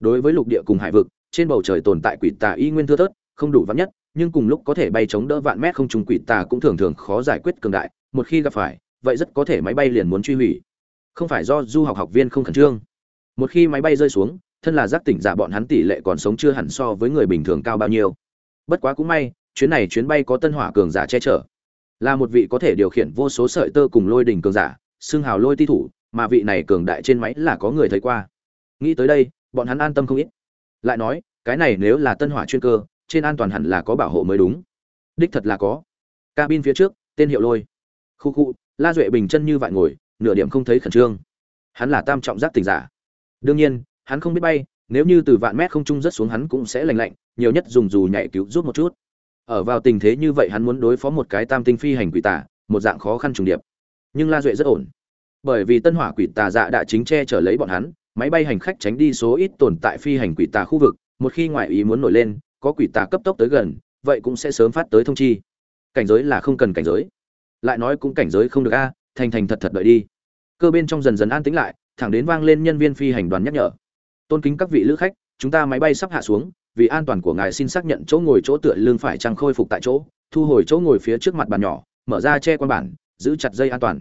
Đối với lục địa cùng hải vực, trên bầu trời tồn tại quỷ tà y nguyên thưa thớt, không đủ vắn nhất, nhưng cùng lúc có thể bay chống đỡ vạn mét không trung quỷ tà cũng thường thường khó giải quyết cường đại, một khi gặp phải, vậy rất có thể máy bay liền muốn truy hủy. Không phải do du học học viên không khẩn trương. Một khi máy bay rơi xuống thân là giác tỉnh giả bọn hắn tỷ lệ còn sống chưa hẳn so với người bình thường cao bao nhiêu. Bất quá cũng may, chuyến này chuyến bay có tân hỏa cường giả che chở. Là một vị có thể điều khiển vô số sợi tơ cùng lôi đỉnh cường giả, xưng hào lôi ti thủ, mà vị này cường đại trên máy là có người thấy qua. Nghĩ tới đây, bọn hắn an tâm không ít. Lại nói, cái này nếu là tân hỏa chuyên cơ, trên an toàn hẳn là có bảo hộ mới đúng. Đích thật là có. Cabin phía trước, tên hiệu lôi. Khu khu, la duệ bình chân như vậy ngồi, nửa điểm không thấy khẩn trương. Hắn là tam trọng giác tỉnh giả. Đương nhiên hắn không biết bay, nếu như từ vạn mét không trung rất xuống hắn cũng sẽ lành lạnh, nhiều nhất dùng dù nhảy cứu rút một chút. Ở vào tình thế như vậy hắn muốn đối phó một cái tam tinh phi hành quỷ tả một dạng khó khăn trùng điệp. Nhưng la duệ rất ổn. Bởi vì tân hỏa quỷ tà dạ đã chính che chở lấy bọn hắn, máy bay hành khách tránh đi số ít tồn tại phi hành quỷ tà khu vực, một khi ngoại ý muốn nổi lên, có quỷ tà cấp tốc tới gần, vậy cũng sẽ sớm phát tới thông chi. Cảnh giới là không cần cảnh giới. Lại nói cũng cảnh giới không được a, thành thành thật thật đợi đi. Cơ bên trong dần dần an tĩnh lại, thẳng đến vang lên nhân viên phi hành đoàn nhắc nhở tôn kính các vị lữ khách, chúng ta máy bay sắp hạ xuống, vì an toàn của ngài xin xác nhận chỗ ngồi chỗ tựa lưng phải trăng khôi phục tại chỗ, thu hồi chỗ ngồi phía trước mặt bàn nhỏ, mở ra che quan bản, giữ chặt dây an toàn.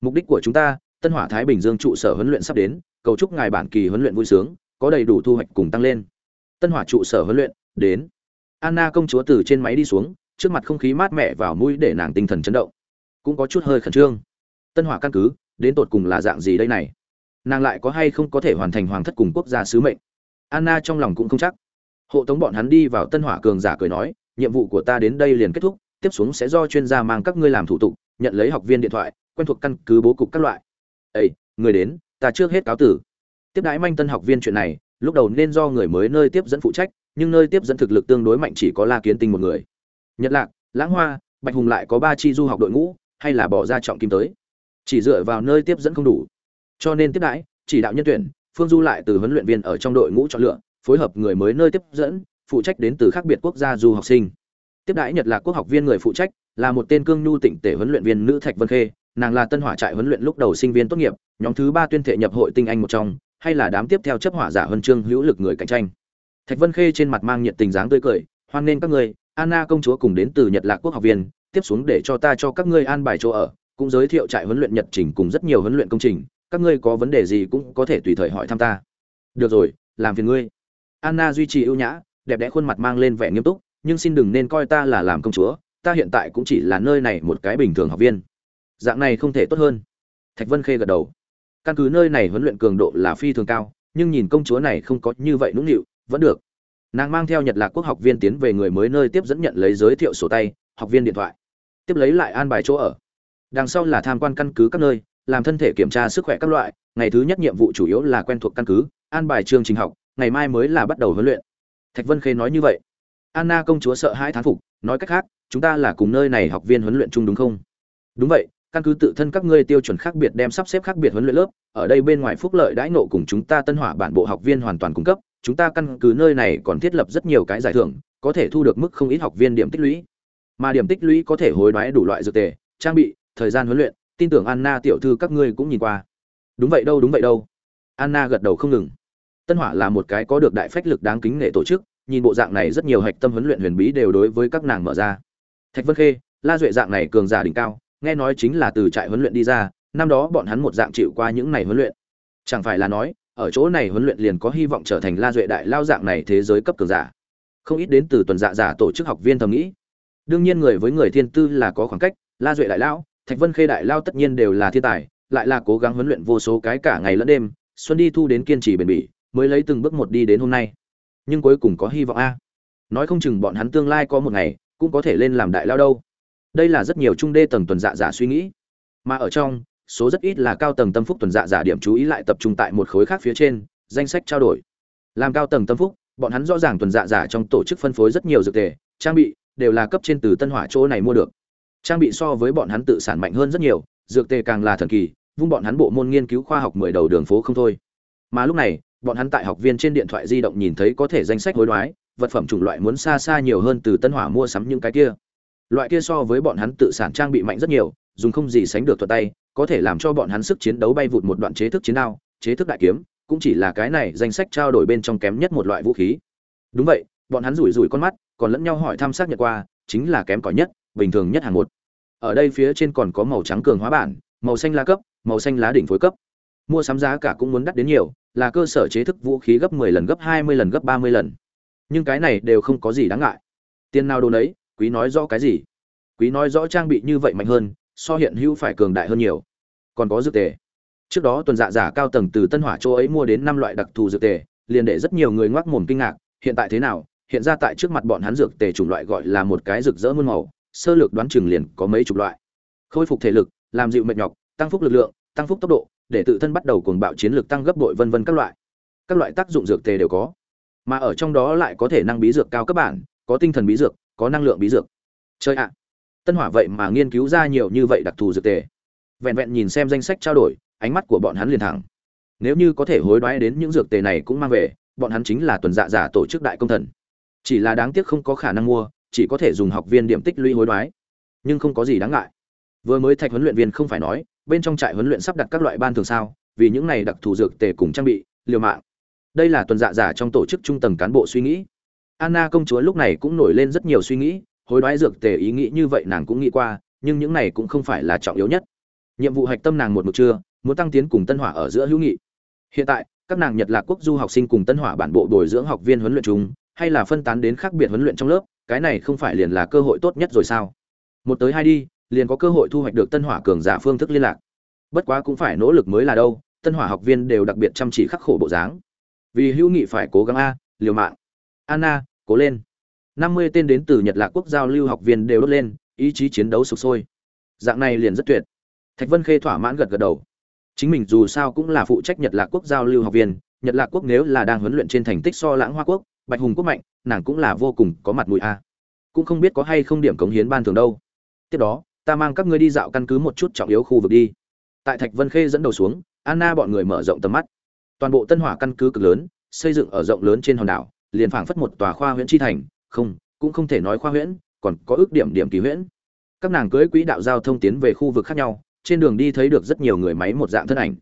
Mục đích của chúng ta, tân hỏa thái bình dương trụ sở huấn luyện sắp đến, cầu chúc ngài bản kỳ huấn luyện vui sướng, có đầy đủ thu hoạch cùng tăng lên. Tân hỏa trụ sở huấn luyện, đến. Anna công chúa từ trên máy đi xuống, trước mặt không khí mát mẻ vào mũi để nàng tinh thần chấn động. Cũng có chút hơi khẩn trương. Tân hỏa căn cứ, đến tột cùng là dạng gì đây này? Nàng lại có hay không có thể hoàn thành hoàng thất cùng quốc gia sứ mệnh? Anna trong lòng cũng không chắc. Hộ tống bọn hắn đi vào tân hỏa cường giả cười nói, nhiệm vụ của ta đến đây liền kết thúc, tiếp xuống sẽ do chuyên gia mang các ngươi làm thủ tục, nhận lấy học viên điện thoại, quen thuộc căn cứ bố cục các loại. Ây người đến, ta trước hết cáo tử. Tiếp đãi manh tân học viên chuyện này, lúc đầu nên do người mới nơi tiếp dẫn phụ trách, nhưng nơi tiếp dẫn thực lực tương đối mạnh chỉ có la kiến tinh một người. Nhật lạc, lãng hoa, bạch hùng lại có ba chi du học đội ngũ, hay là bỏ ra trọng kim tới? Chỉ dựa vào nơi tiếp dẫn không đủ cho nên tiếp đãi, chỉ đạo nhân tuyển, phương du lại từ huấn luyện viên ở trong đội ngũ chọn lựa, phối hợp người mới nơi tiếp dẫn, phụ trách đến từ khác biệt quốc gia du học sinh. Tiếp đãi nhật lạc quốc học viên người phụ trách, là một tên cương nhu tịnh tể huấn luyện viên nữ thạch vân khê, nàng là tân hỏa trại huấn luyện lúc đầu sinh viên tốt nghiệp, nhóm thứ ba tuyên thệ nhập hội tinh anh một trong, hay là đám tiếp theo chấp hỏa giả huân chương hữu lực người cạnh tranh. Thạch vân khê trên mặt mang nhiệt tình dáng tươi cười, hoan nghênh các người anna công chúa cùng đến từ nhật lạc quốc học viên, tiếp xuống để cho ta cho các ngươi an bài chỗ ở, cũng giới thiệu trại huấn luyện nhật trình cùng rất nhiều huấn luyện công trình các ngươi có vấn đề gì cũng có thể tùy thời hỏi thăm ta. Được rồi, làm phiền ngươi. Anna duy trì ưu nhã, đẹp đẽ khuôn mặt mang lên vẻ nghiêm túc, nhưng xin đừng nên coi ta là làm công chúa, ta hiện tại cũng chỉ là nơi này một cái bình thường học viên. Dạng này không thể tốt hơn. Thạch vân khê gật đầu. Căn cứ nơi này huấn luyện cường độ là phi thường cao, nhưng nhìn công chúa này không có như vậy nũng nịu, vẫn được. Nàng mang theo nhật lạc quốc học viên tiến về người mới nơi tiếp dẫn nhận lấy giới thiệu sổ tay, học viên điện thoại. Tiếp lấy lại an bài chỗ ở. Đằng sau là tham quan căn cứ các nơi làm thân thể kiểm tra sức khỏe các loại, ngày thứ nhất nhiệm vụ chủ yếu là quen thuộc căn cứ, an bài chương trình học, ngày mai mới là bắt đầu huấn luyện. Thạch vân khê nói như vậy. Anna công chúa sợ hai thán phục, nói cách khác, chúng ta là cùng nơi này học viên huấn luyện chung đúng không? Đúng vậy, căn cứ tự thân các ngươi tiêu chuẩn khác biệt đem sắp xếp khác biệt huấn luyện lớp, ở đây bên ngoài phúc lợi đãi nộ cùng chúng ta tân hỏa bản bộ học viên hoàn toàn cung cấp, chúng ta căn cứ nơi này còn thiết lập rất nhiều cái giải thưởng, có thể thu được mức không ít học viên điểm tích lũy. Mà điểm tích lũy có thể hối đoái đủ loại dược tề, trang bị, thời gian huấn luyện tin tưởng anna tiểu thư các ngươi cũng nhìn qua. Đúng vậy đâu, đúng vậy đâu. Anna gật đầu không ngừng. Tân hỏa là một cái có được đại phách lực đáng kính nể tổ chức, nhìn bộ dạng này rất nhiều hạch tâm huấn luyện huyền bí đều đối với các nàng mở ra. Thạch vân khê, la duệ dạng này cường giả đỉnh cao, nghe nói chính là từ trại huấn luyện đi ra, năm đó bọn hắn một dạng chịu qua những này huấn luyện. Chẳng phải là nói, ở chỗ này huấn luyện liền có hy vọng trở thành la duệ đại lao dạng này thế giới cấp cường giả. Không ít đến từ tuần dạ giả tổ chức học viên thầm nghĩ. Đương nhiên người với người thiên tư là có khoảng cách, la duệ đại lao thạch vân khê đại lao tất nhiên đều là thiên tài, lại là cố gắng huấn luyện vô số cái cả ngày lẫn đêm, xuân đi thu đến kiên trì bền bỉ, mới lấy từng bước một đi đến hôm nay. Nhưng cuối cùng có hy vọng a. Nói không chừng bọn hắn tương lai có một ngày, cũng có thể lên làm đại lao đâu. Đây là rất nhiều trung đê tầng tuần dạ giả suy nghĩ. Mà ở trong, số rất ít là cao tầng tâm phúc tuần dạ giả điểm chú ý lại tập trung tại một khối khác phía trên, danh sách trao đổi. Làm cao tầng tâm phúc, bọn hắn rõ ràng tuần dạ giả trong tổ chức phân phối rất nhiều dược tề, trang bị, đều là cấp trên từ tân hỏa chỗ này mua được trang bị so với bọn hắn tự sản mạnh hơn rất nhiều, dược tề càng là thần kỳ, vung bọn hắn bộ môn nghiên cứu khoa học mười đầu đường phố không thôi. Mà lúc này, bọn hắn tại học viên trên điện thoại di động nhìn thấy có thể danh sách hối đoái, vật phẩm chủng loại muốn xa xa nhiều hơn từ tân hỏa mua sắm những cái kia. Loại kia so với bọn hắn tự sản trang bị mạnh rất nhiều, dùng không gì sánh được thuật tay, có thể làm cho bọn hắn sức chiến đấu bay vụt một đoạn chế thức chiến đao, chế thức đại kiếm, cũng chỉ là cái này danh sách trao đổi bên trong kém nhất một loại vũ khí. Đúng vậy, bọn hắn rủi rủi con mắt, còn lẫn nhau hỏi thăm xác nhận qua, chính là kém cỏi nhất bình thường nhất hàng một. Ở đây phía trên còn có màu trắng cường hóa bản, màu xanh lá cấp, màu xanh lá đỉnh phối cấp. Mua sắm giá cả cũng muốn đắt đến nhiều, là cơ sở chế thức vũ khí gấp 10 lần, gấp 20 lần, gấp 30 lần. Nhưng cái này đều không có gì đáng ngại. Tiền nào đồ nấy, quý nói rõ cái gì? Quý nói rõ trang bị như vậy mạnh hơn, so hiện hữu phải cường đại hơn nhiều. Còn có dược tề. Trước đó tuần dạ giả cao tầng từ tân hỏa châu ấy mua đến năm loại đặc thù dược tề, liền để rất nhiều người ngoác mồm kinh ngạc, hiện tại thế nào? Hiện ra tại trước mặt bọn hắn dược tề chủng loại gọi là một cái rực rỡ muôn màu sơ lược đoán chừng liền có mấy chục loại. Khôi phục thể lực, làm dịu mệt nhọc, tăng phúc lực lượng, tăng phúc tốc độ, để tự thân bắt đầu cuồng bạo chiến lược tăng gấp bội vân vân các loại. Các loại tác dụng dược tề đều có. Mà ở trong đó lại có thể năng bí dược cao cấp bản, có tinh thần bí dược, có năng lượng bí dược. Chơi ạ. Tân hỏa vậy mà nghiên cứu ra nhiều như vậy đặc thù dược tề. Vẹn vẹn nhìn xem danh sách trao đổi, ánh mắt của bọn hắn liền thẳng. Nếu như có thể hối đoái đến những dược tề này cũng mang về, bọn hắn chính là tuần dạ giả tổ chức đại công thần. Chỉ là đáng tiếc không có khả năng mua chỉ có thể dùng học viên điểm tích lũy hối đoái. Nhưng không có gì đáng ngại. Vừa mới thạch huấn luyện viên không phải nói, bên trong trại huấn luyện sắp đặt các loại ban thường sao, vì những này đặc thù dược tề cùng trang bị, liều mạng. Đây là tuần dạ giả trong tổ chức trung tầng cán bộ suy nghĩ. Anna công chúa lúc này cũng nổi lên rất nhiều suy nghĩ, hối đoái dược tề ý nghĩ như vậy nàng cũng nghĩ qua, nhưng những này cũng không phải là trọng yếu nhất. Nhiệm vụ hạch tâm nàng một mực chưa, muốn tăng tiến cùng tân hỏa ở giữa hữu nghị. Hiện tại, các nàng nhật lạc quốc du học sinh cùng tân hỏa bản bộ bồi dưỡng học viên huấn luyện chúng hay là phân tán đến khác biệt huấn luyện trong lớp cái này không phải liền là cơ hội tốt nhất rồi sao? Một tới hai đi, liền có cơ hội thu hoạch được tân hỏa cường giả phương thức liên lạc. Bất quá cũng phải nỗ lực mới là đâu, tân hỏa học viên đều đặc biệt chăm chỉ khắc khổ bộ dáng. Vì hữu nghị phải cố gắng a, liều mạng. Anna, cố lên. Năm mươi tên đến từ nhật lạc quốc giao lưu học viên đều đốt lên, ý chí chiến đấu sục sôi. Dạng này liền rất tuyệt. Thạch vân khê thỏa mãn gật gật đầu. Chính mình dù sao cũng là phụ trách nhật lạc quốc giao lưu học viên, nhật lạc quốc nếu là đang huấn luyện trên thành tích so lãng hoa quốc bạch hùng quốc mạnh nàng cũng là vô cùng có mặt mũi a. Cũng không biết có hay không điểm cống hiến ban thường đâu. Tiếp đó ta mang các ngươi đi dạo căn cứ một chút trọng yếu khu vực đi. Tại thạch vân khê dẫn đầu xuống anna bọn người mở rộng tầm mắt. Toàn bộ tân hỏa căn cứ cực lớn xây dựng ở rộng lớn trên hòn đảo liền phảng phất một tòa khoa huyện chi thành không cũng không thể nói khoa huyện, còn có ước điểm điểm kỳ huyện. các nàng cưới quỹ đạo giao thông tiến về khu vực khác nhau trên đường đi thấy được rất nhiều người máy một dạng thân ảnh.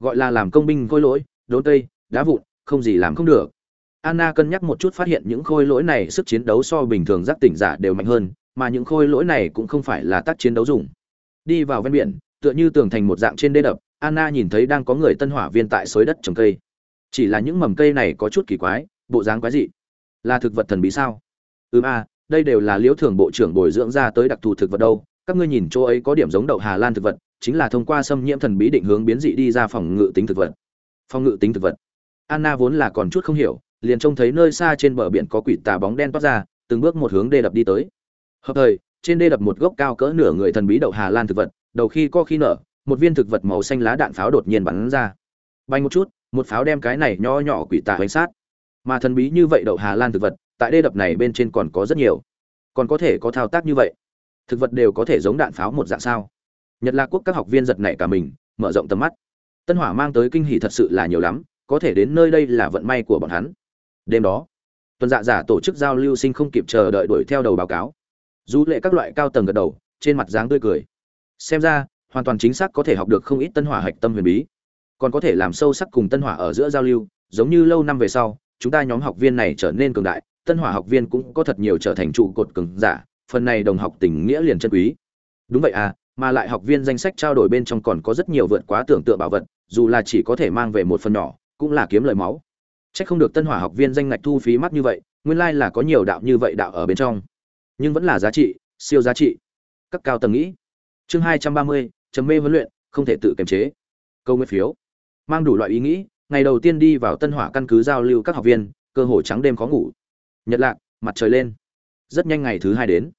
Gọi là làm công binh khôi lỗi đốn tây đá vụn không gì làm không được anna cân nhắc một chút phát hiện những khôi lỗi này sức chiến đấu so bình thường giác tỉnh giả đều mạnh hơn, mà những khôi lỗi này cũng không phải là tác chiến đấu dùng. Đi vào ven biển, tựa như tường thành một dạng trên đê đập, anna nhìn thấy đang có người tân hỏa viên tại xới đất trồng cây. Chỉ là những mầm cây này có chút kỳ quái, bộ dáng quái dị. Là thực vật thần bí sao? Ừm a, đây đều là liễu thường bộ trưởng bồi dưỡng ra tới đặc thù thực vật đâu. Các ngươi nhìn chỗ ấy có điểm giống đậu hà lan thực vật, chính là thông qua xâm nhiễm thần bí định hướng biến dị đi ra phòng ngự tính thực vật. Phòng ngự tính thực vật. Anna vốn là còn chút không hiểu liền trông thấy nơi xa trên bờ biển có quỷ tà bóng đen toát ra, từng bước một hướng đê đập đi tới. Hợp thời, trên đê đập một gốc cao cỡ nửa người thần bí đậu hà lan thực vật, đầu khi co khi nở, một viên thực vật màu xanh lá đạn pháo đột nhiên bắn ra. Bay một chút, một pháo đem cái này nho nhỏ quỷ tà bánh sát. Mà thần bí như vậy đậu hà lan thực vật, tại đê đập này bên trên còn có rất nhiều. Còn có thể có thao tác như vậy? Thực vật đều có thể giống đạn pháo một dạng sao? Nhật lạc quốc các học viên giật nảy cả mình, mở rộng tầm mắt. Tân hỏa mang tới kinh hỷ thật sự là nhiều lắm, có thể đến nơi đây là vận may của bọn hắn đêm đó, tuần dạ giả tổ chức giao lưu sinh không kịp chờ đợi đuổi theo đầu báo cáo. Dù lệ các loại cao tầng gật đầu, trên mặt dáng tươi cười. Xem ra, hoàn toàn chính xác có thể học được không ít tân hỏa hạch tâm huyền bí. Còn có thể làm sâu sắc cùng tân hỏa ở giữa giao lưu, giống như lâu năm về sau, chúng ta nhóm học viên này trở nên cường đại, tân hỏa học viên cũng có thật nhiều trở thành trụ cột cường giả, phần này đồng học tình nghĩa liền chân quý. Đúng vậy à mà lại học viên danh sách trao đổi bên trong còn có rất nhiều vượt quá tưởng tượng bảo vật, dù là chỉ có thể mang về một phần nhỏ, cũng là kiếm lời máu. Chắc không được Tân Hỏa học viên danh ngạch thu phí mắc như vậy, nguyên lai là có nhiều đạo như vậy đạo ở bên trong. Nhưng vẫn là giá trị, siêu giá trị. Các cao tầng nghĩ. Chương hai trăm ba mươi chấm mê huấn luyện, không thể tự kiềm chế. Câu nguyện phiếu. Mang đủ loại ý nghĩ, ngày đầu tiên đi vào Tân Hỏa căn cứ giao lưu các học viên, cơ hội trắng đêm khó ngủ. Nhật lạc, mặt trời lên. Rất nhanh ngày thứ hai đến.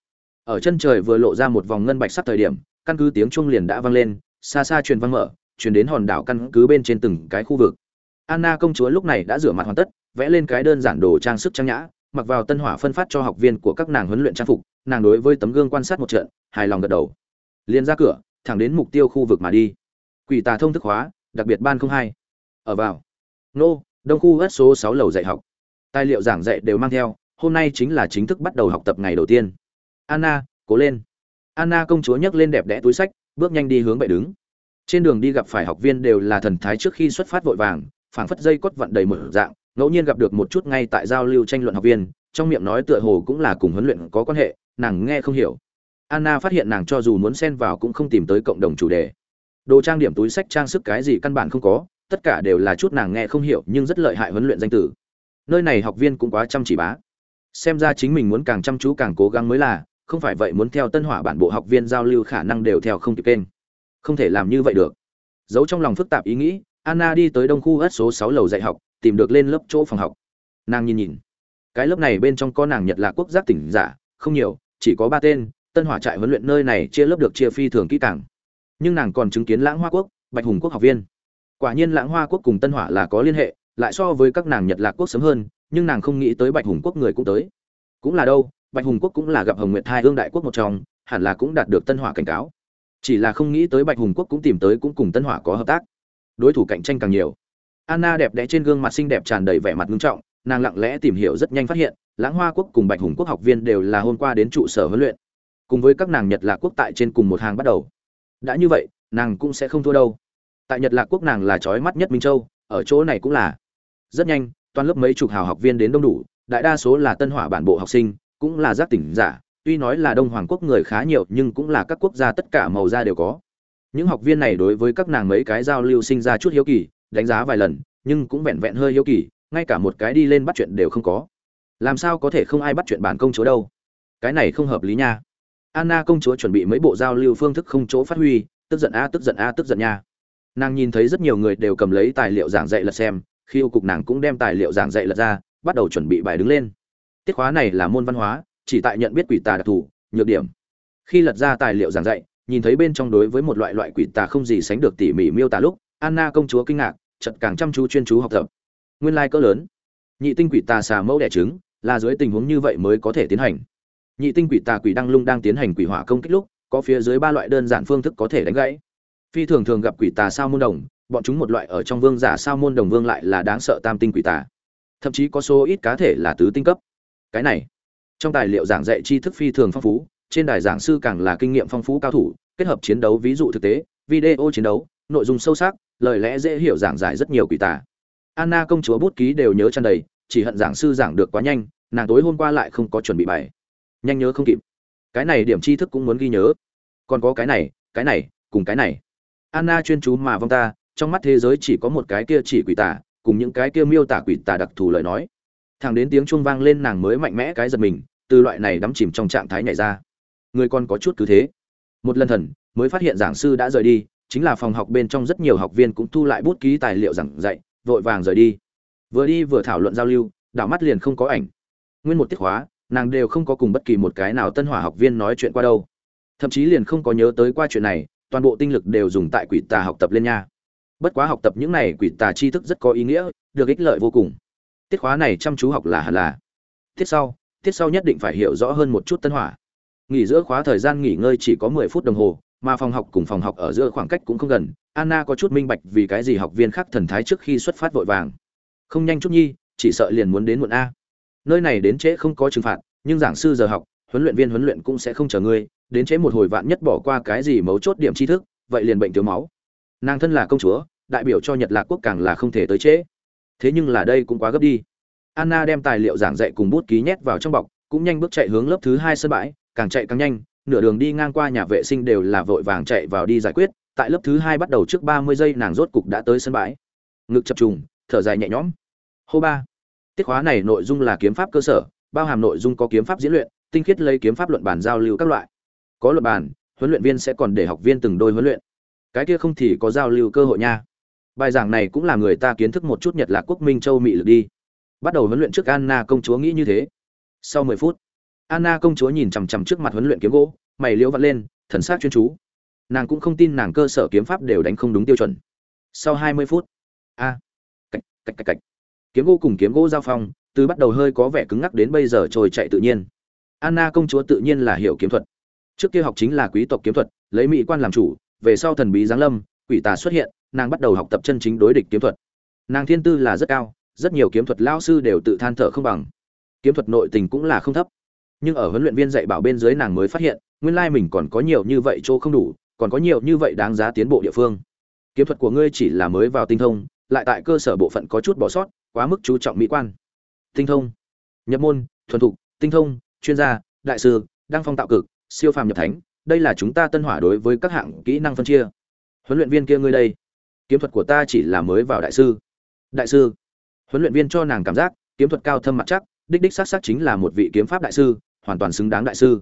Ở chân trời vừa lộ ra một vòng ngân bạch sắc thời điểm, căn cứ tiếng chuông liền đã vang lên, xa xa truyền vang mở, truyền đến hòn đảo căn cứ bên trên từng cái khu vực. Anna công chúa lúc này đã rửa mặt hoàn tất, vẽ lên cái đơn giản đồ trang sức trang nhã, mặc vào tân hỏa phân phát cho học viên của các nàng huấn luyện trang phục, nàng đối với tấm gương quan sát một trận, hài lòng gật đầu. Liền ra cửa, thẳng đến mục tiêu khu vực mà đi. Quỷ tà thông thức hóa, đặc biệt ban không hai. Ở vào. Nô, đông khu ất số 6 lầu dạy học. Tài liệu giảng dạy đều mang theo, hôm nay chính là chính thức bắt đầu học tập ngày đầu tiên. Anna, cố lên. Anna công chúa nhấc lên đẹp đẽ túi sách, bước nhanh đi hướng bệ đứng. Trên đường đi gặp phải học viên đều là thần thái trước khi xuất phát vội vàng, phảng phất dây cốt vặn đầy một dạng, ngẫu nhiên gặp được một chút ngay tại giao lưu tranh luận học viên, trong miệng nói tựa hồ cũng là cùng huấn luyện có quan hệ, nàng nghe không hiểu. Anna phát hiện nàng cho dù muốn xen vào cũng không tìm tới cộng đồng chủ đề. Đồ trang điểm túi sách trang sức cái gì căn bản không có, tất cả đều là chút nàng nghe không hiểu nhưng rất lợi hại huấn luyện danh tử. Nơi này học viên cũng quá chăm chỉ bá. Xem ra chính mình muốn càng chăm chú càng cố gắng mới là, không phải vậy muốn theo tân hỏa bản bộ học viên giao lưu khả năng đều theo không kịp kênh. Không thể làm như vậy được. Giấu trong lòng phức tạp ý nghĩ, Anna đi tới đông khu ất số 6 lầu dạy học, tìm được lên lớp chỗ phòng học. Nàng nhìn nhìn, cái lớp này bên trong có nàng Nhật Lạc quốc giác tỉnh giả, không nhiều, chỉ có 3 tên, Tân Hỏa trại huấn luyện nơi này chia lớp được chia phi thường kỹ càng. Nhưng nàng còn chứng kiến Lãng Hoa quốc, Bạch Hùng quốc học viên. Quả nhiên Lãng Hoa quốc cùng Tân Hỏa là có liên hệ, lại so với các nàng Nhật Lạc quốc sớm hơn, nhưng nàng không nghĩ tới Bạch Hùng quốc người cũng tới. Cũng là đâu, Bạch Hùng quốc cũng là gặp Hồng Nguyệt Thai ương đại quốc một trong, hẳn là cũng đạt được Tân Hỏa cảnh cáo. Chỉ là không nghĩ tới Bạch Hùng quốc cũng tìm tới cũng cùng Tân Hỏa có hợp tác đối thủ cạnh tranh càng nhiều. Anna đẹp đẽ trên gương mặt xinh đẹp tràn đầy vẻ mặt nghiêm trọng, nàng lặng lẽ tìm hiểu rất nhanh phát hiện, lãng hoa quốc cùng bạch hùng quốc học viên đều là hôm qua đến trụ sở huấn luyện. Cùng với các nàng nhật lạc quốc tại trên cùng một hàng bắt đầu. Đã như vậy, nàng cũng sẽ không thua đâu. Tại nhật lạc quốc nàng là trói mắt nhất minh châu, ở chỗ này cũng là. Rất nhanh, toàn lớp mấy chục hào học viên đến đông đủ, đại đa số là tân hỏa bản bộ học sinh, cũng là giác tỉnh giả, tuy nói là đông hoàng quốc người khá nhiều nhưng cũng là các quốc gia tất cả màu da đều có những học viên này đối với các nàng mấy cái giao lưu sinh ra chút hiếu kỳ, đánh giá vài lần, nhưng cũng vẹn vẹn hơi hiếu kỳ, ngay cả một cái đi lên bắt chuyện đều không có. Làm sao có thể không ai bắt chuyện bản công chúa đâu? Cái này không hợp lý nha. Anna công chúa chuẩn bị mấy bộ giao lưu phương thức không chỗ phát huy, tức giận a, tức giận a, tức giận nha. Nàng nhìn thấy rất nhiều người đều cầm lấy tài liệu giảng dạy lật xem, khi yêu cục nàng cũng đem tài liệu giảng dạy lật ra, bắt đầu chuẩn bị bài đứng lên. Tiết khóa này là môn văn hóa, chỉ tại nhận biết quỷ tà đặc thù, nhược điểm. Khi lật ra tài liệu giảng dạy nhìn thấy bên trong đối với một loại loại quỷ tà không gì sánh được tỉ mỉ miêu tả lúc, anna công chúa kinh ngạc chật càng chăm chú chuyên chú học tập. Nguyên lai cỡ lớn. Nhị tinh quỷ tà xà mẫu đẻ trứng, là dưới tình huống như vậy mới có thể tiến hành. Nhị tinh quỷ tà quỷ đăng lung đang tiến hành quỷ hỏa công kích lúc, có phía dưới ba loại đơn giản phương thức có thể đánh gãy. Phi thường thường gặp quỷ tà sao môn đồng, bọn chúng một loại ở trong vương giả sao môn đồng vương lại là đáng sợ tam tinh quỷ tà. Thậm chí có số ít cá thể là tứ tinh cấp. Cái này, trong tài liệu giảng dạy tri thức phi thường phong phú trên đài giảng sư càng là kinh nghiệm phong phú cao thủ, kết hợp chiến đấu ví dụ thực tế, video chiến đấu, nội dung sâu sắc, lời lẽ dễ hiểu giảng giải rất nhiều quỷ tà anna công chúa bút ký đều nhớ tràn đầy, chỉ hận giảng sư giảng được quá nhanh, nàng tối hôm qua lại không có chuẩn bị bài. Nhanh nhớ không kịp. Cái này điểm tri thức cũng muốn ghi nhớ. Còn có cái này cái này, cùng cái này. Anna chuyên chú mà vong ta, trong mắt thế giới chỉ có một cái kia chỉ quỷ tà cùng những cái kia miêu tả quỷ tà đặc thù lời nói. Thằng đến tiếng chuông vang lên nàng mới mạnh mẽ cái giật mình, từ loại này đắm chìm trong trạng thái nhảy ra người còn có chút cứ thế. Một lần thần, mới phát hiện giảng sư đã rời đi, chính là phòng học bên trong rất nhiều học viên cũng thu lại bút ký tài liệu giảng dạy, vội vàng rời đi. Vừa đi vừa thảo luận giao lưu, đảo mắt liền không có ảnh. Nguyên một tiết hóa, nàng đều không có cùng bất kỳ một cái nào tân hỏa học viên nói chuyện qua đâu. Thậm chí liền không có nhớ tới qua chuyện này, toàn bộ tinh lực đều dùng tại quỷ tà học tập lên nha. Bất quá học tập những này quỷ tà tri thức rất có ý nghĩa, được ích lợi vô cùng. Tiết khóa này chăm chú học là hẳn là. Tiết sau tiết sau nhất định phải hiểu rõ hơn một chút tân hỏa nghỉ giữa khóa thời gian nghỉ ngơi chỉ có mười phút đồng hồ, mà phòng học cùng phòng học ở giữa khoảng cách cũng không gần. Anna có chút minh bạch vì cái gì học viên khác thần thái trước khi xuất phát vội vàng. Không nhanh chút nhi, chỉ sợ liền muốn đến muộn a. Nơi này đến trễ không có trừng phạt, nhưng giảng sư giờ học, huấn luyện viên huấn luyện cũng sẽ không chờ ngươi. Đến trễ một hồi vạn nhất bỏ qua cái gì mấu chốt điểm tri thức, vậy liền bệnh thiếu máu. Nàng thân là công chúa, đại biểu cho nhật lạc quốc càng là không thể tới trễ. Thế nhưng là đây cũng quá gấp đi. Anna đem tài liệu giảng dạy cùng bút ký nhét vào trong bọc, cũng nhanh bước chạy hướng lớp thứ hai sân bãi càng chạy càng nhanh, nửa đường đi ngang qua nhà vệ sinh đều là vội vàng chạy vào đi giải quyết, tại lớp thứ hai bắt đầu trước ba mươi giây nàng rốt cục đã tới sân bãi. Ngực chập trùng, thở dài nhẹ nhõm. Hô ba. Tiết khóa này nội dung là kiếm pháp cơ sở, bao hàm nội dung có kiếm pháp diễn luyện, tinh khiết lấy kiếm pháp luận bàn giao lưu các loại. Có luận bàn, huấn luyện viên sẽ còn để học viên từng đôi huấn luyện. Cái kia không thì có giao lưu cơ hội nha. Bài giảng này cũng là người ta kiến thức một chút nhật lạc quốc minh châu mị lực đi. Bắt đầu huấn luyện trước anna công chúa nghĩ như thế. Sau mười phút anna công chúa nhìn chằm chằm trước mặt huấn luyện kiếm gỗ mày liễu vặn lên thần sắc chuyên chú. Nàng cũng không tin nàng cơ sở kiếm pháp đều đánh không đúng tiêu chuẩn. Sau hai mươi phút a à, cạch cạch cạch cạch. Kiếm gỗ cùng kiếm gỗ giao phong từ bắt đầu hơi có vẻ cứng ngắc đến bây giờ trôi chạy tự nhiên. Anna công chúa tự nhiên là hiểu kiếm thuật. Trước kia học chính là quý tộc kiếm thuật lấy mỹ quan làm chủ về sau thần bí giáng lâm quỷ tà xuất hiện nàng bắt đầu học tập chân chính đối địch kiếm thuật. Nàng thiên tư là rất cao rất nhiều kiếm thuật lao sư đều tự than thở không bằng. Kiếm thuật nội tình cũng là không thấp nhưng ở huấn luyện viên dạy bảo bên dưới nàng mới phát hiện, nguyên lai mình còn có nhiều như vậy chỗ không đủ, còn có nhiều như vậy đáng giá tiến bộ địa phương. Kiếm thuật của ngươi chỉ là mới vào tinh thông, lại tại cơ sở bộ phận có chút bỏ sót, quá mức chú trọng mỹ quan. Tinh thông. Nhập môn, thuần thục, tinh thông, chuyên gia, đại sư, đăng phong tạo cực, siêu phàm nhập thánh, đây là chúng ta tân hỏa đối với các hạng kỹ năng phân chia. Huấn luyện viên kia ngươi đây. Kiếm thuật của ta chỉ là mới vào đại sư. Đại sư. Huấn luyện viên cho nàng cảm giác, kiếm thuật cao thâm mặt chắc, đích đích xác xác chính là một vị kiếm pháp đại sư hoàn toàn xứng đáng đại sư.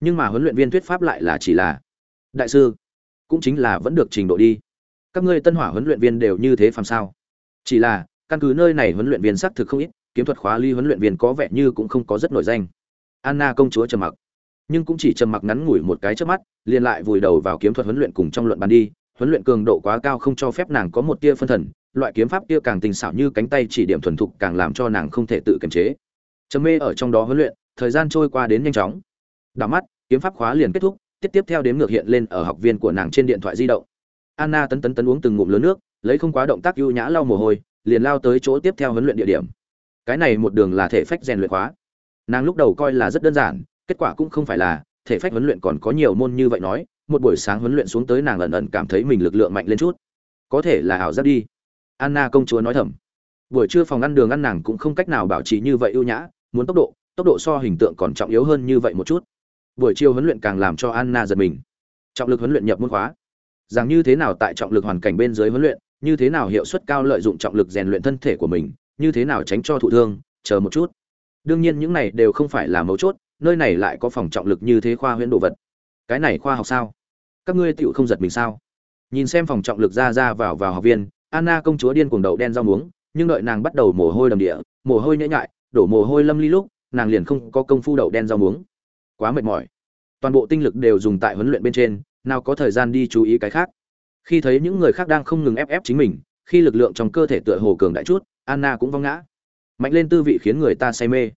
Nhưng mà huấn luyện viên thuyết pháp lại là chỉ là, đại sư, cũng chính là vẫn được trình độ đi. Các ngươi tân hỏa huấn luyện viên đều như thế phàm sao? Chỉ là, căn cứ nơi này huấn luyện viên xác thực không ít, kiếm thuật khóa ly huấn luyện viên có vẻ như cũng không có rất nổi danh. Anna công chúa trầm mặc, nhưng cũng chỉ trầm mặc ngắn ngủi một cái trước mắt, liền lại vùi đầu vào kiếm thuật huấn luyện cùng trong luận bàn đi. Huấn luyện cường độ quá cao không cho phép nàng có một tia phân thần, loại kiếm pháp kia càng tình xảo như cánh tay chỉ điểm thuần thục càng làm cho nàng không thể tự kiềm chế. Trầm mê ở trong đó huấn luyện thời gian trôi qua đến nhanh chóng. Đảo mắt, kiếm pháp khóa liền kết thúc, tiếp tiếp theo đếm ngược hiện lên ở học viên của nàng trên điện thoại di động. Anna tấn tấn tấn uống từng ngụm lớn nước, lấy không quá động tác ưu nhã lau mồ hôi, liền lao tới chỗ tiếp theo huấn luyện địa điểm. Cái này một đường là thể phách rèn luyện khóa. Nàng lúc đầu coi là rất đơn giản, kết quả cũng không phải là, thể phách huấn luyện còn có nhiều môn như vậy nói, một buổi sáng huấn luyện xuống tới nàng ẩn ẩn cảm thấy mình lực lượng mạnh lên chút. Có thể là ảo giác đi. Anna công chúa nói thầm. Buổi trưa phòng ăn đường ăn nàng cũng không cách nào bảo trì như vậy ưu nhã, muốn tốc độ tốc độ so hình tượng còn trọng yếu hơn như vậy một chút. Buổi chiều huấn luyện càng làm cho anna giật mình. Trọng lực huấn luyện nhập môn khóa. Rằng như thế nào tại trọng lực hoàn cảnh bên dưới huấn luyện, như thế nào hiệu suất cao lợi dụng trọng lực rèn luyện thân thể của mình, như thế nào tránh cho thụ thương, chờ một chút. Đương nhiên những này đều không phải là mấu chốt, nơi này lại có phòng trọng lực như thế khoa huyễn đồ vật. Cái này khoa học sao? Các ngươi tựu không giật mình sao? Nhìn xem phòng trọng lực ra ra vào vào học viên, anna công chúa điên cuồng đậu đen rau muống, nhưng đợi nàng bắt đầu mồ hôi đầm địa, mồ hôi nhễ nhại, đổ mồ hôi lâm ly lúc nàng liền không có công phu đậu đen rau muống quá mệt mỏi toàn bộ tinh lực đều dùng tại huấn luyện bên trên nào có thời gian đi chú ý cái khác khi thấy những người khác đang không ngừng ép ép chính mình khi lực lượng trong cơ thể tựa hồ cường đại chút anna cũng vong ngã mạnh lên tư vị khiến người ta say mê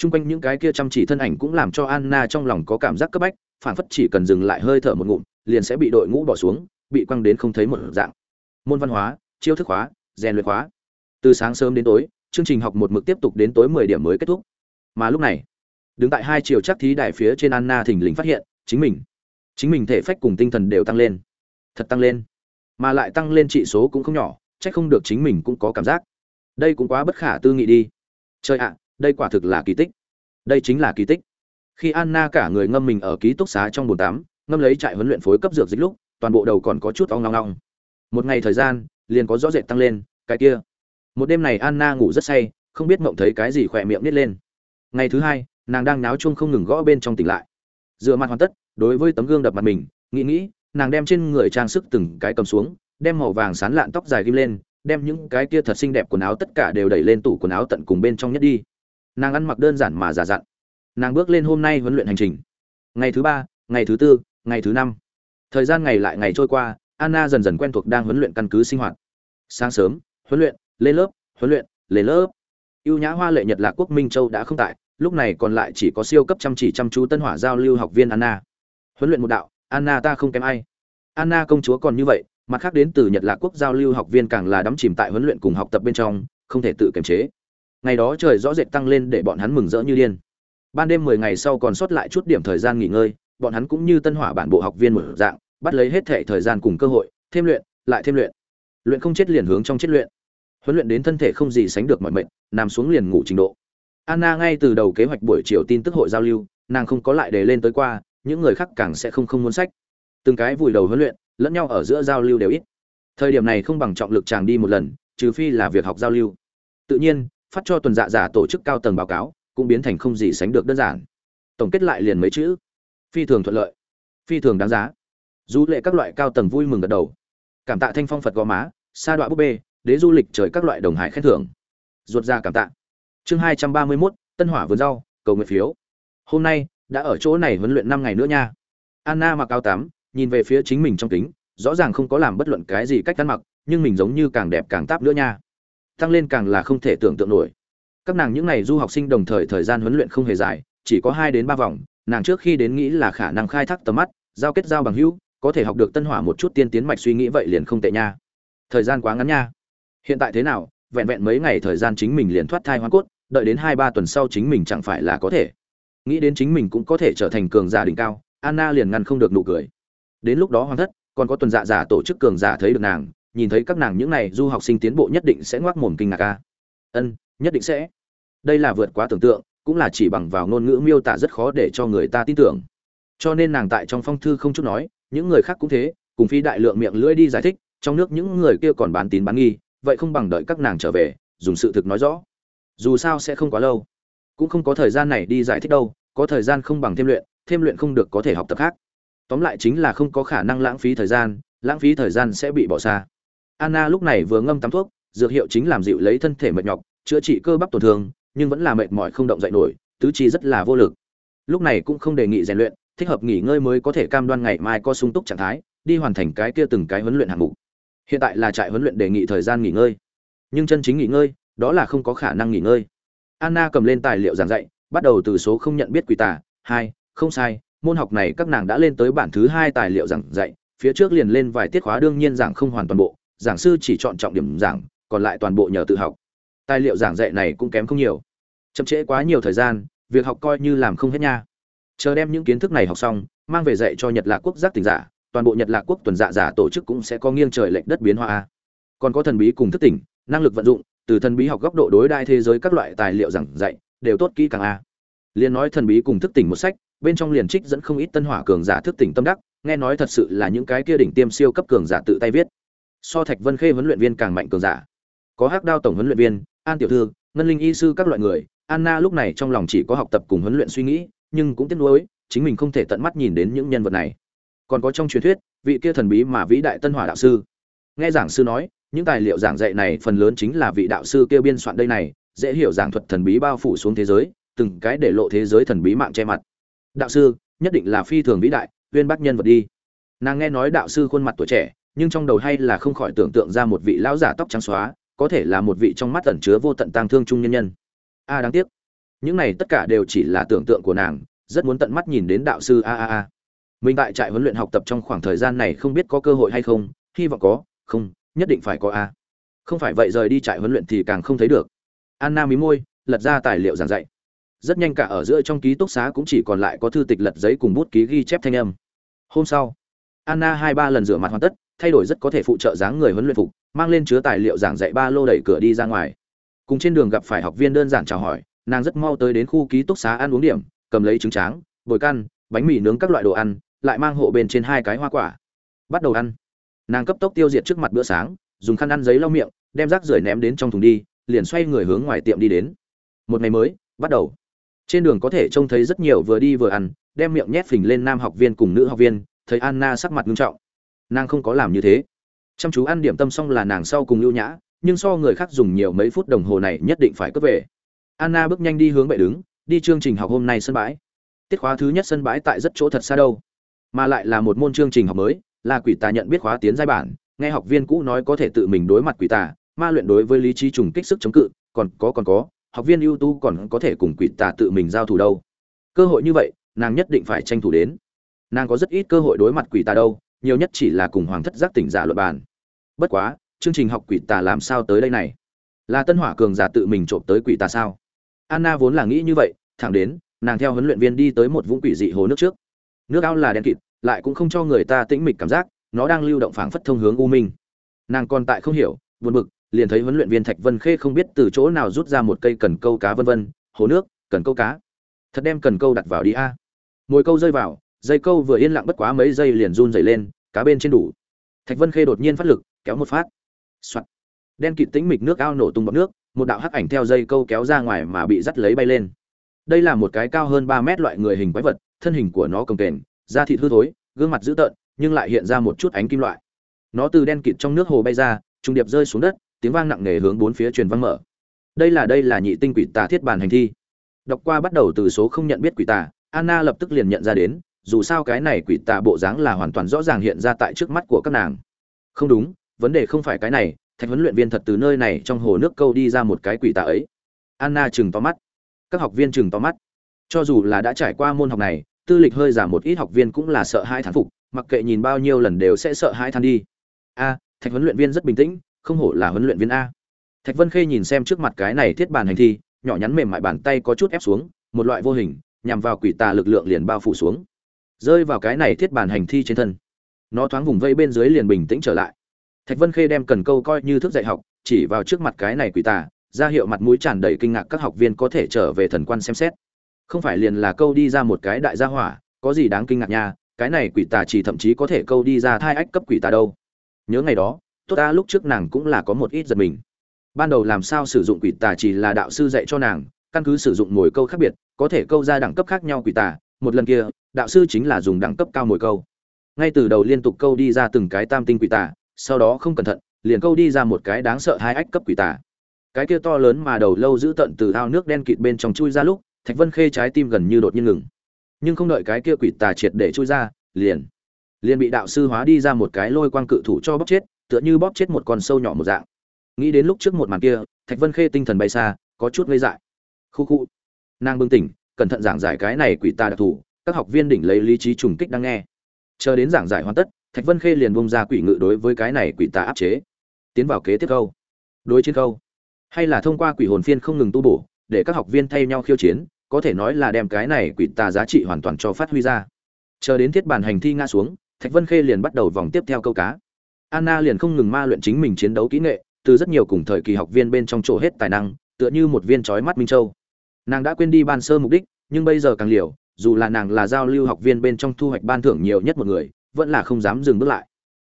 Trung quanh những cái kia chăm chỉ thân ảnh cũng làm cho Anna trong lòng có cảm giác cấp bách, phản phất chỉ cần dừng lại hơi thở một ngụm, liền sẽ bị đội ngũ bỏ xuống, bị quăng đến không thấy một dạng. Môn văn hóa, chiêu thức hóa, rèn luyện hóa. Từ sáng sớm đến tối, chương trình học một mực tiếp tục đến tối 10 điểm mới kết thúc. Mà lúc này, đứng tại hai chiều chắc thí đài phía trên Anna thỉnh lình phát hiện, chính mình, chính mình thể phách cùng tinh thần đều tăng lên. Thật tăng lên. Mà lại tăng lên trị số cũng không nhỏ, chắc không được chính mình cũng có cảm giác. Đây cũng quá bất khả tư nghị đi. Trời ạ, đây quả thực là kỳ tích đây chính là kỳ tích khi anna cả người ngâm mình ở ký túc xá trong bồn tắm ngâm lấy trại huấn luyện phối cấp dược dịch lúc toàn bộ đầu còn có chút ong long long một ngày thời gian liền có rõ rệt tăng lên cái kia một đêm này anna ngủ rất say không biết mộng thấy cái gì khỏe miệng nít lên ngày thứ hai, nàng đang náo chung không ngừng gõ bên trong tỉnh lại. Dựa mặt hoàn tất, đối với tấm gương đập mặt mình, nghĩ nghĩ, nàng đem trên người trang sức từng cái cầm xuống, đem màu vàng sán lạn tóc dài ghim lên, đem những cái kia thật xinh đẹp quần áo tất cả đều đẩy lên tủ quần áo tận cùng bên trong nhất đi. Nàng ăn mặc đơn giản mà giả dặn. Nàng bước lên hôm nay huấn luyện hành trình. Ngày thứ ba, ngày thứ tư, ngày thứ năm. Thời gian ngày lại ngày trôi qua, anna dần dần quen thuộc đang huấn luyện căn cứ sinh hoạt. Sáng sớm, huấn luyện, lên lớp, huấn luyện, lên lớp ưu nhã hoa lệ nhật lạc quốc minh châu đã không tại, lúc này còn lại chỉ có siêu cấp chăm chỉ chăm chú tân hỏa giao lưu học viên anna. Huấn luyện một đạo, anna ta không kém ai. Anna công chúa còn như vậy, mặt khác đến từ nhật lạc quốc giao lưu học viên càng là đắm chìm tại huấn luyện cùng học tập bên trong, không thể tự kiềm chế. Ngày đó trời rõ rệt tăng lên để bọn hắn mừng rỡ như điên. Ban đêm mười ngày sau còn sót lại chút điểm thời gian nghỉ ngơi, bọn hắn cũng như tân hỏa bản bộ học viên một dạng, bắt lấy hết thể thời gian cùng cơ hội, thêm luyện, lại thêm luyện. Luyện không chết liền hướng trong chết luyện huấn luyện đến thân thể không gì sánh được mọi mệnh, nằm xuống liền ngủ trình độ. Anna ngay từ đầu kế hoạch buổi chiều tin tức hội giao lưu, nàng không có lại để lên tới qua, những người khác càng sẽ không không muốn sách. Từng cái vùi đầu huấn luyện, lẫn nhau ở giữa giao lưu đều ít. Thời điểm này không bằng trọng lực chàng đi một lần, trừ phi là việc học giao lưu. Tự nhiên, phát cho tuần dạ giả tổ chức cao tầng báo cáo, cũng biến thành không gì sánh được đơn giản. Tổng kết lại liền mấy chữ. Phi thường thuận lợi. Phi thường đáng giá. Dù lệ các loại cao tầng vui mừng gật đầu. Cảm tạ thanh phong phật gò má, sa đọa búp bê đế du lịch trời các loại đồng hải khen thưởng. Ruột ra cảm tạ. Chương hai trăm ba mươi mốt, tân hỏa vườn rau, cầu nguyện phiếu. Hôm nay, đã ở chỗ này huấn luyện năm ngày nữa nha. Anna mặc áo tắm, nhìn về phía chính mình trong kính, rõ ràng không có làm bất luận cái gì cách ăn mặc, nhưng mình giống như càng đẹp càng táp nữa nha. Tăng lên càng là không thể tưởng tượng nổi. Các nàng những ngày du học sinh đồng thời thời gian huấn luyện không hề dài, chỉ có hai đến ba vòng, nàng trước khi đến nghĩ là khả năng khai thác tầm mắt, giao kết giao bằng hữu, có thể học được tân hỏa một chút tiên tiến mạch suy nghĩ vậy liền không tệ nha. Thời gian quá ngắn nha hiện tại thế nào, vẹn vẹn mấy ngày thời gian chính mình liền thoát thai hoa cốt, đợi đến hai ba tuần sau chính mình chẳng phải là có thể. Nghĩ đến chính mình cũng có thể trở thành cường giả đỉnh cao, anna liền ngăn không được nụ cười. Đến lúc đó hoàng thất, còn có tuần dạ giả tổ chức cường giả thấy được nàng, nhìn thấy các nàng những này du học sinh tiến bộ nhất định sẽ ngoác mồm kinh ngạc ca ân, nhất định sẽ. Đây là vượt quá tưởng tượng, cũng là chỉ bằng vào ngôn ngữ miêu tả rất khó để cho người ta tin tưởng. Cho nên nàng tại trong phong thư không chút nói, những người khác cũng thế, cùng phi đại lượng miệng lưỡi đi giải thích, trong nước những người kia còn bán tín bán nghi vậy không bằng đợi các nàng trở về, dùng sự thực nói rõ. Dù sao sẽ không quá lâu. Cũng không có thời gian này đi giải thích đâu, có thời gian không bằng thêm luyện thêm luyện không được có thể học tập khác. Tóm lại chính là không có khả năng lãng phí thời gian, lãng phí thời gian sẽ bị bỏ xa. Anna lúc này vừa ngâm tắm thuốc, dược hiệu chính làm dịu lấy thân thể mệt nhọc, chữa trị cơ bắp tổn thương, nhưng vẫn là mệt mỏi không động dậy nổi, tứ chi rất là vô lực. Lúc này cũng không đề nghị rèn luyện, thích hợp nghỉ ngơi mới có thể cam đoan ngày mai có sung túc trạng thái, đi hoàn thành cái kia từng cái huấn luyện hạng mục hiện tại là trại huấn luyện đề nghị thời gian nghỉ ngơi. Nhưng chân chính nghỉ ngơi, đó là không có khả năng nghỉ ngơi. Anna cầm lên tài liệu giảng dạy, bắt đầu từ số không nhận biết quỷ tả hai, không sai, môn học này các nàng đã lên tới bản thứ hai tài liệu giảng dạy, phía trước liền lên vài tiết khóa đương nhiên giảng không hoàn toàn bộ, giảng sư chỉ chọn trọng điểm giảng, còn lại toàn bộ nhờ tự học. Tài liệu giảng dạy này cũng kém không nhiều. Chậm trễ quá nhiều thời gian, việc học coi như làm không hết nha. Chờ đem những kiến thức này học xong, mang về dạy cho nhật lạc quốc giác tình giả toàn bộ nhật lạc quốc tuần dạ giả tổ chức cũng sẽ có nghiêng trời lệch đất biến hóa. Còn có thần bí cùng thức tỉnh, năng lực vận dụng, từ thần bí học góc độ đối đại thế giới các loại tài liệu giảng dạy, đều tốt kỹ càng a. Liên nói thần bí cùng thức tỉnh một sách, bên trong liền trích dẫn không ít tân hỏa cường giả thức tỉnh tâm đắc, nghe nói thật sự là những cái kia đỉnh tiêm siêu cấp cường giả tự tay viết. So thạch vân khê huấn luyện viên càng mạnh cường giả. Có hắc đao tổng huấn luyện viên, an tiểu thư, ngân linh y sư các loại người, anna lúc này trong lòng chỉ có học tập cùng huấn luyện suy nghĩ, nhưng cũng tiếc nuối, chính mình không thể tận mắt nhìn đến những nhân vật này còn có trong truyền thuyết, vị kia thần bí mà vĩ đại tân hỏa đạo sư. Nghe giảng sư nói, những tài liệu giảng dạy này phần lớn chính là vị đạo sư kia biên soạn đây này, dễ hiểu giảng thuật thần bí bao phủ xuống thế giới, từng cái để lộ thế giới thần bí mạng che mặt. Đạo sư, nhất định là phi thường vĩ đại, uyên bác nhân vật đi. Nàng nghe nói đạo sư khuôn mặt tuổi trẻ, nhưng trong đầu hay là không khỏi tưởng tượng ra một vị lão giả tóc trắng xóa, có thể là một vị trong mắt ẩn chứa vô tận tang thương trung nhân nhân. A, đáng tiếc. Những này tất cả đều chỉ là tưởng tượng của nàng, rất muốn tận mắt nhìn đến đạo sư a a a mình tại trại huấn luyện học tập trong khoảng thời gian này không biết có cơ hội hay không, hy vọng có, không, nhất định phải có a. Không phải vậy rời đi trại huấn luyện thì càng không thấy được. Anna mí môi, lật ra tài liệu giảng dạy. Rất nhanh cả ở giữa trong ký túc xá cũng chỉ còn lại có thư tịch lật giấy cùng bút ký ghi chép thanh âm. Hôm sau, anna hai ba lần rửa mặt hoàn tất, thay đổi rất có thể phụ trợ dáng người huấn luyện phục, mang lên chứa tài liệu giảng dạy ba lô đẩy cửa đi ra ngoài. Cùng trên đường gặp phải học viên đơn giản chào hỏi, nàng rất mau tới đến khu ký túc xá ăn uống điểm, cầm lấy trứng tráng, bồi căn, bánh mì nướng các loại đồ ăn lại mang hộ bên trên hai cái hoa quả. Bắt đầu ăn. Nàng cấp tốc tiêu diệt trước mặt bữa sáng, dùng khăn ăn giấy lau miệng, đem rác rưởi ném đến trong thùng đi, liền xoay người hướng ngoài tiệm đi đến. Một ngày mới, bắt đầu. Trên đường có thể trông thấy rất nhiều vừa đi vừa ăn, đem miệng nhét phình lên nam học viên cùng nữ học viên, thấy anna sắc mặt nghiêm trọng. Nàng không có làm như thế. Chăm chú ăn điểm tâm xong là nàng sau cùng lưu nhã, nhưng so người khác dùng nhiều mấy phút đồng hồ này nhất định phải cướp về. Anna bước nhanh đi hướng bệ đứng, đi chương trình học hôm nay sân bãi. Tiết khóa thứ nhất sân bãi tại rất chỗ thật xa đâu mà lại là một môn chương trình học mới, là quỷ tà nhận biết khóa tiến giai bản, nghe học viên cũ nói có thể tự mình đối mặt quỷ tà, ma luyện đối với lý trí trùng kích sức chống cự, còn có còn có, học viên ưu tú còn có thể cùng quỷ tà tự mình giao thủ đâu. Cơ hội như vậy, nàng nhất định phải tranh thủ đến. Nàng có rất ít cơ hội đối mặt quỷ tà đâu, nhiều nhất chỉ là cùng hoàng thất giác tỉnh giả luật bàn. Bất quá, chương trình học quỷ tà làm sao tới đây này? Là tân hỏa cường giả tự mình trộm tới quỷ tà sao? Anna vốn là nghĩ như vậy, thẳng đến, nàng theo huấn luyện viên đi tới một vũng quỷ dị hồ nước trước nước ao là đen kịt, lại cũng không cho người ta tĩnh mịch cảm giác, nó đang lưu động phảng phất thông hướng u minh. Nàng còn tại không hiểu, buồn bực, liền thấy huấn luyện viên thạch vân khê không biết từ chỗ nào rút ra một cây cần câu cá vân vân, hồ nước, cần câu cá. Thật đem cần câu đặt vào đi a. À. mồi câu rơi vào, dây câu vừa yên lặng bất quá mấy giây liền run dày lên, cá bên trên đủ. Thạch vân khê đột nhiên phát lực, kéo một phát. Soạn. đen kịt tĩnh mịch nước ao nổ tung bọc nước, một đạo hắc ảnh theo dây câu kéo ra ngoài mà bị dắt lấy bay lên. Đây là một cái cao hơn ba mét loại người hình quái vật thân hình của nó cồng kềnh, da thịt hư thối, gương mặt dữ tợn, nhưng lại hiện ra một chút ánh kim loại. Nó từ đen kịt trong nước hồ bay ra trung điệp rơi xuống đất, tiếng vang nặng nề hướng bốn phía truyền vang mở. Đây là đây là nhị tinh quỷ tà thiết bản hành thi. Đọc qua bắt đầu từ số không nhận biết quỷ tà, anna lập tức liền nhận ra đến, dù sao cái này quỷ tà bộ dáng là hoàn toàn rõ ràng hiện ra tại trước mắt của các nàng. Không đúng, vấn đề không phải cái này, thạch huấn luyện viên thật từ nơi này trong hồ nước câu đi ra một cái quỷ tà ấy. Anna chừng to mắt. Các học viên chừng to mắt. Cho dù là đã trải qua môn học này tư lịch hơi giảm một ít học viên cũng là sợ hai thán phục, mặc kệ nhìn bao nhiêu lần đều sẽ sợ hai than đi. A, thạch huấn luyện viên rất bình tĩnh, không hổ là huấn luyện viên a. Thạch vân khê nhìn xem trước mặt cái này thiết bàn hành thi, nhỏ nhắn mềm mại bàn tay có chút ép xuống, một loại vô hình, nhằm vào quỷ tà lực lượng liền bao phủ xuống. Rơi vào cái này thiết bàn hành thi trên thân. Nó thoáng vùng vây bên dưới liền bình tĩnh trở lại. Thạch vân khê đem cần câu coi như thức dạy học, chỉ vào trước mặt cái này quỷ tà, ra hiệu mặt mũi tràn đầy kinh ngạc các học viên có thể trở về thần quan xem xét không phải liền là câu đi ra một cái đại gia hỏa, có gì đáng kinh ngạc nha, cái này quỷ tà chỉ thậm chí có thể câu đi ra thai ách cấp quỷ tà đâu. Nhớ ngày đó, tốt ta lúc trước nàng cũng là có một ít giật mình. Ban đầu làm sao sử dụng quỷ tà chỉ là đạo sư dạy cho nàng, căn cứ sử dụng mồi câu khác biệt, có thể câu ra đẳng cấp khác nhau quỷ tà, một lần kia, đạo sư chính là dùng đẳng cấp cao mồi câu. Ngay từ đầu liên tục câu đi ra từng cái tam tinh quỷ tà, sau đó không cẩn thận, liền câu đi ra một cái đáng sợ hai ách cấp quỷ tà. Cái kia to lớn mà đầu lâu giữ tận từ ao nước đen kịt bên trong chui ra lúc thạch vân khê trái tim gần như đột nhiên ngừng. Nhưng không đợi cái kia quỷ tà triệt để trôi ra, liền liền bị đạo sư hóa đi ra một cái lôi quang cự thủ cho bóp chết, tựa như bóp chết một con sâu nhỏ một dạng. Nghĩ đến lúc trước một màn kia, thạch vân khê tinh thần bay xa, có chút ngây dại. Khu khu. Nàng bừng tỉnh, cẩn thận giảng giải cái này quỷ tà đặc thù, các học viên đỉnh lấy lý trí trùng kích đang nghe. Chờ đến giảng giải hoàn tất, thạch vân khê liền bông ra quỷ ngự đối với cái này quỷ tà áp chế. Tiến vào kế tiếp câu. Đối chiến câu. Hay là thông qua quỷ hồn phiên không ngừng tu bổ để các học viên thay nhau khiêu chiến, có thể nói là đem cái này quỷ tà giá trị hoàn toàn cho phát huy ra. Chờ đến thiết bản hành thi ngã xuống, thạch vân khê liền bắt đầu vòng tiếp theo câu cá. Anna liền không ngừng ma luyện chính mình chiến đấu kỹ nghệ, từ rất nhiều cùng thời kỳ học viên bên trong chỗ hết tài năng, tựa như một viên trói mắt minh châu. Nàng đã quên đi ban sơ mục đích, nhưng bây giờ càng liều, dù là nàng là giao lưu học viên bên trong thu hoạch ban thưởng nhiều nhất một người, vẫn là không dám dừng bước lại.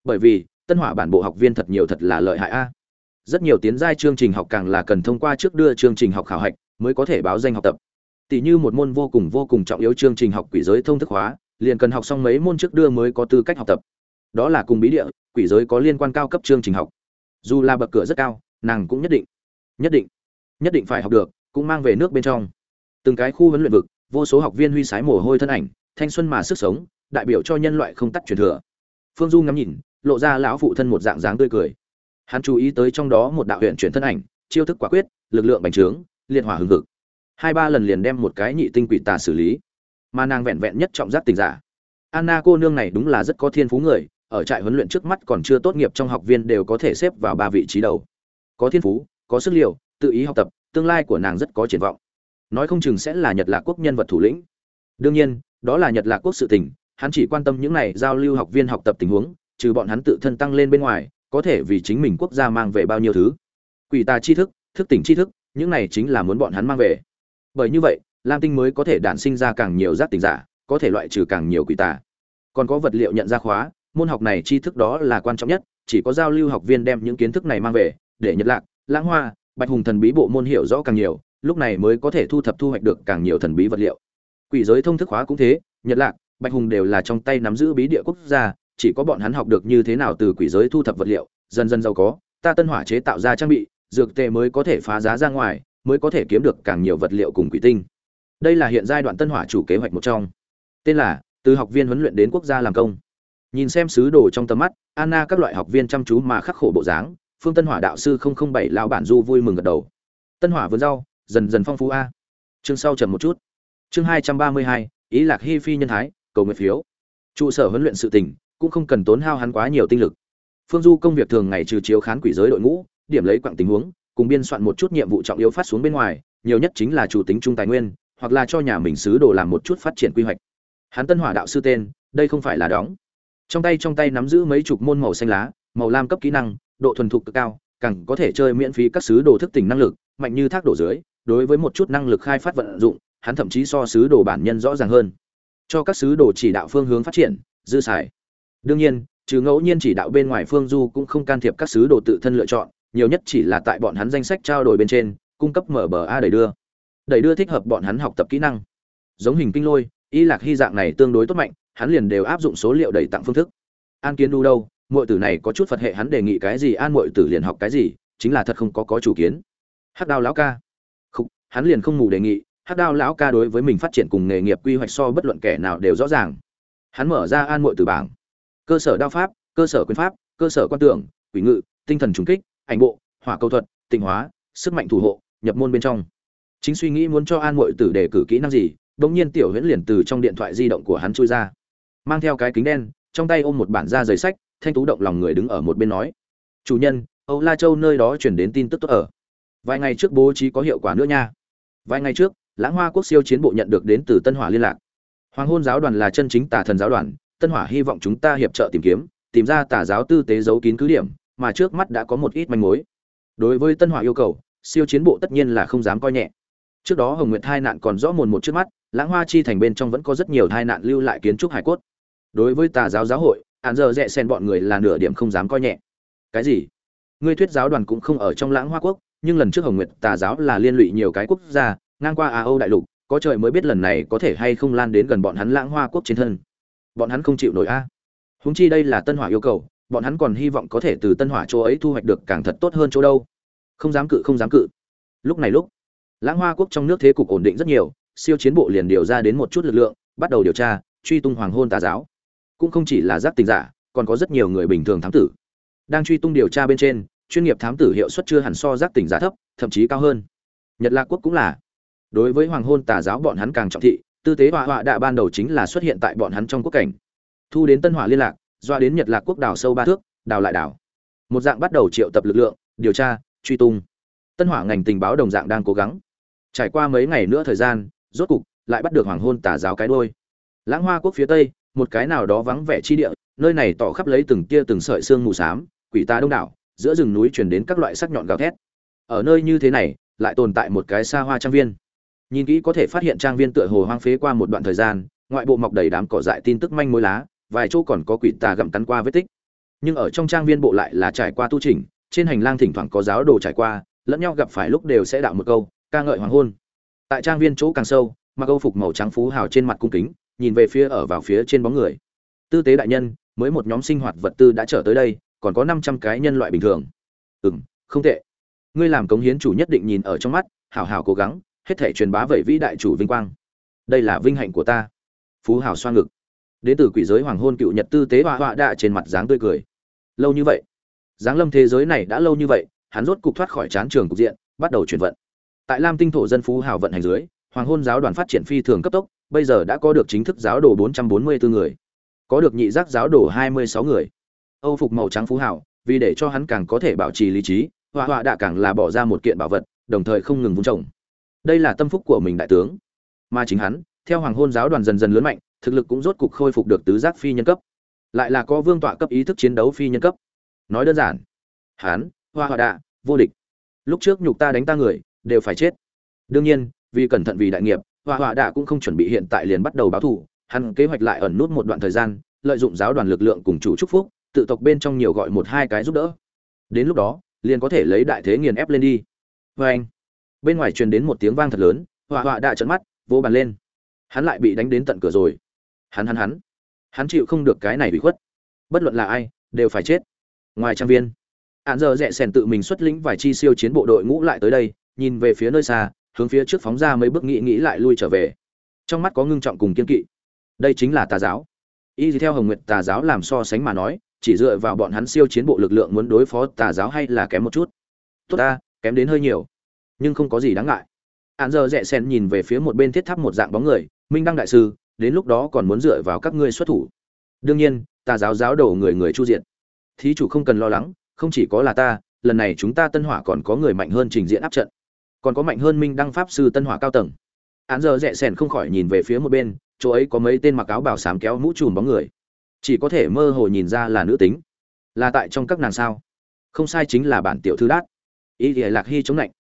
Bởi vì, tân hỏa bản bộ học viên thật nhiều thật là lợi hại a. Rất nhiều tiến giai chương trình học càng là cần thông qua trước đưa chương trình học khảo hạch mới có thể báo danh học tập. Tỷ như một môn vô cùng vô cùng trọng yếu chương trình học quỷ giới thông thức hóa, liền cần học xong mấy môn trước đưa mới có tư cách học tập. Đó là cùng bí địa, quỷ giới có liên quan cao cấp chương trình học. Dù là bậc cửa rất cao, nàng cũng nhất định nhất định nhất định phải học được, cũng mang về nước bên trong. Từng cái khu huấn luyện vực, vô số học viên huy sái mồ hôi thân ảnh, thanh xuân mà sức sống, đại biểu cho nhân loại không tắt truyền thừa. Phương du ngắm nhìn, lộ ra lão phụ thân một dạng dáng tươi cười. Hắn chú ý tới trong đó một đạo huyện chuyển thân ảnh, chiêu thức quả quyết, lực lượng bành trướng liệt hỏa hừng hực. Hai ba lần liền đem một cái nhị tinh quỷ tà xử lý. Mà nàng vẹn vẹn nhất trọng giác tình giả. Anna cô nương này đúng là rất có thiên phú người, ở trại huấn luyện trước mắt còn chưa tốt nghiệp trong học viên đều có thể xếp vào ba vị trí đầu. Có thiên phú, có sức liều, tự ý học tập, tương lai của nàng rất có triển vọng. Nói không chừng sẽ là nhật lạc quốc nhân vật thủ lĩnh. Đương nhiên, đó là nhật lạc quốc sự tình, hắn chỉ quan tâm những này giao lưu học viên học tập tình huống, trừ bọn hắn tự thân tăng lên bên ngoài, có thể vì chính mình quốc gia mang về bao nhiêu thứ. Quỷ tà tri thức thức tỉnh tri thức những này chính là muốn bọn hắn mang về. Bởi như vậy, lam tinh mới có thể đản sinh ra càng nhiều giác tỉnh giả, có thể loại trừ càng nhiều quỷ tà. Còn có vật liệu nhận ra khóa, môn học này tri thức đó là quan trọng nhất, chỉ có giao lưu học viên đem những kiến thức này mang về, để nhật lạc, lãng hoa, bạch hùng thần bí bộ môn hiểu rõ càng nhiều, lúc này mới có thể thu thập thu hoạch được càng nhiều thần bí vật liệu. Quỷ giới thông thức hóa cũng thế, nhật lạc, bạch hùng đều là trong tay nắm giữ bí địa quốc gia, chỉ có bọn hắn học được như thế nào từ quỷ giới thu thập vật liệu, dần dần giàu có, ta tân hỏa chế tạo ra trang bị dược tệ mới có thể phá giá ra ngoài, mới có thể kiếm được càng nhiều vật liệu cùng quỷ tinh. Đây là hiện giai đoạn tân hỏa chủ kế hoạch một trong. Tên là, từ học viên huấn luyện đến quốc gia làm công. Nhìn xem sứ đồ trong tầm mắt, anna các loại học viên chăm chú mà khắc khổ bộ dáng, phương tân hỏa đạo sư bảy lão bản du vui mừng gật đầu. Tân hỏa vườn rau, dần dần phong phú a. Chương sau chậm một chút. Chương hai trăm ba mươi hai, ý lạc hi phi nhân thái, cầu nguyện phiếu. Trụ sở huấn luyện sự tình, cũng không cần tốn hao hắn quá nhiều tinh lực. Phương du công việc thường ngày trừ chiếu khán quỷ giới đội ngũ điểm lấy quặng tình huống, cùng biên soạn một chút nhiệm vụ trọng yếu phát xuống bên ngoài, nhiều nhất chính là chủ tính trung tài nguyên, hoặc là cho nhà mình sứ đồ làm một chút phát triển quy hoạch. Hắn tân hỏa đạo sư tên, đây không phải là đóng. Trong tay trong tay nắm giữ mấy chục môn màu xanh lá, màu lam cấp kỹ năng, độ thuần thục cực cao, càng có thể chơi miễn phí các sứ đồ thức tỉnh năng lực, mạnh như thác đổ dưới, đối với một chút năng lực khai phát vận dụng, hắn thậm chí so sứ đồ bản nhân rõ ràng hơn. Cho các sứ đồ chỉ đạo phương hướng phát triển, dư xài. Đương nhiên, trừ ngẫu nhiên chỉ đạo bên ngoài phương du cũng không can thiệp các sứ đồ tự thân lựa chọn nhiều nhất chỉ là tại bọn hắn danh sách trao đổi bên trên, cung cấp mở bờ a đẩy đưa. Đẩy đưa thích hợp bọn hắn học tập kỹ năng. Giống hình kinh lôi, y lạc hy dạng này tương đối tốt mạnh, hắn liền đều áp dụng số liệu đẩy tặng phương thức. An kiến đu đâu? Muội tử này có chút phật hệ, hắn đề nghị cái gì? An muội tử liền học cái gì? Chính là thật không có có chủ kiến. Hắc đao lão ca. Không hắn liền không mù đề nghị, hắc đao lão ca đối với mình phát triển cùng nghề nghiệp quy hoạch so bất luận kẻ nào đều rõ ràng. Hắn mở ra an muội tử bảng. Cơ sở đao pháp, cơ sở quyền pháp, cơ sở quan tưởng, quỷ ngự, tinh thần trùng kích ảnh bộ, hỏa cầu thuật, tịnh hóa, sức mạnh thủ hộ, nhập môn bên trong. Chính suy nghĩ muốn cho an mội tử đề cử kỹ năng gì bỗng nhiên tiểu huyễn liền từ trong điện thoại di động của hắn chui ra. Mang theo cái kính đen, trong tay ôm một bản da giấy sách, thanh tú động lòng người đứng ở một bên nói, chủ nhân, âu la châu nơi đó chuyển đến tin tức tốt ở. Vài ngày trước bố trí có hiệu quả nữa nha. Vài ngày trước, lãng hoa quốc siêu chiến bộ nhận được đến từ tân hỏa liên lạc. Hoàng hôn giáo đoàn là chân chính tà thần giáo đoàn, tân hỏa hy vọng chúng ta hiệp trợ tìm kiếm, tìm ra tà giáo tư tế giấu kín cứ điểm mà trước mắt đã có một ít manh mối. Đối với tân hỏa yêu cầu, siêu chiến bộ tất nhiên là không dám coi nhẹ. Trước đó hồng nguyệt hai nạn còn rõ mồn một trước mắt, lãng hoa chi thành bên trong vẫn có rất nhiều tai nạn lưu lại kiến trúc hải cốt. Đối với tà giáo giáo hội, hạn giờ rẽ xen bọn người là nửa điểm không dám coi nhẹ. Cái gì? Ngươi thuyết giáo đoàn cũng không ở trong lãng hoa quốc, nhưng lần trước hồng nguyệt tà giáo là liên lụy nhiều cái quốc gia, ngang qua á âu đại lục, có trời mới biết lần này có thể hay không lan đến gần bọn hắn lãng hoa quốc trên thân. Bọn hắn không chịu nổi a. À. húng chi đây là tân hỏa yêu cầu bọn hắn còn hy vọng có thể từ tân hỏa chỗ ấy thu hoạch được càng thật tốt hơn chỗ đâu. Không dám cự, không dám cự. Lúc này lúc, lãng hoa quốc trong nước thế cục ổn định rất nhiều, siêu chiến bộ liền điều ra đến một chút lực lượng, bắt đầu điều tra, truy tung hoàng hôn tà giáo. Cũng không chỉ là giác tình giả, còn có rất nhiều người bình thường thám tử. Đang truy tung điều tra bên trên, chuyên nghiệp thám tử hiệu suất chưa hẳn so giác tỉnh giả thấp, thậm chí cao hơn. Nhật lạc quốc cũng là. Đối với hoàng hôn tà giáo bọn hắn càng trọng thị, tư tế họa họa đạ ban đầu chính là xuất hiện tại bọn hắn trong quốc cảnh. Thu đến tân hỏa liên lạc doa đến nhật lạc quốc đảo sâu ba thước đào lại đào một dạng bắt đầu triệu tập lực lượng, điều tra, truy tung. Tân hỏa ngành tình báo đồng dạng đang cố gắng. Trải qua mấy ngày nữa thời gian, rốt cục lại bắt được hoàng hôn tà giáo cái đuôi. lãng hoa quốc phía tây, một cái nào đó vắng vẻ chi địa, nơi này tỏ khắp lấy từng tia từng sợi xương mù xám, quỷ tà đông đảo, giữa rừng núi truyền đến các loại sắc nhọn gào thét. Ở nơi như thế này, lại tồn tại một cái xa hoa trang viên. Nhìn kỹ có thể phát hiện trang viên tựa hồ hoang phế qua một đoạn thời gian, ngoại bộ mọc đầy đám cỏ dại tin tức manh mối lá vài chỗ còn có quỷ tà gặm cắn qua vết tích. Nhưng ở trong trang viên bộ lại là trải qua tu trình trên hành lang thỉnh thoảng có giáo đồ trải qua, lẫn nhau gặp phải lúc đều sẽ đạo một câu, ca ngợi hoàng hôn. Tại trang viên chỗ càng sâu, mặc âu phục màu trắng phú hào trên mặt cung kính, nhìn về phía ở vào phía trên bóng người. Tư tế đại nhân, mới một nhóm sinh hoạt vật tư đã trở tới đây, còn có năm trăm cái nhân loại bình thường. Ừ m không tệ. Ngươi làm cống hiến chủ nhất định nhìn ở trong mắt, hảo hảo cố gắng, hết thể truyền bá vậy vĩ đại chủ vinh quang. Đây là vinh hạnh của ta. Phú hào xoa ngực đến từ quỷ giới hoàng hôn cựu nhật tư tế họa họa đạ trên mặt dáng tươi cười. Lâu như vậy. Giáng lâm thế giới này đã lâu như vậy, hắn rốt cục thoát khỏi chán trường cục diện, bắt đầu chuyển vận. Tại lam tinh thổ dân phú hào vận hành dưới, hoàng hôn giáo đoàn phát triển phi thường cấp tốc, bây giờ đã có được chính thức giáo đồ 444 người. Có được nhị giác giáo đồ 26 người. Âu phục màu trắng phú hào, vì để cho hắn càng có thể bảo trì lý trí, họa họa đạ càng là bỏ ra một kiện bảo vật, đồng thời không ngừng vun trồng. Đây là tâm phúc của mình đại tướng. Mà chính hắn, theo hoàng hôn giáo đoàn dần dần lớn mạnh thực lực cũng rốt cục khôi phục được tứ giác phi nhân cấp. Lại là có vương tọa cấp ý thức chiến đấu phi nhân cấp. Nói đơn giản hắn hoa họa đạ, vô địch. Lúc trước nhục ta đánh ta người, đều phải chết. Đương nhiên, vì cẩn thận vì đại nghiệp, hoa họa đạ cũng không chuẩn bị hiện tại liền bắt đầu báo thù. Hắn kế hoạch lại ẩn nút một đoạn thời gian, lợi dụng giáo đoàn lực lượng cùng chủ chúc phúc, tự tộc bên trong nhiều gọi một hai cái giúp đỡ. Đến lúc đó, liền có thể lấy đại thế nghiền ép lên đi. Vê anh, bên ngoài truyền đến một tiếng vang thật lớn, hoa họa đạ trợn mắt, vỗ bàn lên. Hắn lại bị đánh đến tận cửa rồi hắn hắn hắn. Hắn chịu không được cái này bị khuất. Bất luận là ai, đều phải chết. Ngoài trang viên hạn giờ rẽ sèn tự mình xuất lĩnh vài chi siêu chiến bộ đội ngũ lại tới đây, nhìn về phía nơi xa, hướng phía trước phóng ra mấy bước nghĩ nghĩ lại lui trở về. Trong mắt có ngưng trọng cùng kiên kỵ. Đây chính là tà giáo. Y theo hồng nguyệt tà giáo làm so sánh mà nói, chỉ dựa vào bọn hắn siêu chiến bộ lực lượng muốn đối phó tà giáo hay là kém một chút? Tốt ta, kém đến hơi nhiều. Nhưng không có gì đáng ngại. Hạn giờ rẽ sen nhìn về phía một bên thiết tháp một dạng bóng người, minh đăng đại sư đến lúc đó còn muốn dựa vào các ngươi xuất thủ. Đương nhiên, ta giáo giáo đầu người người chu diện thí chủ không cần lo lắng, không chỉ có là ta, lần này chúng ta tân hỏa còn có người mạnh hơn trình diễn áp trận. Còn có mạnh hơn minh đăng pháp sư tân hỏa cao tầng. Án giờ rẽ sèn không khỏi nhìn về phía một bên, chỗ ấy có mấy tên mặc áo bào xám kéo mũ trùm bóng người. Chỉ có thể mơ hồ nhìn ra là nữ tính. Là tại trong các nàng sao? Không sai chính là bản tiểu thư đát. Ý thì lạc hy chống lạnh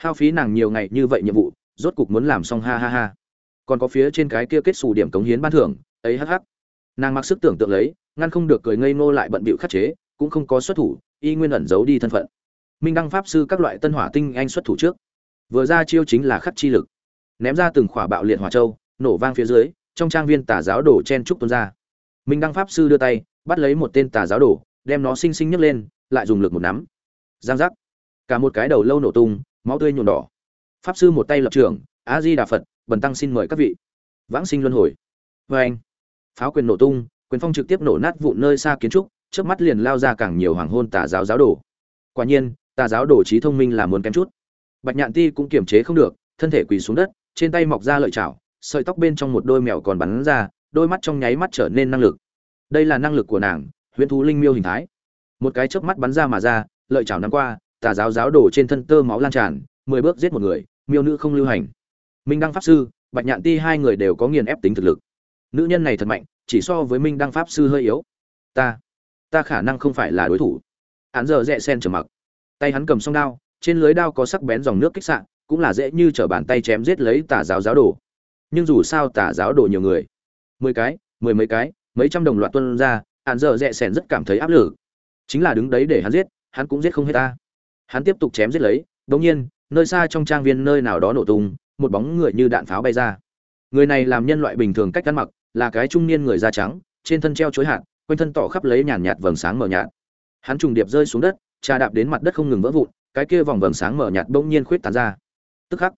hao phí nàng nhiều ngày như vậy nhiệm vụ, rốt cục muốn làm xong, ha ha ha còn có phía trên cái kia kết xù điểm cống hiến ban thưởng, ấy hắc hắc. Nàng mặc sức tưởng tượng lấy, ngăn không được cười ngây ngô lại bận bịu khắc chế, cũng không có xuất thủ, y nguyên ẩn giấu đi thân phận. Minh đăng pháp sư các loại tân hỏa tinh anh xuất thủ trước. Vừa ra chiêu chính là khắc chi lực. Ném ra từng khỏa bạo liệt hỏa châu, nổ vang phía dưới, trong trang viên tà giáo đổ chen trúc tuôn ra. Minh đăng pháp sư đưa tay, bắt lấy một tên tà giáo đổ đem nó xinh xinh nhấc lên, lại dùng lực một nắm. Giang giác. Cả một cái đầu lâu nổ tung, máu tươi nhuộm đỏ. Pháp sư một tay lập trường, a di đà phật bần tăng xin mời các vị. Vãng sinh luân hồi. Vê anh, pháo quyền nổ tung, quyền phong trực tiếp nổ nát vụ nơi xa kiến trúc trước mắt liền lao ra càng nhiều hoàng hôn tà giáo giáo đồ. Quả nhiên, tà giáo đồ trí thông minh là muốn kém chút. Bạch nhạn ti cũng kiềm chế không được, thân thể quỳ xuống đất, trên tay mọc ra lợi chảo, sợi tóc bên trong một đôi mèo còn bắn ra, đôi mắt trong nháy mắt trở nên năng lực. Đây là năng lực của nàng, huyễn thú linh miêu hình thái. Một cái chớp mắt bắn ra mà ra, lợi chảo nắm qua, tà giáo giáo đổ trên thân tơ máu lan tràn, mười bước giết một người, miêu nữ không lưu hành minh đăng pháp sư, bạch nhạn ti hai người đều có nghiền ép tính thực lực. Nữ nhân này thật mạnh, chỉ so với minh đăng pháp sư hơi yếu. Ta ta khả năng không phải là đối thủ. Hắn giờ rẽ sen trở mặc. Tay hắn cầm song đao, trên lưới đao có sắc bén dòng nước kích sạn cũng là dễ như t bàn tay chém giết lấy tà giáo giáo đồ. Nhưng dù sao tà giáo đồ nhiều người. Mười cái, mười mấy cái, mấy trăm đồng loạt tuân ra hắn giờ rẽ sen rất cảm thấy áp lực. Chính là đứng đấy để hắn giết, hắn cũng giết không hết ta. Hắn tiếp tục chém giết lấy đống nhiên, nơi xa trong trang viên nơi nào đó nổ tung một bóng người như đạn pháo bay ra. Người này làm nhân loại bình thường cách ăn mặc, là cái trung niên người da trắng, trên thân treo chối hạt, quanh thân tỏ khắp lấy nhàn nhạt vầng sáng mờ nhạt. Hắn trùng điệp rơi xuống đất, trà đạp đến mặt đất không ngừng vỡ vụn, cái kia vòng vầng sáng mờ nhạt bỗng nhiên khuyết tán ra. Tức khắc,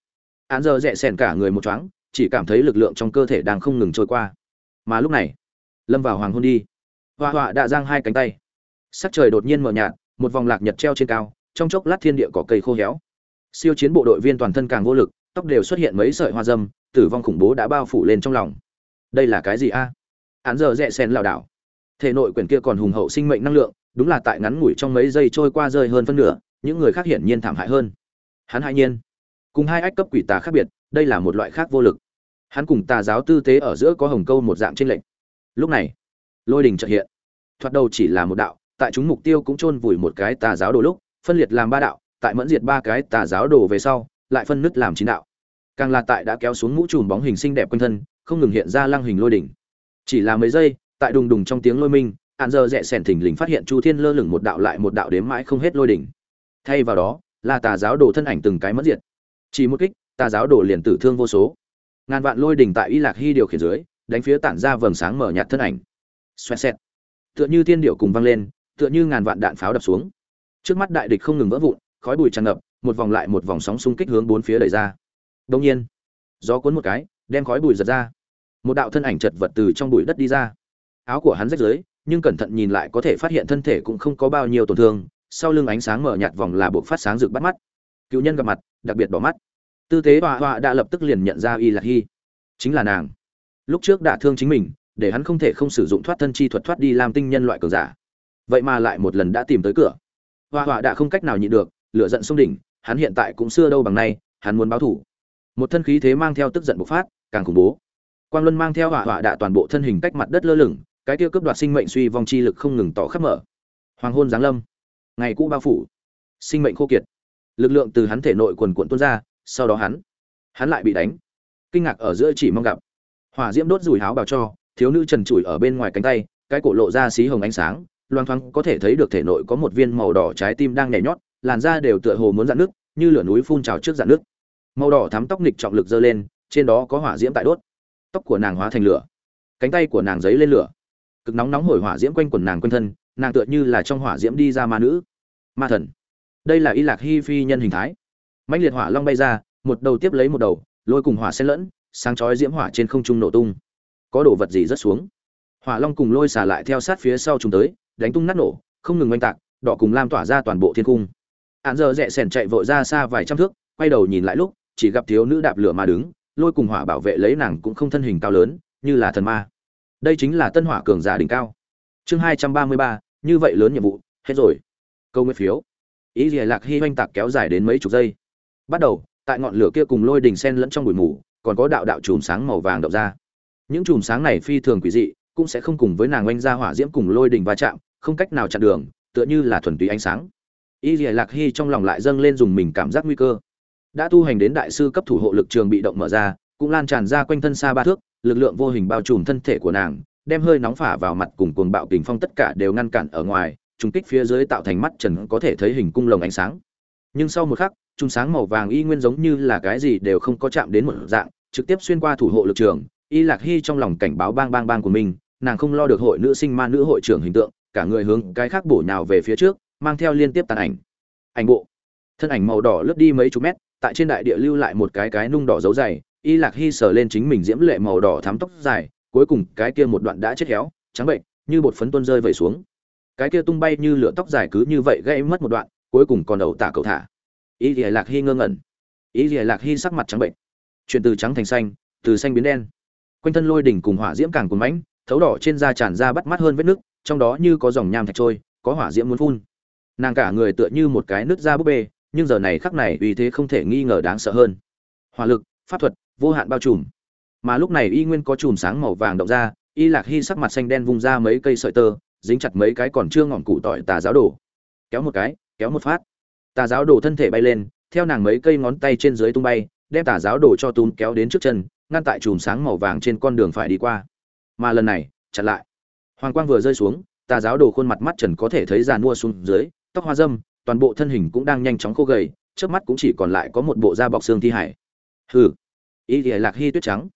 hắn giờ rẽ sèn cả người một choáng chỉ cảm thấy lực lượng trong cơ thể đang không ngừng trôi qua. Mà lúc này, lâm vào hoàng hôn đi. Hoa hoa đã giang hai cánh tay. Sắc trời đột nhiên mờ nhạt, một vòng lạc nhật treo trên cao, trong chốc lát thiên địa cỏ cây khô héo. Siêu chiến bộ đội viên toàn thân càng vô lực tóc đều xuất hiện mấy sợi hoa dâm, tử vong khủng bố đã bao phủ lên trong lòng. Đây là cái gì a? À? hắn giờ rẽ sen lảo đảo. Thể nội quyển kia còn hùng hậu sinh mệnh năng lượng, đúng là tại ngắn ngủi trong mấy giây trôi qua rơi hơn phân nửa, những người khác hiển nhiên thảm hại hơn. Hắn hại nhiên, cùng hai ách cấp quỷ tà khác biệt, đây là một loại khác vô lực. Hắn cùng tà giáo tư tế ở giữa có hồng câu một dạng trên lệnh lúc này, lôi đình trợ hiện. Thoạt đầu chỉ là một đạo, tại chúng mục tiêu cũng chôn vùi một cái tà giáo đồ lúc, phân liệt làm ba đạo, tại mẫn diệt ba cái tà giáo đồ về sau lại phân nứt làm chín đạo. Càng là tại đã kéo xuống mũ trùm bóng hình xinh đẹp quanh thân, không ngừng hiện ra lăng hình lôi đỉnh. Chỉ là mấy giây, tại đùng đùng trong tiếng lôi minh hạn giờ rẽ sẻn thình lình phát hiện chu thiên lơ lửng một đạo lại một đạo đếm mãi không hết lôi đỉnh. Thay vào đó, là tà giáo đồ thân ảnh từng cái mất diệt. Chỉ một kích, tà giáo đồ liền tử thương vô số. Ngàn vạn lôi đỉnh tại y lạc hy điều khiển dưới, đánh phía tản ra vầng sáng mở nhạt thân ảnh. Xoẹt xẹt. Tựa như thiên điệu cùng vang lên, tựa như ngàn vạn đạn pháo đập xuống. Trước mắt đại địch không ngừng vỡ vụn, khói bụi tràn ngập một vòng lại một vòng sóng xung kích hướng bốn phía đẩy ra. Đồng nhiên gió cuốn một cái đem khói bụi giật ra. Một đạo thân ảnh chật vật từ trong bụi đất đi ra. Áo của hắn rách rưới nhưng cẩn thận nhìn lại có thể phát hiện thân thể cũng không có bao nhiêu tổn thương sau lưng ánh sáng mở nhạt vòng là buộc phát sáng rực bắt mắt. Cựu nhân gặp mặt đặc biệt bỏ mắt. Tư thế hoa hoa đã lập tức liền nhận ra y lạc hi, chính là nàng. Lúc trước đã thương chính mình để hắn không thể không sử dụng thoát thân chi thuật thoát đi làm tinh nhân loại cường giả. Vậy mà lại một lần đã tìm tới cửa. Hoa hoa đã không cách nào nhịn được lửa giận xung đỉnh hắn hiện tại cũng xưa đâu bằng nay, hắn muốn báo thủ. Một thân khí thế mang theo tức giận bộc phát, càng khủng bố. Quang luân mang theo hỏa hỏa đạ toàn bộ thân hình cách mặt đất lơ lửng, cái tiêu cướp đoạt sinh mệnh suy vong chi lực không ngừng tỏ khắp mở. Hoàng hôn giáng lâm. Ngày cũ bao phủ. Sinh mệnh khô kiệt. Lực lượng từ hắn thể nội quần cuộn tuôn ra, sau đó hắn hắn lại bị đánh. Kinh ngạc ở giữa chỉ mong gặp. Hỏa diễm đốt rủi háo bào cho, thiếu nữ trần trụi ở bên ngoài cánh tay, cái cổ lộ ra xí hồng ánh sáng, loang thoáng có thể thấy được thể nội có một viên màu đỏ trái tim đang nhảy nhót làn da đều tựa hồ muốn dạn nước, như lửa núi phun trào trước dạn nước. Màu đỏ thắm tóc nghịch trọng lực dơ lên, trên đó có hỏa diễm tại đốt. Tóc của nàng hóa thành lửa. Cánh tay của nàng giấy lên lửa. Cực nóng nóng hổi hỏa diễm quanh quần nàng quanh thân, nàng tựa như là trong hỏa diễm đi ra ma nữ. Ma thần. Đây là y lạc hy phi nhân hình thái. Mãnh liệt hỏa long bay ra, một đầu tiếp lấy một đầu, lôi cùng hỏa xen lẫn, sáng chói diễm hỏa trên không trung nổ tung. Có đồ vật gì rất xuống? Hỏa long cùng lôi xả lại theo sát phía sau chúng tới, đánh tung nát nổ, không ngừng oanh tạc, đỏ cùng lam tỏa ra toàn bộ thiên cung hạn giờ rẽ sẻn chạy vội ra xa vài trăm thước, quay đầu nhìn lại lúc, chỉ gặp thiếu nữ đạp lửa mà đứng, lôi cùng hỏa bảo vệ lấy nàng cũng không thân hình cao lớn, như là thần ma. Đây chính là tân hỏa cường giả đỉnh cao. Chương hai trăm ba mươi ba, như vậy lớn nhiệm vụ, hết rồi. Câu nguyên phiếu. Ý gì lạc hy oanh tạc kéo dài đến mấy chục giây. Bắt đầu, tại ngọn lửa kia cùng lôi đình sen lẫn trong bụi mù, còn có đạo đạo chùm sáng màu vàng động ra. Những chùm sáng này phi thường quỷ dị, cũng sẽ không cùng với nàng oanh ra hỏa diễm cùng lôi đình va chạm, không cách nào chặn đường, tựa như là thuần túy ánh sáng y dìa lạc hy trong lòng lại dâng lên dùng mình cảm giác nguy cơ. Đã tu hành đến đại sư cấp thủ hộ lực trường bị động mở ra, cũng lan tràn ra quanh thân xa ba thước, lực lượng vô hình bao trùm thân thể của nàng, đem hơi nóng phả vào mặt cùng cuồng bạo kình phong tất cả đều ngăn cản ở ngoài, trùng kích phía dưới tạo thành mắt trần có thể thấy hình cung lồng ánh sáng. Nhưng sau một khắc, trung sáng màu vàng y nguyên giống như là cái gì đều không có chạm đến một dạng, trực tiếp xuyên qua thủ hộ lực trường, y lạc hy trong lòng cảnh báo bang bang bang của mình, nàng không lo được hội nữ sinh ma nữ hội trưởng hình tượng, cả người hướng cái khác bổ nhào về phía trước mang theo liên tiếp tàn ảnh. Ảnh bộ. Thân ảnh màu đỏ lướt đi mấy chục mét, tại trên đại địa lưu lại một cái cái nung đỏ dấu dày, y lạc hy sờ lên chính mình diễm lệ màu đỏ thắm tóc dài, cuối cùng cái kia một đoạn đã chết héo, trắng bệnh, như bột phấn tuôn rơi vẩy xuống. Cái kia tung bay như lửa tóc dài cứ như vậy gây mất một đoạn, cuối cùng còn đầu tả cầu thả. Y lạc hy ngơ ngẩn. Y lạc hy sắc mặt trắng bệnh. Chuyển từ trắng thành xanh, từ xanh biến đen. Quanh thân lôi đỉnh cùng hỏa diễm càng cuốn mãnh, thấu đỏ trên da tràn ra bắt mắt hơn vết nước trong đó như có dòng nham thạch trôi, có hỏa diễm muốn phun nàng cả người tựa như một cái nứt da búp bê, nhưng giờ này khắc này uy thế không thể nghi ngờ đáng sợ hơn. Hỏa lực, pháp thuật, vô hạn bao trùm. Mà lúc này y nguyên có chùm sáng màu vàng động ra, y lạc hy sắc mặt xanh đen vung ra mấy cây sợi tơ, dính chặt mấy cái còn chưa ngọn cụ tỏi tà giáo đồ. Kéo một cái, kéo một phát. Tà giáo đồ thân thể bay lên, theo nàng mấy cây ngón tay trên dưới tung bay, đem tà giáo đồ cho túm kéo đến trước chân, ngăn tại chùm sáng màu vàng trên con đường phải đi qua. Mà lần này, chặn lại. Hoàng quang vừa rơi xuống, tà giáo đồ khuôn mặt mắt trần có thể thấy giàn mua xuống dưới tóc hoa dâm, toàn bộ thân hình cũng đang nhanh chóng khô gầy, trước mắt cũng chỉ còn lại có một bộ da bọc xương thi hải. Hừ. Y thì lạc hy tuyết trắng.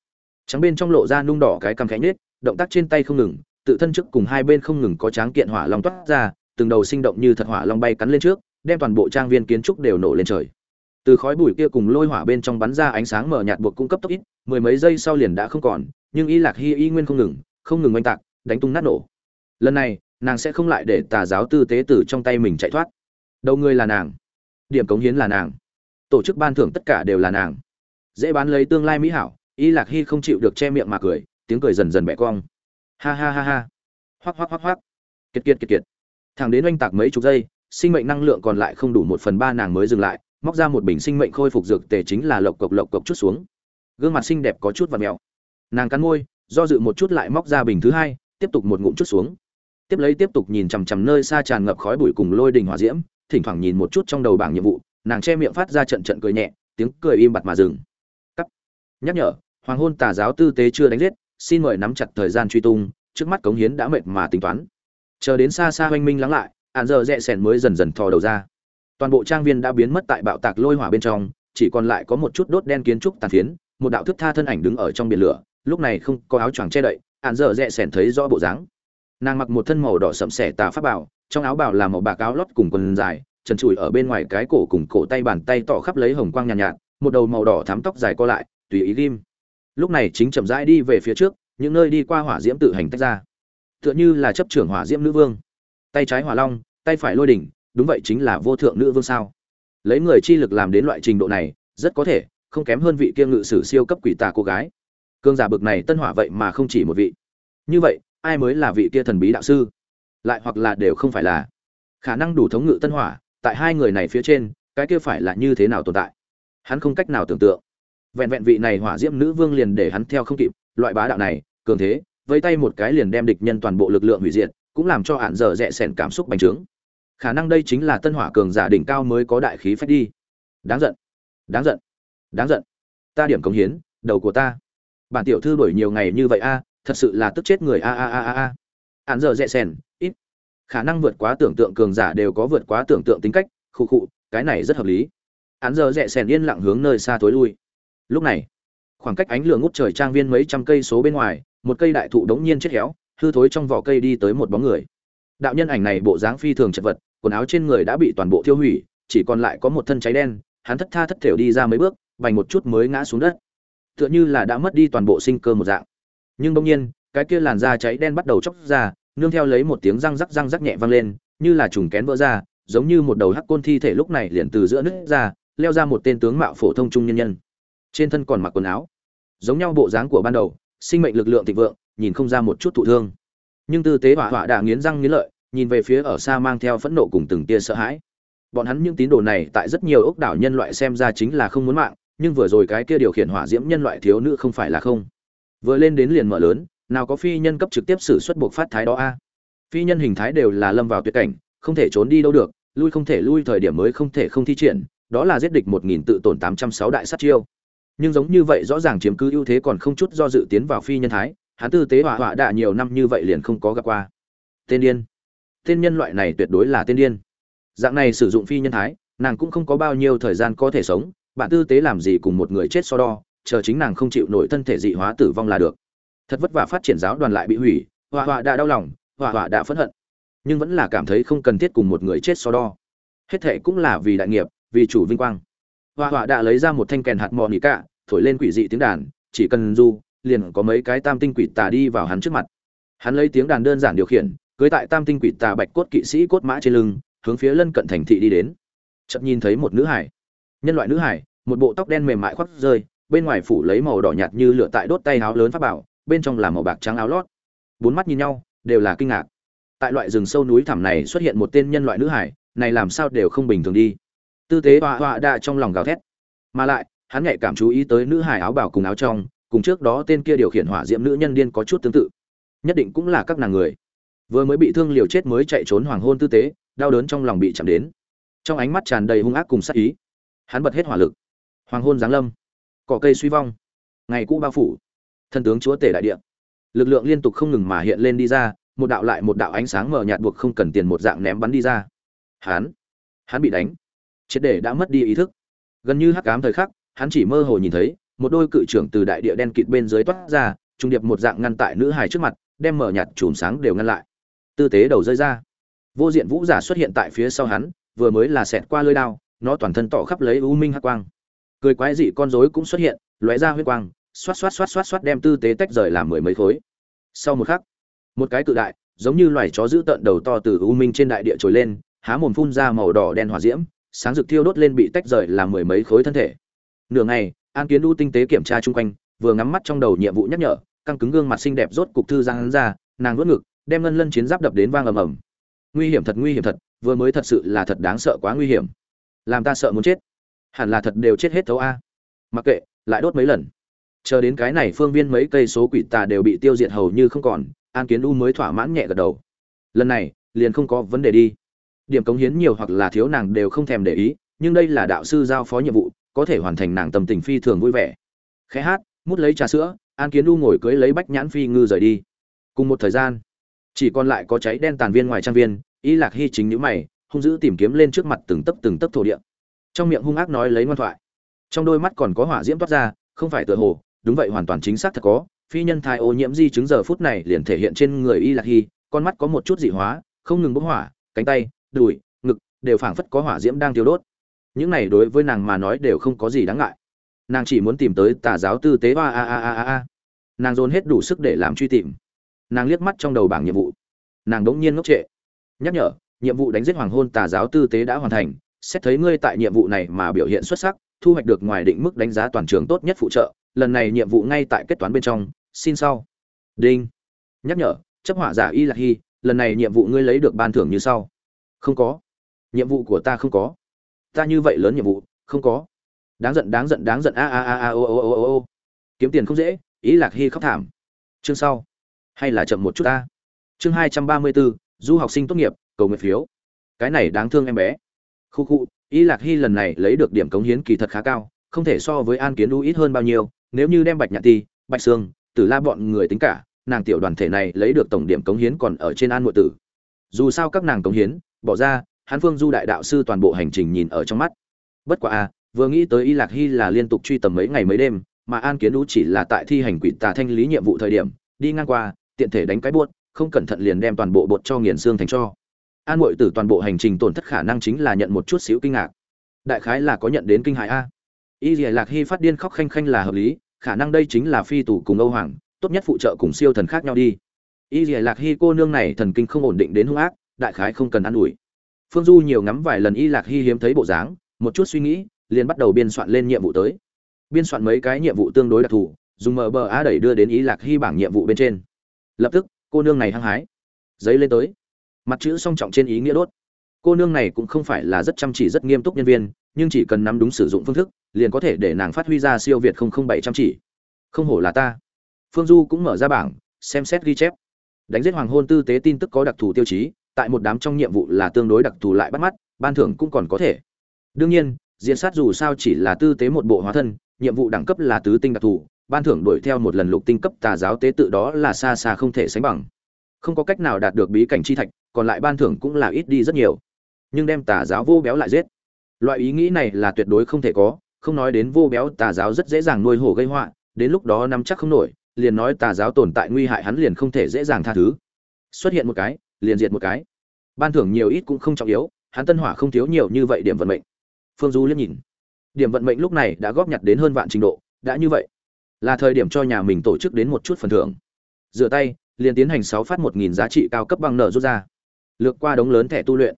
Trắng bên trong lộ ra nung đỏ cái cằm khẽ nhết động tác trên tay không ngừng, tự thân trước cùng hai bên không ngừng có tráng kiện hỏa long toát ra, từng đầu sinh động như thật hỏa long bay cắn lên trước, đem toàn bộ trang viên kiến trúc đều nổ lên trời. Từ khói bụi kia cùng lôi hỏa bên trong bắn ra ánh sáng mở nhạt buộc cung cấp tốc ít, mười mấy giây sau liền đã không còn, nhưng y lạc hy y nguyên không ngừng không ngừng oanh tạc, đánh tung nát nổ. Lần này nàng sẽ không lại để tà giáo tư tế tử trong tay mình chạy thoát. Đầu người là nàng, điểm cống hiến là nàng, tổ chức ban thưởng tất cả đều là nàng. Dễ bán lấy tương lai mỹ hảo, y lạc hy không chịu được che miệng mà cười, tiếng cười dần dần bẻ cong. Ha ha ha ha. Hoắc hoắc hoắc hoắc. Kiệt kiệt kiệt kiệt. Thằng đến oanh tạc mấy chục giây, sinh mệnh năng lượng còn lại không đủ một phần ba nàng mới dừng lại, móc ra một bình sinh mệnh khôi phục dược tề chính là lộc cộc lộc cộc chút xuống. Gương mặt xinh đẹp có chút và mèo. Nàng cắn môi, do dự một chút lại móc ra bình thứ hai, tiếp tục một ngụm chút xuống tiếp lấy tiếp tục nhìn chằm chằm nơi xa tràn ngập khói bụi cùng lôi đình hỏa diễm, thỉnh thoảng nhìn một chút trong đầu bảng nhiệm vụ, nàng che miệng phát ra trận trận cười nhẹ, tiếng cười im bặt mà dừng. Cắt. Nhắc nhở, hoàng hôn tà giáo tư tế chưa đánh giết, xin mời nắm chặt thời gian truy tung, trước mắt cống hiến đã mệt mà tính toán. Chờ đến xa xa hoanh minh lắng lại hạn giờ rẽ sẻn mới dần dần thò đầu ra. Toàn bộ trang viên đã biến mất tại bạo tạc lôi hỏa bên trong, chỉ còn lại có một chút đốt đen kiến trúc tàn phiến, một đạo thức tha thân ảnh đứng ở trong biển lửa, lúc này không có áo choàng che đậy hạn giờ rẽ sẻn thấy rõ bộ dáng nàng mặc một thân màu đỏ sậm sẻ tà pháp bảo trong áo bảo là màu bạc áo lót cùng quần dài trần trụi ở bên ngoài cái cổ cùng cổ tay bàn tay tỏ khắp lấy hồng quang nhàn nhạt, nhạt một đầu màu đỏ thắm tóc dài co lại tùy ý ghim. Lúc này chính chậm rãi đi về phía trước những nơi đi qua hỏa diễm tự hành tách ra. Tựa như là chấp trưởng hỏa diễm nữ vương. Tay trái hỏa long tay phải lôi đỉnh đúng vậy chính là vô thượng nữ vương sao? Lấy người chi lực làm đến loại trình độ này rất có thể không kém hơn vị kia ngự sử siêu cấp quỷ tà cô gái. Cương giả bực này tân hỏa vậy mà không chỉ một vị. Như vậy ai mới là vị kia thần bí đạo sư? Lại hoặc là đều không phải là. Khả năng đủ thống ngự tân hỏa, tại hai người này phía trên, cái kia phải là như thế nào tồn tại? Hắn không cách nào tưởng tượng. Vẹn vẹn vị này hỏa diễm nữ vương liền để hắn theo không kịp, loại bá đạo này, cường thế vây tay một cái liền đem địch nhân toàn bộ lực lượng hủy diệt, cũng làm cho hạn dở rẽ sẻn cảm xúc bành trướng. Khả năng đây chính là tân hỏa cường giả đỉnh cao mới có đại khí phách đi. Đáng giận. Đáng giận. Đáng giận. Ta điểm cống hiến, đầu của ta. Bản tiểu thư đổi nhiều ngày như vậy a thật sự là tức chết người, a a a a a. Hạn giờ rẽ xèn ít. Khả năng vượt quá tưởng tượng cường giả đều có vượt quá tưởng tượng tính cách, khụ khụ, cái này rất hợp lý. Hắn giờ rẽ sèn yên lặng hướng nơi xa tối lui. Lúc này, khoảng cách ánh lửa ngút trời trang viên mấy trăm cây số bên ngoài, một cây đại thụ đống nhiên chết héo, hư thối trong vỏ cây đi tới một bóng người. Đạo nhân ảnh này bộ dáng phi thường chật vật, quần áo trên người đã bị toàn bộ thiêu hủy, chỉ còn lại có một thân cháy đen, hắn thất tha thất thểu đi ra mấy bước vành một chút mới ngã xuống đất. Tựa như là đã mất đi toàn bộ sinh cơ một dạng nhưng bỗng nhiên, cái kia làn da cháy đen bắt đầu chóc ra, nương theo lấy một tiếng răng rắc răng rắc nhẹ vang lên, như là trùng kén vỡ ra, giống như một đầu hắc côn thi thể lúc này liền từ giữa nứt ra, leo ra một tên tướng mạo phổ thông trung nhân nhân. Trên thân còn mặc quần áo, giống nhau bộ dáng của ban đầu, sinh mệnh lực lượng thịnh vượng, nhìn không ra một chút thụ thương. Nhưng tư tế hỏa hỏa đã nghiến răng nghiến lợi, nhìn về phía ở xa mang theo phẫn nộ cùng từng tia sợ hãi. Bọn hắn những tín đồ này tại rất nhiều ốc đảo nhân loại xem ra chính là không muốn mạng, nhưng vừa rồi cái kia điều khiển hỏa diễm nhân loại thiếu nữ không phải là không vừa lên đến liền mở lớn, nào có phi nhân cấp trực tiếp xử xuất buộc phát thái đó a. Phi nhân hình thái đều là lâm vào tuyệt cảnh, không thể trốn đi đâu được, lui không thể lui thời điểm mới không thể không thi triển, đó là giết địch một nghìn tự tổn tám trăm sáu đại sát chiêu. Nhưng giống như vậy rõ ràng chiếm cứ ưu thế còn không chút do dự tiến vào phi nhân thái, hắn tư tế hỏa hỏa đã nhiều năm như vậy liền không có gặp qua. Tên điên. Tên nhân loại này tuyệt đối là tên điên. Dạng này sử dụng phi nhân thái, nàng cũng không có bao nhiêu thời gian có thể sống, bạn tư tế làm gì cùng một người chết so đo chờ chính nàng không chịu nổi thân thể dị hóa tử vong là được. Thật vất vả phát triển giáo đoàn lại bị hủy hòa hòa đã đau lòng hòa hòa đã phẫn hận. Nhưng vẫn là cảm thấy không cần thiết cùng một người chết so đo. Hết thệ cũng là vì đại nghiệp, vì chủ vinh quang. Hòa hòa đã lấy ra một thanh kèn hạt mò nỉ cả thổi lên quỷ dị tiếng đàn, chỉ cần du, liền có mấy cái tam tinh quỷ tà đi vào hắn trước mặt. Hắn lấy tiếng đàn đơn giản điều khiển, cưới tại tam tinh quỷ tà bạch cốt kỵ sĩ cốt mã trên lưng, hướng phía lân cận thành thị đi đến. Chợt nhìn thấy một nữ hải. Nhân loại nữ hải, một bộ tóc đen mềm mại khoác rơi bên ngoài phủ lấy màu đỏ nhạt như lửa tại đốt tay áo lớn pháp bảo, bên trong là màu bạc trắng áo lót. Bốn mắt nhìn nhau, đều là kinh ngạc. Tại loại rừng sâu núi thẳm này xuất hiện một tên nhân loại nữ hải, này làm sao đều không bình thường đi. Tư tế họa họa đa trong lòng gào thét. Mà lại, hắn nhạy cảm chú ý tới nữ hải áo bảo cùng áo trong, cùng trước đó tên kia điều khiển hỏa diễm nữ nhân điên có chút tương tự. Nhất định cũng là các nàng người. Vừa mới bị thương liều chết mới chạy trốn hoàng hôn tư tế, đau đớn trong lòng bị chạm đến. Trong ánh mắt tràn đầy hung ác cùng sát ý. Hắn bật hết hỏa lực. Hoàng hôn giáng lâm cỏ cây suy vong. Ngày cũ bao phủ. Thân tướng chúa tể đại địa. Lực lượng liên tục không ngừng mà hiện lên đi ra, một đạo lại một đạo ánh sáng mờ nhạt buộc không cần tiền một dạng ném bắn đi ra. Hắn hắn bị đánh. Triệt để đã mất đi ý thức. Gần như hắc ám thời khắc, hắn chỉ mơ hồ nhìn thấy, một đôi cự trưởng từ đại địa đen kịt bên dưới toát ra, trung điệp một dạng ngăn tại nữ hài trước mặt, đem mở nhạt chùm sáng đều ngăn lại. Tư tế đầu rơi ra. Vô diện vũ giả xuất hiện tại phía sau hắn, vừa mới là xẹt qua lưỡi đao, nó toàn thân tỏ khắp lấy u minh hắc quang cười quái dị con rối cũng xuất hiện, lóe ra huyết quang, xoát xoát xoát xoát xoát đem tư tế tách rời làm mười mấy khối. Sau một khắc, một cái cự đại, giống như loài chó giữ tận đầu to từ u minh trên đại địa trồi lên, há mồm phun ra màu đỏ đen hỏa diễm, sáng rực thiêu đốt lên bị tách rời làm mười mấy khối thân thể. Nửa ngày, an kiến u tinh tế kiểm tra chung quanh, vừa ngắm mắt trong đầu nhiệm vụ nhắc nhở, căng cứng gương mặt xinh đẹp rốt cục thư giang hắn ra, nàng nuốt ngực, đem ngân lân chiến giáp đập đến vang ầm ầm. Nguy hiểm thật, nguy hiểm thật, vừa mới thật sự là thật đáng sợ quá nguy hiểm. Làm ta sợ muốn chết hẳn là thật đều chết hết thấu a. Mặc kệ, lại đốt mấy lần. Chờ đến cái này phương viên mấy cây số quỷ tà đều bị tiêu diệt hầu như không còn, an kiến u mới thỏa mãn nhẹ gật đầu. Lần này, liền không có vấn đề đi. Điểm cống hiến nhiều hoặc là thiếu nàng đều không thèm để ý, nhưng đây là đạo sư giao phó nhiệm vụ, có thể hoàn thành nàng tâm tình phi thường vui vẻ. Khẽ hát, mút lấy trà sữa, an kiến u ngồi cưới lấy bách nhãn phi ngư rời đi. Cùng một thời gian, chỉ còn lại có cháy đen tàn viên ngoài trang viên, y lạc hy chính nhữ mày, hung dữ tìm kiếm lên trước mặt từng tấc từng tấc thổ địa trong miệng hung ác nói lấy ngoan thoại. Trong đôi mắt còn có hỏa diễm toát ra, không phải tựa hồ, đúng vậy hoàn toàn chính xác thật có, phi nhân thai ô nhiễm di chứng giờ phút này liền thể hiện trên người y lạc hy, con mắt có một chút dị hóa, không ngừng bốc hỏa, cánh tay, đùi, ngực đều phảng phất có hỏa diễm đang tiêu đốt. Những này đối với nàng mà nói đều không có gì đáng ngại. Nàng chỉ muốn tìm tới tà giáo tư tế ba a a a a a. Nàng dồn hết đủ sức để làm truy tìm. Nàng liếc mắt trong đầu bảng nhiệm vụ. Nàng đống nhiên ngốc trệ. Nhắc nhở, nhiệm vụ đánh giết hoàng hôn tà giáo tư tế đã hoàn thành xét thấy ngươi tại nhiệm vụ này mà biểu hiện xuất sắc, thu hoạch được ngoài định mức đánh giá toàn trường tốt nhất phụ trợ, lần này nhiệm vụ ngay tại kết toán bên trong, xin sau. Đinh. Nhắc nhở, chấp hỏa giả y lạc hy, lần này nhiệm vụ ngươi lấy được ban thưởng như sau. Không có. Nhiệm vụ của ta không có. Ta như vậy lớn nhiệm vụ, không có. Đáng giận đáng giận đáng giận, a a a a o o o o kiếm tiền không dễ ý lạc hy khóc thảm. Chương sau. Hay là chậm một chút ta. Chương hai trăm ba mươi bốn du học sinh tốt nghiệp, cầu nguyện phiếu. Cái này đáng thương em bé khu khu, Y lạc hy lần này lấy được điểm cống hiến kỳ thật khá cao, không thể so với an kiến đu ít hơn bao nhiêu, nếu như đem bạch nhạn ti, bạch sương, tử la bọn người tính cả, nàng tiểu đoàn thể này lấy được tổng điểm cống hiến còn ở trên an nội tử. Dù sao các nàng cống hiến, bỏ ra, Hán phương du đại đạo sư toàn bộ hành trình nhìn ở trong mắt. Bất quá a vừa nghĩ tới y lạc hy là liên tục truy tầm mấy ngày mấy đêm, mà an kiến Đu chỉ là tại thi hành quỷ tà thanh lý nhiệm vụ thời điểm, đi ngang qua, tiện thể đánh cái buốt, không cẩn thận liền đem toàn bộ bột cho nghiền xương thành cho an mội tử toàn bộ hành trình tổn thất khả năng chính là nhận một chút xíu kinh ngạc. Đại khái là có nhận đến kinh hại a. Y dìa lạc hy phát điên khóc khanh khanh là hợp lý, khả năng đây chính là phi tù cùng âu hoàng, tốt nhất phụ trợ cùng siêu thần khác nhau đi. Y dìa lạc hy cô nương này thần kinh không ổn định đến hung ác, đại khái không cần ă n ủi. Phương du nhiều ngắm vài lần y lạc hy hiếm thấy bộ dáng, một chút suy nghĩ, liền bắt đầu biên soạn lên nhiệm vụ tới. Biên soạn mấy cái nhiệm vụ tương đối đặc thù, dùng mờ bờ á đẩy đưa đến y lạc hy bảng nhiệm vụ bên trên. Lập tức, cô nương này hăng hái. Giấy lên tới mặt chữ song trọng trên ý nghĩa đốt. Cô nương này cũng không phải là rất chăm chỉ, rất nghiêm túc nhân viên, nhưng chỉ cần nắm đúng sử dụng phương thức, liền có thể để nàng phát huy ra siêu việt không không bảy chăm chỉ. Không hổ là ta. Phương du cũng mở ra bảng, xem xét ghi chép. Đánh giết hoàng hôn tư tế tin tức có đặc thù tiêu chí, tại một đám trong nhiệm vụ là tương đối đặc thù lại bắt mắt, ban thưởng cũng còn có thể. Đương nhiên diện sát dù sao chỉ là tư tế một bộ hóa thân, nhiệm vụ đẳng cấp là tứ tinh đặc thù, ban thưởng đuổi theo một lần lục tinh cấp tà giáo tế tự đó là xa xa không thể sánh bằng. Không có cách nào đạt được bí cảnh chi thạch còn lại ban thưởng cũng là ít đi rất nhiều. Nhưng đem tà giáo vô béo lại giết. Loại ý nghĩ này là tuyệt đối không thể có, không nói đến vô béo tà giáo rất dễ dàng nuôi hổ gây họa, đến lúc đó nắm chắc không nổi, liền nói tà giáo tồn tại nguy hại hắn liền không thể dễ dàng tha thứ. Xuất hiện một cái, liền diệt một cái. Ban thưởng nhiều ít cũng không trọng yếu, hắn tân hỏa không thiếu nhiều như vậy điểm vận mệnh. Phương du liếc nhìn. Điểm vận mệnh lúc này đã góp nhặt đến hơn vạn trình độ, đã như vậy. Là thời điểm cho nhà mình tổ chức đến một chút phần thưởng. Rửa tay, liền tiến hành sáu phát một nghìn giá trị cao cấp băng nợ rút ra lược qua đống lớn thẻ tu luyện,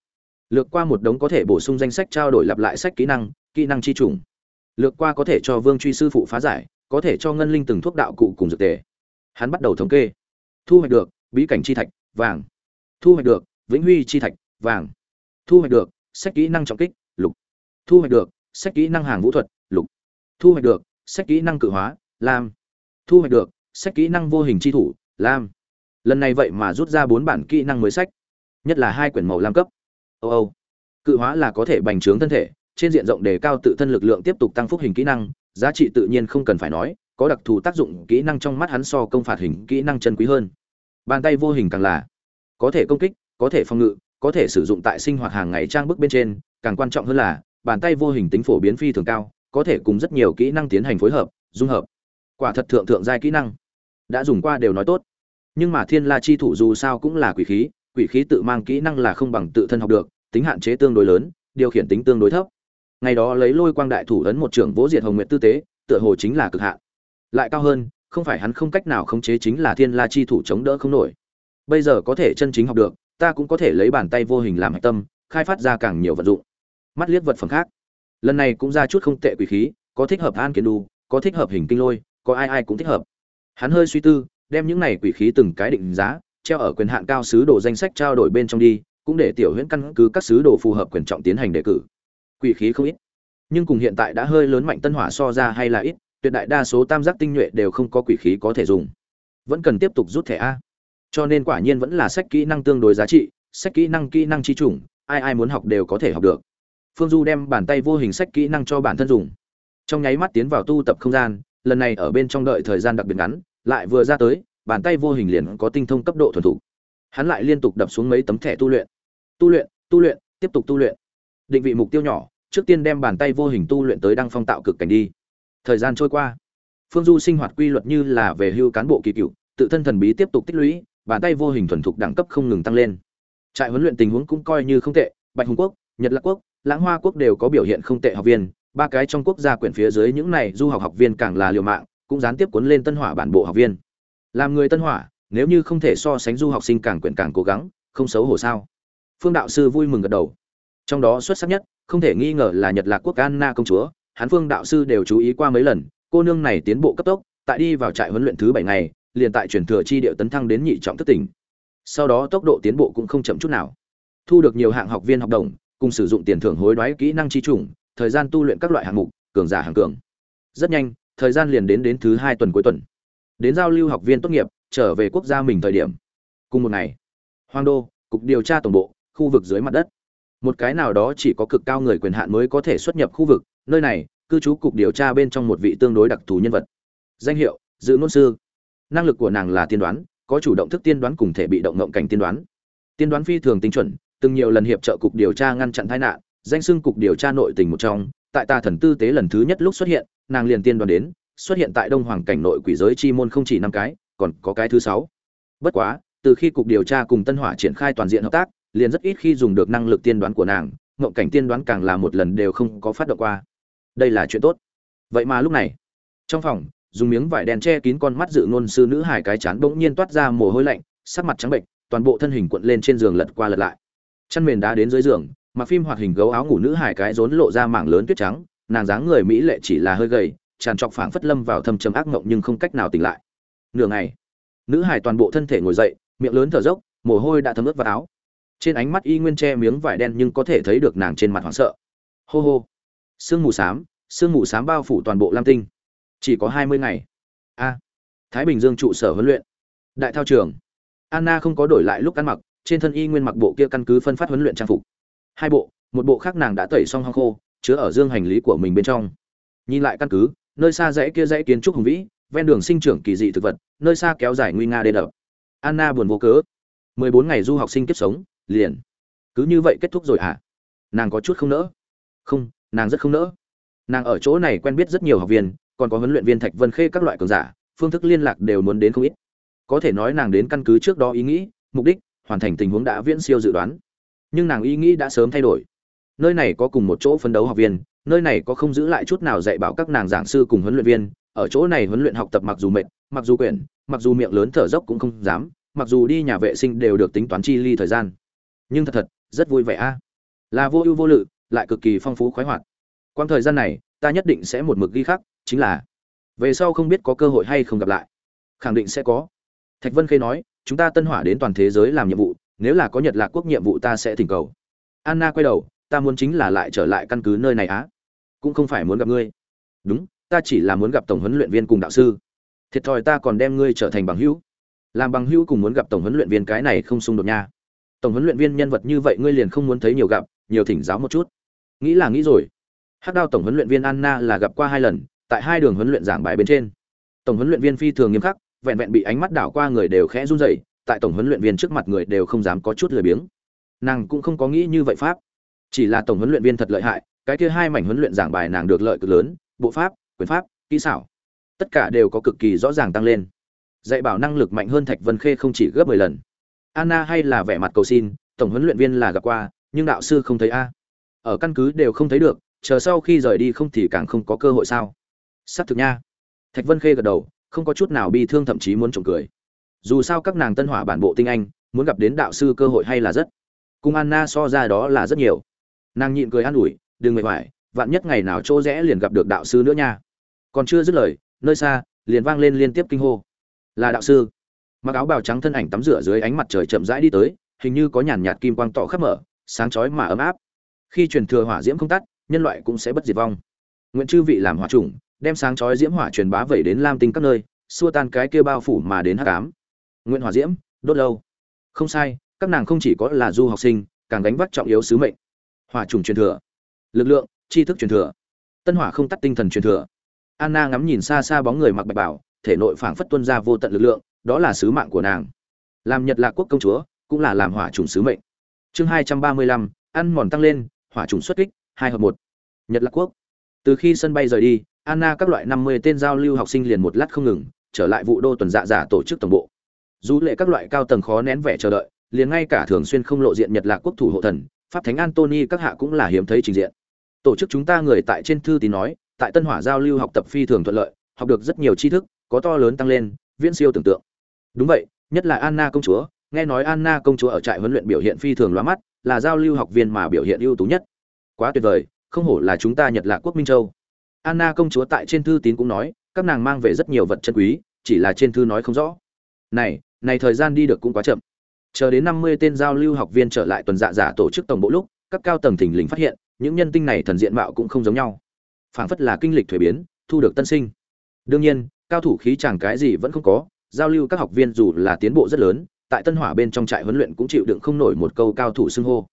lược qua một đống có thể bổ sung danh sách trao đổi lặp lại sách kỹ năng kỹ năng chi trùng. Lược qua có thể cho vương truy sư phụ phá giải, có thể cho ngân linh từng thuốc đạo cụ cùng dược tề. Hắn bắt đầu thống kê. Thu hoạch được, bí cảnh chi thạch, vàng. Thu hoạch được, vĩnh huy chi thạch, vàng. Thu hoạch được, sách kỹ năng trọng kích, lục. Thu hoạch được, sách kỹ năng hàng vũ thuật, lục. Thu hoạch được, sách kỹ năng cự hóa, lam. Thu hoạch được, sách kỹ năng vô hình chi thủ, lam. Lần này vậy mà rút ra bốn bản kỹ năng mới sách nhất là hai quyển màu lam cấp. Âu âu cự hóa là có thể bành trướng thân thể, trên diện rộng đề cao tự thân lực lượng tiếp tục tăng phúc hình kỹ năng, giá trị tự nhiên không cần phải nói, có đặc thù tác dụng kỹ năng trong mắt hắn so công phạt hình kỹ năng chân quý hơn. Bàn tay vô hình càng là có thể công kích, có thể phòng ngự, có thể sử dụng tại sinh hoạt hàng ngày trang bức bên trên, càng quan trọng hơn là, bàn tay vô hình tính phổ biến phi thường cao, có thể cùng rất nhiều kỹ năng tiến hành phối hợp, dung hợp. Quả thật thượng thượng giai kỹ năng. Đã dùng qua đều nói tốt. Nhưng mà thiên la chi thủ dù sao cũng là quỷ khí quỷ khí tự mang kỹ năng là không bằng tự thân học được, tính hạn chế tương đối lớn, điều khiển tính tương đối thấp. Ngày đó lấy lôi quang đại thủ ấn một trưởng vỗ diệt hồng nguyện tư tế, tựa hồ chính là cực hạn. Lại cao hơn, không phải hắn không cách nào khống chế chính là thiên la chi thủ chống đỡ không nổi. Bây giờ có thể chân chính học được, ta cũng có thể lấy bàn tay vô hình làm hạch tâm, khai phát ra càng nhiều vật dụng. Mắt liếc vật phẩm khác. Lần này cũng ra chút không tệ quỷ khí, có thích hợp an kiến đu, có thích hợp hình kinh lôi, có ai ai cũng thích hợp. Hắn hơi suy tư, đem những này quỷ khí từng cái định giá treo ở quyền hạn cao sứ đồ danh sách trao đổi bên trong đi, cũng để tiểu huyễn căn cứ các sứ đồ phù hợp quyền trọng tiến hành đề cử. Quỷ khí không ít. Nhưng cùng hiện tại đã hơi lớn mạnh tân hỏa so ra hay là ít, tuyệt đại đa số tam giác tinh nhuệ đều không có quỷ khí có thể dùng. Vẫn cần tiếp tục rút thẻ a. Cho nên quả nhiên vẫn là sách kỹ năng tương đối giá trị, sách kỹ năng kỹ năng chi chủng, ai ai muốn học đều có thể học được. Phương du đem bàn tay vô hình sách kỹ năng cho bản thân dùng. Trong nháy mắt tiến vào tu tập không gian, lần này ở bên trong đợi thời gian đặc biệt ngắn, lại vừa ra tới bàn tay vô hình liền có tinh thông cấp độ thuần thủ hắn lại liên tục đập xuống mấy tấm thẻ tu luyện. Tu luyện tu luyện, tiếp tục tu luyện. Định vị mục tiêu nhỏ, trước tiên đem bàn tay vô hình tu luyện tới đăng phong tạo cực cảnh đi. Thời gian trôi qua. Phương du sinh hoạt quy luật như là về hưu cán bộ kỳ cựu, tự thân thần bí tiếp tục tích lũy, bàn tay vô hình thuần thục đẳng cấp không ngừng tăng lên. Trại huấn luyện tình huống cũng coi như không tệ, bạch hùng quốc, nhật lạc quốc, lãng hoa quốc đều có biểu hiện không tệ học viên, ba cái trong quốc gia quyển phía dưới những này du học học viên càng là liều mạng, cũng gián tiếp cuốn lên tân hỏa bản bộ học viên làm người tân hỏa, nếu như không thể so sánh du học sinh càng quyển càng cố gắng, không xấu hổ sao? Phương đạo sư vui mừng gật đầu. Trong đó xuất sắc nhất, không thể nghi ngờ là nhật lạc quốc anna công chúa hán phương đạo sư đều chú ý qua mấy lần, cô nương này tiến bộ cấp tốc, tại đi vào trại huấn luyện thứ bảy ngày, liền tại chuyển thừa chi điệu tấn thăng đến nhị trọng thất tỉnh. Sau đó tốc độ tiến bộ cũng không chậm chút nào. Thu được nhiều hạng học viên học đồng, cùng sử dụng tiền thưởng hối đoái kỹ năng chi chủng, thời gian tu luyện các loại hạng mục, cường giả hàng cường. Rất nhanh, thời gian liền đến đến thứ hai tuần cuối tuần đến giao lưu học viên tốt nghiệp, trở về quốc gia mình thời điểm. Cùng một ngày hoàng đô, cục điều tra tổng bộ, khu vực dưới mặt đất. Một cái nào đó chỉ có cực cao người quyền hạn mới có thể xuất nhập khu vực, nơi này, cư trú cục điều tra bên trong một vị tương đối đặc thù nhân vật. Danh hiệu, dự ngôn sư. Năng lực của nàng là tiên đoán, có chủ động thức tiên đoán cùng thể bị động ngộng cảnh tiên đoán. Tiên đoán phi thường tinh chuẩn, từng nhiều lần hiệp trợ cục điều tra ngăn chặn tai nạn, danh xưng cục điều tra nội tình một trong. Tại tà thần tư tế lần thứ nhất lúc xuất hiện, nàng liền tiên đoán đến xuất hiện tại đông hoàng cảnh nội quỷ giới chi môn không chỉ năm cái, còn có cái thứ sáu. Bất quá, từ khi cục điều tra cùng tân hỏa triển khai toàn diện hợp tác, liền rất ít khi dùng được năng lực tiên đoán của nàng ngộng cảnh tiên đoán càng là một lần đều không có phát động qua. Đây là chuyện tốt. Vậy mà lúc này, trong phòng, dùng miếng vải đen che kín con mắt dự ngôn sư nữ hải cái chán bỗng nhiên toát ra mồ hôi lạnh, sắc mặt trắng bệnh toàn bộ thân hình cuộn lên trên giường lật qua lật lại. Chăn mền đá đến dưới giường, mặc phim hoạt hình gấu áo ngủ nữ hải cái rốn lộ ra mảng lớn tuyết trắng, nàng dáng người mỹ lệ chỉ là hơi gầy tràn trọc phảng phất lâm vào thâm trầm ác mộng nhưng không cách nào tỉnh lại. Nửa ngày, nữ hải toàn bộ thân thể ngồi dậy, miệng lớn thở dốc, mồ hôi đã thấm ướt vào áo. Trên ánh mắt y nguyên che miếng vải đen nhưng có thể thấy được nàng trên mặt hoảng sợ. Hô hô. Sương mù xám, sương mù xám bao phủ toàn bộ lam tinh. Chỉ có hai mươi ngày. A. Thái bình dương trụ sở huấn luyện. Đại thao trường. Anna không có đổi lại lúc ăn mặc, trên thân y nguyên mặc bộ kia căn cứ phân phát huấn luyện trang phục. Hai bộ, một bộ khác nàng đã tẩy xong hoang khô, chứa ở dương hành lý của mình bên trong. Nhìn lại căn cứ nơi xa dãy kia dãy kiến trúc hùng vĩ, ven đường sinh trưởng kỳ dị thực vật, nơi xa kéo dài nguy nga đê đập. Anna buồn vô cớ. Mười bốn ngày du học sinh kiếp sống, liền. Cứ như vậy kết thúc rồi hả? Nàng có chút không nỡ. Không, nàng rất không nỡ. Nàng ở chỗ này quen biết rất nhiều học viên, còn có huấn luyện viên thạch vân khê các loại cường giả, phương thức liên lạc đều muốn đến không ít. Có thể nói nàng đến căn cứ trước đó ý nghĩ, mục đích, hoàn thành tình huống đã viễn siêu dự đoán. Nhưng nàng ý nghĩ đã sớm thay đổi. Nơi này có cùng một chỗ phấn đấu học viên nơi này có không giữ lại chút nào dạy bảo các nàng giảng sư cùng huấn luyện viên, ở chỗ này huấn luyện học tập mặc dù mệt, mặc dù quyển, mặc dù miệng lớn thở dốc cũng không dám, mặc dù đi nhà vệ sinh đều được tính toán chi ly thời gian. Nhưng thật thật, rất vui vẻ a. Là vô ưu vô lự, lại cực kỳ phong phú khoái hoạt. Quang thời gian này, ta nhất định sẽ một mực ghi khắc, chính là, về sau không biết có cơ hội hay không gặp lại. Khẳng định sẽ có. Thạch vân khê nói, chúng ta tân hỏa đến toàn thế giới làm nhiệm vụ, nếu là có nhật lạc quốc nhiệm vụ ta sẽ thỉnh cầu. Anna quay đầu, ta muốn chính là lại trở lại căn cứ nơi này á cũng không phải muốn gặp ngươi. Đúng, ta chỉ là muốn gặp tổng huấn luyện viên cùng đạo sư. Thiệt thòi ta còn đem ngươi trở thành bằng hữu. Làm bằng hữu cùng muốn gặp tổng huấn luyện viên cái này không xung đột nha. Tổng huấn luyện viên nhân vật như vậy ngươi liền không muốn thấy nhiều gặp, nhiều thỉnh giáo một chút. Nghĩ là nghĩ rồi. Hắc đao tổng huấn luyện viên anna là gặp qua hai lần, tại hai đường huấn luyện giảng bài bên trên. Tổng huấn luyện viên phi thường nghiêm khắc, vẹn vẹn bị ánh mắt đảo qua người đều khẽ run rẩy, tại tổng huấn luyện viên trước mặt người đều không dám có chút lười biếng. Nàng cũng không có nghĩ như vậy pháp. Chỉ là tổng huấn luyện viên thật lợi hại cái kia hai mảnh huấn luyện giảng bài nàng được lợi cực lớn, bộ pháp, quyền pháp, kỹ xảo, tất cả đều có cực kỳ rõ ràng tăng lên. Dạy bảo năng lực mạnh hơn thạch vân khê không chỉ gấp mười lần. Anna hay là vẻ mặt cầu xin, tổng huấn luyện viên là gặp qua, nhưng đạo sư không thấy a. Ở căn cứ đều không thấy được, chờ sau khi rời đi không thì càng không có cơ hội sao? Xác thực nha. Thạch vân khê gật đầu, không có chút nào bi thương thậm chí muốn trộm cười. Dù sao các nàng tân hỏa bản bộ tinh anh, muốn gặp đến đạo sư cơ hội hay là rất. Cùng anna so ra đó là rất nhiều. Nàng nhịn cười an ủi đừng mệt mỏi, vạn nhất ngày nào chỗ rẽ liền gặp được đạo sư nữa nha. Còn chưa dứt lời, nơi xa, liền vang lên liên tiếp kinh hô. Là đạo sư. Mặc áo bào trắng thân ảnh tắm rửa dưới ánh mặt trời chậm rãi đi tới, hình như có nhàn nhạt kim quang tỏ khắp mở, sáng chói mà ấm áp. Khi truyền thừa hỏa diễm không tắt, nhân loại cũng sẽ bất diệt vong. Nguyện chư vị làm hỏa trùng đem sáng chói diễm hỏa truyền bá vẩy đến lam tinh các nơi, xua tan cái kia bao phủ mà đến hắc ám. Nguyện hỏa diễm, đốt lâu. Không sai, các nàng không chỉ có là du học sinh, càng gánh vác trọng yếu sứ mệnh. Hỏa trùng truyền thừa lực lượng, tri thức truyền thừa. Tân hỏa không tắt tinh thần truyền thừa. Anna ngắm nhìn xa xa bóng người mặc bạch bảo, thể nội phảng phất tuân ra vô tận lực lượng, đó là sứ mạng của nàng. Làm nhật lạc quốc công chúa, cũng là làm hỏa trùng sứ mệnh. Chương hai trăm ba mươi lăm, ăn mòn tăng lên, hỏa trùng xuất kích, hai hợp một. Nhật lạc quốc. Từ khi sân bay rời đi, anna các loại năm mươi tên giao lưu học sinh liền một lát không ngừng, trở lại vụ đô tuần dạ giả tổ chức tổng bộ. Dù lệ các loại cao tầng khó nén vẻ chờ đợi, liền ngay cả thường xuyên không lộ diện nhật lạc quốc thủ hộ thần pháp thánh antony các hạ cũng là hiếm thấy trình diện. Tổ chức chúng ta người tại trên thư tín nói, tại tân hỏa giao lưu học tập phi thường thuận lợi, học được rất nhiều tri thức, có to lớn tăng lên, viễn siêu tưởng tượng. Đúng vậy, nhất là anna công chúa, nghe nói anna công chúa ở trại huấn luyện biểu hiện phi thường loa mắt, là giao lưu học viên mà biểu hiện ưu tú nhất. Quá tuyệt vời, không hổ là chúng ta nhật lạc quốc minh châu. Anna công chúa tại trên thư tín cũng nói, các nàng mang về rất nhiều vật chân quý, chỉ là trên thư nói không rõ. Này này thời gian đi được cũng quá chậm chờ đến năm mươi tên giao lưu học viên trở lại tuần dạ giả tổ chức tổng bộ lúc, các cao tầng thỉnh lình phát hiện, những nhân tinh này thần diện mạo cũng không giống nhau. Phảng phất là kinh lịch thuế biến, thu được tân sinh. Đương nhiên, cao thủ khí chẳng cái gì vẫn không có, giao lưu các học viên dù là tiến bộ rất lớn, tại tân hỏa bên trong trại huấn luyện cũng chịu đựng không nổi một câu cao thủ xưng hô.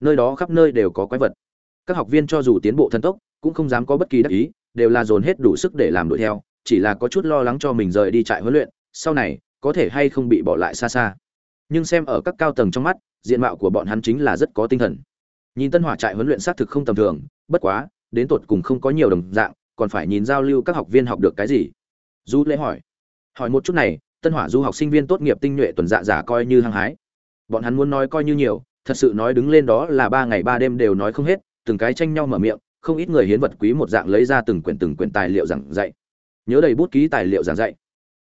Nơi đó khắp nơi đều có quái vật. Các học viên cho dù tiến bộ thần tốc, cũng không dám có bất kỳ đắc ý, đều là dồn hết đủ sức để làm đuổi theo, chỉ là có chút lo lắng cho mình rời đi trại huấn luyện, sau này, có thể hay không bị bỏ lại xa xa nhưng xem ở các cao tầng trong mắt, diện mạo của bọn hắn chính là rất có tinh thần. Nhìn tân hỏa trại huấn luyện xác thực không tầm thường, bất quá, đến tột cùng không có nhiều đồng dạng, còn phải nhìn giao lưu các học viên học được cái gì? Du lễ hỏi. Hỏi một chút này, tân hỏa du học sinh viên tốt nghiệp tinh nhuệ tuần dạ giả coi như hăng hái. Bọn hắn muốn nói coi như nhiều, thật sự nói đứng lên đó là ba ngày ba đêm đều nói không hết, từng cái tranh nhau mở miệng, không ít người hiến vật quý một dạng lấy ra từng quyển từng quyển tài liệu giảng dạy. Nhớ đầy bút ký tài liệu giảng dạy.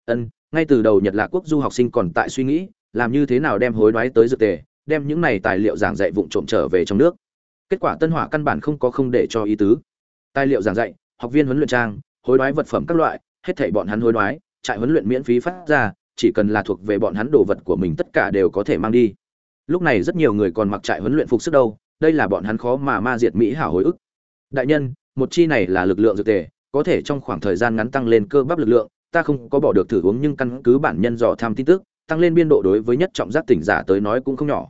Ân, ngay từ đầu nhật lạc quốc du học sinh còn tại suy nghĩ làm như thế nào đem hối đoái tới dược tề, đem những này tài liệu giảng dạy vụng trộm trở về trong nước. Kết quả tân hỏa căn bản không có không để cho ý tứ. Tài liệu giảng dạy, học viên huấn luyện trang, hối đoái vật phẩm các loại, hết thảy bọn hắn hối đoái, trại huấn luyện miễn phí phát ra, chỉ cần là thuộc về bọn hắn đồ vật của mình tất cả đều có thể mang đi. Lúc này rất nhiều người còn mặc trại huấn luyện phục sức đâu, đây là bọn hắn khó mà ma diệt mỹ hảo hồi ức. Đại nhân, một chi này là lực lượng dược tề, có thể trong khoảng thời gian ngắn tăng lên cơ bắp lực lượng, ta không có bỏ được thử uống nhưng căn cứ bản nhân dò tham tin tức tăng lên biên độ đối với nhất trọng giác tỉnh giả tới nói cũng không nhỏ.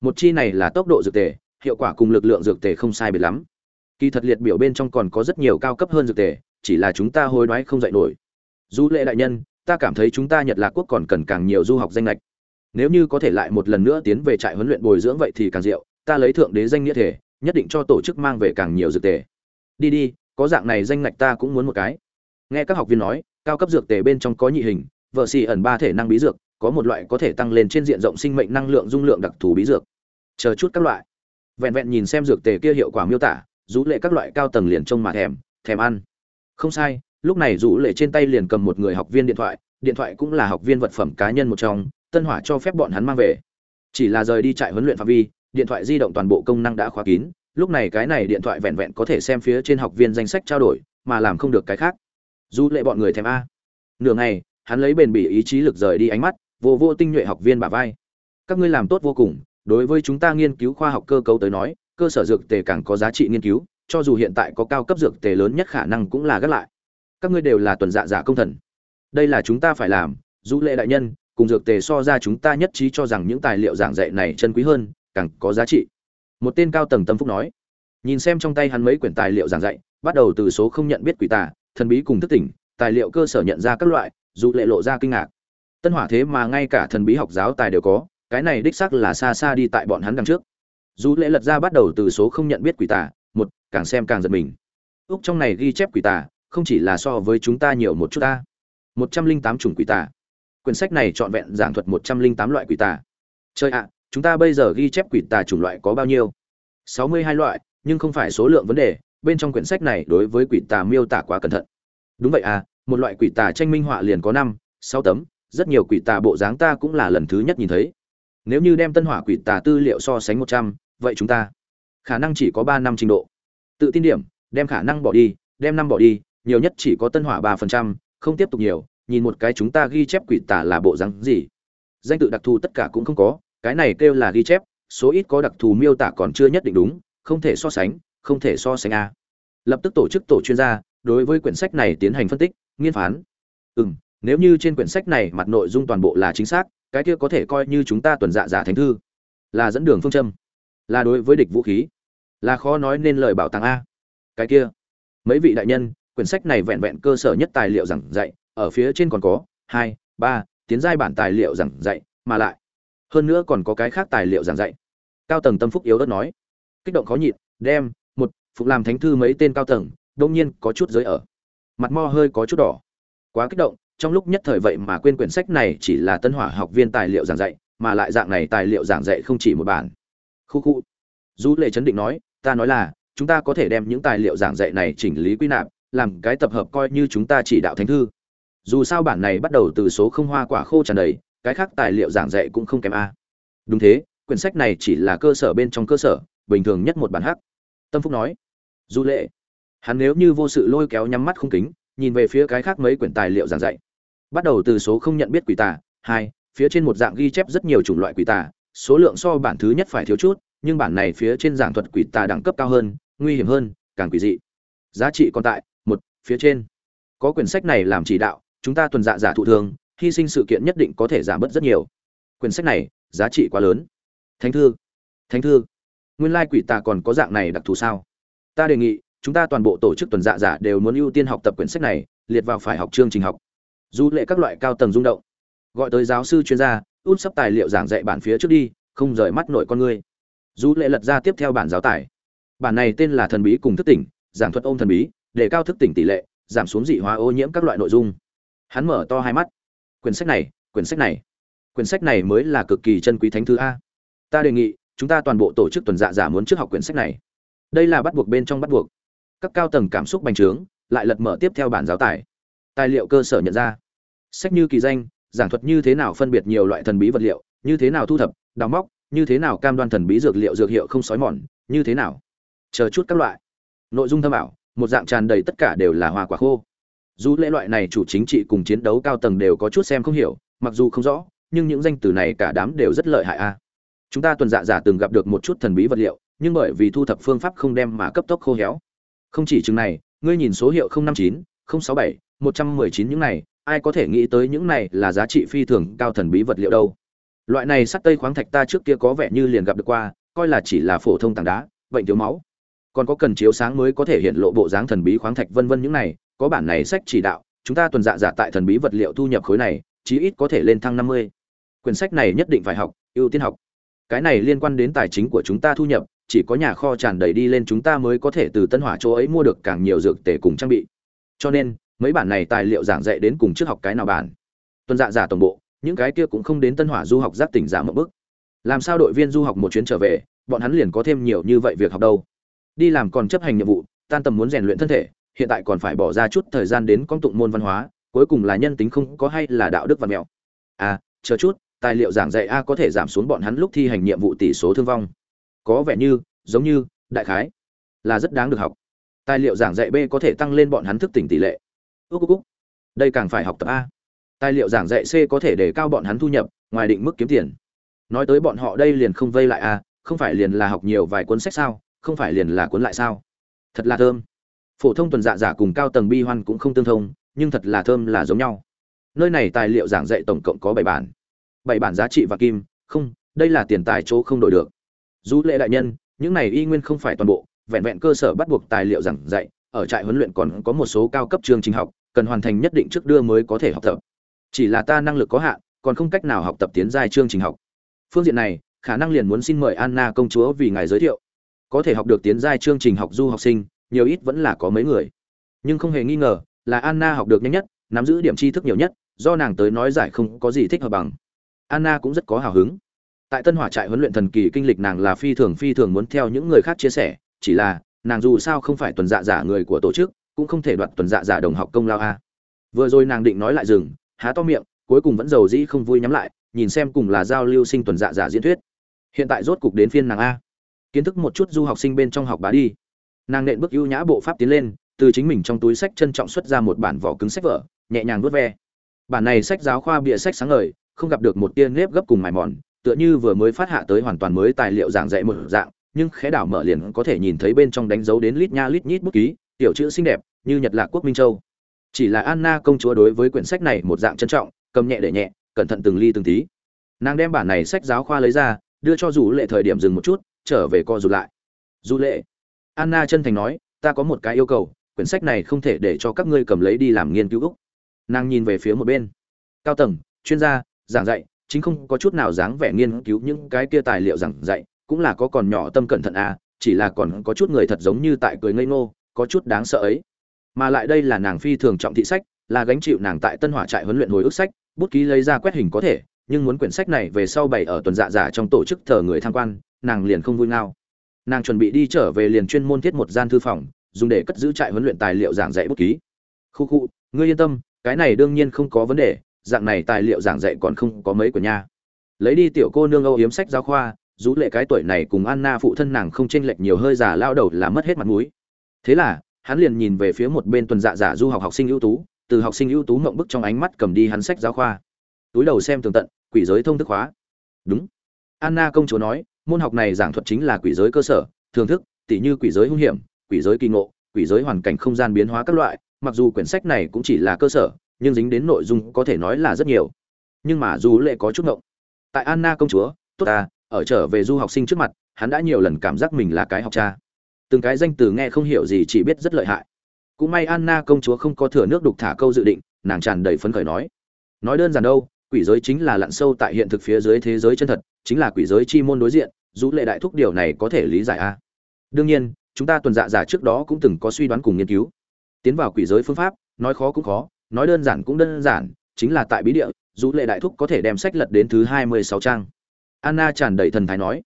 Một chi này là tốc độ dược tề, hiệu quả cùng lực lượng dược tề không sai biệt lắm. Kỳ thật liệt biểu bên trong còn có rất nhiều cao cấp hơn dược tề, chỉ là chúng ta hối đoái không dạy nổi. Du lệ đại nhân, ta cảm thấy chúng ta nhật lạc quốc còn cần càng nhiều du học danh lệch nếu như có thể lại một lần nữa tiến về trại huấn luyện bồi dưỡng vậy thì càng diệu, ta lấy thượng đế danh nghĩa thể, nhất định cho tổ chức mang về càng nhiều dược tề. Đi đi, có dạng này danh ngạch ta cũng muốn một cái. Nghe các học viên nói, cao cấp dược tề bên trong có nhị hình, vợ xì ẩn ba thể năng bí dược có một loại có thể tăng lên trên diện rộng sinh mệnh năng lượng dung lượng đặc thù bí dược. Chờ chút các loại. Vẹn vẹn nhìn xem dược tề kia hiệu quả miêu tả, rũ lệ các loại cao tầng liền trông mà thèm thèm ăn. Không sai, lúc này rũ lệ trên tay liền cầm một người học viên điện thoại điện thoại cũng là học viên vật phẩm cá nhân một trong, tân hỏa cho phép bọn hắn mang về. Chỉ là rời đi trại huấn luyện phạm vi, điện thoại di động toàn bộ công năng đã khóa kín, lúc này cái này điện thoại vẹn vẹn có thể xem phía trên học viên danh sách trao đổi, mà làm không được cái khác. Dù lệ bọn người thèm a. Nửa ngày, hắn lấy bền bỉ ý chí lực rời đi ánh mắt vô vô tinh nhuệ học viên bả vai. Các ngươi làm tốt vô cùng, đối với chúng ta nghiên cứu khoa học cơ cấu tới nói, cơ sở dược tề càng có giá trị nghiên cứu, cho dù hiện tại có cao cấp dược tề lớn nhất khả năng cũng là gác lại. Các ngươi đều là tuần dạ giả công thần. Đây là chúng ta phải làm dù lệ đại nhân, cùng dược tề so ra chúng ta nhất trí cho rằng những tài liệu giảng dạy này chân quý hơn, càng có giá trị. Một tên cao tầng tâm phúc nói. Nhìn xem trong tay hắn mấy quyển tài liệu giảng dạy, bắt đầu từ số không nhận biết quỷ tà, thần bí cùng thức tỉnh, tài liệu cơ sở nhận ra các loại dù lệ lộ ra kinh ngạc tân hỏa thế mà ngay cả thần bí học giáo tài đều có, cái này đích xác là xa xa đi tại bọn hắn đằng trước. Dù lễ lật ra bắt đầu từ số không nhận biết quỷ tà, một, càng xem càng giật mình. Úc trong này ghi chép quỷ tà, không chỉ là so với chúng ta nhiều một chút ta. Một trăm linh tám chủng quỷ tà. Quyển sách này trọn vẹn giảng thuật một trăm linh tám loại quỷ tà. Chơi ạ, chúng ta bây giờ ghi chép quỷ tà chủng loại có bao nhiêu? Sáu mươi hai loại, nhưng không phải số lượng vấn đề, bên trong quyển sách này đối với quỷ tà miêu tả quá cẩn thận. Đúng vậy à một loại quỷ tà tranh minh họa liền có năm, sáu tấm rất nhiều quỷ tà bộ dáng ta cũng là lần thứ nhất nhìn thấy. Nếu như đem tân hỏa quỷ tà tư liệu so sánh một trăm, vậy chúng ta khả năng chỉ có ba năm trình độ. Tự tin điểm, đem khả năng bỏ đi, đem năm bỏ đi, nhiều nhất chỉ có tân hỏa ba phần trăm, không tiếp tục nhiều, nhìn một cái chúng ta ghi chép quỷ tà là bộ dáng gì. Danh tự đặc thù tất cả cũng không có, cái này kêu là ghi chép, số ít có đặc thù miêu tả còn chưa nhất định đúng, không thể so sánh, không thể so sánh a. Lập tức tổ chức tổ chuyên gia, đối với quyển sách này tiến hành phân tích, nghiên phán. Ừ m nếu như trên quyển sách này mặt nội dung toàn bộ là chính xác, cái kia có thể coi như chúng ta tuần dạ giả thánh thư. Là dẫn đường phương châm. Là đối với địch vũ khí. Là khó nói nên lời bảo tàng a. Cái kia. Mấy vị đại nhân, quyển sách này vẹn vẹn cơ sở nhất tài liệu giảng dạy, ở phía trên còn có hai, ba, tiến giai bản tài liệu giảng dạy, mà lại. Hơn nữa còn có cái khác tài liệu giảng dạy. Cao tầng tâm phúc yếu đất nói. Kích động khó nhịn, đem, một, phục làm thánh thư mấy tên cao tầng, đông nhiên có chút giới ở. Mặt mo hơi có chút đỏ. Quá kích động trong lúc nhất thời vậy mà quên quyển sách này chỉ là tân hỏa học viên tài liệu giảng dạy, mà lại dạng này tài liệu giảng dạy không chỉ một bản. Khu khu. Du lệ chấn định nói, ta nói là, chúng ta có thể đem những tài liệu giảng dạy này chỉnh lý quy nạp, làm cái tập hợp coi như chúng ta chỉ đạo thánh thư. Dù sao bản này bắt đầu từ số không hoa quả khô tràn đầy, cái khác tài liệu giảng dạy cũng không kém a. Đúng thế, quyển sách này chỉ là cơ sở bên trong cơ sở, bình thường nhất một bản hắc. Tâm phúc nói du lệ, hắn nếu như vô sự lôi kéo nhắm mắt không kính nhìn về phía cái khác mấy quyển tài liệu giảng dạy. Bắt đầu từ số không nhận biết quỷ tà, hai, phía trên một dạng ghi chép rất nhiều chủng loại quỷ tà, số lượng so bản thứ nhất phải thiếu chút, nhưng bản này phía trên giảng thuật quỷ tà đẳng cấp cao hơn, nguy hiểm hơn, càng quỷ dị. Giá trị còn tại, một, phía trên. Có quyển sách này làm chỉ đạo, chúng ta tuần dạ giả thụ thường, hy sinh sự kiện nhất định có thể giảm bớt rất nhiều. Quyển sách này, giá trị quá lớn. Thánh thư thánh thư. Nguyên lai quỷ tà còn có dạng này đặc thù sao? Ta đề nghị chúng ta toàn bộ tổ chức tuần dạ giả đều muốn ưu tiên học tập quyển sách này liệt vào phải học chương trình học. Du lệ các loại cao tầng rung động. Gọi tới giáo sư chuyên gia út sắp tài liệu giảng dạy bản phía trước đi không rời mắt nội con ngươi du lệ lật ra tiếp theo bản giáo tải, bản này tên là thần bí cùng thức tỉnh giảng thuật ôm thần bí để cao thức tỉnh tỷ lệ giảm xuống dị hóa ô nhiễm các loại nội dung. Hắn mở to hai mắt. Quyển sách này quyển sách này. Quyển sách này mới là cực kỳ chân quý thánh thư a. Ta đề nghị chúng ta toàn bộ tổ chức tuần dạ giả muốn trước học quyển sách này. Đây là bắt buộc bên trong bắt buộc các cao tầng cảm xúc bành trướng, lại lật mở tiếp theo bản giáo tài. Tài liệu cơ sở nhận ra. Sách như kỳ danh, giảng thuật như thế nào phân biệt nhiều loại thần bí vật liệu, như thế nào thu thập, đào móc, như thế nào cam đoan thần bí dược liệu dược hiệu không sói mòn, như thế nào. Chờ chút các loại. Nội dung thâm ảo, một dạng tràn đầy tất cả đều là hoa quả khô. Dù lễ loại này chủ chính trị cùng chiến đấu cao tầng đều có chút xem không hiểu, mặc dù không rõ, nhưng những danh từ này cả đám đều rất lợi hại a. Chúng ta tuần dạ giả từng gặp được một chút thần bí vật liệu, nhưng bởi vì thu thập phương pháp không đem mà cấp tốc khô héo không chỉ chừng này ngươi nhìn số hiệu 059, 067, 119 những này ai có thể nghĩ tới những này là giá trị phi thường cao thần bí vật liệu đâu? Loại này sắt tây khoáng thạch ta trước kia có vẻ như liền gặp được qua coi là chỉ là phổ thông tảng đá bệnh thiếu máu. Còn có cần chiếu sáng mới có thể hiện lộ bộ dáng thần bí khoáng thạch vân vân những này có bản này sách chỉ đạo chúng ta tuần dạ giả tại thần bí vật liệu thu nhập khối này chí ít có thể lên thăng năm mươi. Quyển sách này nhất định phải học ưu tiên học. Cái này liên quan đến tài chính của chúng ta thu nhập chỉ có nhà kho tràn đầy đi lên chúng ta mới có thể từ tân hỏa chỗ ấy mua được càng nhiều dược tề cùng trang bị. Cho nên, mấy bản này tài liệu giảng dạy đến cùng trước học cái nào bản? Tuần dạ giả tổng bộ, những cái kia cũng không đến tân hỏa du học giác tỉnh giả một bức. Làm sao đội viên du học một chuyến trở về, bọn hắn liền có thêm nhiều như vậy việc học đâu? Đi làm còn chấp hành nhiệm vụ, tan tầm muốn rèn luyện thân thể, hiện tại còn phải bỏ ra chút thời gian đến con tụng môn văn hóa, cuối cùng là nhân tính không có hay là đạo đức và mẹo? À chờ chút, tài liệu giảng dạy a có thể giảm xuống bọn hắn lúc thi hành nhiệm vụ tỷ số thương vong có vẻ như, giống như, đại khái, là rất đáng được học. Tài liệu giảng dạy b có thể tăng lên bọn hắn thức tỉnh tỷ lệ. Ước ước đây càng phải học tập a. Tài liệu giảng dạy c có thể để cao bọn hắn thu nhập, ngoài định mức kiếm tiền. Nói tới bọn họ đây liền không vây lại a, không phải liền là học nhiều vài cuốn sách sao, không phải liền là cuốn lại sao? Thật là thơm. Phổ thông tuần dạ giả cùng cao tầng bi hoan cũng không tương thông, nhưng thật là thơm là giống nhau. Nơi này tài liệu giảng dạy tổng cộng có bảy bản. Bảy bản giá trị và kim, không, đây là tiền tài chỗ không đổi được dù lệ đại nhân, những này y nguyên không phải toàn bộ, vẹn vẹn cơ sở bắt buộc tài liệu giảng dạy, ở trại huấn luyện còn có một số cao cấp chương trình học, cần hoàn thành nhất định trước đưa mới có thể học tập. Chỉ là ta năng lực có hạn, còn không cách nào học tập tiến giai chương trình học. Phương diện này, khả năng liền muốn xin mời anna công chúa vì ngài giới thiệu. Có thể học được tiến giai chương trình học du học sinh, nhiều ít vẫn là có mấy người. Nhưng không hề nghi ngờ, là anna học được nhanh nhất, nắm giữ điểm tri thức nhiều nhất, do nàng tới nói giải không có gì thích hợp bằng. Anna cũng rất có hào hứng tại tân hỏa trại huấn luyện thần kỳ kinh lịch nàng là phi thường phi thường muốn theo những người khác chia sẻ, chỉ là, nàng dù sao không phải tuần dạ giả người của tổ chức, cũng không thể đoạt tuần dạ giả đồng học công lao a. Vừa rồi nàng định nói lại dừng, há to miệng, cuối cùng vẫn giàu dĩ không vui nhắm lại, nhìn xem cùng là giao lưu sinh tuần dạ giả diễn thuyết. Hiện tại rốt cục đến phiên nàng a. Kiến thức một chút du học sinh bên trong học bá đi. Nàng nện bước ưu nhã bộ pháp tiến lên, từ chính mình trong túi sách trân trọng xuất ra một bản vỏ cứng sách vở, nhẹ nhàng vuốt ve. Bản này sách giáo khoa bịa sách sáng ngời, không gặp được một tia nếp gấp cùng mài mòn tựa như vừa mới phát hạ tới hoàn toàn mới tài liệu giảng dạy một dạng, nhưng khẽ đảo mở liền có thể nhìn thấy bên trong đánh dấu đến lít nha lít nhít bút ký, tiểu chữ xinh đẹp, như nhật lạc quốc minh châu. Chỉ là anna công chúa đối với quyển sách này một dạng trân trọng, cầm nhẹ để nhẹ, cẩn thận từng ly từng tí. Nàng đem bản này sách giáo khoa lấy ra, đưa cho dù lệ thời điểm dừng một chút, trở về co rụt lại. Dù lệ, anna chân thành nói, ta có một cái yêu cầu, quyển sách này không thể để cho các ngươi cầm lấy đi làm nghiên cứu. Úc nàng nhìn về phía một bên. Cao tầng, chuyên gia, giảng dạy chính không có chút nào dáng vẻ nghiên cứu những cái kia tài liệu giảng dạy, cũng là có còn nhỏ tâm cẩn thận à chỉ là còn có chút người thật giống như tại cười ngây ngô, có chút đáng sợ ấy. Mà lại đây là nàng phi thường trọng thị sách, là gánh chịu nàng tại tân hỏa trại huấn luyện hồi ức sách, bút ký lấy ra quét hình có thể, nhưng muốn quyển sách này về sau bày ở tuần dạ giả trong tổ chức thờ người tham quan, nàng liền không vui ngao. Nàng chuẩn bị đi trở về liền chuyên môn thiết một gian thư phòng, dùng để cất giữ trại huấn luyện tài liệu giảng dạy bút ký. Khu khu, ngươi yên tâm, cái này đương nhiên không có vấn đề dạng này tài liệu giảng dạy còn không có mấy của nha. Lấy đi tiểu cô nương âu yếm sách giáo khoa dù lệ cái tuổi này cùng anna phụ thân nàng không chênh lệch nhiều hơi già lao đầu là mất hết mặt mũi. Thế là, hắn liền nhìn về phía một bên tuần dạ giả du học học sinh ưu tú, từ học sinh ưu tú ngậm bức trong ánh mắt cầm đi hắn sách giáo khoa. Túi đầu xem tường tận, quỷ giới thông thức hóa. Đúng. Anna công chúa nói, môn học này giảng thuật chính là quỷ giới cơ sở thưởng thức, tỉ như quỷ giới hung hiểm, quỷ giới kỳ ngộ, quỷ giới hoàn cảnh không gian biến hóa các loại, mặc dù quyển sách này cũng chỉ là cơ sở nhưng dính đến nội dung có thể nói là rất nhiều. Nhưng mà dù lệ có chút ngộng. Tại anna công chúa, tốt ta, ở trở về du học sinh trước mặt, hắn đã nhiều lần cảm giác mình là cái học cha. Từng cái danh từ nghe không hiểu gì chỉ biết rất lợi hại. Cũng may anna công chúa không có thừa nước đục thả câu dự định, nàng tràn đầy phấn khởi nói. Nói đơn giản đâu, quỷ giới chính là lặn sâu tại hiện thực phía dưới thế giới chân thật, chính là quỷ giới chi môn đối diện, dù lệ đại thúc điều này có thể lý giải a. Đương nhiên, chúng ta tuần dạ giả trước đó cũng từng có suy đoán cùng nghiên cứu. Tiến vào quỷ giới phương pháp, nói khó cũng khó nói đơn giản cũng đơn giản, chính là tại bí địa dù lệ đại thúc có thể đem sách lật đến thứ hai mươi sáu trang. Anna tràn đầy thần thái nói,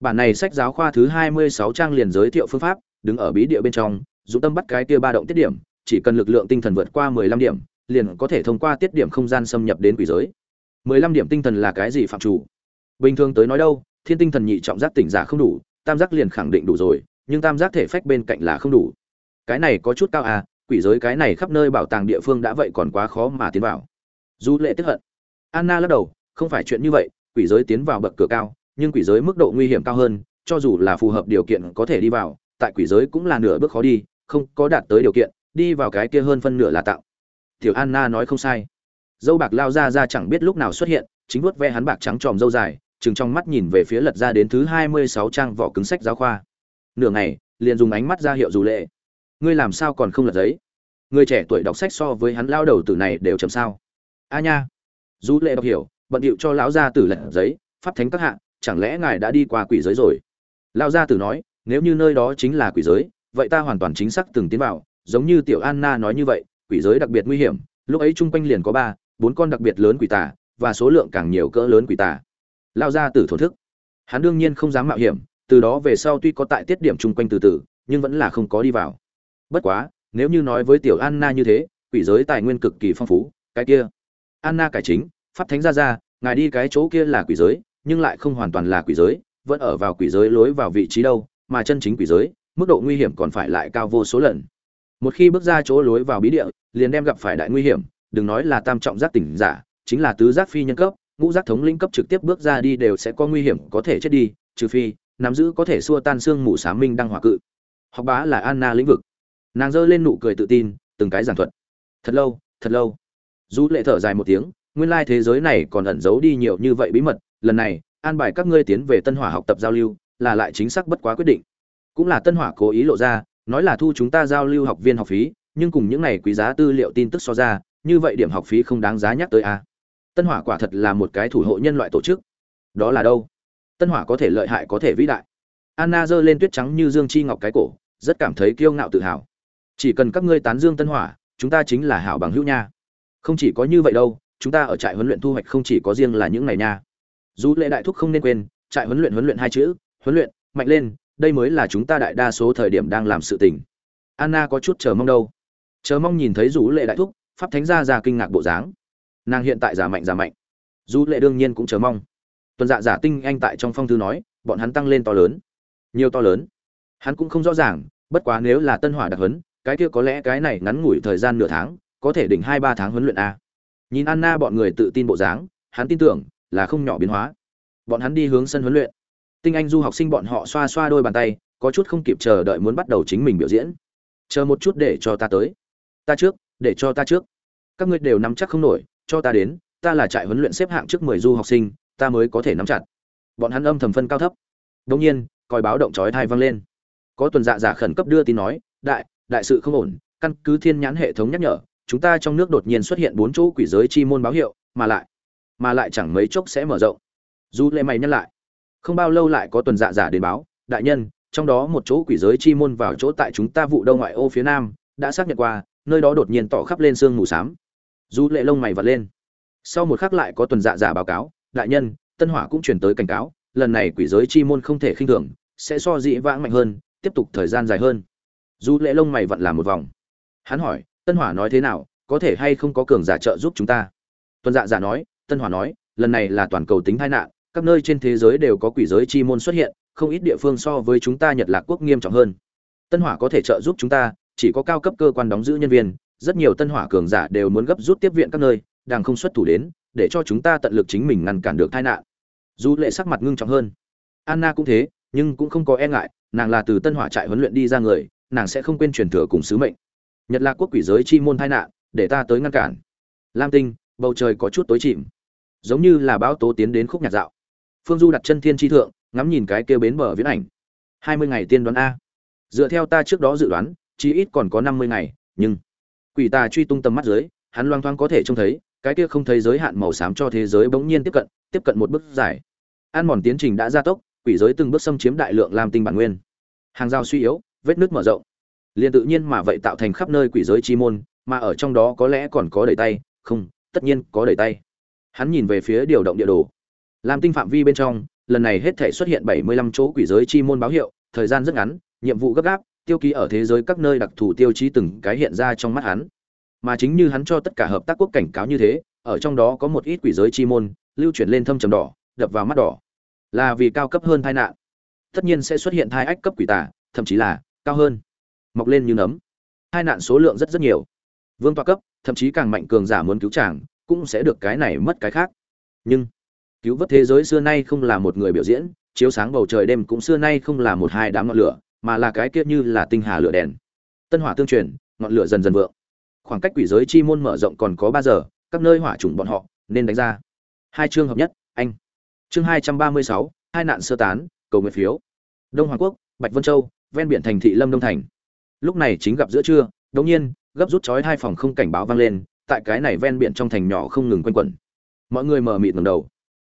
bản này sách giáo khoa thứ hai mươi sáu trang liền giới thiệu phương pháp, đứng ở bí địa bên trong dũng tâm bắt cái tia ba động tiết điểm, chỉ cần lực lượng tinh thần vượt qua mười lăm điểm, liền có thể thông qua tiết điểm không gian xâm nhập đến quỷ giới. mười lăm điểm tinh thần là cái gì phạm chủ? Bình thường tới nói đâu, thiên tinh thần nhị trọng giác tỉnh giả không đủ, tam giác liền khẳng định đủ rồi, nhưng tam giác thể phách bên cạnh là không đủ. Cái này có chút cao à quỷ giới cái này khắp nơi bảo tàng địa phương đã vậy còn quá khó mà tiến vào. Du lệ tức hận, anna lắc đầu, không phải chuyện như vậy, quỷ giới tiến vào bậc cửa cao, nhưng quỷ giới mức độ nguy hiểm cao hơn, cho dù là phù hợp điều kiện có thể đi vào, tại quỷ giới cũng là nửa bước khó đi, không có đạt tới điều kiện, đi vào cái kia hơn phân nửa là tạo. Tiểu anna nói không sai. Dâu bạc lao ra ra chẳng biết lúc nào xuất hiện, chính vuốt ve hắn bạc trắng tròm dâu dài chừng trong mắt nhìn về phía lật ra đến thứ hai mươi sáu trang vỏ cứng sách giáo khoa. Nửa ngày, liền dùng ánh mắt ra hiệu dù lệ ngươi làm sao còn không lật giấy? Người trẻ tuổi đọc sách so với hắn lao đầu tử này đều chầm sao. A nha. Dù lệ đọc hiểu, bận điệu cho lão gia tử lật giấy, pháp thánh các hạ, chẳng lẽ ngài đã đi qua quỷ giới rồi? Lao gia tử nói, nếu như nơi đó chính là quỷ giới, vậy ta hoàn toàn chính xác từng tiến vào, giống như tiểu anna nói như vậy, quỷ giới đặc biệt nguy hiểm, lúc ấy chung quanh liền có ba, bốn con đặc biệt lớn quỷ tà, và số lượng càng nhiều cỡ lớn quỷ tà. Lao gia tử thổn thức. Hắn đương nhiên không dám mạo hiểm, từ đó về sau tuy có tại tiết điểm chung quanh từ từ, nhưng vẫn là không có đi vào bất quá, nếu như nói với tiểu anna như thế, quỷ giới tài nguyên cực kỳ phong phú, cái kia. Anna cải chính, pháp thánh ra ra, ngài đi cái chỗ kia là quỷ giới, nhưng lại không hoàn toàn là quỷ giới, vẫn ở vào quỷ giới lối vào vị trí đâu, mà chân chính quỷ giới, mức độ nguy hiểm còn phải lại cao vô số lần. Một khi bước ra chỗ lối vào bí địa, liền đem gặp phải đại nguy hiểm, đừng nói là tam trọng giác tỉnh giả, chính là tứ giác phi nhân cấp, ngũ giác thống linh cấp trực tiếp bước ra đi đều sẽ có nguy hiểm có thể chết đi, trừ phi, nắm giữ có thể xua tan xương mù xá minh đăng hỏa cự. Học bá là anna lĩnh vực nàng giơ lên nụ cười tự tin, từng cái giảng thuật. Thật lâu thật lâu. Du lệ thở dài một tiếng, nguyên lai thế giới này còn ẩn giấu đi nhiều như vậy bí mật, lần này, an bài các ngươi tiến về tân hỏa học tập giao lưu, là lại chính xác bất quá quyết định. Cũng là tân hỏa cố ý lộ ra, nói là thu chúng ta giao lưu học viên học phí, nhưng cùng những này quý giá tư liệu tin tức so ra, như vậy điểm học phí không đáng giá nhắc tới a. Tân hỏa quả thật là một cái thủ hộ nhân loại tổ chức. Đó là đâu? Tân hỏa có thể lợi hại, có thể vĩ đại. Anna giơ lên tuyết trắng như dương chi ngọc cái cổ, rất cảm thấy kiêu ngạo tự hào chỉ cần các ngươi tán dương tân hỏa, chúng ta chính là hảo bằng hữu nha. Không chỉ có như vậy đâu, chúng ta ở trại huấn luyện thu hoạch không chỉ có riêng là những ngày nha. Dù lệ đại thúc không nên quên, trại huấn luyện huấn luyện hai chữ, huấn luyện, mạnh lên, đây mới là chúng ta đại đa số thời điểm đang làm sự tình. Anna có chút chờ mong đâu. Chờ mong nhìn thấy dù lệ đại thúc, pháp thánh gia ra kinh ngạc bộ dáng. Nàng hiện tại giả mạnh giả mạnh. Dù lệ đương nhiên cũng chờ mong. Tuần dạ giả tinh anh tại trong phong thư nói, bọn hắn tăng lên to lớn. Nhiều to lớn. Hắn cũng không rõ ràng, bất quá nếu là tân hỏa đặc huấn cái kia có lẽ cái này ngắn ngủi thời gian nửa tháng, có thể đỉnh hai ba tháng huấn luyện a. Nhìn anna bọn người tự tin bộ dáng, hắn tin tưởng là không nhỏ biến hóa. Bọn hắn đi hướng sân huấn luyện. Tinh anh du học sinh bọn họ xoa xoa đôi bàn tay, có chút không kịp chờ đợi muốn bắt đầu chính mình biểu diễn. Chờ một chút để cho ta tới. Ta trước, để cho ta trước. Các ngươi đều nắm chắc không nổi, cho ta đến, ta là trại huấn luyện xếp hạng trước mười du học sinh, ta mới có thể nắm chặt. Bọn hắn âm thầm phân cao thấp. Đông nhiên coi báo động chói thai vang lên. Có tuần dạ giả khẩn cấp đưa tin nói, đại đại sự không ổn, căn cứ thiên nhãn hệ thống nhắc nhở, chúng ta trong nước đột nhiên xuất hiện bốn chỗ quỷ giới chi môn báo hiệu, mà lại mà lại chẳng mấy chốc sẽ mở rộng. Du lệ mày nhắc lại, không bao lâu lại có tuần dạ giả đến báo, đại nhân, trong đó một chỗ quỷ giới chi môn vào chỗ tại chúng ta vụ đông ngoại ô phía nam, đã xác nhận qua, nơi đó đột nhiên tỏ khắp lên sương mù xám. Du lệ lông mày vật lên. Sau một khắc lại có tuần dạ giả báo cáo, đại nhân, tân hỏa cũng chuyển tới cảnh cáo, lần này quỷ giới chi môn không thể khinh thường, sẽ so dĩ vãng mạnh hơn, tiếp tục thời gian dài hơn du lệ lông mày vặn làm một vòng. Hắn hỏi, tân hỏa nói thế nào, có thể hay không có cường giả trợ giúp chúng ta? Tuần dạ giả nói, tân hỏa nói, lần này là toàn cầu tính tai nạn, các nơi trên thế giới đều có quỷ giới chi môn xuất hiện, không ít địa phương so với chúng ta nhật lạc quốc nghiêm trọng hơn. Tân hỏa có thể trợ giúp chúng ta, chỉ có cao cấp cơ quan đóng giữ nhân viên, rất nhiều tân hỏa cường giả đều muốn gấp rút tiếp viện các nơi, đang không xuất thủ đến, để cho chúng ta tận lực chính mình ngăn cản được tai nạn. Dù lệ sắc mặt ngưng trọng hơn. Anna cũng thế, nhưng cũng không có e ngại, nàng là từ tân hỏa trại huấn luyện đi ra người nàng sẽ không quên truyền thừa cùng sứ mệnh. Nhật lạc quốc quỷ giới chi môn tai nạn, để ta tới ngăn cản. Lam tinh, bầu trời có chút tối chìm. Giống như là bão tố tiến đến khúc nhạc dạo. Phương du đặt chân thiên tri thượng, ngắm nhìn cái kêu bến bờ viễn ảnh. Hai mươi ngày tiên đoán a. Dựa theo ta trước đó dự đoán, chí ít còn có năm mươi ngày, nhưng quỷ tà truy tung tầm mắt dưới hắn loang thoáng có thể trông thấy, cái kia không thấy giới hạn màu xám cho thế giới bỗng nhiên tiếp cận tiếp cận một bước dài. Ăn mòn tiến trình đã gia tốc, quỷ giới từng bước xâm chiếm đại lượng lam tinh bản nguyên. Hàng rào suy yếu vết nước mở rộng. Liền tự nhiên mà vậy tạo thành khắp nơi quỷ giới chi môn, mà ở trong đó có lẽ còn có đẩy tay, không, tất nhiên có đẩy tay. Hắn nhìn về phía điều động địa đồ. Làm tinh phạm vi bên trong, lần này hết thể xuất hiện 75 chỗ quỷ giới chi môn báo hiệu, thời gian rất ngắn, nhiệm vụ gấp gáp, tiêu ký ở thế giới các nơi đặc thù tiêu chí từng cái hiện ra trong mắt hắn. Mà chính như hắn cho tất cả hợp tác quốc cảnh cáo như thế, ở trong đó có một ít quỷ giới chi môn, lưu chuyển lên thâm trầm đỏ, đập vào mắt đỏ. Là vì cao cấp hơn tai nạn. Tất nhiên sẽ xuất hiện thai ách cấp quỷ tả thậm chí là cao hơn. Mọc lên như nấm. Hai nạn số lượng rất rất nhiều. Vương toa cấp, thậm chí càng mạnh cường giả muốn cứu chàng, cũng sẽ được cái này mất cái khác. Nhưng, cứu vớt thế giới xưa nay không là một người biểu diễn, chiếu sáng bầu trời đêm cũng xưa nay không là một hai đám ngọn lửa, mà là cái kia như là tinh hà lửa đèn. Tân hỏa tương truyền, ngọn lửa dần dần vượng. Khoảng cách quỷ giới chi môn mở rộng còn có ba giờ, các nơi hỏa chủng bọn họ, nên đánh ra. Hai chương hợp nhất, anh. Chương hai trăm ba mươi sáu, hai nạn sơ tán, cầu nguyện phiếu. Đông hoàng quốc, bạch vân châu ven biển thành thị lâm đông thành. Lúc này chính gặp giữa trưa đống nhiên, gấp rút chói hai phòng không cảnh báo vang lên, tại cái này ven biển trong thành nhỏ không ngừng quanh quẩn. Mọi người mở mịt ngầm đầu.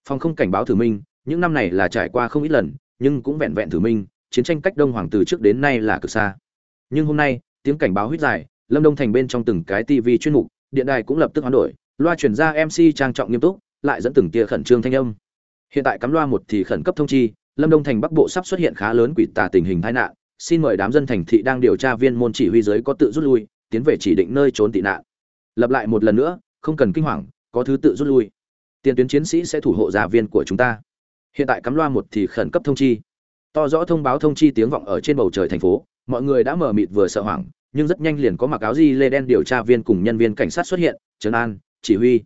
Phòng không cảnh báo thử minh, những năm này là trải qua không ít lần, nhưng cũng vẹn vẹn thử minh, chiến tranh cách đông hoàng từ trước đến nay là cực xa. Nhưng hôm nay, tiếng cảnh báo huyết dài, lâm đông thành bên trong từng cái tv chuyên mục, điện đài cũng lập tức hoán đổi, loa chuyển ra mc trang trọng nghiêm túc, lại dẫn từng tia khẩn trương thanh âm. Hiện tại cắm loa một thì khẩn cấp thông chi, lâm đông thành bắc bộ sắp xuất hiện khá lớn quỷ tà tình hình tai nạn xin mời đám dân thành thị đang điều tra viên môn chỉ huy giới có tự rút lui, tiến về chỉ định nơi trốn tị nạn. Lập lại một lần nữa, không cần kinh hoàng, có thứ tự rút lui. Tiền tuyến chiến sĩ sẽ thủ hộ gia viên của chúng ta. Hiện tại cắm loa một thì khẩn cấp thông chi. To rõ thông báo thông chi tiếng vọng ở trên bầu trời thành phố, mọi người đã mở mịt vừa sợ hoảng, nhưng rất nhanh liền có mặc áo di lê đen điều tra viên cùng nhân viên cảnh sát xuất hiện, trấn an, chỉ huy.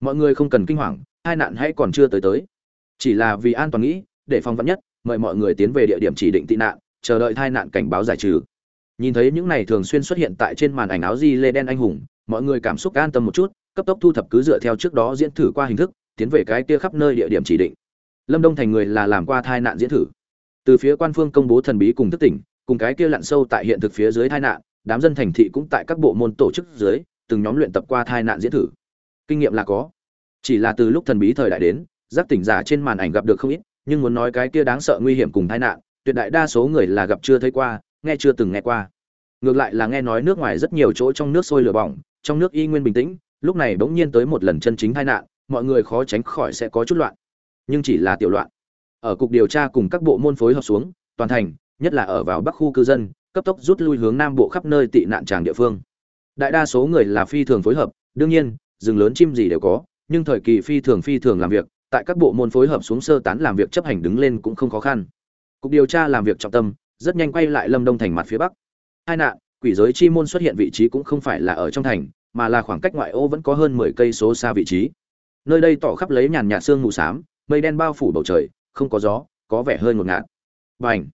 Mọi người không cần kinh hoàng, hai nạn hãy còn chưa tới tới. Chỉ là vì an toàn nghĩ, để phòng vắn nhất, mời mọi người tiến về địa điểm chỉ định tị nạn chờ đợi tai nạn cảnh báo giải trừ. Nhìn thấy những này thường xuyên xuất hiện tại trên màn ảnh áo di lê đen anh hùng, mọi người cảm xúc an tâm một chút, cấp tốc thu thập cứ dựa theo trước đó diễn thử qua hình thức, tiến về cái kia khắp nơi địa điểm chỉ định. Lâm đông thành người là làm qua tai nạn diễn thử. Từ phía quan phương công bố thần bí cùng thức tỉnh, cùng cái kia lặn sâu tại hiện thực phía dưới tai nạn, đám dân thành thị cũng tại các bộ môn tổ chức dưới, từng nhóm luyện tập qua tai nạn diễn thử. Kinh nghiệm là có. Chỉ là từ lúc thần bí thời đại đến, giác tỉnh giả trên màn ảnh gặp được không ít, nhưng muốn nói cái kia đáng sợ nguy hiểm cùng tai nạn tuyệt đại đa số người là gặp chưa thấy qua, nghe chưa từng nghe qua. Ngược lại là nghe nói nước ngoài rất nhiều chỗ trong nước sôi lửa bỏng, trong nước y nguyên bình tĩnh, lúc này bỗng nhiên tới một lần chân chính tai nạn, mọi người khó tránh khỏi sẽ có chút loạn. Nhưng chỉ là tiểu loạn. Ở cục điều tra cùng các bộ môn phối hợp xuống, toàn thành, nhất là ở vào bắc khu cư dân, cấp tốc rút lui hướng nam bộ khắp nơi tị nạn tràng địa phương. Đại đa số người là phi thường phối hợp, đương nhiên, rừng lớn chim gì đều có, nhưng thời kỳ phi thường phi thường làm việc, tại các bộ môn phối hợp xuống sơ tán làm việc chấp hành đứng lên cũng không khó khăn cục điều tra làm việc trọng tâm, rất nhanh quay lại lâm đông thành mặt phía bắc. Hai nạn, quỷ giới chi môn xuất hiện vị trí cũng không phải là ở trong thành, mà là khoảng cách ngoại ô vẫn có hơn mười cây số xa vị trí. Nơi đây tỏ khắp lấy nhàn nhạt sương mù xám, mây đen bao phủ bầu trời, không có gió, có vẻ hơi ngột ngạt. Và ảnh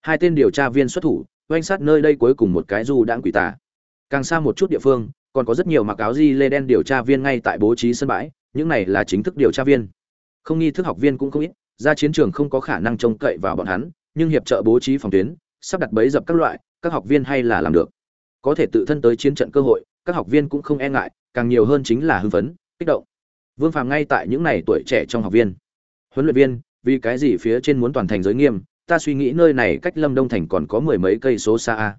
hai tên điều tra viên xuất thủ, oanh sát nơi đây cuối cùng một cái du đãng quỷ tà. Càng xa một chút địa phương, còn có rất nhiều mặc áo di lê đen điều tra viên ngay tại bố trí sân bãi, những này là chính thức điều tra viên. Không nghi thức học viên cũng không ít ra chiến trường không có khả năng trông cậy vào bọn hắn, nhưng hiệp trợ bố trí phòng tuyến, sắp đặt bẫy dập các loại, các học viên hay là làm được. Có thể tự thân tới chiến trận cơ hội, các học viên cũng không e ngại, càng nhiều hơn chính là hưng phấn, kích động. Vương phàm ngay tại những này tuổi trẻ trong học viên. Huấn luyện viên, vì cái gì phía trên muốn toàn thành giới nghiêm, ta suy nghĩ nơi này cách lâm đông thành còn có mười mấy cây số xa a.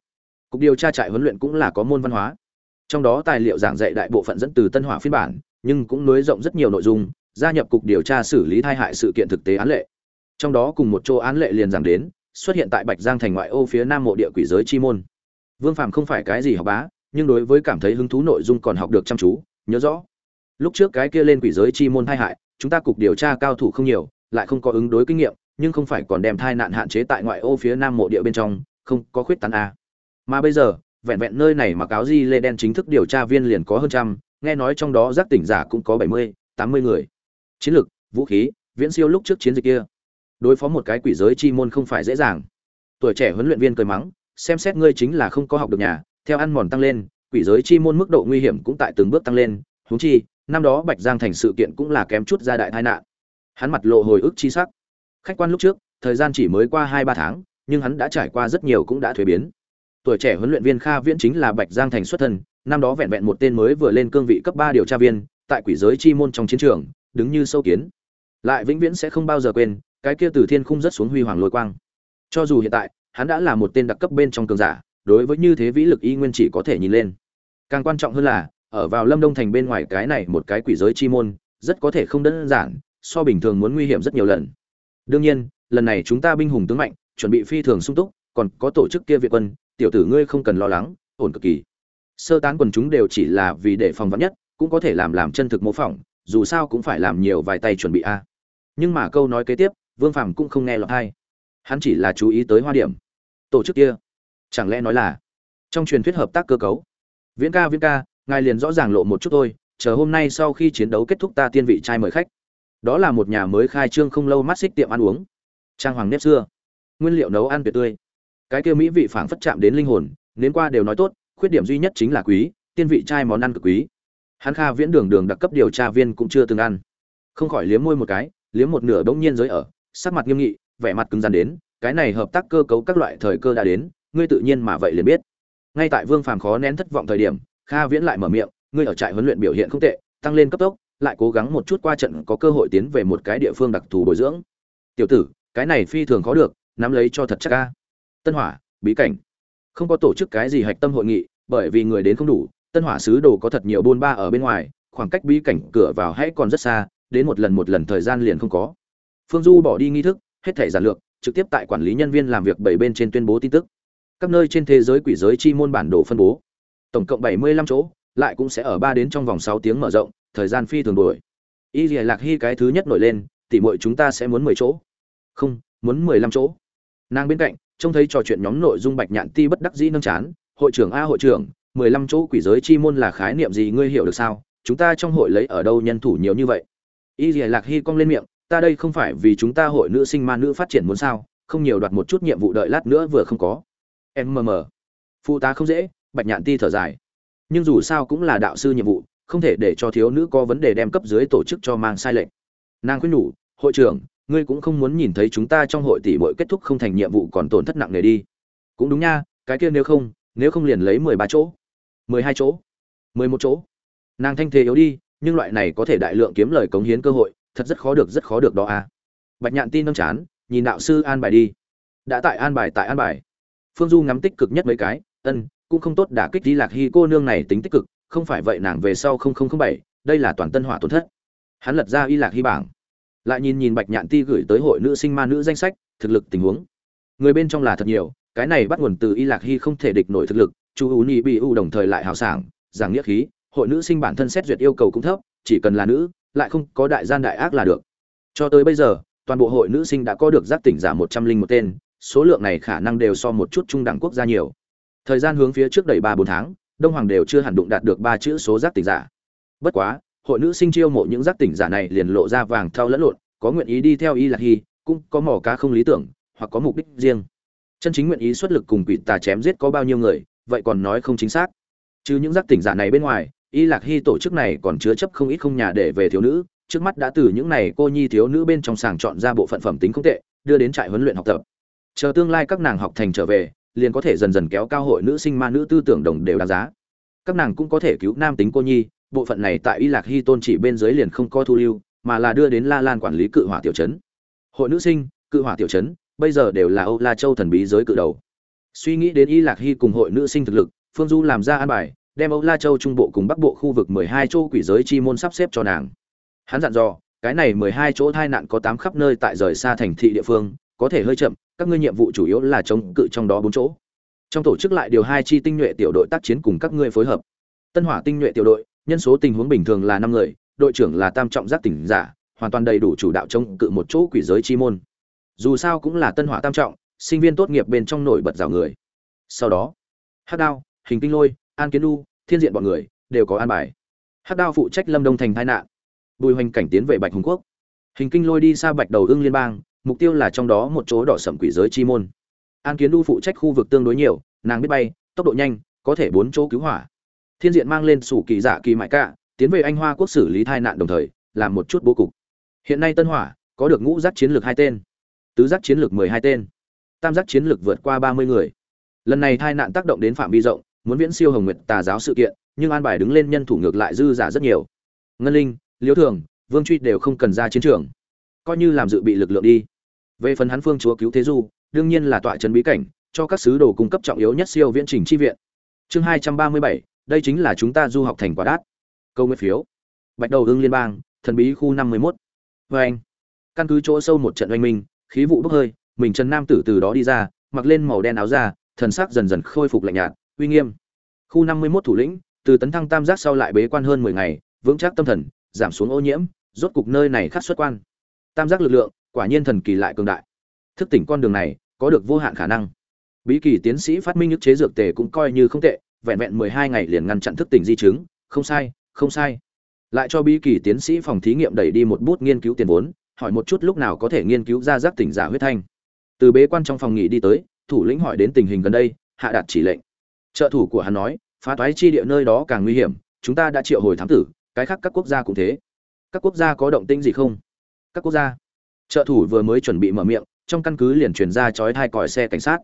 Cục điều tra trại huấn luyện cũng là có môn văn hóa. Trong đó tài liệu giảng dạy đại bộ phận dẫn từ tân hỏa phiên bản, nhưng cũng nối rộng rất nhiều nội dung gia nhập cục điều tra xử lý tai hại sự kiện thực tế án lệ. Trong đó cùng một chỗ án lệ liền giảng đến, xuất hiện tại bạch giang thành ngoại ô phía nam mộ địa quỷ giới chi môn. Vương phàm không phải cái gì học bá, nhưng đối với cảm thấy hứng thú nội dung còn học được chăm chú, nhớ rõ. Lúc trước cái kia lên quỷ giới chi môn tai hại, chúng ta cục điều tra cao thủ không nhiều, lại không có ứng đối kinh nghiệm, nhưng không phải còn đem thai nạn hạn chế tại ngoại ô phía nam mộ địa bên trong, không có khuyết tán a mà bây giờ, vẹn vẹn nơi này mà cáo di lê đen chính thức điều tra viên liền có hơn trăm, nghe nói trong đó giác tỉnh giả cũng có bảy mươi, tám mươi người chiến lược, vũ khí, viễn siêu lúc trước chiến dịch kia. Đối phó một cái quỷ giới chi môn không phải dễ dàng. Tuổi trẻ huấn luyện viên cười mắng, xem xét ngươi chính là không có học được nhà, theo ăn mòn tăng lên, quỷ giới chi môn mức độ nguy hiểm cũng tại từng bước tăng lên, huống chi, năm đó bạch giang thành sự kiện cũng là kém chút ra đại tai nạn. Hắn mặt lộ hồi ức chi sắc. Khách quan lúc trước, thời gian chỉ mới qua hai ba tháng, nhưng hắn đã trải qua rất nhiều cũng đã thuế biến. Tuổi trẻ huấn luyện viên kha viễn chính là bạch giang thành xuất thân, năm đó vẹn vẹn một tên mới vừa lên cương vị cấp ba điều tra viên, tại quỷ giới chi môn trong chiến trường đứng như sâu kiến. Lại vĩnh viễn sẽ không bao giờ quên, cái kia từ thiên khung rất xuống huy hoàng lôi quang. Cho dù hiện tại, hắn đã là một tên đặc cấp bên trong cường giả, đối với như thế vĩ lực y nguyên chỉ có thể nhìn lên. Càng quan trọng hơn là, ở vào lâm đông thành bên ngoài cái này một cái quỷ giới chi môn, rất có thể không đơn giản, so bình thường muốn nguy hiểm rất nhiều lần. Đương nhiên, lần này chúng ta binh hùng tướng mạnh, chuẩn bị phi thường sung túc, còn có tổ chức kia viện quân, tiểu tử ngươi không cần lo lắng, ổn cực kỳ. Sơ tán quần chúng đều chỉ là vì để phòng vắn nhất, cũng có thể làm làm chân thực mô phỏng dù sao cũng phải làm nhiều vài tay chuẩn bị a. Nhưng mà câu nói kế tiếp, vương phàm cũng không nghe lọt hay hắn chỉ là chú ý tới hoa điểm. Tổ chức kia, chẳng lẽ nói là trong truyền thuyết hợp tác cơ cấu? Viễn ca viễn ca, ngài liền rõ ràng lộ một chút thôi, chờ hôm nay sau khi chiến đấu kết thúc ta tiên vị trai mời khách. Đó là một nhà mới khai trương không lâu mắt xích tiệm ăn uống. Trang hoàng nếp xưa. Nguyên liệu nấu ăn tuyệt tươi. Cái kia mỹ vị phảng phất chạm đến linh hồn đến qua đều nói tốt, khuyết điểm duy nhất chính là quý, tiên vị trai món ăn cực quý hắn kha viễn đường đường đặc cấp điều tra viên cũng chưa từng ăn. Không khỏi liếm môi một cái, liếm một nửa bỗng nhiên giới ở, sắc mặt nghiêm nghị, vẻ mặt cứng rắn đến, cái này hợp tác cơ cấu các loại thời cơ đã đến, ngươi tự nhiên mà vậy liền biết. Ngay tại vương phàm khó nén thất vọng thời điểm, kha viễn lại mở miệng, ngươi ở trại huấn luyện biểu hiện không tệ, tăng lên cấp tốc, lại cố gắng một chút qua trận có cơ hội tiến về một cái địa phương đặc thù bồi dưỡng. Tiểu tử, cái này phi thường khó được, nắm lấy cho thật chắc ca tân hỏa, bí cảnh. Không có tổ chức cái gì hạch tâm hội nghị, bởi vì người đến không đủ tân hỏa sứ đồ có thật nhiều buôn ba ở bên ngoài, khoảng cách bí cảnh cửa vào hãy còn rất xa, đến một lần một lần thời gian liền không có. Phương du bỏ đi nghi thức, hết thể giản lược, trực tiếp tại quản lý nhân viên làm việc bảy bên trên tuyên bố tin tức. Các nơi trên thế giới quỷ giới chi môn bản đồ phân bố. Tổng cộng bảy mươi lăm chỗ, lại cũng sẽ ở ba đến trong vòng sáu tiếng mở rộng, thời gian phi thường đuổi. Y dìa lạc hy cái thứ nhất nổi lên tỉ muội chúng ta sẽ muốn mười chỗ. Không, muốn mười lăm chỗ. Nàng bên cạnh, trông thấy trò chuyện nhóm nội dung bạch nhạn ti bất đắc dĩ nâng chán, hội trưởng a hội trưởng mười lăm chỗ quỷ giới chi môn là khái niệm gì ngươi hiểu được sao? Chúng ta trong hội lấy ở đâu nhân thủ nhiều như vậy? Y dìa lạc hy cong lên miệng, ta đây không phải vì chúng ta hội nữ sinh ma nữ phát triển muốn sao? Không nhiều đoạt một chút nhiệm vụ đợi lát nữa vừa không có. Em mờ mờ phụ tá không dễ, bạch nhạn ti thở dài. Nhưng dù sao cũng là đạo sư nhiệm vụ, không thể để cho thiếu nữ có vấn đề đem cấp dưới tổ chức cho mang sai lệch. Nàng khuyên nhủ, hội trưởng, ngươi cũng không muốn nhìn thấy chúng ta trong hội tỷ bội kết thúc không thành nhiệm vụ còn tổn thất nặng nề đi. Cũng đúng nha, cái kia nếu không nếu không liền lấy mười ba chỗ mười hai chỗ, mười một chỗ. Nàng thanh thế yếu đi, nhưng loại này có thể đại lượng kiếm lời cống hiến cơ hội, thật rất khó được, rất khó được đó à. Bạch nhạn tin nâng chán, nhìn đạo sư an bài đi. Đã tại an bài, tại an bài. Phương du ngắm tích cực nhất mấy cái, ân, cũng không tốt đả kích đi lạc hy, cô nương này tính tích cực, không phải vậy nàng về sau không không không bảy, đây là toàn tân hỏa tổn thất. Hắn lật ra y lạc hy bảng. Lại nhìn nhìn bạch nhạn ti gửi tới hội nữ sinh ma nữ danh sách, thực lực tình huống. Người bên trong là thật nhiều, cái này bắt nguồn từ y lạc hy không thể địch nổi thực lực chu u ni bi u đồng thời lại hào sảng, giảng nghĩa khí, hội nữ sinh bản thân xét duyệt yêu cầu cũng thấp, chỉ cần là nữ, lại không có đại gian đại ác là được. Cho tới bây giờ, toàn bộ hội nữ sinh đã có được giác tỉnh giả một trăm linh một tên, số lượng này khả năng đều so một chút trung đẳng quốc gia nhiều. Thời gian hướng phía trước đầy ba bốn tháng, đông hoàng đều chưa hẳn đụng đạt được ba chữ số giác tỉnh giả. Bất quá, hội nữ sinh chiêu mộ những giác tỉnh giả này liền lộ ra vàng thao lẫn lộn, có nguyện ý đi theo y lạc hy, cũng có mỏ cá không lý tưởng, hoặc có mục đích riêng. Chân chính nguyện ý xuất lực cùng quỷ tà chém giết có bao nhiêu người vậy còn nói không chính xác. Chứ những giác tỉnh giả này bên ngoài, y lạc hy tổ chức này còn chứa chấp không ít không nhà để về thiếu nữ, trước mắt đã từ những này cô nhi thiếu nữ bên trong sàng chọn ra bộ phận phẩm tính không tệ, đưa đến trại huấn luyện học tập. Chờ tương lai các nàng học thành trở về, liền có thể dần dần kéo cao hội nữ sinh ma nữ tư tưởng đồng đều đáng giá. Các nàng cũng có thể cứu nam tính cô nhi, bộ phận này tại y lạc hy tôn chỉ bên dưới liền không có thu lưu, mà là đưa đến la lan quản lý cự hỏa tiểu trấn. Hội nữ sinh, cự hỏa tiểu trấn, bây giờ đều là âu la châu thần bí giới cự đầu suy nghĩ đến y lạc hy cùng hội nữ sinh thực lực, phương du làm ra an bài, đem âu la châu trung bộ cùng bắc bộ khu vực mười hai châu quỷ giới chi môn sắp xếp cho nàng. Hắn dặn dò, cái này mười hai chỗ thai nạn có tám khắp nơi tại rời xa thành thị địa phương, có thể hơi chậm, các ngươi nhiệm vụ chủ yếu là chống cự trong đó bốn chỗ. Trong tổ chức lại điều hai chi tinh nhuệ tiểu đội tác chiến cùng các ngươi phối hợp. Tân hỏa tinh nhuệ tiểu đội, nhân số tình huống bình thường là năm người, đội trưởng là tam trọng giác tỉnh giả, hoàn toàn đầy đủ chủ đạo chống cự một chỗ quỷ giới chi môn. Dù sao cũng là tân hỏa tam trọng sinh viên tốt nghiệp bên trong nổi bật rào người. Sau đó hát đao, hình kinh lôi, an kiến đu thiên diện bọn người đều có an bài. Hát đao phụ trách lâm đông thành tai nạn, bùi hoành cảnh tiến về bạch hùng quốc. Hình kinh lôi đi xa bạch đầu ưng liên bang, mục tiêu là trong đó một chỗ đỏ sầm quỷ giới chi môn. An kiến đu phụ trách khu vực tương đối nhiều, nàng biết bay, tốc độ nhanh, có thể bốn chỗ cứu hỏa. Thiên diện mang lên sủ kỳ dạ kỳ mại cả tiến về anh hoa quốc xử lý tai nạn đồng thời, làm một chút bố cục. Hiện nay tân hỏa có được ngũ giác chiến lược hai tên, tứ giác chiến lược mười hai tên tam giác chiến lược vượt qua ba mươi người. Lần này tai nạn tác động đến phạm vi rộng, muốn viễn siêu hồng nguyệt tà giáo sự kiện, nhưng an bài đứng lên nhân thủ ngược lại dư giả rất nhiều. Ngân linh liễu thường, vương truy đều không cần ra chiến trường. Coi như làm dự bị lực lượng đi. Về phần hắn phương chúa cứu thế du, đương nhiên là tọa trấn bí cảnh, cho các sứ đồ cung cấp trọng yếu nhất siêu viễn trình chi viện. Chương hai trăm ba mươi bảy, đây chính là chúng ta du học thành quả đát. Câu nguyện phiếu. Bạch đầu hương liên bang, thần bí khu năm mươi mốt. Vê anh. Căn cứ chỗ sâu một trận oanh minh, khí vụ bốc hơi mình trần nam tử từ đó đi ra, mặc lên màu đen áo da, thần sắc dần dần khôi phục lạnh nhạt, uy nghiêm. Khu năm mươi mốt thủ lĩnh, từ tấn thăng tam giác sau lại bế quan hơn mười ngày, vững chắc tâm thần, giảm xuống ô nhiễm, rốt cục nơi này khắc xuất quan. Tam giác lực lượng, quả nhiên thần kỳ lại cường đại. Thức tỉnh con đường này, có được vô hạn khả năng. Bí kỳ tiến sĩ phát minh nhức chế dược tề cũng coi như không tệ, vẹn vẹn mười hai ngày liền ngăn chặn thức tỉnh di chứng, không sai không sai. Lại cho bí kỳ tiến sĩ phòng thí nghiệm đẩy đi một bút nghiên cứu tiền vốn, hỏi một chút lúc nào có thể nghiên cứu ra giác tỉnh giả huyết thanh từ bế quan trong phòng nghỉ đi tới, thủ lĩnh hỏi đến tình hình gần đây, hạ đạt chỉ lệnh. Trợ thủ của hắn nói, phá toái chi địa nơi đó càng nguy hiểm, chúng ta đã triệu hồi thám tử, cái khác các quốc gia cũng thế. Các quốc gia có động tĩnh gì không? Các quốc gia. Trợ thủ vừa mới chuẩn bị mở miệng, trong căn cứ liền truyền ra chói thai còi xe cảnh sát.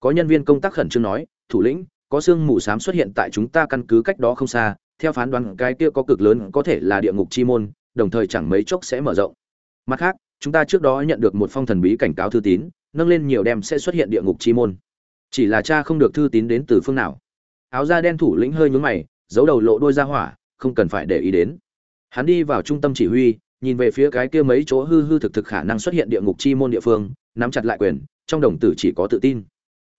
Có nhân viên công tác khẩn trương nói, thủ lĩnh, có sương mù xám xuất hiện tại chúng ta căn cứ cách đó không xa, theo phán đoán cái kia có cực lớn có thể là địa ngục chi môn, đồng thời chẳng mấy chốc sẽ mở rộng. Mặt khác, chúng ta trước đó nhận được một phong thần bí cảnh cáo thư tín nâng lên nhiều đem sẽ xuất hiện địa ngục chi môn. Chỉ là cha không được thư tín đến từ phương nào. Áo da đen thủ lĩnh hơi nhướng mày, giấu đầu lộ đôi ra hỏa, không cần phải để ý đến. Hắn đi vào trung tâm chỉ huy, nhìn về phía cái kia mấy chỗ hư hư thực thực khả năng xuất hiện địa ngục chi môn địa phương, nắm chặt lại quyền, trong đồng tử chỉ có tự tin.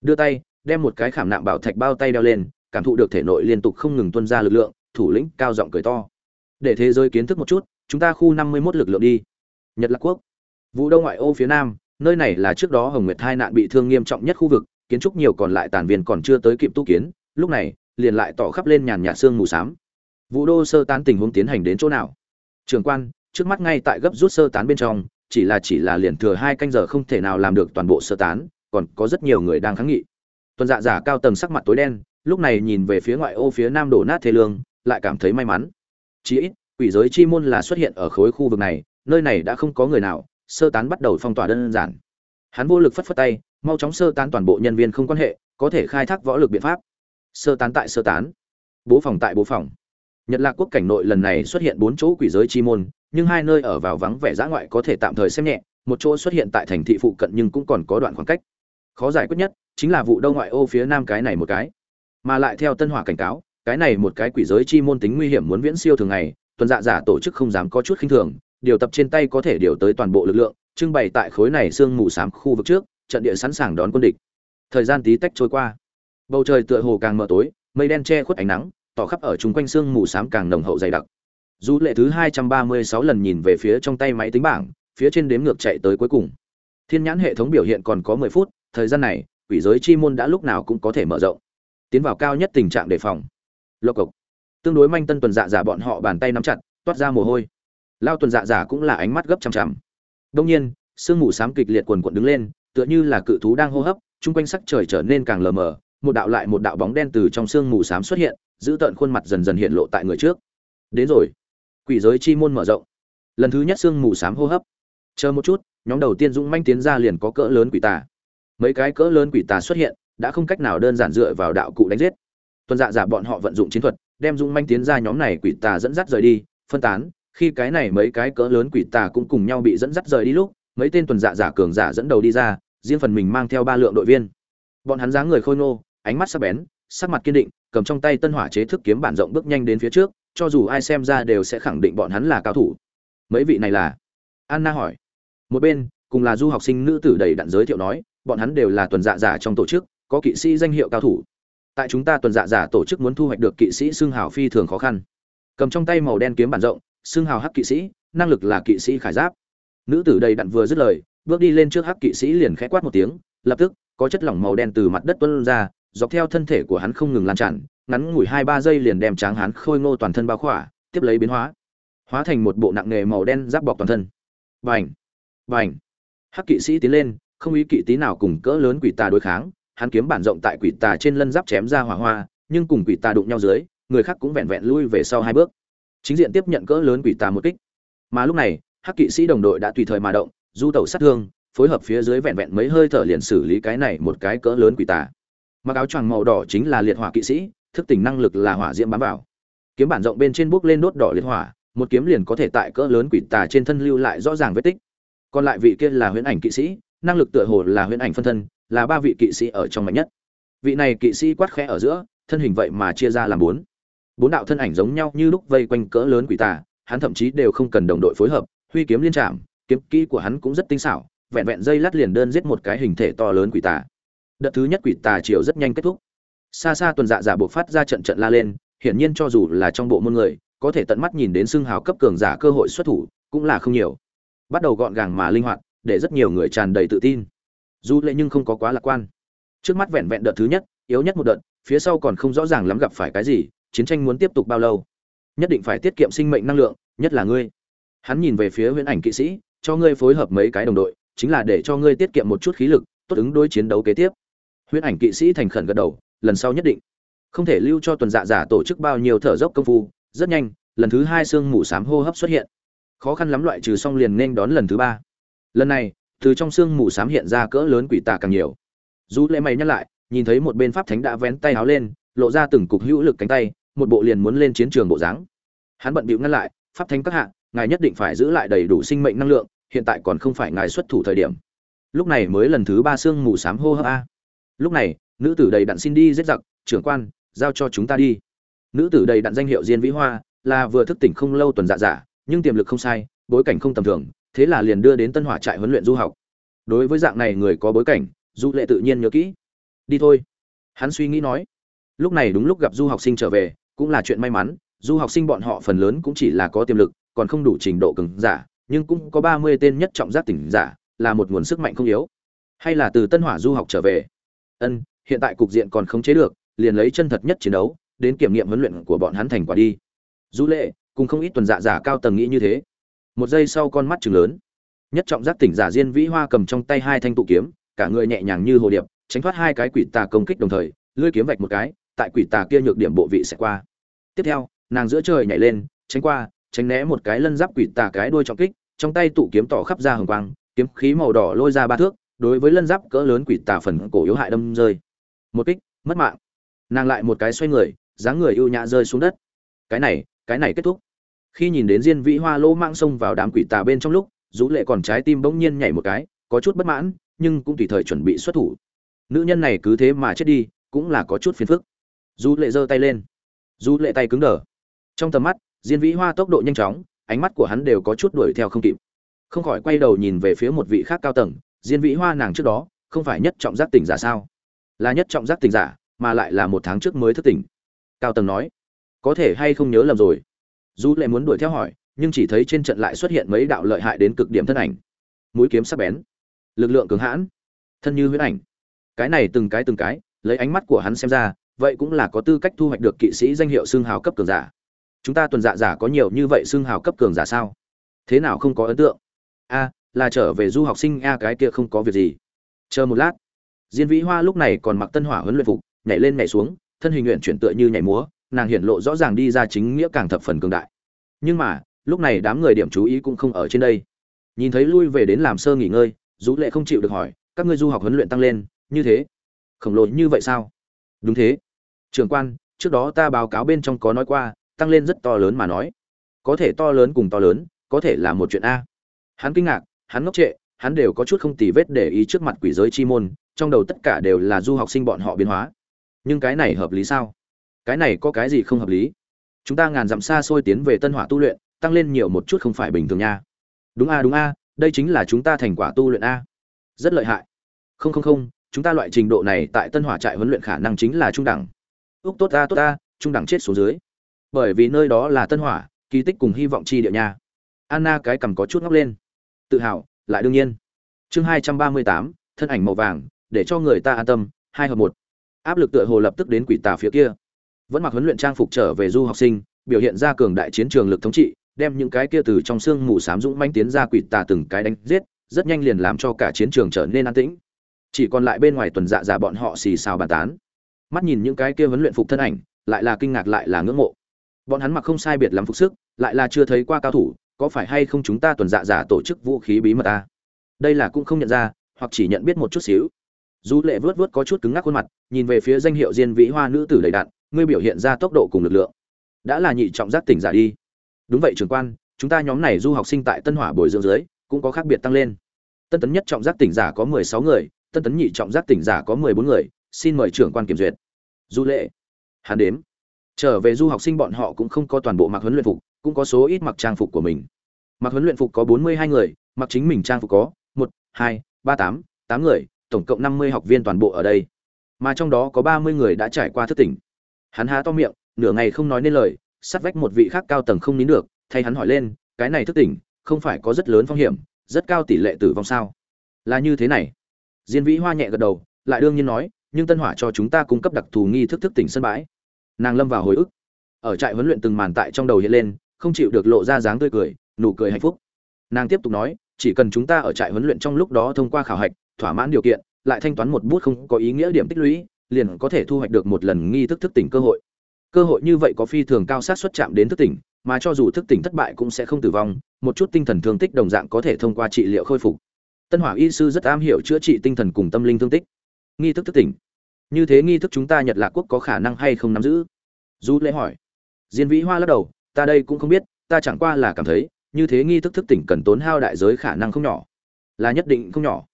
Đưa tay, đem một cái khảm nạm bảo thạch bao tay đeo lên, cảm thụ được thể nội liên tục không ngừng tuân ra lực lượng, thủ lĩnh cao giọng cười to. Để thế giới kiến thức một chút, chúng ta khu năm mươi 51 lực lượng đi. Nhật lạc quốc. Vũ đông ngoại ô phía nam nơi này là trước đó hồng nguyệt hai nạn bị thương nghiêm trọng nhất khu vực, kiến trúc nhiều còn lại tàn viên còn chưa tới kịp tu kiến, lúc này, liền lại tỏ khắp lên nhàn nhạt xương mù xám. Vũ đô sơ tán tình huống tiến hành đến chỗ nào? Trường quan, trước mắt ngay tại gấp rút sơ tán bên trong, chỉ là chỉ là liền thừa hai canh giờ không thể nào làm được toàn bộ sơ tán, còn có rất nhiều người đang kháng nghị. Tuần dạ giả cao tầng sắc mặt tối đen, lúc này nhìn về phía ngoại ô phía nam đổ nát thế lương, lại cảm thấy may mắn. Chí ít, quỷ giới chi môn là xuất hiện ở khối khu vực này, nơi này đã không có người nào sơ tán bắt đầu phong tỏa đơn giản. Hắn vô lực phất phất tay, mau chóng sơ tán toàn bộ nhân viên không quan hệ, có thể khai thác võ lực biện pháp. Sơ tán tại sơ tán. Bố phòng tại bố phòng. Nhật lạc quốc cảnh nội lần này xuất hiện bốn chỗ quỷ giới chi môn, nhưng hai nơi ở vào vắng vẻ giã ngoại có thể tạm thời xem nhẹ, một chỗ xuất hiện tại thành thị phụ cận nhưng cũng còn có đoạn khoảng cách. Khó giải quyết nhất, chính là vụ đông ngoại ô phía nam cái này một cái. Mà lại theo tân hỏa cảnh cáo, cái này một cái quỷ giới chi môn tính nguy hiểm muốn viễn siêu thường ngày, tuần dạ giả tổ chức không dám có chút khinh thường điều tập trên tay có thể điều tới toàn bộ lực lượng, trưng bày tại khối này sương mù xám khu vực trước, trận địa sẵn sàng đón quân địch. Thời gian tí tách trôi qua. Bầu trời tựa hồ càng mờ tối, mây đen che khuất ánh nắng, tỏ khắp ở chung quanh sương mù xám càng nồng hậu dày đặc. Du lệ thứ hai trăm ba mươi sáu lần nhìn về phía trong tay máy tính bảng, phía trên đếm ngược chạy tới cuối cùng. Thiên nhãn hệ thống biểu hiện còn có mười phút, thời gian này, quỷ giới chi môn đã lúc nào cũng có thể mở rộng. Tiến vào cao nhất tình trạng đề phòng. Lộc cộc. Tương đối manh tân tuần dạ giả bọn họ bàn tay nắm chặt, toát ra mồ hôi lao tuần dạ giả cũng là ánh mắt gấp chằm chằm. Đông nhiên, sương mù xám kịch liệt quần quận đứng lên, tựa như là cự thú đang hô hấp, chung quanh sắc trời trở nên càng lờ mờ, một đạo lại một đạo bóng đen từ trong sương mù xám xuất hiện, giữ tợn khuôn mặt dần dần hiện lộ tại người trước. Đến rồi. Quỷ giới chi môn mở rộng. Lần thứ nhất sương mù xám hô hấp. Chờ một chút, nhóm đầu tiên dũng manh tiến ra liền có cỡ lớn quỷ tà. Mấy cái cỡ lớn quỷ tà xuất hiện, đã không cách nào đơn giản dựa vào đạo cụ đánh giết. Tuần dạ giả bọn họ vận dụng chiến thuật, đem dũng manh tiến ra nhóm này quỷ tà dẫn dắt rời đi, phân tán khi cái này mấy cái cỡ lớn quỷ tà cũng cùng nhau bị dẫn dắt rời đi lúc, mấy tên tuần dạ giả cường giả dẫn đầu đi ra, riêng phần mình mang theo ba lượng đội viên. Bọn hắn dáng người khôi ngô, ánh mắt sắc bén, sắc mặt kiên định, cầm trong tay tân hỏa chế thức kiếm bản rộng bước nhanh đến phía trước, cho dù ai xem ra đều sẽ khẳng định bọn hắn là cao thủ. Mấy vị này là? Anna hỏi. Một bên, cùng là du học sinh nữ tử đầy đặn giới thiệu nói, bọn hắn đều là tuần dạ giả trong tổ chức, có kỵ sĩ danh hiệu cao thủ. Tại chúng ta tuần dạ giả tổ chức muốn thu hoạch được kỵ sĩ xương hào phi thường khó khăn. Cầm trong tay màu đen kiếm bản rộng xưng hào hắc kỵ sĩ, năng lực là kỵ sĩ khải giáp. Nữ tử đầy đặn vừa dứt lời, bước đi lên trước hắc kỵ sĩ liền khẽ quát một tiếng, lập tức, có chất lỏng màu đen từ mặt đất tuôn ra, dọc theo thân thể của hắn không ngừng lan tràn, ngắn ngủi hai ba giây liền đem tráng hắn khôi ngô toàn thân bao khỏa, tiếp lấy biến hóa hóa thành một bộ nặng nghề màu đen giáp bọc toàn thân. Vành vành hắc kỵ sĩ tiến lên, không ý kỵ tí nào cùng cỡ lớn quỷ tà đối kháng, hắn kiếm bản rộng tại quỷ tà trên lân giáp chém ra hỏa hoa, nhưng cùng quỷ tà đụng nhau dưới, người khác cũng vẹn vẹn lui về sau hai bước chính diện tiếp nhận cỡ lớn quỷ tà một kích. Mà lúc này, hắc kỵ sĩ đồng đội đã tùy thời mà động, du tẩu sát thương, phối hợp phía dưới vẹn vẹn mấy hơi thở liền xử lý cái này một cái cỡ lớn quỷ tà. Mặc áo choàng màu đỏ chính là liệt hỏa kỵ sĩ, thức tỉnh năng lực là hỏa diễm bám vào. Kiếm bản rộng bên trên bước lên đốt đỏ liệt hỏa, một kiếm liền có thể tại cỡ lớn quỷ tà trên thân lưu lại rõ ràng vết tích. Còn lại vị kia là huyễn ảnh kỵ sĩ, năng lực tựa hồ là huyễn ảnh phân thân, là ba vị kỵ sĩ ở trong mạnh nhất. Vị này kỵ sĩ quát khẽ ở giữa, thân hình vậy mà chia ra làm bốn bốn đạo thân ảnh giống nhau như lúc vây quanh cỡ lớn quỷ tà, hắn thậm chí đều không cần đồng đội phối hợp, huy kiếm liên trạm kiếm kỹ của hắn cũng rất tinh xảo, vẹn vẹn dây lát liền đơn giết một cái hình thể to lớn quỷ tà. Đợt thứ nhất quỷ tà chiều rất nhanh kết thúc. Xa xa tuần dạ giả buộc phát ra trận trận la lên, hiển nhiên cho dù là trong bộ môn người, có thể tận mắt nhìn đến xương hào cấp cường giả cơ hội xuất thủ, cũng là không nhiều. Bắt đầu gọn gàng mà linh hoạt, để rất nhiều người tràn đầy tự tin. Dù lệ nhưng không có quá lạc quan. Trước mắt vẹn vẹn đợt thứ nhất, yếu nhất một đợt, phía sau còn không rõ ràng lắm gặp phải cái gì chiến tranh muốn tiếp tục bao lâu? Nhất định phải tiết kiệm sinh mệnh năng lượng, nhất là ngươi. Hắn nhìn về phía huyễn ảnh kỵ sĩ, cho ngươi phối hợp mấy cái đồng đội, chính là để cho ngươi tiết kiệm một chút khí lực, tốt ứng đối chiến đấu kế tiếp. Huyễn ảnh kỵ sĩ thành khẩn gật đầu, lần sau nhất định. Không thể lưu cho tuần dạ giả tổ chức bao nhiêu thở dốc công phu, rất nhanh, lần thứ hai xương mù xám hô hấp xuất hiện. Khó khăn lắm loại trừ xong liền nên đón lần thứ ba. Lần này, từ trong xương mù xám hiện ra cỡ lớn quỷ tà càng nhiều. Dù lệ mày nhắc lại, nhìn thấy một bên pháp thánh đã vén tay áo lên, lộ ra từng cục hữu lực cánh tay một bộ liền muốn lên chiến trường bộ dáng. Hắn bận bịu ngăn lại, pháp thánh các hạ, ngài nhất định phải giữ lại đầy đủ sinh mệnh năng lượng, hiện tại còn không phải ngài xuất thủ thời điểm. Lúc này mới lần thứ ba xương mù xám hô hấp a. Lúc này, nữ tử đầy đặn xin đi giết giặc, trưởng quan, giao cho chúng ta đi. Nữ tử đầy đặn danh hiệu diên vĩ hoa là vừa thức tỉnh không lâu tuần dạ giả, nhưng tiềm lực không sai, bối cảnh không tầm thường, thế là liền đưa đến tân hỏa trại huấn luyện du học. Đối với dạng này người có bối cảnh, du lệ tự nhiên nhớ kỹ. Đi thôi. Hắn suy nghĩ nói. Lúc này đúng lúc gặp du học sinh trở về cũng là chuyện may mắn, du học sinh bọn họ phần lớn cũng chỉ là có tiềm lực, còn không đủ trình độ cứng giả, nhưng cũng có ba mươi tên nhất trọng giác tỉnh giả, là một nguồn sức mạnh không yếu. Hay là từ tân hỏa du học trở về? Ân, hiện tại cục diện còn không chế được, liền lấy chân thật nhất chiến đấu, đến kiểm nghiệm huấn luyện của bọn hắn thành quả đi. Du lệ, cùng không ít tuần dạ giả cao tầng nghĩ như thế. Một giây sau con mắt chừng lớn. Nhất trọng giác tỉnh giả diên vĩ hoa cầm trong tay hai thanh tụ kiếm, cả người nhẹ nhàng như hồ điệp, tránh thoát hai cái quỷ tà công kích đồng thời, lưỡi kiếm vạch một cái tại quỷ tà kia nhược điểm bộ vị sẽ qua. Tiếp theo, nàng giữa trời nhảy lên, tránh qua, tránh né một cái lân giáp quỷ tà cái đuôi trọng kích, trong tay tụ kiếm tỏ khắp ra hồng quang, kiếm khí màu đỏ lôi ra ba thước, đối với lân giáp cỡ lớn quỷ tà phần cổ yếu hại đâm rơi. Một kích, mất mạng. Nàng lại một cái xoay người, dáng người ưu nhã rơi xuống đất. Cái này cái này kết thúc. Khi nhìn đến diên vĩ hoa lỗ mạng xông vào đám quỷ tà bên trong lúc, rũ lệ còn trái tim bỗng nhiên nhảy một cái, có chút bất mãn, nhưng cũng tùy thời chuẩn bị xuất thủ. Nữ nhân này cứ thế mà chết đi, cũng là có chút phiền phức du lệ giơ tay lên. Du lệ tay cứng đờ. Trong tầm mắt, diên vĩ hoa tốc độ nhanh chóng, ánh mắt của hắn đều có chút đuổi theo không kịp. Không khỏi quay đầu nhìn về phía một vị khác cao tầng, diên vĩ hoa nàng trước đó, không phải nhất trọng giác tỉnh giả sao? Là nhất trọng giác tỉnh giả, mà lại là một tháng trước mới thức tỉnh. Cao tầng nói, có thể hay không nhớ lầm rồi? Du lệ muốn đuổi theo hỏi, nhưng chỉ thấy trên trận lại xuất hiện mấy đạo lợi hại đến cực điểm thân ảnh. Mũi kiếm sắc bén, lực lượng cường hãn, thân như huyết ảnh. Cái này từng cái từng cái, lấy ánh mắt của hắn xem ra vậy cũng là có tư cách thu hoạch được kỵ sĩ danh hiệu xương hào cấp cường giả. Chúng ta tuần dạ giả có nhiều như vậy xương hào cấp cường giả sao? Thế nào không có ấn tượng? A, là trở về du học sinh a cái kia không có việc gì. Chờ một lát. Diên vĩ hoa lúc này còn mặc tân hỏa huấn luyện phục, nhảy lên nhảy xuống, thân hình nguyện chuyển tựa như nhảy múa, nàng hiện lộ rõ ràng đi ra chính nghĩa càng thập phần cường đại. Nhưng mà, lúc này đám người điểm chú ý cũng không ở trên đây. Nhìn thấy lui về đến làm sơ nghỉ ngơi, dũ lệ không chịu được hỏi, các ngươi du học huấn luyện tăng lên, như thế, khổng lồ như vậy sao? Đúng thế trường quan, trước đó ta báo cáo bên trong có nói qua, tăng lên rất to lớn mà nói. Có thể to lớn cùng to lớn, có thể là một chuyện a. Hắn kinh ngạc, hắn ngốc trệ, hắn đều có chút không tì vết để ý trước mặt quỷ giới chi môn, trong đầu tất cả đều là du học sinh bọn họ biến hóa. Nhưng cái này hợp lý sao? Cái này có cái gì không hợp lý? Chúng ta ngàn dặm xa xôi tiến về tân hỏa tu luyện, tăng lên nhiều một chút không phải bình thường nha. Đúng a đúng a, đây chính là chúng ta thành quả tu luyện a. Rất lợi hại. Không không không, chúng ta loại trình độ này tại tân hỏa trại huấn luyện khả năng chính là trung đẳng úc tốt ta tốt ta, trung đẳng chết xuống dưới. Bởi vì nơi đó là tân hỏa, kỳ tích cùng hy vọng chi địa nhà anna cái cằm có chút ngóc lên. Tự hào, lại đương nhiên. Chương hai trăm ba mươi tám, thân ảnh màu vàng, để cho người ta an tâm, hai hợp một. Áp lực tựa hồ lập tức đến quỷ tà phía kia. Vẫn mặc huấn luyện trang phục trở về du học sinh, biểu hiện ra cường đại chiến trường lực thống trị, đem những cái kia từ trong xương mù sám dũng manh tiến ra quỷ tà từng cái đánh giết, rất nhanh liền làm cho cả chiến trường trở nên an tĩnh. Chỉ còn lại bên ngoài tuần dạ dạ bọn họ xì xào bàn tán mắt nhìn những cái kia huấn luyện phục thân ảnh, lại là kinh ngạc lại là ngưỡng mộ. Bọn hắn mặc không sai biệt lắm phục sức, lại là chưa thấy qua cao thủ, có phải hay không chúng ta tuần dạ giả tổ chức vũ khí bí mật ta đây là cũng không nhận ra, hoặc chỉ nhận biết một chút xíu. Dù lệ vớt vớt có chút cứng ngắc khuôn mặt, nhìn về phía danh hiệu diên vĩ hoa nữ tử đầy đạn, ngươi biểu hiện ra tốc độ cùng lực lượng. Đã là nhị trọng giác tỉnh giả đi. Đúng vậy trưởng quan, chúng ta nhóm này du học sinh tại tân hỏa bồi dưỡng dưới, cũng có khác biệt tăng lên. Tân tấn nhất trọng giác tỉnh giả có mười sáu người, tân tấn nhị trọng giác tỉnh giả có mười bốn người, xin mời trưởng quan kiểm duyệt du lệ. Hắn đếm. Trở về du học sinh bọn họ cũng không có toàn bộ mặc huấn luyện phục, cũng có số ít mặc trang phục của mình. Mặc huấn luyện phục có bốn mươi hai người, mặc chính mình trang phục có một, hai, ba, tám tám người, tổng cộng năm mươi học viên toàn bộ ở đây. Mà trong đó có ba mươi người đã trải qua thức tỉnh. Hắn há to miệng, nửa ngày không nói nên lời, sát vách một vị khác cao tầng không nín được, thay hắn hỏi lên, cái này thức tỉnh, không phải có rất lớn phong hiểm, rất cao tỷ lệ tử vong sao? Là như thế này. Diên vĩ hoa nhẹ gật đầu, lại đương nhiên nói nhưng tân hỏa cho chúng ta cung cấp đặc thù nghi thức thức tỉnh sân bãi. Nàng lâm vào hồi ức. Ở trại huấn luyện từng màn tại trong đầu hiện lên, không chịu được lộ ra dáng tươi cười, nụ cười hạnh phúc. Nàng tiếp tục nói, chỉ cần chúng ta ở trại huấn luyện trong lúc đó thông qua khảo hạch, thỏa mãn điều kiện, lại thanh toán một bút không có ý nghĩa điểm tích lũy, liền có thể thu hoạch được một lần nghi thức thức tỉnh cơ hội. Cơ hội như vậy có phi thường cao sát xuất chạm đến thức tỉnh, mà cho dù thức tỉnh thất bại cũng sẽ không tử vong, một chút tinh thần thương tích đồng dạng có thể thông qua trị liệu khôi phục. Tân hỏa y sư rất am hiểu chữa trị tinh thần cùng tâm linh thương tích nghi thức thức tỉnh. Như thế nghi thức chúng ta nhật lạc quốc có khả năng hay không nắm giữ? Du lễ hỏi. Diên vĩ hoa lắc đầu, ta đây cũng không biết, ta chẳng qua là cảm thấy, như thế nghi thức thức tỉnh cần tốn hao đại giới khả năng không nhỏ. Là nhất định không nhỏ.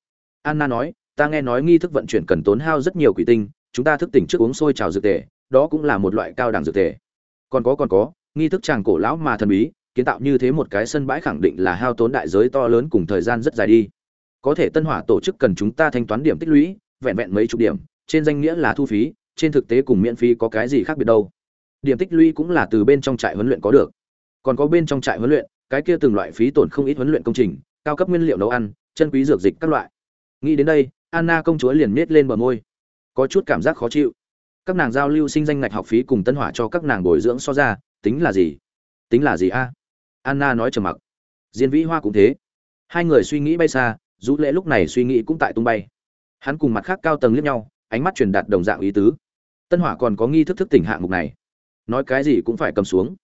Anna nói, ta nghe nói nghi thức vận chuyển cần tốn hao rất nhiều quỷ tinh, chúng ta thức tỉnh trước uống sôi trào dược tề, đó cũng là một loại cao đẳng dược tề. Còn có còn có, nghi thức tràng cổ lão mà thần bí, kiến tạo như thế một cái sân bãi khẳng định là hao tốn đại giới to lớn cùng thời gian rất dài đi. Có thể tân hỏa tổ chức cần chúng ta thanh toán điểm tích lũy vẹn vẹn mấy chục điểm, trên danh nghĩa là thu phí, trên thực tế cùng miễn phí có cái gì khác biệt đâu. Điểm tích lũy cũng là từ bên trong trại huấn luyện có được. Còn có bên trong trại huấn luyện, cái kia từng loại phí tổn không ít huấn luyện công trình, cao cấp nguyên liệu nấu ăn, chân quý dược dịch các loại. Nghĩ đến đây, anna công chúa liền nết lên bờ môi. Có chút cảm giác khó chịu. Các nàng giao lưu sinh danh ngạch học phí cùng tân hỏa cho các nàng bồi dưỡng so ra, tính là gì? Tính là gì a? Anna nói trầm mặc. Diên vĩ hoa cũng thế. Hai người suy nghĩ bay xa dù lễ lúc này suy nghĩ cũng tại tung bay hắn cùng mặt khác cao tầng liếc nhau, ánh mắt truyền đạt đồng dạng ý tứ. Tân hỏa còn có nghi thức thức tỉnh hạng mục này. Nói cái gì cũng phải cầm xuống.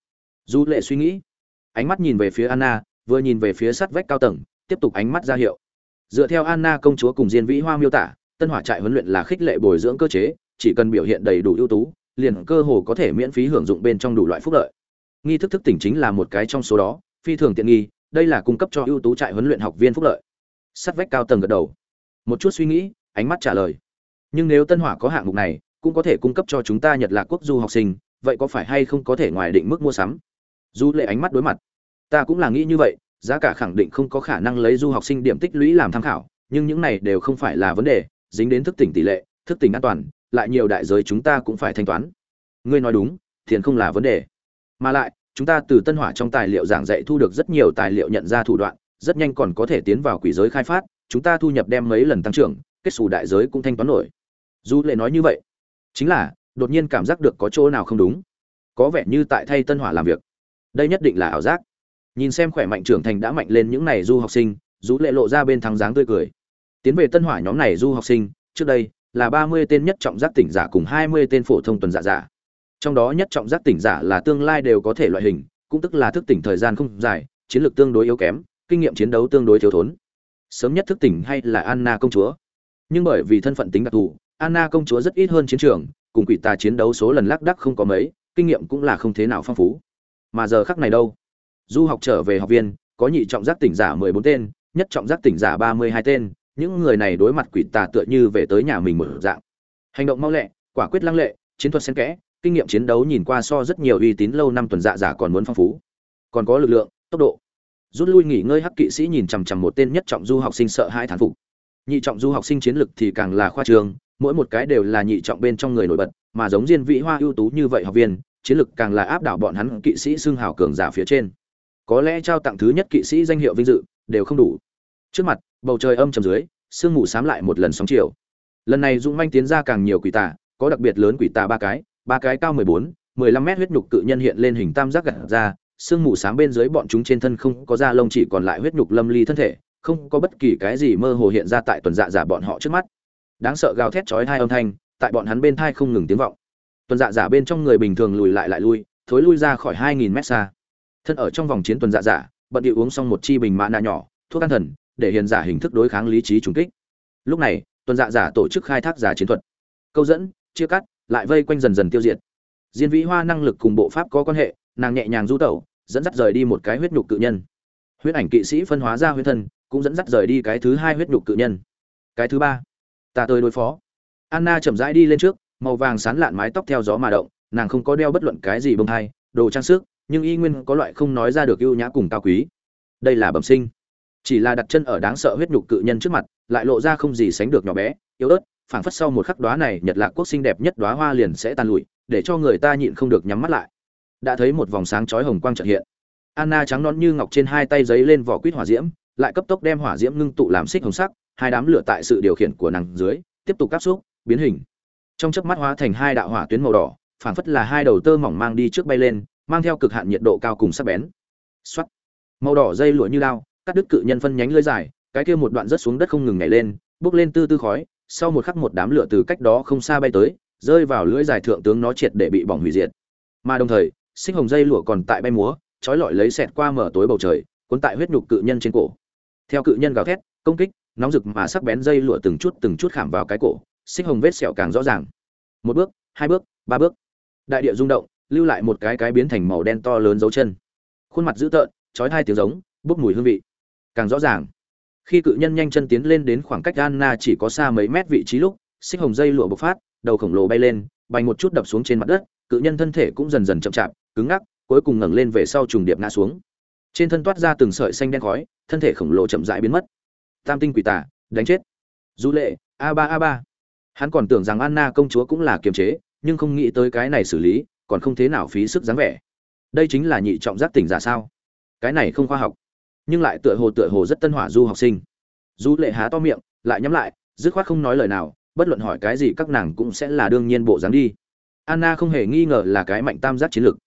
Du lệ suy nghĩ, ánh mắt nhìn về phía anna, vừa nhìn về phía sắt vách cao tầng, tiếp tục ánh mắt ra hiệu. Dựa theo anna công chúa cùng diên vĩ hoa miêu tả, tân hỏa trại huấn luyện là khích lệ bồi dưỡng cơ chế, chỉ cần biểu hiện đầy đủ ưu tú, liền cơ hồ có thể miễn phí hưởng dụng bên trong đủ loại phúc lợi. Nghi thức thức tỉnh chính là một cái trong số đó, phi thường tiện nghi, đây là cung cấp cho ưu tú trại huấn luyện học viên phúc lợi. Sắt vách cao tầng gật đầu. Một chút suy nghĩ ánh mắt trả lời. Nhưng nếu tân hỏa có hạng mục này, cũng có thể cung cấp cho chúng ta nhật lạc quốc du học sinh, vậy có phải hay không có thể ngoài định mức mua sắm? Du lệ ánh mắt đối mặt. Ta cũng là nghĩ như vậy, giá cả khẳng định không có khả năng lấy du học sinh điểm tích lũy làm tham khảo, nhưng những này đều không phải là vấn đề, dính đến thức tỉnh tỷ lệ, thức tỉnh an toàn, lại nhiều đại giới chúng ta cũng phải thanh toán. Ngươi nói đúng, tiền không là vấn đề. Mà lại, chúng ta từ tân hỏa trong tài liệu giảng dạy thu được rất nhiều tài liệu nhận ra thủ đoạn, rất nhanh còn có thể tiến vào quỷ giới khai phát, chúng ta thu nhập đem mấy lần tăng trưởng kết xù đại giới cũng thanh toán nổi. Du lệ nói như vậy, chính là đột nhiên cảm giác được có chỗ nào không đúng. Có vẻ như tại thay tân hỏa làm việc. Đây nhất định là ảo giác. Nhìn xem khỏe mạnh trưởng thành đã mạnh lên những này du học sinh du lệ lộ ra bên thắng dáng tươi cười. Tiến về tân hỏa nhóm này du học sinh, trước đây là ba mươi tên nhất trọng giác tỉnh giả cùng hai mươi tên phổ thông tuần giả giả. Trong đó nhất trọng giác tỉnh giả là tương lai đều có thể loại hình, cũng tức là thức tỉnh thời gian không dài, chiến lược tương đối yếu kém, kinh nghiệm chiến đấu tương đối thiếu thốn. Sớm nhất thức tỉnh hay là anna công chúa nhưng bởi vì thân phận tính đặc thù, anna công chúa rất ít hơn chiến trường, cùng quỷ tà chiến đấu số lần lác đắc không có mấy, kinh nghiệm cũng là không thế nào phong phú. Mà giờ khắc này đâu? Du học trở về học viên, có nhị trọng giác tỉnh giả mười bốn tên, nhất trọng giác tỉnh giả ba mươi hai tên, những người này đối mặt quỷ tà tựa như về tới nhà mình một dạng. Hành động mau lẹ, quả quyết lăng lệ, chiến thuật xen kẽ, kinh nghiệm chiến đấu nhìn qua so rất nhiều uy tín lâu năm tuần dạ giả còn muốn phong phú. Còn có lực lượng, tốc độ. Rút lui nghỉ ngơi hắc kỵ sĩ nhìn chằm chằm một tên nhất trọng du học sinh sợ hai thán phục nhị trọng du học sinh chiến lực thì càng là khoa trường, mỗi một cái đều là nhị trọng bên trong người nổi bật, mà giống diên vĩ hoa ưu tú như vậy học viên, chiến lực càng là áp đảo bọn hắn kỵ sĩ xương hào cường giả phía trên. Có lẽ trao tặng thứ nhất kỵ sĩ danh hiệu vinh dự, đều không đủ. Trước mặt, bầu trời âm trầm dưới, sương mù xám lại một lần sóng chiều. Lần này dũng manh tiến ra càng nhiều quỷ tà, có đặc biệt lớn quỷ tà ba cái ba cái cao mười bốn, mười lăm mét huyết nhục cự nhân hiện lên hình tam giác gặt ra, sương mù xám bên dưới bọn chúng trên thân không có da lông chỉ còn lại huyết nhục lâm ly thân thể không có bất kỳ cái gì mơ hồ hiện ra tại tuần dạ giả bọn họ trước mắt. Đáng sợ gào thét chói hai âm thanh, tại bọn hắn bên thai không ngừng tiếng vọng. Tuần dạ giả bên trong người bình thường lùi lại lại lui, thối lui ra khỏi hai nghìn mét xa. Thân ở trong vòng chiến tuần dạ giả, bận điệu uống xong một chi bình mã nạ nhỏ, thuốc an thần, để hiền giả hình thức đối kháng lý trí trùng kích. Lúc này, tuần dạ giả tổ chức khai thác giả chiến thuật. Câu dẫn, chia cắt, lại vây quanh dần dần tiêu diệt. Diên vĩ hoa năng lực cùng bộ pháp có quan hệ, nàng nhẹ nhàng du tẩu, dẫn dắt rời đi một cái huyết nhục cự nhân. Huyết ảnh kỵ sĩ phân hóa ra huyết thân cũng dẫn dắt rời đi cái thứ hai huyết nhục cự nhân. Cái thứ ba, ta tới đối phó. Anna chậm rãi đi lên trước, màu vàng sán lạn mái tóc theo gió mà động, nàng không có đeo bất luận cái gì bông thai, đồ trang sức, nhưng y nguyên có loại không nói ra được ưu nhã cùng cao quý. Đây là bẩm sinh. Chỉ là đặt chân ở đáng sợ huyết nhục cự nhân trước mặt, lại lộ ra không gì sánh được nhỏ bé, yếu ớt, phảng phất sau một khắc đóa này nhật lạc quốc xinh đẹp nhất đóa hoa liền sẽ tàn lụi, để cho người ta nhịn không được nhắm mắt lại. Đã thấy một vòng sáng chói hồng quang chợt hiện. Anna trắng non như ngọc trên hai tay giấy lên vỏ quýt hỏa diễm lại cấp tốc đem hỏa diễm ngưng tụ làm xích hồng sắc, hai đám lửa tại sự điều khiển của nàng dưới, tiếp tục áp xúc, biến hình. Trong chớp mắt hóa thành hai đạo hỏa tuyến màu đỏ, phảng phất là hai đầu tơ mỏng mang đi trước bay lên, mang theo cực hạn nhiệt độ cao cùng sắc bén. Soát. màu đỏ dây lụa như lao, cắt đứt cự nhân phân nhánh lưỡi dài, cái kia một đoạn rất xuống đất không ngừng nhảy lên bốc lên tư tư khói, sau một khắc một đám lửa từ cách đó không xa bay tới, rơi vào lưỡi dài thượng tướng nó triệt để bị bỏng hủy diệt. Mà đồng thời, xích hồng dây lụa còn tại bay múa, trói lọi lấy xẹt qua mở tối bầu trời, cuốn tại huyết nhục cự nhân trên cổ theo cự nhân gào thét, công kích, nóng rực mà sắc bén dây lụa từng chút từng chút khảm vào cái cổ, xích hồng vết sẹo càng rõ ràng. Một bước, hai bước, ba bước. Đại địa rung động, lưu lại một cái cái biến thành màu đen to lớn dấu chân. Khuôn mặt dữ tợn trói hai tiếng giống, bốc mùi hương vị. Càng rõ ràng, khi cự nhân nhanh chân tiến lên đến khoảng cách anna chỉ có xa mấy mét vị trí lúc, xích hồng dây lụa bộc phát, đầu khổng lồ bay lên, bành một chút đập xuống trên mặt đất, cự nhân thân thể cũng dần dần chậm chạp, cứng ngắc, cuối cùng ngẩng lên về sau trùng điệp ngã xuống trên thân toát ra từng sợi xanh đen khói, thân thể khổng lồ chậm rãi biến mất. Tam tinh quỷ tả đánh chết. Du lệ, a ba a ba. Hắn còn tưởng rằng anna công chúa cũng là kiềm chế, nhưng không nghĩ tới cái này xử lý, còn không thế nào phí sức dáng vẻ. Đây chính là nhị trọng giác tỉnh giả sao? Cái này không khoa học. Nhưng lại tựa hồ tựa hồ rất tân hỏa du học sinh. Du lệ há to miệng, lại nhắm lại, dứt khoát không nói lời nào, bất luận hỏi cái gì các nàng cũng sẽ là đương nhiên bộ dáng đi. Anna không hề nghi ngờ là cái mạnh tam giác chiến lược.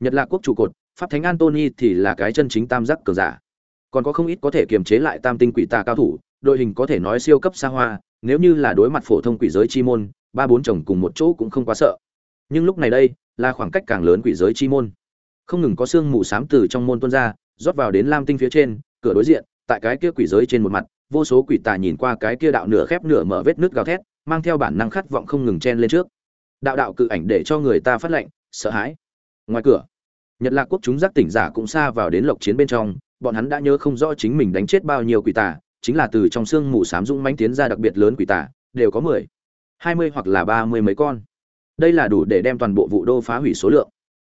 Nhật lạc quốc trụ cột pháp thánh antony thì là cái chân chính tam giác cường giả. Còn có không ít có thể kiềm chế lại tam tinh quỷ tà cao thủ, đội hình có thể nói siêu cấp xa hoa, nếu như là đối mặt phổ thông quỷ giới chi môn, ba bốn chồng cùng một chỗ cũng không quá sợ. Nhưng lúc này đây, là khoảng cách càng lớn quỷ giới chi môn. Không ngừng có xương mù xám từ trong môn tuôn ra, rót vào đến lam tinh phía trên, cửa đối diện, tại cái kia quỷ giới trên một mặt, vô số quỷ tà nhìn qua cái kia đạo nửa khép nửa mở vết nước gào thét, mang theo bản năng khát vọng không ngừng chen lên trước. Đạo đạo cự ảnh để cho người ta phát lệnh, sợ hãi. Ngoài cửa nhật lạc quốc chúng giác tỉnh giả cũng xa vào đến lộc chiến bên trong, bọn hắn đã nhớ không rõ chính mình đánh chết bao nhiêu quỷ tà, chính là từ trong xương mù xám dũng mãnh tiến ra đặc biệt lớn quỷ tà, đều có mười, hai mươi hoặc là ba mươi mấy con. Đây là đủ để đem toàn bộ vụ đô phá hủy số lượng.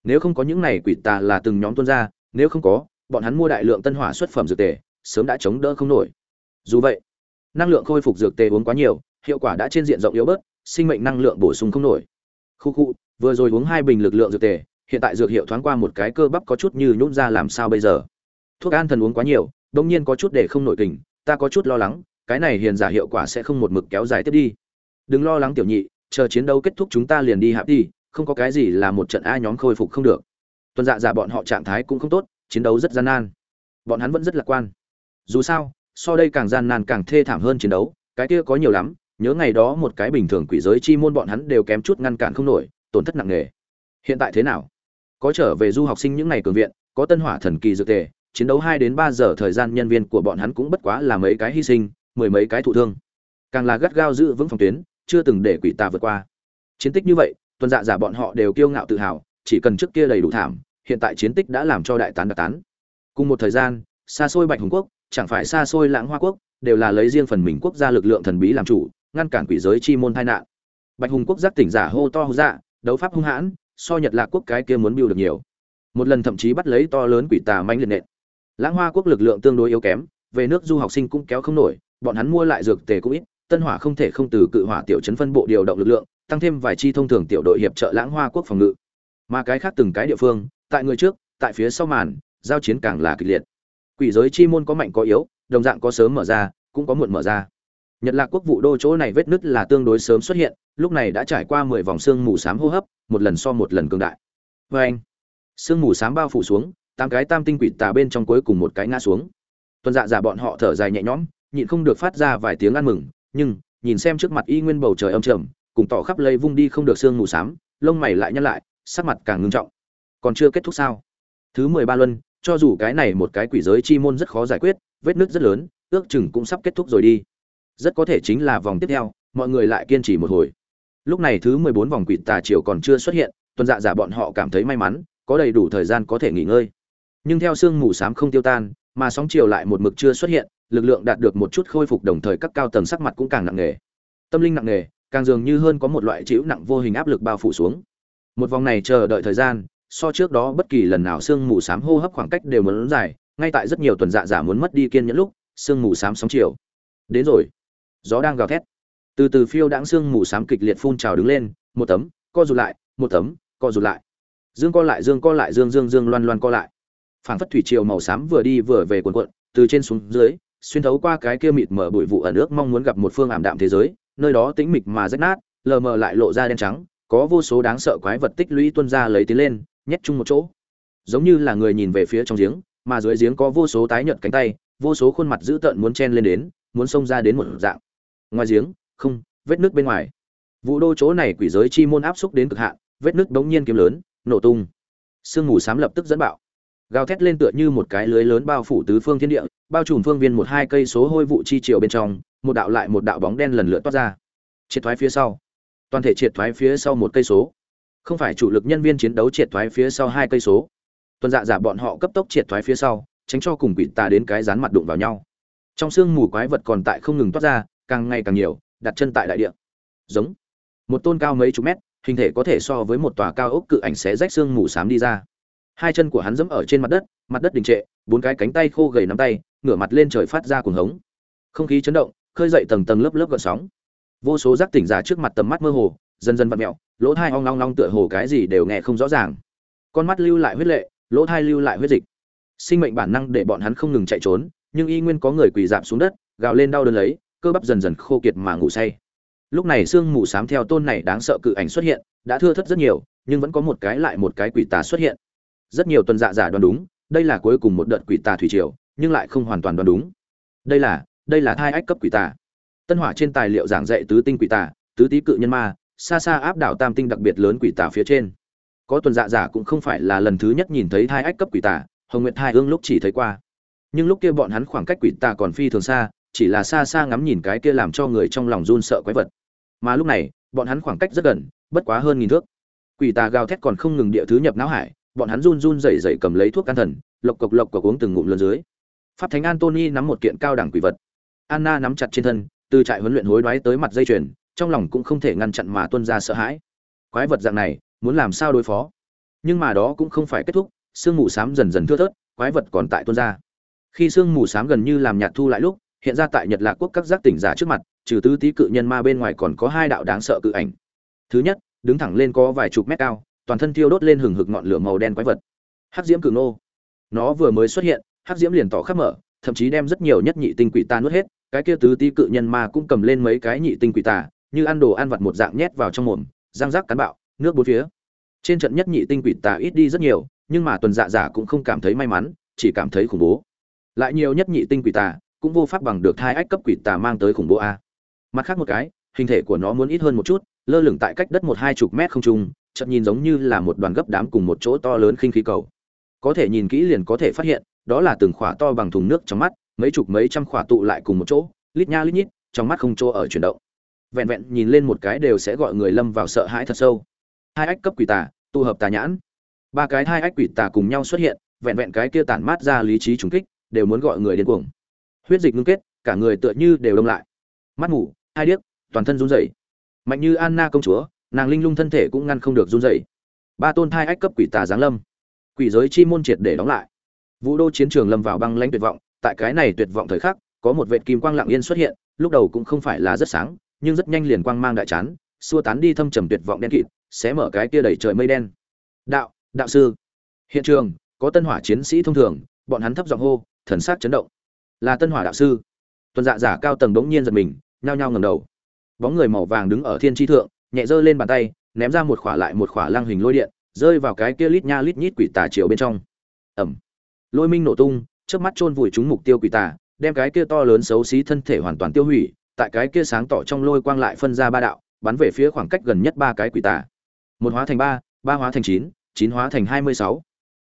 Nếu không có những này quỷ tà là từng nhóm tuôn ra, nếu không có, bọn hắn mua đại lượng tân hỏa xuất phẩm dược tề, sớm đã chống đỡ không nổi. Dù vậy, năng lượng khôi phục dược tề uống quá nhiều, hiệu quả đã trên diện rộng yếu bớt, sinh mệnh năng lượng bổ sung không nổi. Khu khu, vừa rồi uống hai bình lực lượng dược tề hiện tại dược hiệu thoáng qua một cái cơ bắp có chút như nhún ra làm sao bây giờ? Thuốc an thần uống quá nhiều đông nhiên có chút để không nổi kình, ta có chút lo lắng, cái này hiền giả hiệu quả sẽ không một mực kéo dài tiếp đi. Đừng lo lắng tiểu nhị, chờ chiến đấu kết thúc chúng ta liền đi hạp đi, không có cái gì là một trận a nhóm khôi phục không được. Tuần dạ giả bọn họ trạng thái cũng không tốt, chiến đấu rất gian nan. Bọn hắn vẫn rất lạc quan. Dù sao, so đây càng gian nan càng thê thảm hơn chiến đấu, cái kia có nhiều lắm, nhớ ngày đó một cái bình thường quỷ giới chi môn bọn hắn đều kém chút ngăn cản không nổi, tổn thất nặng nề. Hiện tại thế nào? Có trở về du học sinh những ngày cường viện, có tân hỏa thần kỳ dược tề, chiến đấu hai đến ba giờ thời gian nhân viên của bọn hắn cũng bất quá là mấy cái hy sinh, mười mấy cái thụ thương. Càng là gắt gao giữ vững phòng tuyến, chưa từng để quỷ tà vượt qua. Chiến tích như vậy, tuần dạ giả bọn họ đều kiêu ngạo tự hào, chỉ cần trước kia đầy đủ thảm, hiện tại chiến tích đã làm cho đại tán đặc tán. Cùng một thời gian xa xôi bạch hùng quốc, chẳng phải xa xôi lãng hoa quốc, đều là lấy riêng phần mình quốc gia lực lượng thần bí làm chủ, ngăn cản quỷ giới chi môn tai nạn. Bạch hùng quốc giác tỉnh giả hô to hô dạ đấu pháp hung hãn so nhật lạc quốc cái kia muốn biêu được nhiều. Một lần thậm chí bắt lấy to lớn quỷ tà manh liệt nện. Lãng hoa quốc lực lượng tương đối yếu kém, về nước du học sinh cũng kéo không nổi, bọn hắn mua lại dược tề cũng ít, tân hỏa không thể không từ cự hỏa tiểu chấn phân bộ điều động lực lượng, tăng thêm vài chi thông thường tiểu đội hiệp trợ lãng hoa quốc phòng ngự. Mà cái khác từng cái địa phương, tại người trước, tại phía sau màn, giao chiến càng là kịch liệt. Quỷ giới chi môn có mạnh có yếu, đồng dạng có sớm mở ra, cũng có muộn mở ra. Nhật lạc quốc vụ đô chỗ này vết nứt là tương đối sớm xuất hiện, lúc này đã trải qua mười vòng xương mù xám hô hấp một lần so một lần cường đại. Vê anh, sương mù s bao phủ xuống, tám cái tam tinh quỷ tà bên trong cuối cùng một cái ngã xuống. Tuần dạ giả bọn họ thở dài nhẹ nhõm, nhịn không được phát ra vài tiếng ăn mừng, nhưng, nhìn xem trước mặt y nguyên bầu trời âm trầm, cùng tỏ khắp lây vung đi không được sương mù s lông mày lại nhăn lại, sắc mặt càng ngưng trọng. Còn chưa kết thúc sao? Thứ mười ba luân, cho dù cái này một cái quỷ giới chi môn rất khó giải quyết, vết nứt rất lớn, ước chừng cũng sắp kết thúc rồi đi. Rất có thể chính là vòng tiếp theo, mọi người lại kiên trì một hồi lúc này thứ mười bốn vòng quỷ tà triều còn chưa xuất hiện, tuần dạ giả bọn họ cảm thấy may mắn, có đầy đủ thời gian có thể nghỉ ngơi. Nhưng theo sương mù s không tiêu tan, mà sóng chiều lại một mực chưa xuất hiện, lực lượng đạt được một chút khôi phục đồng thời các cao tầng sắc mặt cũng càng nặng nề. Tâm linh nặng nề, càng dường như hơn có một loại chịu nặng vô hình áp lực bao phủ xuống. Một vòng này chờ đợi thời gian, so trước đó bất kỳ lần nào sương mù sám hô hấp khoảng cách đều muốn dài, ngay tại rất nhiều tuần dạ giả muốn mất đi kiên nhẫn lúc, sương mù sám sóng chiều. Đến rồi. Gió đang gào thét từ từ phiêu đãng xương mù sám kịch liệt phun trào đứng lên, một tấm, co rụt lại, một tấm, co rụt lại. Dương co lại, dương co lại, dương dương dương, loan loan co lại. Phảng phất thủy triều màu xám vừa đi vừa về cuộn cuộn, từ trên xuống dưới, xuyên thấu qua cái kia mịt mở bụi vụ ở nước mong muốn gặp một phương ảm đạm thế giới, nơi đó tĩnh mịch mà rách nát, lờ mờ lại lộ ra đen trắng, có vô số đáng sợ quái vật tích lũy tuôn ra lấy tiến lên, nhét chung một chỗ. Giống như là người nhìn về phía trong giếng, mà dưới giếng có vô số tái nhợt cánh tay, vô số khuôn mặt dữ tợn muốn chen lên đến, muốn xông ra đến một dạng. Ngoài giếng không, vết nước bên ngoài. Vụ đô chỗ này quỷ giới chi môn áp xúc đến cực hạn, vết nước đống nhiên kiếm lớn, nổ tung. Sương mù xám lập tức dẫn bạo. Gào thét lên tựa như một cái lưới lớn bao phủ tứ phương thiên địa, bao trùm phương viên một hai cây số hôi vụ chi chiều bên trong, một đạo lại một đạo bóng đen lần lượt toát ra. Triệt thoái phía sau. Toàn thể triệt thoái phía sau một cây số. Không phải chủ lực nhân viên chiến đấu triệt thoái phía sau hai cây số. Tuần dạ giả bọn họ cấp tốc triệt thoái phía sau, tránh cho cùng quỷ tà đến cái dán mặt đụng vào nhau. Trong sương mù quái vật còn tại không ngừng toát ra, càng ngày càng nhiều đặt chân tại đại địa. Giống. Một tôn cao mấy chục mét, hình thể có thể so với một tòa cao ốc cự ảnh xé rách xương mù xám đi ra. Hai chân của hắn dẫm ở trên mặt đất mặt đất đình trệ, bốn cái cánh tay khô gầy nắm tay, ngửa mặt lên trời phát ra cuồng hống. Không khí chấn động, khơi dậy tầng tầng lớp lớp gợn sóng. Vô số giác tỉnh giả trước mặt tầm mắt mơ hồ, dần dần vặn mẹo, lỗ thai ong long long tựa hồ cái gì đều nghe không rõ ràng. Con mắt lưu lại huyết lệ, lỗ thai lưu lại huyết dịch. Sinh mệnh bản năng để bọn hắn không ngừng chạy trốn, nhưng y nguyên có người quỳ dạp xuống đất, gào lên đau đớn lấy cơ bắp dần dần khô kiệt mà ngủ say. Lúc này sương mù xám theo tôn này đáng sợ cự ảnh xuất hiện, đã thưa thất rất nhiều, nhưng vẫn có một cái lại một cái quỷ tà xuất hiện. Rất nhiều tuần dạ giả đoán đúng, đây là cuối cùng một đợt quỷ tà thủy triều, nhưng lại không hoàn toàn đoán đúng. Đây là đây là thai ách cấp quỷ tà. Tân hỏa trên tài liệu giảng dạy tứ tinh quỷ tà, tứ tý cự nhân ma, xa xa áp đảo tam tinh đặc biệt lớn quỷ tà phía trên. Có tuần dạ giả cũng không phải là lần thứ nhất nhìn thấy thai ách cấp quỷ tà, hồng nguyệt hai ương lúc chỉ thấy qua. Nhưng lúc kia bọn hắn khoảng cách quỷ tà còn phi thường xa chỉ là xa xa ngắm nhìn cái kia làm cho người trong lòng run sợ quái vật. Mà lúc này, bọn hắn khoảng cách rất gần, bất quá hơn nghìn thước. Quỷ tà gào thét còn không ngừng địa thứ nhập não hải, bọn hắn run run rẩy rẩy cầm lấy thuốc can thần, lộc cộc lộc cộc uống từng ngụm lớn dưới. Pháp thánh antony nắm một kiện cao đẳng quỷ vật. Anna nắm chặt trên thân, từ trại huấn luyện hối đoái tới mặt dây chuyền, trong lòng cũng không thể ngăn chặn mà tuân ra sợ hãi. Quái vật dạng này, muốn làm sao đối phó? Nhưng mà đó cũng không phải kết thúc, sương mù xám dần dần thưa thớt, quái vật còn tại tuân ra. Khi sương mù xám gần như làm nhạt thu lại lúc hiện ra tại nhật lạc quốc các giác tỉnh giả trước mặt, trừ tứ tí cự nhân ma bên ngoài còn có hai đạo đáng sợ cự ảnh. Thứ nhất, đứng thẳng lên có vài chục mét cao, toàn thân thiêu đốt lên hừng hực ngọn lửa màu đen quái vật. Hắc diễm cự nô. Nó vừa mới xuất hiện, hắc diễm liền tỏ khắp mở, thậm chí đem rất nhiều nhất nhị tinh quỷ ta nuốt hết, cái kia tứ tí cự nhân ma cũng cầm lên mấy cái nhị tinh quỷ tà, như ăn đồ ăn vặt một dạng nhét vào trong mồm, răng rác cắn bạo, nước bốn phía. Trên trận nhất nhị tinh quỷ tà ít đi rất nhiều, nhưng mà tuần dạ giả cũng không cảm thấy may mắn, chỉ cảm thấy khủng bố. Lại nhiều nhất nhị tinh quỷ tà cũng vô pháp bằng được thai ách cấp quỷ tà mang tới khủng bố a. Mặt khác một cái, hình thể của nó muốn ít hơn một chút, lơ lửng tại cách đất một hai chục mét không trung chậm nhìn giống như là một đoàn gấp đám cùng một chỗ to lớn khinh khí cầu. Có thể nhìn kỹ liền có thể phát hiện, đó là từng khỏa to bằng thùng nước trong mắt, mấy chục mấy trăm khỏa tụ lại cùng một chỗ, lít nha lít nhít, trong mắt không chỗ ở chuyển động. Vẹn vẹn nhìn lên một cái đều sẽ gọi người lâm vào sợ hãi thật sâu. Hai ách cấp quỷ tà tụ hợp tà nhãn. Ba cái hai ách quỷ tà cùng nhau xuất hiện, vẹn vẹn cái kia tản mát ra lý trí trùng kích, đều muốn gọi người điên cuồng huyết dịch ngưng kết, cả người tựa như đều đông lại. Mắt ngủ, hai điếc, toàn thân run rẩy. Mạnh như anna công chúa, nàng linh lung thân thể cũng ngăn không được run rẩy. Ba tôn thai ách cấp quỷ tà giáng lâm. Quỷ giới chi môn triệt để đóng lại. Vũ đô chiến trường lâm vào băng lãnh tuyệt vọng, tại cái này tuyệt vọng thời khắc, có một vệt kim quang lặng yên xuất hiện, lúc đầu cũng không phải là rất sáng, nhưng rất nhanh liền quang mang đại chán, xua tán đi thâm trầm tuyệt vọng đen kịt, xé mở cái kia đầy trời mây đen. Đạo đạo sư. Hiện trường, có tân hỏa chiến sĩ thông thường, bọn hắn thấp giọng hô, thần sắc chấn động là tân hỏa đạo sư. Tuần dạ giả cao tầng bỗng nhiên giật mình, nhao nhao ngầm đầu. Bóng người màu vàng đứng ở thiên tri thượng, nhẹ giơ lên bàn tay, ném ra một khỏa lại một khỏa lang hình lôi điện, rơi vào cái kia lít nha lít nhít quỷ tà chiều bên trong. Ẩm lôi minh nổ tung trước mắt chôn vùi chúng mục tiêu quỷ tà, đem cái kia to lớn xấu xí thân thể hoàn toàn tiêu hủy, tại cái kia sáng tỏ trong lôi quang lại phân ra ba đạo, bắn về phía khoảng cách gần nhất ba cái quỷ tà. Một hóa thành ba ba hóa thành chín chín hóa thành hai mươi sáu.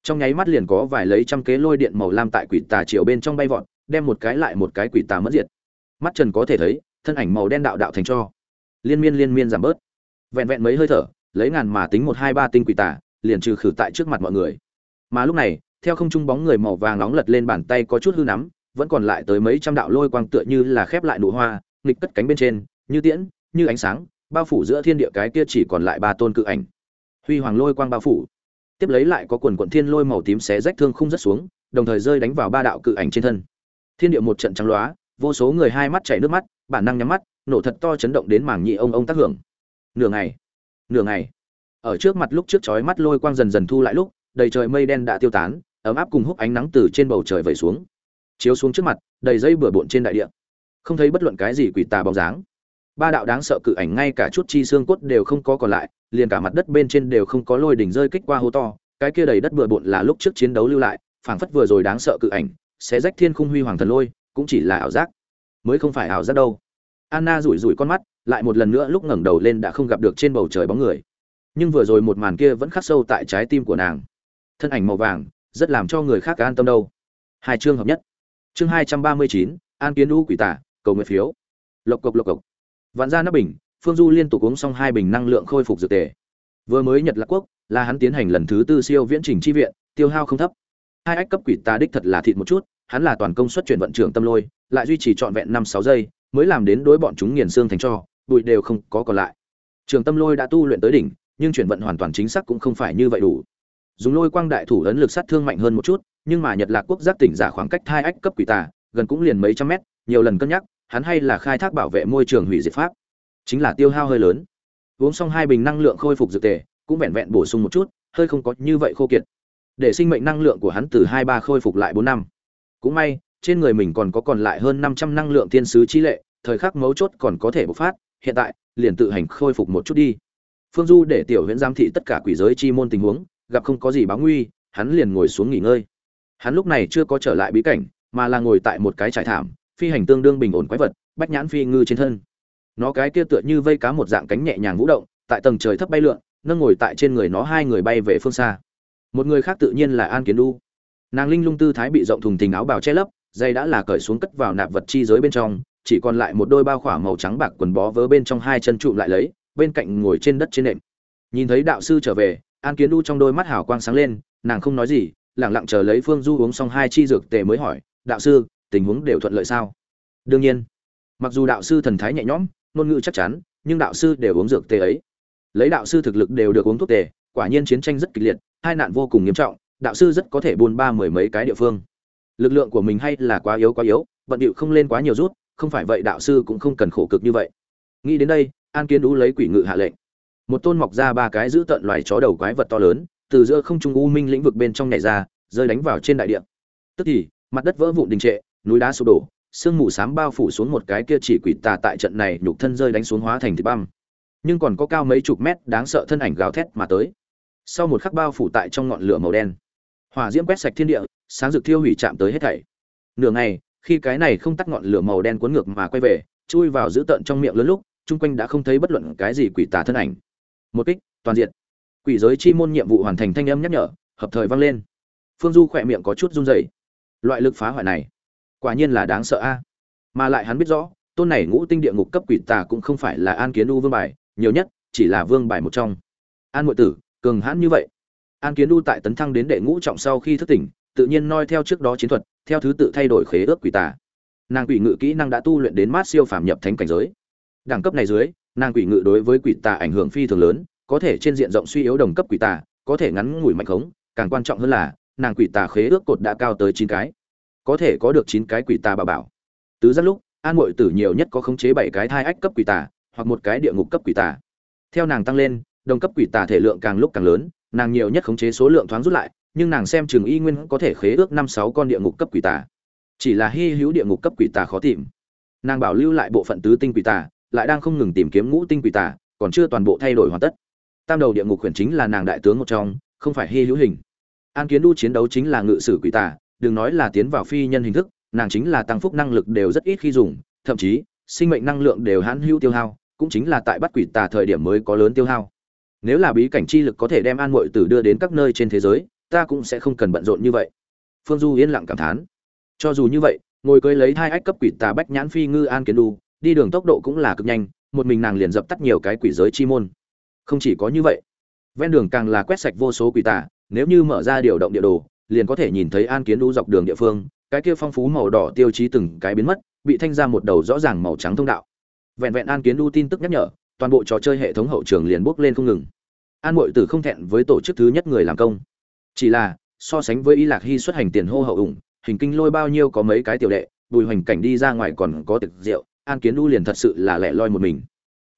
Trong nháy mắt liền có vài lấy trăm kế lôi điện màu lam tại quỷ tà chiều bên trong bay vọt đem một cái lại một cái quỷ tà mất diệt. Mắt trần có thể thấy, thân ảnh màu đen đạo đạo thành cho. Liên miên liên miên giảm bớt. Vẹn vẹn mấy hơi thở, lấy ngàn mà tính một hai ba tinh quỷ tà, liền trừ khử tại trước mặt mọi người. Mà lúc này, theo không trung bóng người màu vàng nóng lật lên bàn tay có chút hư nắm, vẫn còn lại tới mấy trăm đạo lôi quang tựa như là khép lại nụ hoa, nghịch cất cánh bên trên, như tiễn, như ánh sáng, bao phủ giữa thiên địa cái kia chỉ còn lại ba tôn cự ảnh. Huy hoàng lôi quang bao phủ. Tiếp lấy lại có quần quận thiên lôi màu tím xé rách thương không rất xuống, đồng thời rơi đánh vào ba đạo cự ảnh trên thân thiên địa một trận trắng loá, vô số người hai mắt chảy nước mắt, bản năng nhắm mắt, nổ thật to chấn động đến mảng nhị ông ông tác hưởng. Nửa ngày nửa ngày, ở trước mặt lúc trước chói mắt lôi quang dần dần thu lại lúc, đầy trời mây đen đã tiêu tán, ấm áp cùng húc ánh nắng từ trên bầu trời vẩy xuống. Chiếu xuống trước mặt, đầy dây bừa bộn trên đại địa. Không thấy bất luận cái gì quỷ tà bóng dáng. Ba đạo đáng sợ cự ảnh ngay cả chút chi xương cốt đều không có còn lại, liền cả mặt đất bên trên đều không có lôi đỉnh rơi kích qua hố to, cái kia đầy đất bừa bộn là lúc trước chiến đấu lưu lại, phảng phất vừa rồi đáng sợ cự ảnh sẽ rách thiên khung huy hoàng thần lôi, cũng chỉ là ảo giác. Mới không phải ảo giác đâu. Anna rủi rủi con mắt, lại một lần nữa lúc ngẩng đầu lên đã không gặp được trên bầu trời bóng người. Nhưng vừa rồi một màn kia vẫn khắc sâu tại trái tim của nàng. Thân ảnh màu vàng, rất làm cho người khác an tâm đâu. Hai chương hợp nhất. Chương hai trăm ba mươi chín, an kiến u quỷ tả, cầu nguyện phiếu. Lộc cộc lộc cộc. Vạn ra nắp bình, phương du liên tục uống xong hai bình năng lượng khôi phục dược tề. Vừa mới nhật lạc quốc, là hắn tiến hành lần thứ tư siêu viễn trình chi viện, tiêu hao không thấp. Hai ách cấp quỷ tà đích thật là thịt một chút hắn là toàn công suất chuyển vận trưởng tâm lôi, lại duy trì trọn vẹn năm sáu giây, mới làm đến đối bọn chúng nghiền xương thành cho, bụi đều không có còn lại. Trường tâm lôi đã tu luyện tới đỉnh, nhưng chuyển vận hoàn toàn chính xác cũng không phải như vậy đủ. Dùng lôi quang đại thủ ấn lực sát thương mạnh hơn một chút, nhưng mà nhật lạc quốc giác tỉnh giả khoảng cách hai ách cấp quỷ tà, gần cũng liền mấy trăm mét, nhiều lần cân nhắc, hắn hay là khai thác bảo vệ môi trường hủy diệt pháp. Chính là tiêu hao hơi lớn. Uống xong hai bình năng lượng khôi phục dược tề, cũng vẹn vẹn bổ sung một chút, hơi không có như vậy khô kiệt. Để sinh mệnh năng lượng của hắn từ hai ba khôi phục lại bốn năm cũng may, trên người mình còn có còn lại hơn năm trăm năng lượng thiên sứ chi lệ, thời khắc mấu chốt còn có thể bộc phát, hiện tại, liền tự hành khôi phục một chút đi. Phương du để tiểu huyễn giám thị tất cả quỷ giới chi môn tình huống, gặp không có gì báo nguy, hắn liền ngồi xuống nghỉ ngơi. Hắn lúc này chưa có trở lại bí cảnh, mà là ngồi tại một cái trải thảm, phi hành tương đương bình ổn quái vật, bách nhãn phi ngư trên thân. Nó cái kia tựa như vây cá một dạng cánh nhẹ nhàng vũ động, tại tầng trời thấp bay lượn, nâng ngồi tại trên người nó hai người bay về phương xa. Một người khác tự nhiên là an kiến đu nàng linh lung tư thái bị rộng thùng thình áo bào che lấp, dây đã là cởi xuống cất vào nạp vật chi giới bên trong, chỉ còn lại một đôi bao khỏa màu trắng bạc quần bó vớ bên trong hai chân trụm lại lấy, bên cạnh ngồi trên đất trên nệm. Nhìn thấy đạo sư trở về, an kiến đu trong đôi mắt hào quang sáng lên, nàng không nói gì lẳng lặng chờ lấy phương du uống xong hai chi dược tề mới hỏi, đạo sư, tình huống đều thuận lợi sao? Đương nhiên. Mặc dù đạo sư thần thái nhẹ nhõm, ngôn ngữ chắc chắn, nhưng đạo sư đều uống dược tề ấy. Lấy đạo sư thực lực đều được uống thuốc tề, quả nhiên chiến tranh rất kịch liệt hai nạn vô cùng nghiêm trọng đạo sư rất có thể buôn ba mười mấy cái địa phương. Lực lượng của mình hay là quá yếu quá yếu, vận điệu không lên quá nhiều rút, không phải vậy đạo sư cũng không cần khổ cực như vậy. Nghĩ đến đây, an kiến đú lấy quỷ ngự hạ lệnh. Một tôn mọc ra ba cái giữ tận loài chó đầu quái vật to lớn, từ giữa không trung u minh lĩnh vực bên trong nhảy ra, rơi đánh vào trên đại địa. Tức thì, mặt đất vỡ vụn đình trệ, núi đá sụp đổ, sương mù xám bao phủ xuống một cái kia chỉ quỷ tà tại trận này nhục thân rơi đánh xuống hóa thành thịt băm. Nhưng còn có cao mấy chục mét, đáng sợ thân ảnh gào thét mà tới. Sau một khắc bao phủ tại trong ngọn lửa màu đen hỏa diễm quét sạch thiên địa, sáng rực thiêu hủy chạm tới hết thảy. Nửa ngày, khi cái này không tắt ngọn lửa màu đen cuốn ngược mà quay về, chui vào giữ tận trong miệng lớn lúc, chung quanh đã không thấy bất luận cái gì quỷ tà thân ảnh. Một kích, toàn diện quỷ giới chi môn nhiệm vụ hoàn thành thanh âm nhắc nhở, hợp thời vang lên. Phương du khỏe miệng có chút run rẩy. Loại lực phá hoại này, quả nhiên là đáng sợ a. Mà lại hắn biết rõ, tôn này ngũ tinh địa ngục cấp quỷ tà cũng không phải là an kiến u vương bài, nhiều nhất chỉ là vương bài một trong. An ngụy tử, cường hãn như vậy an kiến Du tại tấn thăng đến đệ ngũ trọng sau khi thức tỉnh, tự nhiên noi theo trước đó chiến thuật, theo thứ tự thay đổi khế ước quỷ tà. Nàng quỷ ngự kỹ năng đã tu luyện đến mát siêu phàm nhập thánh cảnh giới. Đẳng cấp này dưới, nàng quỷ ngự đối với quỷ tà ảnh hưởng phi thường lớn, có thể trên diện rộng suy yếu đồng cấp quỷ tà, có thể ngắn ngủi mạnh khống, càng quan trọng hơn là, nàng quỷ tà khế ước cột đã cao tới chín cái. Có thể có được chín cái quỷ tà bà bảo. Tứ rất lúc, an mội tử nhiều nhất có khống chế bảy cái thai ách cấp quỷ tà, hoặc một cái địa ngục cấp quỷ tà. Theo nàng tăng lên, đồng cấp quỷ tà thể lượng càng lúc càng lớn nàng nhiều nhất khống chế số lượng thoáng rút lại, nhưng nàng xem trường y nguyên có thể khế ước năm sáu con địa ngục cấp quỷ tà. Chỉ là hy hữu địa ngục cấp quỷ tà khó tìm. Nàng bảo lưu lại bộ phận tứ tinh quỷ tà, lại đang không ngừng tìm kiếm ngũ tinh quỷ tà, còn chưa toàn bộ thay đổi hoàn tất. Tam đầu địa ngục khuyển chính là nàng đại tướng một trong, không phải hy hữu hình. An kiến đu chiến đấu chính là ngự sử quỷ tà, đừng nói là tiến vào phi nhân hình thức, nàng chính là tăng phúc năng lực đều rất ít khi dùng, thậm chí, sinh mệnh năng lượng đều hãn hữu tiêu hao, cũng chính là tại bắt quỷ tà thời điểm mới có lớn tiêu hao nếu là bí cảnh chi lực có thể đem an muội tử đưa đến các nơi trên thế giới, ta cũng sẽ không cần bận rộn như vậy. Phương du yên lặng cảm thán. Cho dù như vậy, ngồi cưới lấy hai ách cấp quỷ tà bách nhãn phi ngư an kiến đu đi đường tốc độ cũng là cực nhanh, một mình nàng liền dập tắt nhiều cái quỷ giới chi môn. Không chỉ có như vậy, ven đường càng là quét sạch vô số quỷ tà, nếu như mở ra điều động địa đồ, liền có thể nhìn thấy an kiến đu dọc đường địa phương, cái kia phong phú màu đỏ tiêu chí từng cái biến mất, bị thanh ra một đầu rõ ràng màu trắng thông đạo. Vẹn vẹn an kiến đu tin tức nhắc nhở toàn bộ trò chơi hệ thống hậu trường liền bước lên không ngừng. An mội tử không thẹn với tổ chức thứ nhất người làm công. Chỉ là, so sánh với y lạc hy xuất hành tiền hô hậu ủng, hình kinh lôi bao nhiêu có mấy cái tiểu đệ, bùi hoành cảnh đi ra ngoài còn có tiệc rượu, an kiến đu liền thật sự là lẻ loi một mình.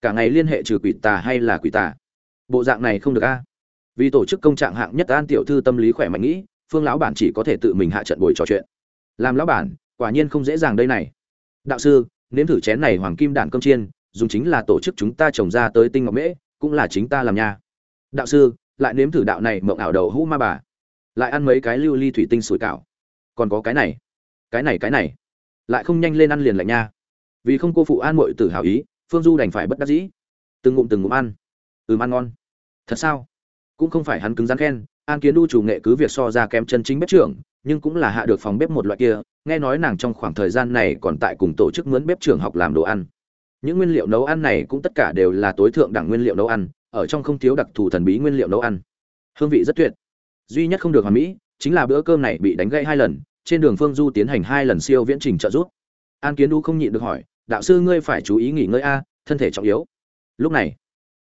Cả ngày liên hệ trừ quỷ tà hay là quỷ tà? Bộ dạng này không được a. Vì tổ chức công trạng hạng nhất an tiểu thư tâm lý khỏe mạnh nghĩ, phương lão bản chỉ có thể tự mình hạ trận buổi trò chuyện. Làm lão bản, quả nhiên không dễ dàng đây này. Đạo sư, nếm thử chén này hoàng kim đạn cơm chiên dùng chính là tổ chức chúng ta trồng ra tới tinh ngọc mễ, cũng là chính ta làm nha. Đạo sư, lại nếm thử đạo này mộng ảo đầu hũ ma bà. Lại ăn mấy cái lưu ly thủy tinh sủi cảo. Còn có cái này cái này cái này. Lại không nhanh lên ăn liền lạnh nha. Vì không cô phụ an mội tử hào ý, phương du đành phải bất đắc dĩ. Từng ngụm từng ngụm ăn. Ừm, ăn ngon. Thật sao? Cũng không phải hắn cứng rắn khen, an kiến đu chủ nghệ cứ việc so ra kém chân chính bếp trưởng, nhưng cũng là hạ được phòng bếp một loại kia, nghe nói nàng trong khoảng thời gian này còn tại cùng tổ chức mướn bếp trưởng học làm đồ ăn những nguyên liệu nấu ăn này cũng tất cả đều là tối thượng đẳng nguyên liệu nấu ăn, ở trong không thiếu đặc thù thần bí nguyên liệu nấu ăn. Hương vị rất tuyệt. Duy nhất không được hoàn mỹ, chính là bữa cơm này bị đánh gãy hai lần, trên đường phương du tiến hành hai lần siêu viễn trình trợ giúp. An kiến đu không nhịn được hỏi, đạo sư ngươi phải chú ý nghỉ ngơi a, thân thể trọng yếu. Lúc này,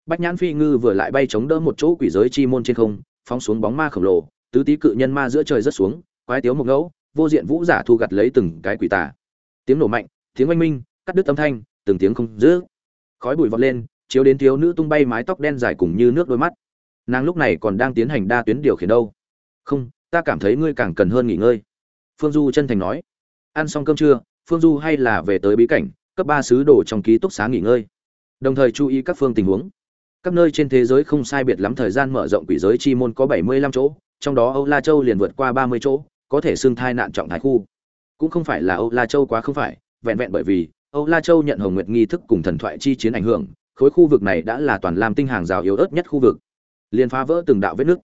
bách nhãn phi ngư vừa lại bay chống đỡ một chỗ quỷ giới chi môn trên không, phóng xuống bóng ma khổng lồ, tứ tý cự nhân ma giữa trời rất xuống, quái tiếu một ngẫu, vô diện vũ giả thu gặt lấy từng cái quỷ tà. Tiếng nổ mạnh, tiếng oanh minh, cắt đứt âm thanh từng tiếng không dữ khói bụi vọt lên, chiếu đến thiếu nữ tung bay mái tóc đen dài cùng như nước đôi mắt. Nàng lúc này còn đang tiến hành đa tuyến điều khiển đâu. Không, ta cảm thấy ngươi càng cần hơn nghỉ ngơi. Phương du chân thành nói. Ăn xong cơm trưa, phương du hay là về tới bí cảnh, cấp ba sứ đồ trong ký túc xá nghỉ ngơi. Đồng thời chú ý các phương tình huống. Các nơi trên thế giới không sai biệt lắm thời gian mở rộng quỷ giới chi môn có bảy mươi lăm chỗ, trong đó âu la châu liền vượt qua ba mươi chỗ, có thể xưng thai nạn trọng thái khu. Cũng không phải là âu la châu quá không phải, vẹn vẹn bởi vì âu la châu nhận hồng nguyệt nghi thức cùng thần thoại chi chiến ảnh hưởng, khối khu vực này đã là toàn lam tinh hàng rào yếu ớt nhất khu vực. Liền phá vỡ từng đạo vết nước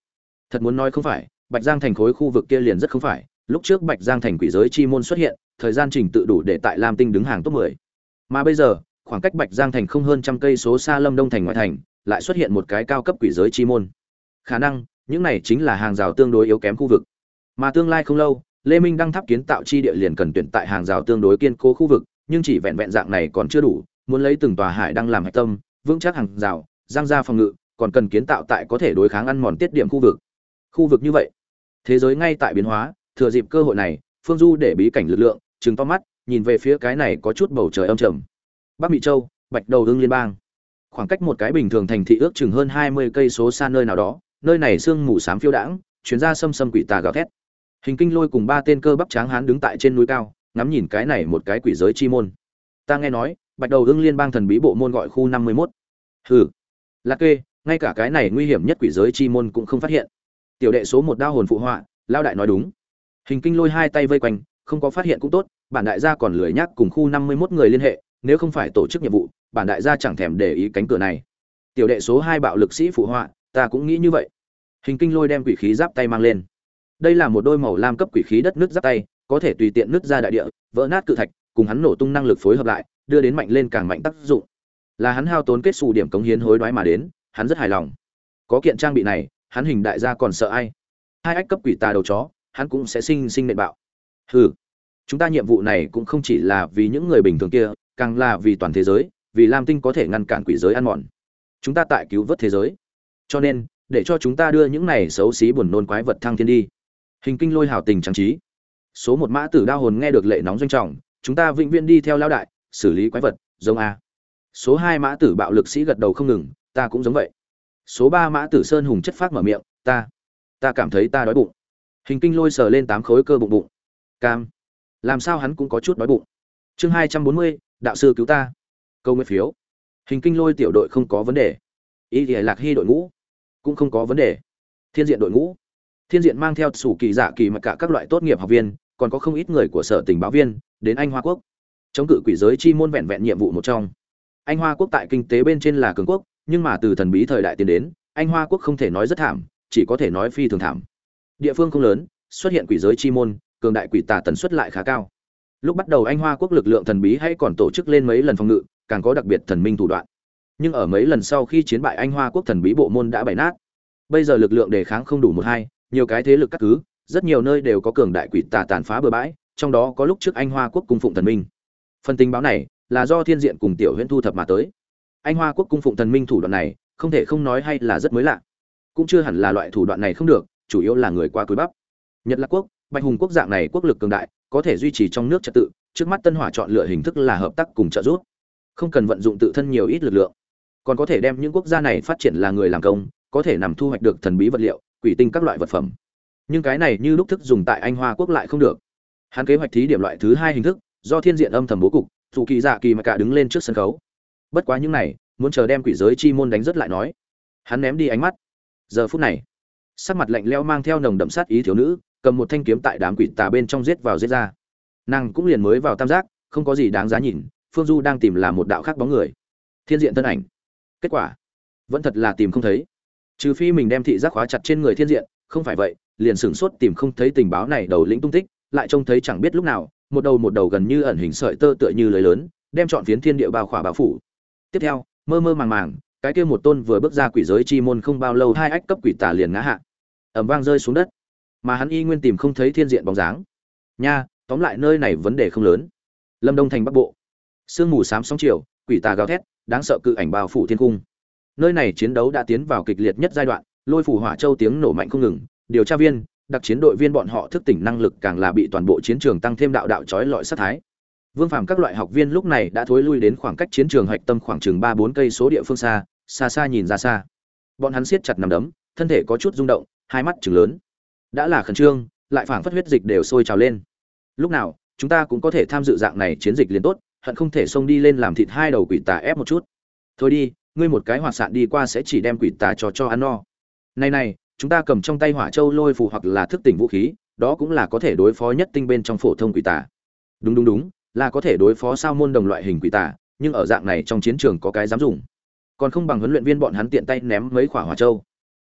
thật muốn nói không phải, bạch giang thành khối khu vực kia liền rất không phải. Lúc trước bạch giang thành quỷ giới chi môn xuất hiện, thời gian trình tự đủ để tại lam tinh đứng hàng top 10. mà bây giờ, khoảng cách bạch giang thành không hơn trăm cây số xa lâm đông thành ngoại thành, lại xuất hiện một cái cao cấp quỷ giới chi môn. Khả năng, những này chính là hàng rào tương đối yếu kém khu vực. Mà tương lai không lâu, lê minh đang tháp kiến tạo chi địa liền cần tuyển tại hàng rào tương đối kiên cố khu vực nhưng chỉ vẹn vẹn dạng này còn chưa đủ, muốn lấy từng tòa hải đăng làm hạch tâm, vững chắc hàng rào, giang ra phòng ngự, còn cần kiến tạo tại có thể đối kháng ăn mòn tiết điểm khu vực. Khu vực như vậy, thế giới ngay tại biến hóa, thừa dịp cơ hội này, phương du để bí cảnh lực lượng chừng to mắt, nhìn về phía cái này có chút bầu trời âm trầm. Bắc mỹ châu, bạch đầu hương liên bang. Khoảng cách một cái bình thường thành thị ước chừng hơn hai mươi cây số xa nơi nào đó, nơi này sương mù xám phiêu đãng, chuyến ra xâm xâm quỷ tà gào thét. Hình kinh lôi cùng ba tên cơ bắp tráng hán đứng tại trên núi cao ngắm nhìn cái này một cái quỷ giới chi môn. Ta nghe nói, bạch đầu hương liên bang thần bí bộ môn gọi khu năm mươi mốt. Hừ. Lạc kê, ngay cả cái này nguy hiểm nhất quỷ giới chi môn cũng không phát hiện. Tiểu đệ số một đao hồn phụ họa lao đại nói đúng. Hình kinh lôi hai tay vây quanh, không có phát hiện cũng tốt, bản đại gia còn lười nhắc cùng khu năm mươi mốt người liên hệ, nếu không phải tổ chức nhiệm vụ, bản đại gia chẳng thèm để ý cánh cửa này. Tiểu đệ số hai bạo lực sĩ phụ họa, ta cũng nghĩ như vậy. Hình kinh lôi đem quỷ khí giáp tay mang lên. Đây là một đôi màu lam cấp quỷ khí đất nước giáp tay có thể tùy tiện nứt ra đại địa, vỡ nát cự thạch, cùng hắn nổ tung năng lực phối hợp lại, đưa đến mạnh lên càng mạnh tác dụng. Là hắn hao tốn kết xù điểm cống hiến hối đoái mà đến, hắn rất hài lòng. Có kiện trang bị này, hắn hình đại gia còn sợ ai? Hai ách cấp quỷ tà đầu chó, hắn cũng sẽ sinh sinh nệ bạo. Hừ, chúng ta nhiệm vụ này cũng không chỉ là vì những người bình thường kia, càng là vì toàn thế giới, vì lam tinh có thể ngăn cản quỷ giới ăn mòn. Chúng ta tại cứu vớt thế giới. Cho nên, để cho chúng ta đưa những này xấu xí buồn nôn quái vật thăng thiên đi. Hình kinh lôi hào tình trang trí số một mã tử đao hồn nghe được lệ nóng doanh trọng, chúng ta vĩnh viễn đi theo lao đại, xử lý quái vật, giống a. Số hai mã tử bạo lực sĩ gật đầu không ngừng, ta cũng giống vậy. Số ba mã tử sơn hùng chất phát mở miệng, ta ta cảm thấy ta đói bụng. Hình kinh lôi sờ lên tám khối cơ bụng bụng. Cam. Làm sao hắn cũng có chút đói bụng. Chương hai trăm bốn mươi, đạo sư cứu ta. Câu nguyên phiếu. Hình kinh lôi tiểu đội không có vấn đề. Y thì lạc hy đội ngũ cũng không có vấn đề. Thiên diện đội ngũ thiên diện mang theo sủ kỳ giả kỳ mặc cả các loại tốt nghiệp học viên, còn có không ít người của sở tình báo viên, đến anh hoa quốc. Chống cự quỷ giới chi môn vẹn vẹn nhiệm vụ một trong. Anh hoa quốc tại kinh tế bên trên là cường quốc, nhưng mà từ thần bí thời đại tiến đến, anh hoa quốc không thể nói rất thảm, chỉ có thể nói phi thường thảm. Địa phương không lớn, xuất hiện quỷ giới chi môn, cường đại quỷ tà tần suất lại khá cao. Lúc bắt đầu anh hoa quốc lực lượng thần bí hay còn tổ chức lên mấy lần phòng ngự, càng có đặc biệt thần minh thủ đoạn. Nhưng ở mấy lần sau khi chiến bại anh hoa quốc thần bí bộ môn đã bày nát. Bây giờ lực lượng đề kháng không đủ một hai nhiều cái thế lực cắt cứ, rất nhiều nơi đều có cường đại quỷ tà tàn phá bừa bãi, trong đó có lúc trước anh hoa quốc cung phụng thần minh. Phần tình báo này là do thiên diện cùng tiểu huyễn thu thập mà tới. Anh hoa quốc cung phụng thần minh thủ đoạn này, không thể không nói hay là rất mới lạ. Cũng chưa hẳn là loại thủ đoạn này không được, chủ yếu là người qua túi bắp. Nhật lạc quốc, bạch hùng quốc dạng này quốc lực cường đại, có thể duy trì trong nước trật tự, trước mắt tân hỏa chọn lựa hình thức là hợp tác cùng trợ giúp. Không cần vận dụng tự thân nhiều ít lực lượng. Còn có thể đem những quốc gia này phát triển là người làm công, có thể nằm thu hoạch được thần bí vật liệu quỷ tinh các loại vật phẩm. Nhưng cái này như lúc thức dùng tại anh hoa quốc lại không được. Hắn kế hoạch thí điểm loại thứ hai hình thức, do thiên diện âm thầm bố cục, dù kỳ dạ kỳ mà cả đứng lên trước sân khấu. Bất quá những này, muốn chờ đem quỷ giới chi môn đánh rất lại nói. Hắn ném đi ánh mắt. Giờ phút này, sắc mặt lạnh lẽo mang theo nồng đậm sát ý thiếu nữ, cầm một thanh kiếm tại đám quỷ tà bên trong giết vào giết ra. Nàng cũng liền mới vào tam giác, không có gì đáng giá nhìn, phương du đang tìm là một đạo khác bóng người. Thiên diện thân ảnh. Kết quả, vẫn thật là tìm không thấy trừ phi mình đem thị giác khóa chặt trên người thiên diện, không phải vậy, liền sửng sốt tìm không thấy tình báo này đầu lĩnh tung tích, lại trông thấy chẳng biết lúc nào, một đầu một đầu gần như ẩn hình sợi tơ tựa như lưới lớn, đem chọn phiến thiên địa bao khỏa bao phủ. Tiếp theo, mơ mơ màng màng, cái kia một tôn vừa bước ra quỷ giới chi môn không bao lâu hai ách cấp quỷ tả liền ngã hạ. Ẩm vang rơi xuống đất. Mà hắn y nguyên tìm không thấy thiên diện bóng dáng. Nha, tóm lại nơi này vấn đề không lớn. Lâm đông thành bắc bộ. Sương mù xám sóng chiều, quỷ tà gào thét, đáng sợ cự ảnh bao phủ thiên cung nơi này chiến đấu đã tiến vào kịch liệt nhất giai đoạn, lôi phủ hỏa châu tiếng nổ mạnh không ngừng, điều tra viên, đặc chiến đội viên bọn họ thức tỉnh năng lực càng là bị toàn bộ chiến trường tăng thêm đạo đạo trói lọi sát thái. Vương phàm các loại học viên lúc này đã thối lui đến khoảng cách chiến trường hạch tâm khoảng chừng ba bốn cây số địa phương xa xa xa nhìn ra xa. Bọn hắn siết chặt nằm đấm, thân thể có chút rung động, hai mắt chừng lớn. Đã là khẩn trương, lại phảng phất huyết dịch đều sôi trào lên. Lúc nào, chúng ta cũng có thể tham dự dạng này chiến dịch liền tốt, hận không thể xông đi lên làm thịt hai đầu quỷ tà ép một chút. Thôi đi ngươi một cái hỏa sạn đi qua sẽ chỉ đem quỷ tà cho cho ăn no. Này này, chúng ta cầm trong tay hỏa châu lôi phù hoặc là thức tỉnh vũ khí, đó cũng là có thể đối phó nhất tinh bên trong phổ thông quỷ tà. Đúng đúng đúng, là có thể đối phó sao môn đồng loại hình quỷ tà, nhưng ở dạng này trong chiến trường có cái dám dùng. Còn không bằng huấn luyện viên bọn hắn tiện tay ném mấy quả hỏa châu.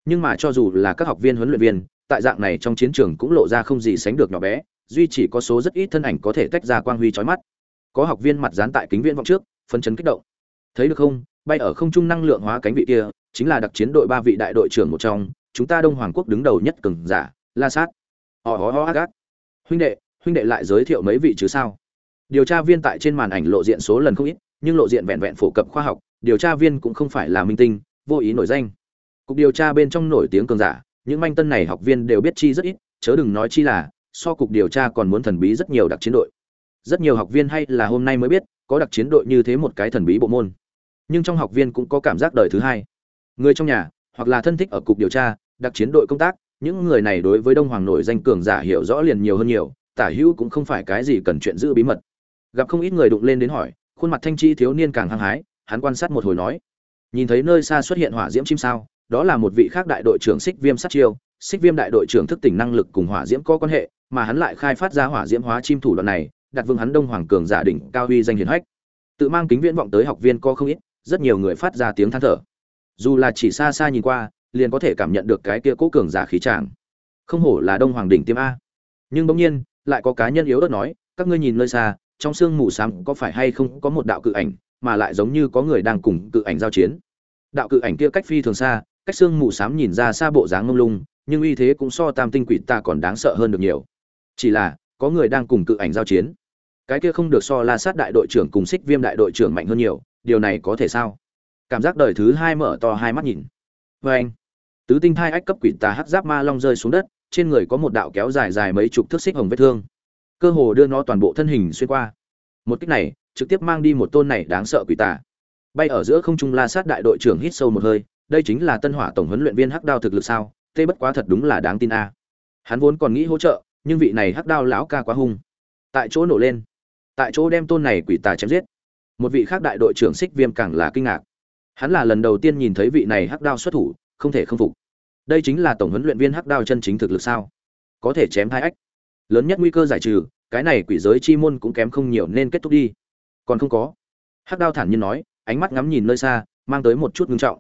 Nhưng mà cho dù là các học viên huấn luyện viên, tại dạng này trong chiến trường cũng lộ ra không gì sánh được nhỏ bé, duy chỉ có số rất ít thân ảnh có thể tách ra quang huy chói mắt. Có học viên mặt dán tại kính viễn vọng trước phân chấn kích động. Thấy được không? Bay ở không trung năng lượng hóa cánh vị kia, chính là đặc chiến đội ba vị đại đội trưởng một trong, chúng ta đông hoàng quốc đứng đầu nhất cường giả, la sát. Họ ho ho gác huynh đệ huynh đệ lại giới thiệu mấy vị chứ sao? Điều tra viên tại trên màn ảnh lộ diện số lần không ít, nhưng lộ diện vẹn vẹn phổ cập khoa học, điều tra viên cũng không phải là minh tinh, vô ý nổi danh. Cục điều tra bên trong nổi tiếng cường giả, những manh tân này học viên đều biết chi rất ít, chớ đừng nói chi là, so cục điều tra còn muốn thần bí rất nhiều đặc chiến đội. Rất nhiều học viên hay là hôm nay mới biết, có đặc chiến đội như thế một cái thần bí bộ môn nhưng trong học viên cũng có cảm giác đời thứ hai. Người trong nhà, hoặc là thân thích ở cục điều tra, đặc chiến đội công tác, những người này đối với đông hoàng nổi danh cường giả hiểu rõ liền nhiều hơn nhiều, tả hữu cũng không phải cái gì cần chuyện giữ bí mật. Gặp không ít người đụng lên đến hỏi, khuôn mặt thanh chi thiếu niên càng hăng hái, hắn quan sát một hồi nói, nhìn thấy nơi xa xuất hiện hỏa diễm chim sao, đó là một vị khác đại đội trưởng xích viêm sát chiêu. Xích viêm đại đội trưởng thức tỉnh năng lực cùng hỏa diễm có quan hệ, mà hắn lại khai phát ra hỏa diễm hóa chim thủ đoạn này, đặt vương hắn đông hoàng cường giả đỉnh cao uy danh hiển hách. Tự mang kính viễn vọng tới học viên có không ít rất nhiều người phát ra tiếng than thở. Dù là chỉ xa xa nhìn qua, liền có thể cảm nhận được cái kia cố cường giả khí tràng không hổ là đông hoàng đỉnh tiêm a. Nhưng bỗng nhiên, lại có cá nhân yếu ớt nói, các ngươi nhìn nơi xa, trong sương mù sáng có phải hay không có một đạo cự ảnh, mà lại giống như có người đang cùng cự ảnh giao chiến. Đạo cự ảnh kia cách phi thường xa, cách sương mù xám nhìn ra xa bộ dáng ngông lung, nhưng uy thế cũng so tam tinh quỷ ta còn đáng sợ hơn được nhiều. Chỉ là, có người đang cùng cự ảnh giao chiến. Cái kia không được so la sát đại đội trưởng cùng xích viêm đại đội trưởng mạnh hơn nhiều điều này có thể sao? Cảm giác đời thứ hai mở to hai mắt nhìn. Vê anh, tứ tinh thai ách cấp quỷ tà hắc giáp ma long rơi xuống đất, trên người có một đạo kéo dài dài mấy chục thước xích hồng vết thương. Cơ hồ đưa nó toàn bộ thân hình xuyên qua. Một cách này, trực tiếp mang đi một tôn này đáng sợ quỷ tà. Bay ở giữa không trung la sát đại đội trưởng hít sâu một hơi, đây chính là tân hỏa tổng huấn luyện viên hắc đao thực lực sao? Tê bất quá thật đúng là đáng tin a. Hắn vốn còn nghĩ hỗ trợ, nhưng vị này hắc đao lão ca quá hung. Tại chỗ nổ lên. Tại chỗ đem tôn này quỷ tà chém giết một vị khác đại đội trưởng xích viêm càng là kinh ngạc. Hắn là lần đầu tiên nhìn thấy vị này hắc đao xuất thủ, không thể không phục. Đây chính là tổng huấn luyện viên hắc đao chân chính thực lực sao? Có thể chém hai ách. Lớn nhất nguy cơ giải trừ, cái này quỷ giới chi môn cũng kém không nhiều nên kết thúc đi. Còn không có. Hắc đao thản nhiên nói, ánh mắt ngắm nhìn nơi xa, mang tới một chút ngưng trọng.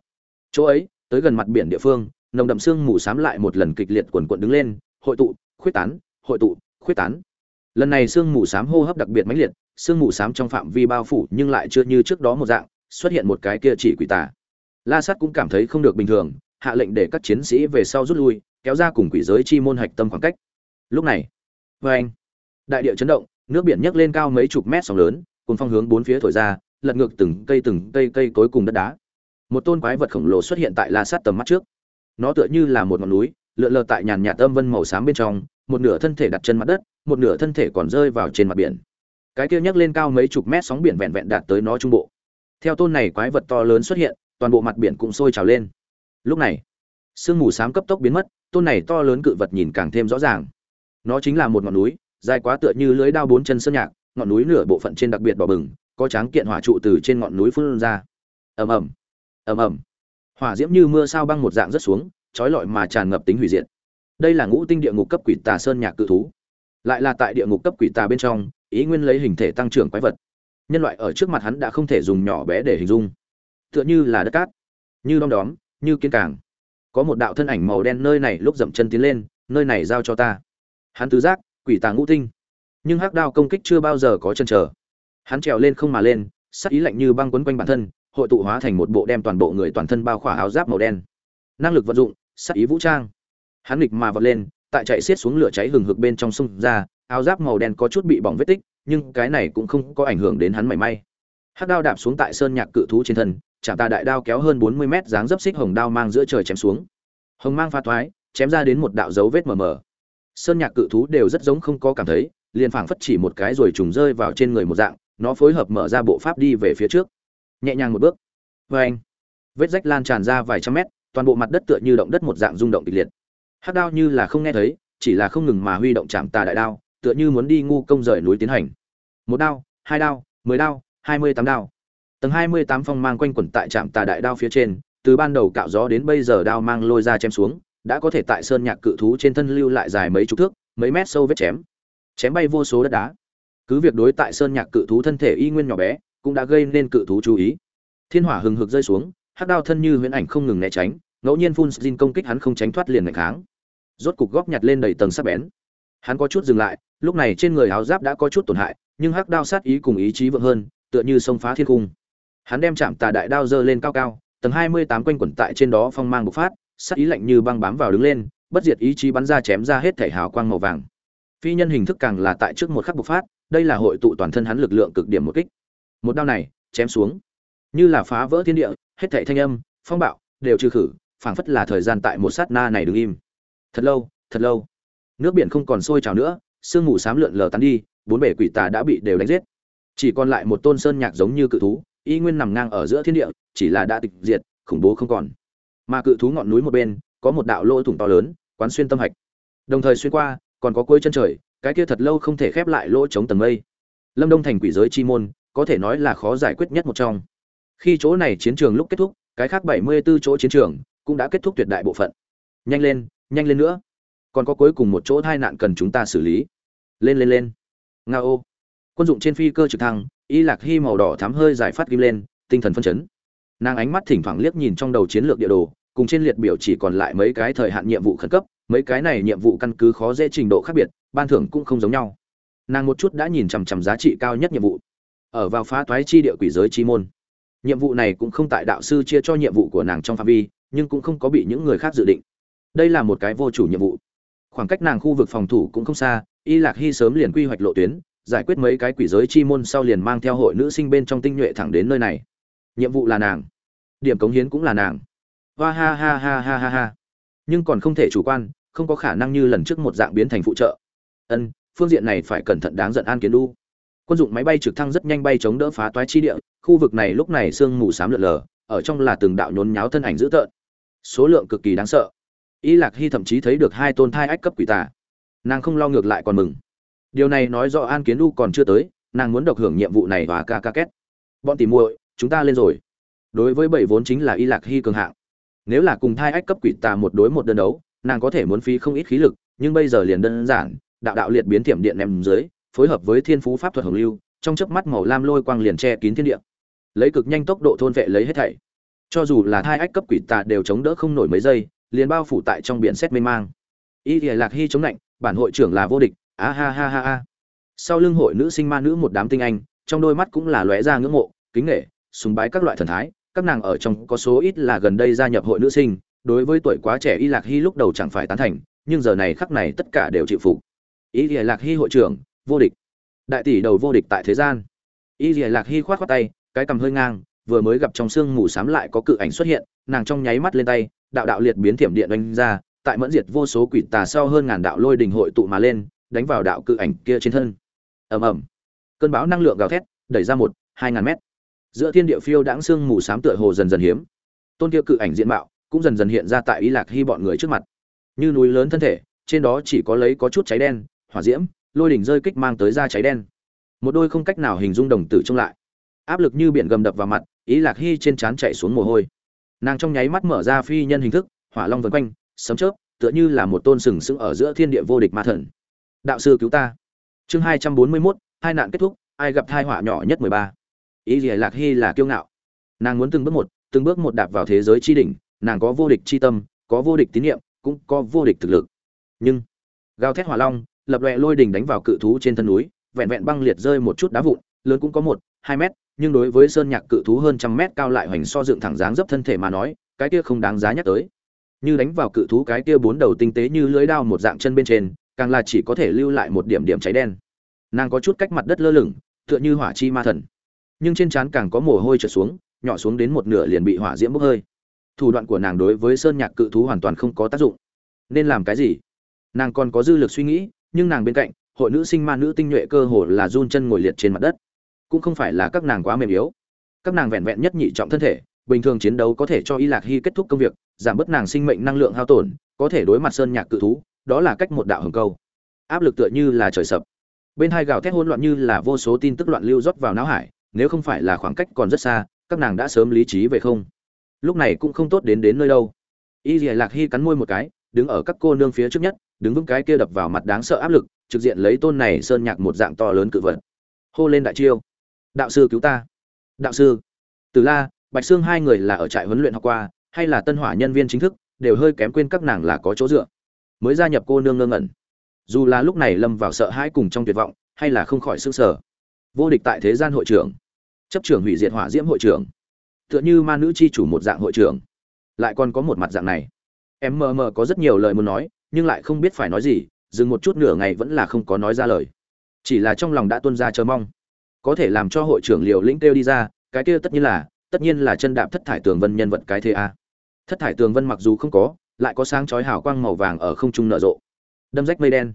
Chỗ ấy, tới gần mặt biển địa phương, nồng đậm sương mù sám lại một lần kịch liệt quần quận đứng lên, hội tụ, khuyết tán, hội tụ, khuyết tán lần này sương mù xám hô hấp đặc biệt mãnh liệt, sương mù xám trong phạm vi bao phủ nhưng lại chưa như trước đó một dạng, xuất hiện một cái kia chỉ quỷ tà. La sát cũng cảm thấy không được bình thường, hạ lệnh để các chiến sĩ về sau rút lui, kéo ra cùng quỷ giới chi môn hạch tâm khoảng cách. Lúc này vê anh, đại địa chấn động, nước biển nhấc lên cao mấy chục mét sóng lớn cùng phong hướng bốn phía thổi ra, lật ngược từng cây từng cây cây cối cùng đất đá. Một tôn quái vật khổng lồ xuất hiện tại la sát tầm mắt trước. Nó tựa như là một ngọn núi, lượn lờ tại nhàn nhạt âm vân màu xám bên trong, một nửa thân thể đặt chân mặt đất một nửa thân thể còn rơi vào trên mặt biển. Cái kia nhấc lên cao mấy chục mét sóng biển vẹn vẹn đạt tới nó trung bộ. Theo tôn này quái vật to lớn xuất hiện, toàn bộ mặt biển cũng sôi trào lên. Lúc này, sương mù xám cấp tốc biến mất, tôn này to lớn cự vật nhìn càng thêm rõ ràng. Nó chính là một ngọn núi, dài quá tựa như lưới đao bốn chân sơn nhạc, ngọn núi nửa bộ phận trên đặc biệt bỏ bừng, có tráng kiện hỏa trụ từ trên ngọn núi phun ra. Ầm ầm ầm ầm. Hỏa diễm như mưa sao băng một dạng rất xuống trói lọi mà tràn ngập tính hủy diệt. Đây là ngũ tinh địa ngục cấp quỷ tà sơn nhạc cự thú lại là tại địa ngục cấp quỷ tà bên trong, ý nguyên lấy hình thể tăng trưởng quái vật. Nhân loại ở trước mặt hắn đã không thể dùng nhỏ bé để hình dung. Tựa như là đất cát, như đom đóm, như kiên càng. Có một đạo thân ảnh màu đen nơi này lúc dậm chân tiến lên, nơi này giao cho ta. Hắn tứ giác, quỷ tà ngũ tinh. Nhưng hắc đao công kích chưa bao giờ có chân trở hắn trèo lên không mà lên, sắc ý lạnh như băng quấn quanh bản thân, hội tụ hóa thành một bộ đem toàn bộ người toàn thân bao khỏa áo giáp màu đen. Năng lực vận dụng, sắc ý vũ trang. Hắn nghịch mà vọt lên tại chạy xiết xuống lửa cháy hừng hực bên trong sông ra, áo giáp màu đen có chút bị bỏng vết tích, nhưng cái này cũng không có ảnh hưởng đến hắn mảy may. Hắc đao đạp xuống tại sơn nhạc cự thú trên thân, chạm tà đại đao kéo hơn bốn mươi mét dáng dấp xích hồng đao mang giữa trời chém xuống. Hồng mang pha thoái, chém ra đến một đạo dấu vết mờ mờ. Sơn nhạc cự thú đều rất giống không có cảm thấy, liền phảng phất chỉ một cái rồi trùng rơi vào trên người một dạng, nó phối hợp mở ra bộ pháp đi về phía trước. Nhẹ nhàng một bước. Vê anh vết rách lan tràn ra vài trăm mét, toàn bộ mặt đất tựa như động đất một dạng rung động kịch liệt hắc đao như là không nghe thấy, chỉ là không ngừng mà huy động chạm tà đại đao, tựa như muốn đi ngu công rời núi tiến hành. Một đao, hai đao, mười đao, hai mươi tám đao. Tầng hai mươi tám phong mang quanh quẩn tại trạm tà đại đao phía trên, từ ban đầu cạo gió đến bây giờ đao mang lôi ra chém xuống, đã có thể tại sơn nhạc cự thú trên thân lưu lại dài mấy chục thước, mấy mét sâu vết chém. Chém bay vô số đất đá. Cứ việc đối tại sơn nhạc cự thú thân thể y nguyên nhỏ bé, cũng đã gây nên cự thú chú ý. Thiên hỏa hừng hực rơi xuống, hắc đao thân như huyễn ảnh không ngừng né tránh ngẫu nhiên phun xin công kích hắn không tránh thoát liền ngày kháng. Rốt cục góp nhặt lên đầy tầng sắc bén. Hắn có chút dừng lại, lúc này trên người áo giáp đã có chút tổn hại, nhưng hắc đao sát ý cùng ý chí vượng hơn, tựa như sông phá thiên cung. Hắn đem chạm tà đại đao dơ lên cao cao, tầng hai mươi tám quanh quẩn tại trên đó phong mang bộc phát, sát ý lạnh như băng bám vào đứng lên, bất diệt ý chí bắn ra chém ra hết thể hào quang màu vàng. Phi nhân hình thức càng là tại trước một khắc bộc phát, đây là hội tụ toàn thân hắn lực lượng cực điểm một kích. Một đao này, chém xuống. Như là phá vỡ thiên địa, hết thảy thanh âm, phong bạo, đều trừ khử phảng phất là thời gian tại một sát na này đứng im. Thật lâu thật lâu. Nước biển không còn sôi trào nữa, sương mù xám lượn lờ tán đi, bốn bể quỷ tà đã bị đều đánh giết. Chỉ còn lại một tôn sơn nhạc giống như cự thú, y nguyên nằm ngang ở giữa thiên địa, chỉ là đã tịch diệt, khủng bố không còn. Mà cự thú ngọn núi một bên, có một đạo lỗ thủng to lớn, quán xuyên tâm hạch. Đồng thời xuyên qua, còn có cuối chân trời, cái kia thật lâu không thể khép lại lỗ chống tầng mây. Lâm đông thành quỷ giới chi môn, có thể nói là khó giải quyết nhất một trong. Khi chỗ này chiến trường lúc kết thúc, cái khác bảy mươi 74 chỗ chiến trường cũng đã kết thúc tuyệt đại bộ phận. Nhanh lên nhanh lên nữa. Còn có cuối cùng một chỗ tai nạn cần chúng ta xử lý. Lên lên lên. Nga ô. Quân dụng trên phi cơ trực thăng, y lạc hy màu đỏ thắm hơi giải phát kim lên, tinh thần phân chấn. Nàng ánh mắt thỉnh thoảng liếc nhìn trong đầu chiến lược địa đồ, cùng trên liệt biểu chỉ còn lại mấy cái thời hạn nhiệm vụ khẩn cấp, mấy cái này nhiệm vụ căn cứ khó dễ trình độ khác biệt, ban thưởng cũng không giống nhau. Nàng một chút đã nhìn chằm chằm giá trị cao nhất nhiệm vụ. Ở vào phá toái chi địa quỷ giới chi môn. Nhiệm vụ này cũng không tại đạo sư chia cho nhiệm vụ của nàng trong phạm vi nhưng cũng không có bị những người khác dự định. Đây là một cái vô chủ nhiệm vụ. Khoảng cách nàng khu vực phòng thủ cũng không xa, y lạc hy sớm liền quy hoạch lộ tuyến, giải quyết mấy cái quỷ giới chi môn sau liền mang theo hội nữ sinh bên trong tinh nhuệ thẳng đến nơi này. Nhiệm vụ là nàng. Điểm cống hiến cũng là nàng. Hoa ha ha ha ha ha ha. Nhưng còn không thể chủ quan, không có khả năng như lần trước một dạng biến thành phụ trợ. Ân, phương diện này phải cẩn thận đáng giận an kiến đu. Quân dụng máy bay trực thăng rất nhanh bay chống đỡ phá toái chi địa, khu vực này lúc này sương mù xám lượn lờ, ở trong là từng đạo nhốn nháo thân ảnh dữ tợn số lượng cực kỳ đáng sợ. Y lạc hy thậm chí thấy được hai tôn thai ách cấp quỷ tà. Nàng không lo ngược lại còn mừng. Điều này nói rõ an kiến đu còn chưa tới, nàng muốn độc hưởng nhiệm vụ này và ca ca két. Bọn tìm muội, chúng ta lên rồi. Đối với bảy vốn chính là y lạc hy cường hạng. Nếu là cùng thai ách cấp quỷ tà một đối một đơn đấu, nàng có thể muốn phí không ít khí lực, nhưng bây giờ liền đơn giản, đạo đạo liệt biến thiểm điện ném dưới, phối hợp với thiên phú pháp thuật hồng lưu, trong chớp mắt màu lam lôi quang liền che kín thiên địa. Lấy cực nhanh tốc độ thôn vệ lấy hết thảy cho dù là thai ách cấp quỷ tà đều chống đỡ không nổi mấy giây, liền bao phủ tại trong biển xét mê mang. Y thì lạc hy chống lạnh, bản hội trưởng là vô địch a ha ha ha ha. Sau lưng hội nữ sinh ma nữ một đám tinh anh, trong đôi mắt cũng là lóe ra ngưỡng mộ, kính nghệ sùng bái các loại thần thái, các nàng ở trong có số ít là gần đây gia nhập hội nữ sinh, đối với tuổi quá trẻ y lạc hy lúc đầu chẳng phải tán thành, nhưng giờ này khắc này tất cả đều chịu phục. Y lìa lạc hy hội trưởng, vô địch. Đại tỷ đầu vô địch tại thế gian. Y lìa lạc hy khoát khoát tay, cái cầm hơi ngang vừa mới gặp trong xương mù xám lại có cự ảnh xuất hiện, nàng trong nháy mắt lên tay, đạo đạo liệt biến thiểm điện đánh ra, tại mẫn diệt vô số quỷ tà sau hơn ngàn đạo lôi đình hội tụ mà lên, đánh vào đạo cự ảnh kia trên thân. Ầm ầm. Cơn bão năng lượng gào thét, đẩy ra một, hai ngàn mét. Giữa thiên địa phiêu đãng xương mù xám tựa hồ dần dần hiếm. Tôn kia cự ảnh diện mạo cũng dần dần hiện ra tại ý lạc hy bọn người trước mặt. Như núi lớn thân thể, trên đó chỉ có lấy có chút cháy đen, hỏa diễm, lôi đỉnh rơi kích mang tới ra cháy đen. Một đôi không cách nào hình dung đồng tử trông lại. Áp lực như biển gầm đập vào mặt ý lạc hy trên trán chạy xuống mồ hôi. Nàng trong nháy mắt mở ra phi nhân hình thức, hỏa long vân quanh, sấm chớp, tựa như là một tôn sừng sững ở giữa thiên địa vô địch ma thần. Đạo sư cứu ta. Chương hai trăm bốn mươi mốt, hai nạn kết thúc, ai gặp thai họa nhỏ nhất mười ba. Ý gì lạc hy là kiêu ngạo. Nàng muốn từng bước một, từng bước một đạp vào thế giới tri đỉnh, nàng có vô địch chi tâm, có vô địch tín nhiệm cũng có vô địch thực lực. Nhưng, gào thét hỏa long, lập loè lôi đỉnh đánh vào cự thú trên thân núi, vẹn vẹn băng liệt rơi một chút đá vụn, lớn cũng có một, hai mét nhưng đối với sơn nhạc cự thú hơn trăm mét cao lại hoành so dựng thẳng dáng dấp thân thể mà nói, cái kia không đáng giá nhắc tới. Như đánh vào cự thú cái kia bốn đầu tinh tế như lưỡi đao một dạng chân bên trên, càng là chỉ có thể lưu lại một điểm điểm cháy đen. Nàng có chút cách mặt đất lơ lửng, tựa như hỏa chi ma thần. Nhưng trên trán càng có mồ hôi trượt xuống, nhỏ xuống đến một nửa liền bị hỏa diễm bốc hơi. Thủ đoạn của nàng đối với sơn nhạc cự thú hoàn toàn không có tác dụng. Nên làm cái gì? Nàng còn có dư lực suy nghĩ, nhưng nàng bên cạnh, hội nữ sinh ma nữ tinh nhuệ cơ hồ là run chân ngồi liệt trên mặt đất cũng không phải là các nàng quá mềm yếu. Các nàng vẹn vẹn nhất nhị trọng thân thể, bình thường chiến đấu có thể cho y lạc hy kết thúc công việc, giảm bớt nàng sinh mệnh năng lượng hao tổn, có thể đối mặt sơn nhạc cự thú, đó là cách một đạo hầm câu. Áp lực tựa như là trời sập. Bên hai gào thét hỗn loạn như là vô số tin tức loạn lưu rót vào não hải, nếu không phải là khoảng cách còn rất xa, các nàng đã sớm lý trí về không. Lúc này cũng không tốt đến đến nơi đâu. Y dìa lạc hy cắn môi một cái, đứng ở các cô nương phía trước nhất, đứng vững cái kia đập vào mặt đáng sợ áp lực, trực diện lấy tôn này sơn nhạc một dạng to lớn cự vật. Hô lên đại chiêu đạo sư cứu ta. Đạo sư. Từ la, bạch sương hai người là ở trại huấn luyện học qua, hay là tân hỏa nhân viên chính thức, đều hơi kém quên các nàng là có chỗ dựa. Mới gia nhập cô nương ngơ ngẩn. Dù là lúc này lâm vào sợ hãi cùng trong tuyệt vọng, hay là không khỏi s ư sở vô địch tại thế gian hội trưởng. Chấp trưởng hủy diệt hỏa diễm hội trưởng. Tựa như ma nữ c h i chủ một dạng hội trưởng. Lại còn có một mặt dạng này. Em mờ mờ có rất nhiều lời muốn nói, nhưng lại không biết phải nói gì, dừng một chút nửa ngày vẫn là không có nói ra lời. Chỉ là trong lòng đã tuân ra chờ mong có thể làm cho hội trưởng liều lĩnh kêu đi ra, cái kia tất nhiên là, tất nhiên là chân đạp thất thải tường vân nhân vật cái thế a. Thất thải tường vân mặc dù không có, lại có sáng chói hào quang màu vàng ở không trung nở rộ. Đâm rách mây đen.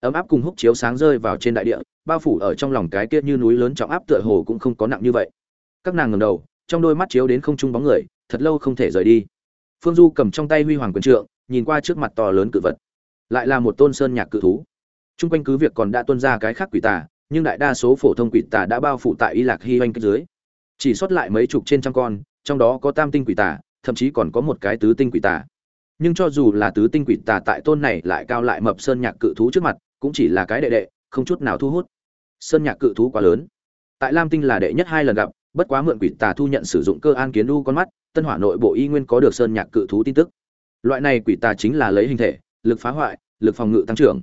Ấm áp cùng húc chiếu sáng rơi vào trên đại địa, bao phủ ở trong lòng cái kia như núi lớn trọng áp tựa hồ cũng không có nặng như vậy. Các nàng ngầm đầu, trong đôi mắt chiếu đến không trung bóng người, thật lâu không thể rời đi. Phương du cầm trong tay huy hoàng quyền trượng, nhìn qua trước mặt to lớn cự vật. Lại là một tôn sơn nhạc cự thú. Chung quanh cứ việc còn đã tuân ra cái khác quỷ tả nhưng đại đa số phổ thông quỷ tà đã bao phủ tại y lạc hy oanh dưới. Chỉ sót lại mấy chục trên trăm con, trong đó có tam tinh quỷ tà, thậm chí còn có một cái tứ tinh quỷ tà. Nhưng cho dù là tứ tinh quỷ tà tại tôn này lại cao lại mập sơn nhạc cự thú trước mặt, cũng chỉ là cái đệ đệ, không chút nào thu hút. Sơn nhạc cự thú quá lớn. Tại lam tinh là đệ nhất hai lần gặp, bất quá mượn quỷ tà thu nhận sử dụng cơ an kiến đu con mắt, tân hỏa nội bộ y nguyên có được sơn nhạc cự thú tin tức. Loại này quỷ tà chính là lấy hình thể, lực phá hoại, lực phòng ngự tăng trưởng.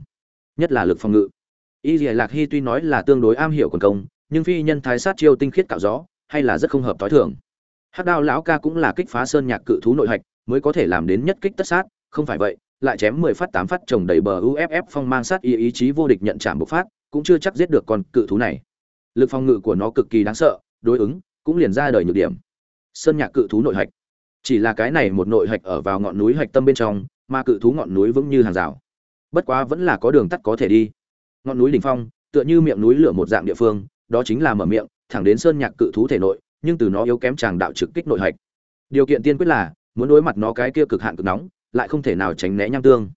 Nhất là lực phòng ngự y dìa lạc hy tuy nói là tương đối am hiểu quần công, nhưng phi nhân thái sát chiêu tinh khiết cạo gió, hay là rất không hợp tối thường. Hắc đao lão ca cũng là kích phá sơn nhạc cự thú nội hạch, mới có thể làm đến nhất kích tất sát, không phải vậy, lại chém mười phát tám phát trồng đầy bờ uff phong mang sát ý ý chí vô địch nhận chạm bộc phát, cũng chưa chắc giết được con cự thú này. Lực phòng ngự của nó cực kỳ đáng sợ, đối ứng, cũng liền ra đời nhược điểm. Sơn nhạc cự thú nội hạch. Chỉ là cái này một nội hạch ở vào ngọn núi hạch tâm bên trong, mà cự thú ngọn núi vững như hàng rào. Bất quá vẫn là có đường tắt có thể đi ngọn núi đỉnh phong, tựa như miệng núi lửa một dạng địa phương, đó chính là mở miệng, thẳng đến sơn nhạc cự thú thể nội, nhưng từ nó yếu kém chàng đạo trực kích nội hạch. Điều kiện tiên quyết là, muốn đối mặt nó cái kia cực hạn cực nóng, lại không thể nào tránh né nham tương.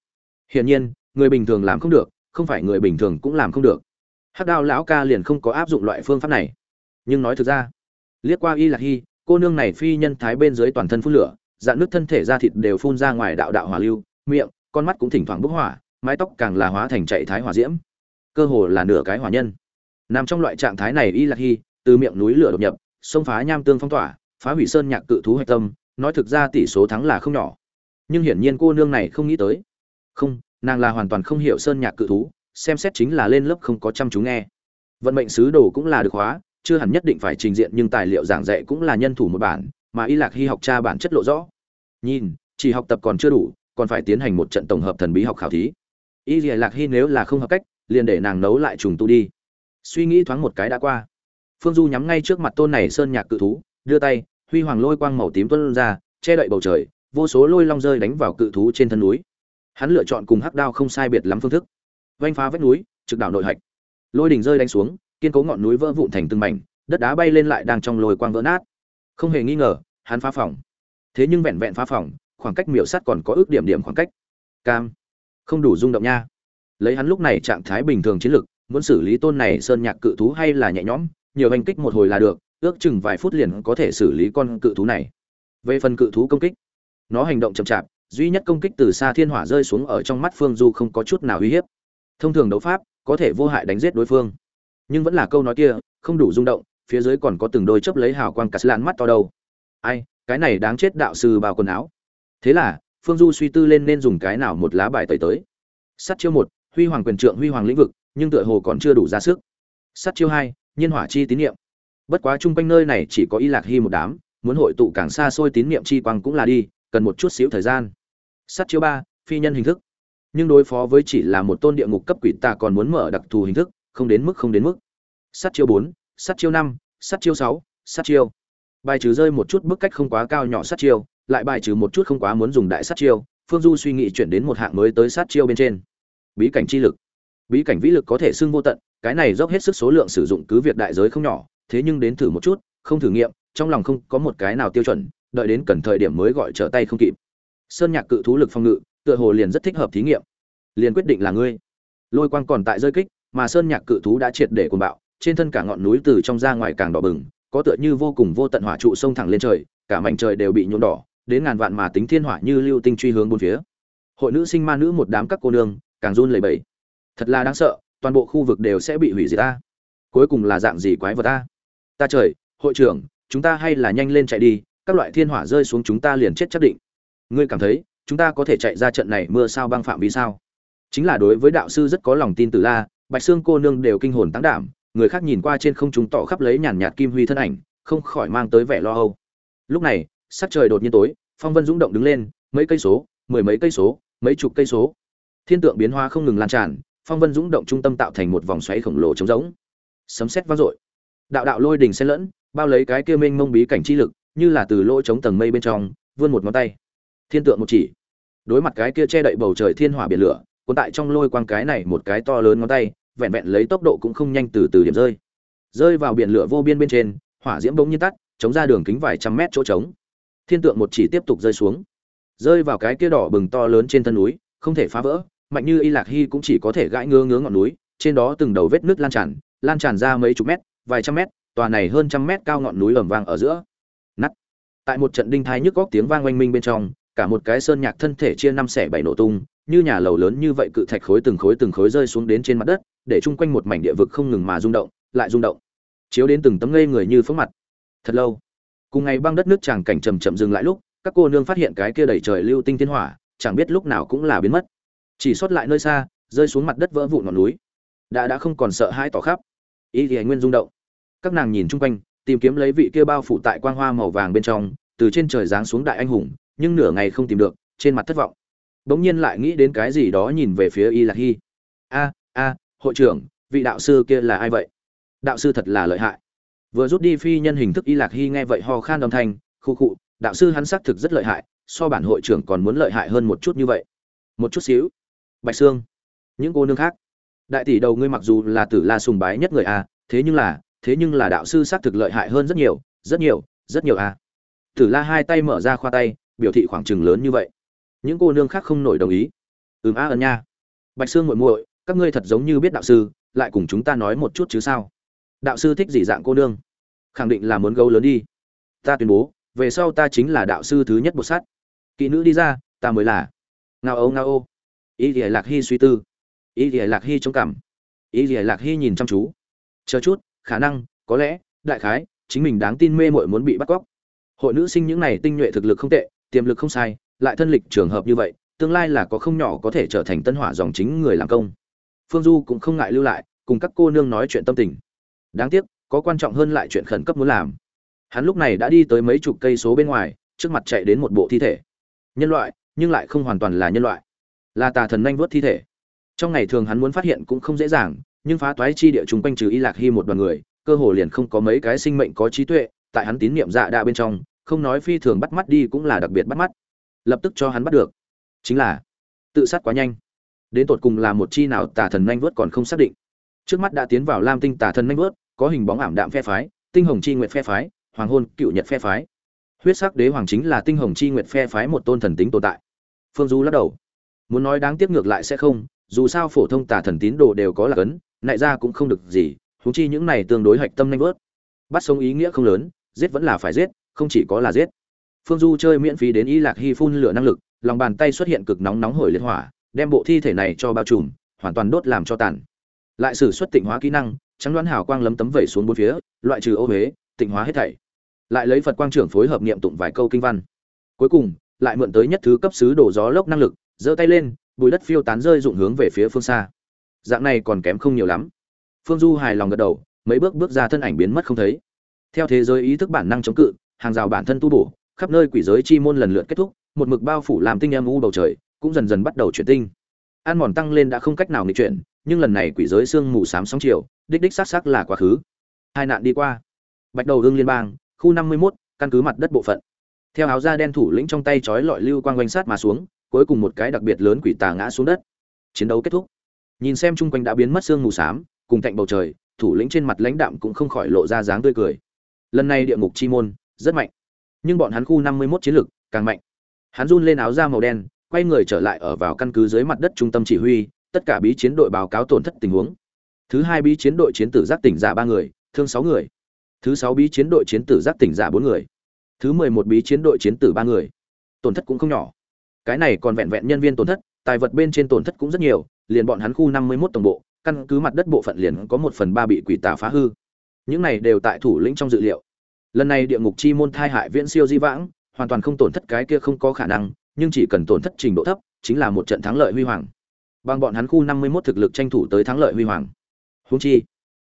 Hiển nhiên, người bình thường làm không được, không phải người bình thường cũng làm không được. Hắc đao lão ca liền không có áp dụng loại phương pháp này. Nhưng nói thực ra, liếc qua y lạc hy, cô nương này phi nhân thái bên dưới toàn thân phun lửa dạn nước thân thể da thịt đều phun ra ngoài đạo đạo hỏa lưu, miệng, con mắt cũng thỉnh thoảng bốc hỏa, mái tóc càng là hóa thành chạy thái hỏa diễm cơ hồ là nửa cái hỏa nhân. Nằm trong loại trạng thái này, y lạc hy từ miệng núi lửa đột nhập, xông phá nham tương phong tỏa, phá hủy sơn nhạc cự thú hạch tâm, nói thực ra tỷ số thắng là không nhỏ. Nhưng hiển nhiên cô nương này không nghĩ tới. Không, nàng là hoàn toàn không hiểu sơn nhạc cự thú, xem xét chính là lên lớp không có chăm chú nghe. Vận mệnh sứ đồ cũng là được hóa, chưa hẳn nhất định phải trình diện nhưng tài liệu giảng dạy cũng là nhân thủ một bản, mà y lạc hy học tra bản chất lộ rõ. Nhìn, chỉ học tập còn chưa đủ, còn phải tiến hành một trận tổng hợp thần bí học khảo thí. Y lạc hy nếu là không hợp cách liền để nàng nấu lại trùng tu đi. Suy nghĩ thoáng một cái đã qua. Phương du nhắm ngay trước mặt tôn này sơn nhạc cự thú, đưa tay, huy hoàng lôi quang màu tím tuân ra, che đậy bầu trời, vô số lôi long rơi đánh vào cự thú trên thân núi. Hắn lựa chọn cùng hắc đao không sai biệt lắm phương thức. Vanh phá vách núi, trực đảo nội hạch. Lôi đỉnh rơi đánh xuống, kiên cố ngọn núi vỡ vụn thành từng mảnh, đất đá bay lên lại đang trong lôi quang vỡ nát. Không hề nghi ngờ, hắn phá phòng. Thế nhưng vẹn vẹn phá phòng, khoảng cách miểu sát còn có ước điểm điểm khoảng cách. Cam. Không đủ rung động nha lấy hắn lúc này trạng thái bình thường chiến lực, muốn xử lý tôn này sơn nhạc cự thú hay là nhẹ nhõm, nhiều hành kích một hồi là được, ước chừng vài phút liền có thể xử lý con cự thú này. Về phần cự thú công kích, nó hành động chậm chạp, duy nhất công kích từ xa thiên hỏa rơi xuống ở trong mắt phương du không có chút nào uy hiếp. Thông thường đấu pháp, có thể vô hại đánh giết đối phương. Nhưng vẫn là câu nói kia, không đủ rung động, phía dưới còn có từng đôi chấp lấy hào quang cà lạn mắt to đầu ai, cái này đáng chết đạo sư bao quần áo. Thế là, phương du suy tư lên nên dùng cái nào một lá bài tẩy tới. Sắt chiêu một huy hoàng quyền trượng, huy hoàng lĩnh vực, nhưng tựa hồ còn chưa đủ ra sức. Sắt chiêu hai nhiên hỏa chi tín niệm. Bất quá chung quanh nơi này chỉ có y lạc hy một đám, muốn hội tụ càng xa xôi tín niệm chi quang cũng là đi, cần một chút xíu thời gian. Sắt chiêu ba, phi nhân hình thức. Nhưng đối phó với chỉ là một tôn địa ngục cấp quỷ ta còn muốn mở đặc thù hình thức, không đến mức, không đến mức. Sắt chiêu bốn sắt chiêu năm sắt chiêu sáu sắt chiêu. Bài trừ rơi một chút bức cách không quá cao nhỏ sát chiêu, lại bài trừ một chút không quá muốn dùng đại sát chiêu, phương du suy nghĩ chuyển đến một hạng mới tới sát chiêu bên trên bí cảnh chi lực. Bí cảnh vĩ lực có thể xưng vô tận, cái này dốc hết sức số lượng sử dụng cứ việc đại giới không nhỏ, thế nhưng đến thử một chút, không thử nghiệm, trong lòng không có một cái nào tiêu chuẩn, đợi đến cần thời điểm mới gọi trở tay không kịp. Sơn nhạc cự thú lực phong ngự, tựa hồ liền rất thích hợp thí nghiệm. Liền quyết định là ngươi. Lôi quang còn tại rơi kích, mà sơn nhạc cự thú đã triệt để cuồng bạo, trên thân cả ngọn núi từ trong ra ngoài càng đỏ bừng, có tựa như vô cùng vô tận hỏa trụ sông thẳng lên trời, cả mảnh trời đều bị nhuộm đỏ, đến ngàn vạn mà tính thiên hỏa như lưu tinh truy hướng bốn phía. Hội nữ sinh ma nữ một đám các cô nương càng run lẩy bẩy. Thật là đáng sợ, toàn bộ khu vực đều sẽ bị hủy diệt ta. Cuối cùng là dạng gì quái vật ta? Ta trời, hội trưởng, chúng ta hay là nhanh lên chạy đi, các loại thiên hỏa rơi xuống chúng ta liền chết chắc định. Ngươi cảm thấy, chúng ta có thể chạy ra trận này mưa sao băng phạm vì sao? Chính là đối với đạo sư rất có lòng tin từ la, bạch xương cô nương đều kinh hồn tăng đảm, người khác nhìn qua trên không trung tỏ khắp lấy nhàn nhạt kim huy thân ảnh, không khỏi mang tới vẻ lo âu. Lúc này, sắc trời đột nhiên tối, phong vân dũng động đứng lên, mấy cây số, mười mấy cây số, mấy chục cây số thiên tượng biến hóa không ngừng lan tràn, phong vân dũng động trung tâm tạo thành một vòng xoáy khổng lồ trống rỗng. Sấm sét vang dội. Đạo đạo lôi đình xen lẫn, bao lấy cái kia mênh mông bí cảnh chi lực, như là từ lỗ trống tầng mây bên trong, vươn một ngón tay. Thiên tượng một chỉ. Đối mặt cái kia che đậy bầu trời thiên hỏa biển lửa, cuốn tại trong lôi quang cái này một cái to lớn ngón tay, vẹn vẹn lấy tốc độ cũng không nhanh từ từ điểm rơi. Rơi vào biển lửa vô biên bên trên, hỏa diễm bỗng nhiên tắt, chống ra đường kính vài trăm mét chỗ trống. Thiên tượng một chỉ tiếp tục rơi xuống. Rơi vào cái kia đỏ bừng to lớn trên thân núi, không thể phá vỡ mạnh như y lạc hy cũng chỉ có thể gãi ngứa ngứa ngọn núi, trên đó từng đầu vết nước lan tràn lan tràn ra mấy chục mét, vài trăm mét, tòa này hơn trăm mét cao ngọn núi ẩm vang ở giữa. Nắt tại một trận đinh thai nhức góc tiếng vang oanh minh bên trong, cả một cái sơn nhạc thân thể chia năm xẻ bảy nổ tung, như nhà lầu lớn như vậy cự thạch khối từng khối từng khối rơi xuống đến trên mặt đất, để chung quanh một mảnh địa vực không ngừng mà rung động, lại rung động. Chiếu đến từng tấm ngây người như phước mặt. Thật lâu. Cùng ngày băng đất nước chàng cảnh chầm chậm dừng lại lúc, các cô nương phát hiện cái kia đầy trời lưu tinh thiên hỏa, chẳng biết lúc nào cũng là biến mất chỉ sót lại nơi xa, rơi xuống mặt đất vỡ vụn ngọn núi. Đã đã không còn sợ hãi tỏ khắp. Ý thì nguyên rung động. Các nàng nhìn chung quanh, tìm kiếm lấy vị kia bao phủ tại quang hoa màu vàng bên trong, từ trên trời giáng xuống đại anh hùng, nhưng nửa ngày không tìm được, trên mặt thất vọng. Bỗng nhiên lại nghĩ đến cái gì đó nhìn về phía y lạc hy. A a, hội trưởng, vị đạo sư kia là ai vậy? Đạo sư thật là lợi hại. Vừa rút đi phi nhân hình thức y lạc hy nghe vậy ho khan âm thanh khu khụ, đạo sư hắn xác thực rất lợi hại, so bản hội trưởng còn muốn lợi hại hơn một chút như vậy. Một chút xíu bạch sương, những cô nương khác. Đại tỷ đầu ngươi mặc dù là tử la sùng bái nhất người a thế nhưng là, thế nhưng là đạo sư xác thực lợi hại hơn rất nhiều rất nhiều rất nhiều a tử la hai tay mở ra khoa tay, biểu thị khoảng chừng lớn như vậy. Những cô nương khác không nổi đồng ý. Ừm a ân nha. Bạch sương muội muội, các ngươi thật giống như biết đạo sư, lại cùng chúng ta nói một chút chứ sao? Đạo sư thích gì dạng cô nương? Khẳng định là muốn gấu lớn đi. Ta tuyên bố, về sau ta chính là đạo sư thứ nhất bột sát kỹ nữ đi ra, ta mới là. Ngao âu, ngao ô ý thì lạc hy suy tư. Ý thì lạc hy trông cảm. Ý thì lạc hy nhìn chăm chú. Chờ chút, khả năng, có lẽ, đại khái, chính mình đáng tin mê mội muốn bị bắt cóc. Hội nữ sinh những này tinh nhuệ thực lực không tệ, tiềm lực không sai, lại thân lịch trường hợp như vậy, tương lai là có không nhỏ có thể trở thành tân hỏa dòng chính người làm công. Phương du cũng không ngại lưu lại, cùng các cô nương nói chuyện tâm tình. Đáng tiếc, có quan trọng hơn lại chuyện khẩn cấp muốn làm. Hắn lúc này đã đi tới mấy chục cây số bên ngoài, trước mặt chạy đến một bộ thi thể. Nhân loại, nhưng lại không hoàn toàn là nhân loại là tà thần nhanh vớt thi thể. Trong ngày thường hắn muốn phát hiện cũng không dễ dàng, nhưng phá toái chi địa chúng quanh trừ y lạc hy một đoàn người, cơ hồ liền không có mấy cái sinh mệnh có trí tuệ, tại hắn tín niệm dạ đa bên trong, không nói phi thường bắt mắt đi cũng là đặc biệt bắt mắt. Lập tức cho hắn bắt được. Chính là, tự sát quá nhanh. Đến tột cùng là một chi nào tà thần nhanh vớt còn không xác định. Trước mắt đã tiến vào lam tinh tà thần nhanh vớt, có hình bóng ảm đạm phe phái, tinh hồng chi nguyệt phe phái, hoàng hôn cựu nhật phe phái. Huyết sắc đế hoàng chính là tinh hồng chi nguyệt phe phái một tôn thần tính tồn tại. Phương du lắc đầu muốn nói đáng tiếc ngược lại sẽ không, dù sao phổ thông tà thần tín đồ đều có là cấn, nại ra cũng không được gì húng chi những này tương đối hạch tâm nhanh vớt. Bắt sống ý nghĩa không lớn, giết vẫn là phải giết, không chỉ có là giết. Phương du chơi miễn phí đến y lạc hy phun lửa năng lực, lòng bàn tay xuất hiện cực nóng nóng hổi liên hỏa, đem bộ thi thể này cho bao trùm, hoàn toàn đốt làm cho tàn. Lại sử xuất tịnh hóa kỹ năng, trắng đoán hào quang lấm tấm vẩy xuống bốn phía, loại trừ ô huế tịnh hóa hết thảy. Lại lấy phật quang trưởng phối hợp niệm tụng vài câu kinh văn. Cuối cùng, lại mượn tới nhất thứ cấp sứ đổ gió lốc năng lực giơ tay lên bùi đất phiêu tán rơi rụng hướng về phía phương xa. Dạng này còn kém không nhiều lắm. Phương du hài lòng gật đầu mấy bước bước ra thân ảnh biến mất không thấy. Theo thế giới ý thức bản năng chống cự hàng rào bản thân tu bổ khắp nơi quỷ giới chi môn lần lượt kết thúc một mực bao phủ làm tinh em u bầu trời cũng dần dần bắt đầu chuyển tinh. An mòn tăng lên đã không cách nào nghịch chuyển nhưng lần này quỷ giới sương mù sám sóng chiều đích đích xác xác là quá khứ. Hai nạn đi qua. Bạch đầu hương liên bang khu năm mươi 51, căn cứ mặt đất bộ phận. Theo áo da đen thủ lĩnh trong tay chói lọi lưu quang quanh sát mà xuống cuối cùng một cái đặc biệt lớn quỷ tà ngã xuống đất. Chiến đấu kết thúc. Nhìn xem chung quanh đã biến mất sương mù xám, cùng cạnh bầu trời, thủ lĩnh trên mặt lãnh đạm cũng không khỏi lộ ra dáng tươi cười. Lần này địa ngục chi môn, rất mạnh. Nhưng bọn hắn khu năm mươi 51 chiến lực, càng mạnh. Hắn run lên áo da màu đen, quay người trở lại ở vào căn cứ dưới mặt đất trung tâm chỉ huy, tất cả bí chiến đội báo cáo tổn thất tình huống. Thứ hai bí chiến đội chiến tử giác tỉnh giả ba người, thương sáu người. Thứ sáu bí chiến đội chiến tử giác tỉnh giả bốn người. Thứ mười một bí chiến đội chiến tử ba người. Tổn thất cũng không nhỏ cái này còn vẹn vẹn nhân viên tổn thất, tài vật bên trên tổn thất cũng rất nhiều, liền bọn hắn khu năm mươi 51 tổng bộ, căn cứ mặt đất bộ phận liền có một phần ba bị quỷ tà phá hư. Những này đều tại thủ lĩnh trong dự liệu. Lần này địa ngục chi môn thai hại viễn siêu di vãng, hoàn toàn không tổn thất cái kia không có khả năng, nhưng chỉ cần tổn thất trình độ thấp, chính là một trận thắng lợi huy hoàng. Bằng bọn hắn khu năm mươi 51 thực lực tranh thủ tới thắng lợi huy hoàng. Huống chi,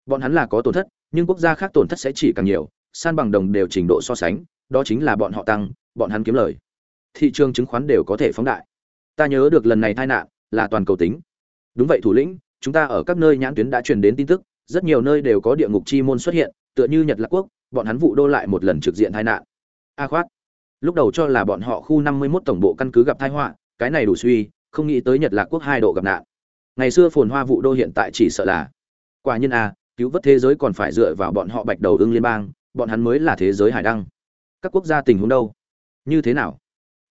bọn hắn là có tổn thất, nhưng quốc gia khác tổn thất sẽ chỉ càng nhiều, san bằng đồng đều trình độ so sánh, đó chính là bọn họ tăng, bọn hắn kiếm lời thị trường chứng khoán đều có thể phóng đại. Ta nhớ được lần này tai nạn là toàn cầu tính. Đúng vậy thủ lĩnh, chúng ta ở các nơi nhãn tuyến đã truyền đến tin tức, rất nhiều nơi đều có địa ngục chi môn xuất hiện, tựa như nhật lạc quốc, bọn hắn vụ đô lại một lần trực diện tai nạn. A khoát. Lúc đầu cho là bọn họ khu năm mươi 51 tổng bộ căn cứ gặp tai họa, cái này đủ suy, không nghĩ tới nhật lạc quốc hai độ gặp nạn. Ngày xưa phồn hoa vụ đô hiện tại chỉ sợ là, quả nhiên a cứu vớt thế giới còn phải dựa vào bọn họ bạch đầu ưng liên bang, bọn hắn mới là thế giới hải đăng. Các quốc gia tình huống đâu? Như thế nào?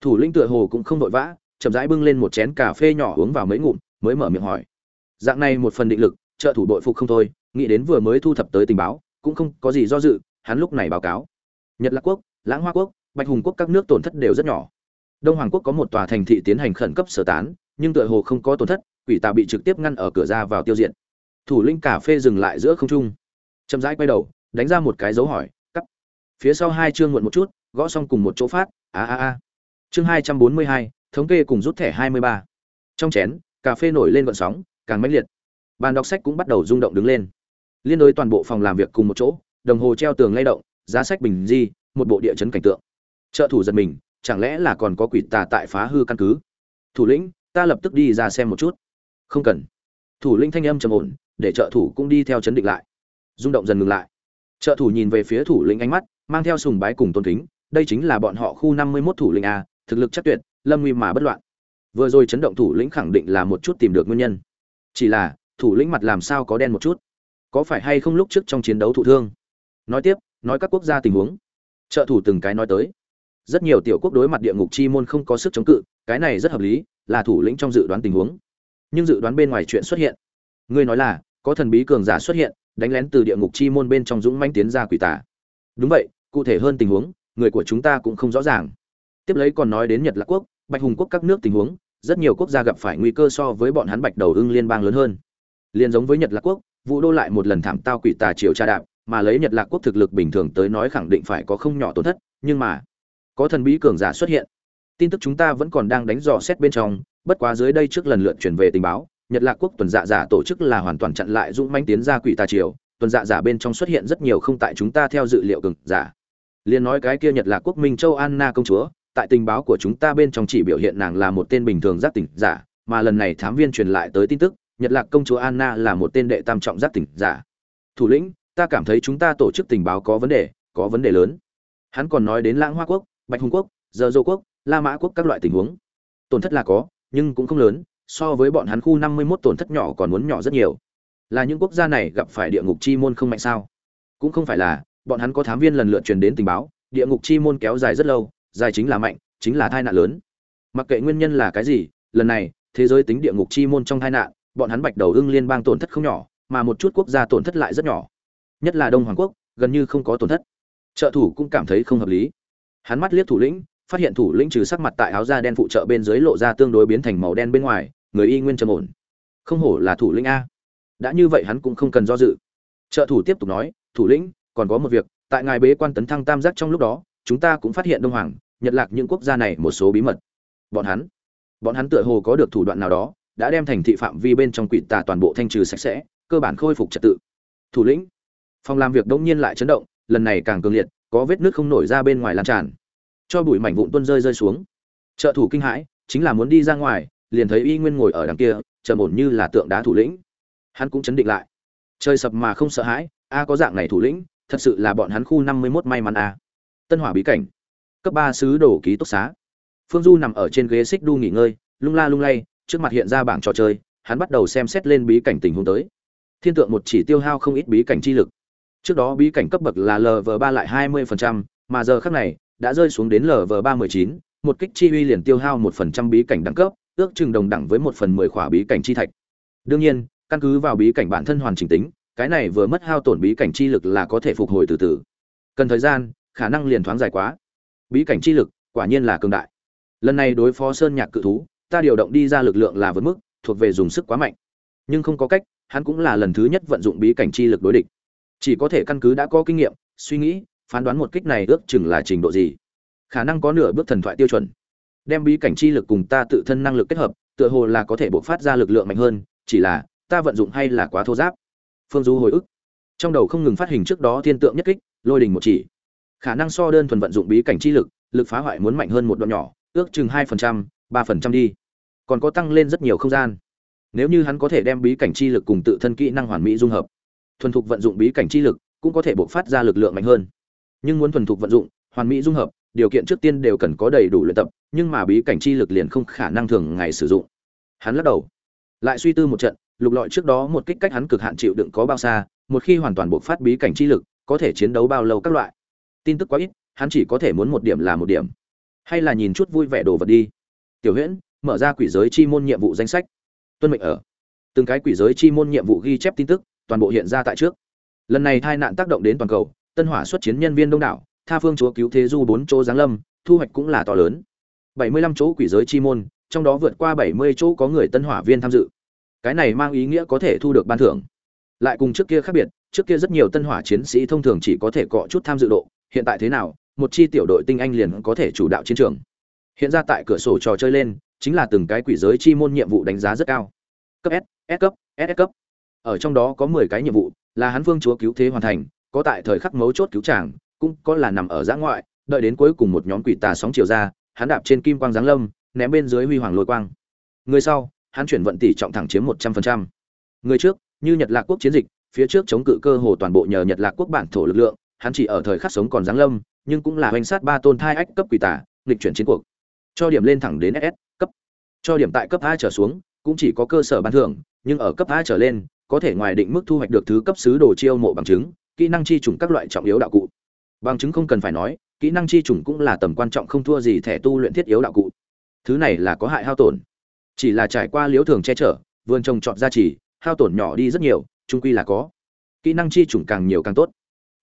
Thủ lĩnh tựa hồ cũng không vội vã, chậm rãi bưng lên một chén cà phê nhỏ uống vào mấy ngụm, mới mở miệng hỏi. Dạng này một phần định lực, trợ thủ đội phục không thôi, nghĩ đến vừa mới thu thập tới tình báo, cũng không có gì do dự, hắn lúc này báo cáo. Nhật lạc quốc, lãng hoa quốc, bạch hùng quốc các nước tổn thất đều rất nhỏ. Đông hoàng quốc có một tòa thành thị tiến hành khẩn cấp sơ tán, nhưng tựa hồ không có tổn thất, quỷ tà bị trực tiếp ngăn ở cửa ra vào tiêu diệt. Thủ lĩnh cà phê dừng lại giữa không trung. Chậm rãi quay đầu, đánh ra một cái dấu hỏi, cắt. Phía sau hai chương muộn một chút, gõ xong cùng một chỗ phát, a a a chương hai trăm bốn mươi hai, thống kê cùng rút thẻ hai mươi ba. Trong chén, cà phê nổi lên vận sóng, càng mãnh liệt. Bàn đọc sách cũng bắt đầu rung động đứng lên. Liên đối toàn bộ phòng làm việc cùng một chỗ, đồng hồ treo tường lay động, giá sách bình di, một bộ địa chấn cảnh tượng. Trợ thủ giật mình, chẳng lẽ là còn có quỷ tà tại phá hư căn cứ? Thủ lĩnh, ta lập tức đi ra xem một chút. Không cần. Thủ lĩnh thanh âm trầm ổn, để trợ thủ cũng đi theo chấn định lại. Rung động dần ngừng lại. Trợ thủ nhìn về phía thủ lĩnh ánh mắt, mang theo sùng bái cùng tôn kính, đây chính là bọn họ khu năm mươi 51 thủ lĩnh a thực lực chắc tuyệt, lâm nguy mà bất loạn. Vừa rồi chấn động thủ lĩnh khẳng định là một chút tìm được nguyên nhân. Chỉ là, thủ lĩnh mặt làm sao có đen một chút? Có phải hay không lúc trước trong chiến đấu thụ thương? Nói tiếp, nói các quốc gia tình huống. Trợ thủ từng cái nói tới. Rất nhiều tiểu quốc đối mặt địa ngục chi môn không có sức chống cự, cái này rất hợp lý, là thủ lĩnh trong dự đoán tình huống. Nhưng dự đoán bên ngoài chuyện xuất hiện. Ngươi nói là, có thần bí cường giả xuất hiện, đánh lén từ địa ngục chi môn bên trong dũng manh tiến ra quỷ tà. Đúng vậy, cụ thể hơn tình huống, người của chúng ta cũng không rõ ràng tiếp lấy còn nói đến nhật lạc quốc, bạch hùng quốc các nước tình huống, rất nhiều quốc gia gặp phải nguy cơ so với bọn hắn bạch đầu ưng liên bang lớn hơn. Liên giống với nhật lạc quốc, vũ đô lại một lần thảm tao quỷ tà triều tra đạp, mà lấy nhật lạc quốc thực lực bình thường tới nói khẳng định phải có không nhỏ tổn thất, nhưng mà có thần bí cường giả xuất hiện. Tin tức chúng ta vẫn còn đang đánh dò xét bên trong, bất quá dưới đây trước lần lượt chuyển về tình báo, nhật lạc quốc tuần dạ giả tổ chức là hoàn toàn chặn lại dũng manh tiến ra quỷ tà triều, tuần dạ giả bên trong xuất hiện rất nhiều không tại chúng ta theo dự liệu cường giả. Liền nói cái kia nhật lạc quốc minh châu anna công chúa tại tình báo của chúng ta bên trong chỉ biểu hiện nàng là một tên bình thường giác tỉnh giả, mà lần này thám viên truyền lại tới tin tức, nhật lạc công chúa anna là một tên đệ tam trọng giác tỉnh giả. Thủ lĩnh, ta cảm thấy chúng ta tổ chức tình báo có vấn đề, có vấn đề lớn. Hắn còn nói đến lãng hoa quốc, bạch hùng quốc, giờ dô quốc, la mã quốc các loại tình huống. Tổn thất là có, nhưng cũng không lớn, so với bọn hắn khu năm mươi 51 tổn thất nhỏ còn muốn nhỏ rất nhiều. Là những quốc gia này gặp phải địa ngục chi môn không mạnh sao? Cũng không phải là, bọn hắn có thám viên lần lượt truyền đến tình báo, địa ngục chi môn kéo dài rất lâu dài chính là mạnh, chính là tai nạn lớn. Mặc kệ nguyên nhân là cái gì, lần này, thế giới tính địa ngục chi môn trong tai nạn, bọn hắn bạch đầu ưng liên bang tổn thất không nhỏ, mà một chút quốc gia tổn thất lại rất nhỏ. Nhất là đông hoàng quốc, gần như không có tổn thất. Trợ thủ cũng cảm thấy không hợp lý. Hắn mắt liếc thủ lĩnh, phát hiện thủ lĩnh trừ sắc mặt tại áo da đen phụ trợ bên dưới lộ ra tương đối biến thành màu đen bên ngoài, người y nguyên trầm ổn. Không hổ là thủ lĩnh a. Đã như vậy hắn cũng không cần do dự. Trợ thủ tiếp tục nói, thủ lĩnh, còn có một việc, tại ngài bế quan tấn thăng tam giác trong lúc đó chúng ta cũng phát hiện đông hoàng, nhật lạc những quốc gia này một số bí mật. Bọn hắn bọn hắn tựa hồ có được thủ đoạn nào đó, đã đem thành thị phạm vi bên trong quỷ tà toàn bộ thanh trừ sạch sẽ, cơ bản khôi phục trật tự. Thủ lĩnh, phòng làm việc đông nhiên lại chấn động, lần này càng cường liệt, có vết nước không nổi ra bên ngoài lan tràn. Cho bụi mảnh vụn tuôn rơi rơi xuống. Trợ thủ kinh hãi, chính là muốn đi ra ngoài, liền thấy y nguyên ngồi ở đằng kia, trầm ổn như là tượng đá thủ lĩnh. Hắn cũng chấn định lại. Chơi sập mà không sợ hãi, a có dạng này thủ lĩnh, thật sự là bọn hắn khu năm mươi mốt may mắn a tân hỏa bí cảnh. Cấp ba sứ đồ ký túc xá. Phương du nằm ở trên ghế xích đu nghỉ ngơi lung la lung lay trước mặt hiện ra bảng trò chơi hắn bắt đầu xem xét lên bí cảnh tình huống tới. Thiên tượng một chỉ tiêu hao không ít bí cảnh chi lực. Trước đó bí cảnh cấp bậc là lv ba lại hai mươi phần trăm, mà giờ khác này đã rơi xuống đến lv ba mười chín một kích chi uy liền tiêu hao một phần trăm bí cảnh đẳng cấp ước chừng đồng đẳng với một phần mười khỏa bí cảnh chi thạch. Đương nhiên căn cứ vào bí cảnh bản thân hoàn chỉnh tính cái này vừa mất hao tổn bí cảnh chi lực là có thể phục hồi từ từ. Cần thời gian khả năng liền thoáng dài quá. Bí cảnh chi lực, quả nhiên là cường đại. Lần này đối phó sơn nhạc cự thú, ta điều động đi ra lực lượng là vượt mức, thuộc về dùng sức quá mạnh. Nhưng không có cách, hắn cũng là lần thứ nhất vận dụng bí cảnh chi lực đối địch. Chỉ có thể căn cứ đã có kinh nghiệm, suy nghĩ, phán đoán một kích này ước chừng là trình độ gì. Khả năng có nửa bước thần thoại tiêu chuẩn. Đem bí cảnh chi lực cùng ta tự thân năng lực kết hợp, tựa hồ là có thể bộc phát ra lực lượng mạnh hơn, chỉ là, ta vận dụng hay là quá thô giáp. Phương du hồi ức. Trong đầu không ngừng phát hình trước đó thiên tượng nhất kích, lôi đình một chỉ khả năng so đơn thuần vận dụng bí cảnh chi lực lực phá hoại muốn mạnh hơn một đoạn nhỏ, ước chừng hai phần trăm, ba phần trăm đi. Còn có tăng lên rất nhiều không gian. Nếu như hắn có thể đem bí cảnh chi lực cùng tự thân kỹ năng hoàn mỹ dung hợp, thuần thục vận dụng bí cảnh chi lực cũng có thể bộc phát ra lực lượng mạnh hơn. Nhưng muốn thuần thục vận dụng, hoàn mỹ dung hợp, điều kiện trước tiên đều cần có đầy đủ luyện tập, nhưng mà bí cảnh chi lực liền không khả năng thường ngày sử dụng. Hắn lắc đầu. Lại suy tư một trận, lục lọi trước đó một kích cách hắn cực hạn chịu đựng có bao xa, một khi hoàn toàn bộc phát bí cảnh chi lực, có thể chiến đấu bao lâu các loại tin tức quá ít, hắn chỉ có thể muốn một điểm là một điểm. Hay là nhìn chút vui vẻ đồ vật đi. Tiểu huyễn, mở ra quỷ giới chi môn nhiệm vụ danh sách. Tuân mệnh ở. Từng cái quỷ giới chi môn nhiệm vụ ghi chép tin tức, toàn bộ hiện ra tại trước. Lần này tai nạn tác động đến toàn cầu, tân hỏa xuất chiến nhân viên đông đảo, tha phương chúa cứu thế du bốn chỗ giáng lâm, thu hoạch cũng là to lớn. Bảy mươi lăm chỗ quỷ giới chi môn, trong đó vượt qua bảy mươi chỗ có người tân hỏa viên tham dự. Cái này mang ý nghĩa có thể thu được ban thưởng. Lại cùng trước kia khác biệt, trước kia rất nhiều tân hỏa chiến sĩ thông thường chỉ có thể cọ chút tham dự độ hiện tại thế nào, một chi tiểu đội tinh anh liền có thể chủ đạo chiến trường. Hiện ra tại cửa sổ trò chơi lên, chính là từng cái quỷ giới chi môn nhiệm vụ đánh giá rất cao. Cấp s s cấp ss cấp. Ở trong đó có mười cái nhiệm vụ, là hắn vương chúa cứu thế hoàn thành, có tại thời khắc mấu chốt cứu tràng cũng có là nằm ở giã ngoại, đợi đến cuối cùng một nhóm quỷ tà sóng chiều ra, hắn đạp trên kim quang giáng lâm, ném bên dưới huy hoàng lôi quang. Người sau, hắn chuyển vận tỷ trọng thẳng chiếm một trăm phần trăm. Người trước, như nhật lạc quốc chiến dịch, phía trước chống cự cơ hồ toàn bộ nhờ nhật lạc quốc bản thổ lực lượng hắn chỉ ở thời khắc sống còn giáng lâm, nhưng cũng là hoành sát ba tôn thai ách cấp quỷ tà, nghịch chuyển chiến cuộc. Cho điểm lên thẳng đến ss cấp. Cho điểm tại cấp a trở xuống, cũng chỉ có cơ sở ban thưởng, nhưng ở cấp a trở lên, có thể ngoài định mức thu hoạch được thứ cấp sứ đồ chiêu mộ bằng chứng, kỹ năng chi trùng các loại trọng yếu đạo cụ. Bằng chứng không cần phải nói, kỹ năng chi trùng cũng là tầm quan trọng không thua gì thẻ tu luyện thiết yếu đạo cụ. Thứ này là có hại hao tổn. Chỉ là trải qua liếu thường che chở, vườn trồng trọt ra chỉ hao tổn nhỏ đi rất nhiều, trung quy là có. Kỹ năng chi trùng càng nhiều càng tốt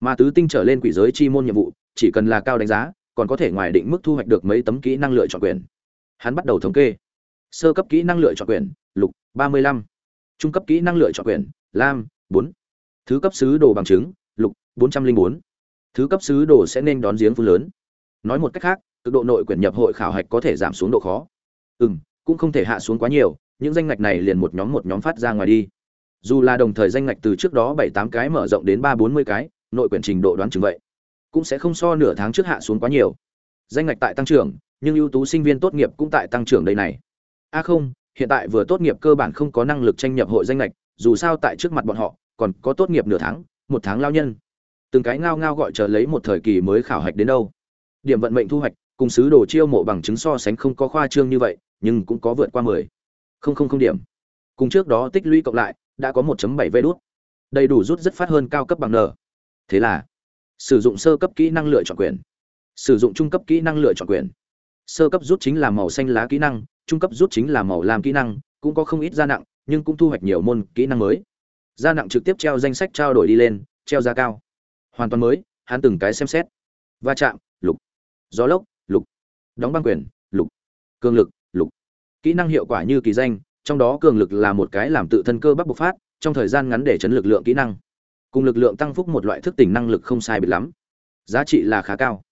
mà tứ tinh trở lên quỷ giới chi môn nhiệm vụ, chỉ cần là cao đánh giá, còn có thể ngoài định mức thu hoạch được mấy tấm kỹ năng lựa chọn quyền. Hắn bắt đầu thống kê. Sơ cấp kỹ năng lựa chọn quyền, lục, ba mươi lăm. Trung cấp kỹ năng lựa chọn quyền, lam, bốn. Thứ cấp sứ đồ bằng chứng, lục, bốn trăm linh bốn. Thứ cấp sứ đồ sẽ nên đón giếng phú lớn. Nói một cách khác, cực độ nội quyển nhập hội khảo hạch có thể giảm xuống độ khó. Ừ m cũng không thể hạ xuống quá nhiều, những danh ngạch này liền một nhóm một nhóm phát ra ngoài đi. Dù là đồng thời danh ngạch từ trước đó bảy tám cái mở rộng đến ba bốn mươi cái nội quyển trình độ đoán chừng vậy, cũng sẽ không so nửa tháng trước hạ xuống quá nhiều. Danh ngạch tại tăng trưởng, nhưng ưu tú sinh viên tốt nghiệp cũng tại tăng trưởng đây này. A không, hiện tại vừa tốt nghiệp cơ bản không có năng lực tranh nhập hội danh lệch dù sao tại trước mặt bọn họ, còn có tốt nghiệp nửa tháng, một tháng lao nhân. Từng cái ngao ngao gọi chờ lấy một thời kỳ mới khảo hạch đến đâu. Điểm vận mệnh thu hoạch, cùng sứ đồ chiêu mộ bằng chứng so sánh không có khoa trương như vậy, nhưng cũng có vượt qua mười. Không không không điểm. Cùng trước đó tích lũy cộng lại, đã có 1.7 vê đốt đầy đủ rút rất phát hơn cao cấp bằng n thế là, sử dụng sơ cấp kỹ năng lựa chọn quyền. Sử dụng trung cấp kỹ năng lựa chọn quyền. Sơ cấp rút chính là màu xanh lá kỹ năng, trung cấp rút chính là màu lam kỹ năng, cũng có không ít gia nặng, nhưng cũng thu hoạch nhiều môn kỹ năng mới. Gia nặng trực tiếp treo danh sách trao đổi đi lên, treo giá cao. Hoàn toàn mới, hắn từng cái xem xét. Va chạm, lục. Gió lốc, lục. Đóng băng quyền, lục. Cường lực, lục. Kỹ năng hiệu quả như kỳ danh, trong đó cường lực là một cái làm tự thân cơ bắp bộc phát, trong thời gian ngắn để chấn lực lượng kỹ năng cùng lực lượng tăng phúc một loại thức tỉnh năng lực không sai biệt lắm. Giá trị là khá cao.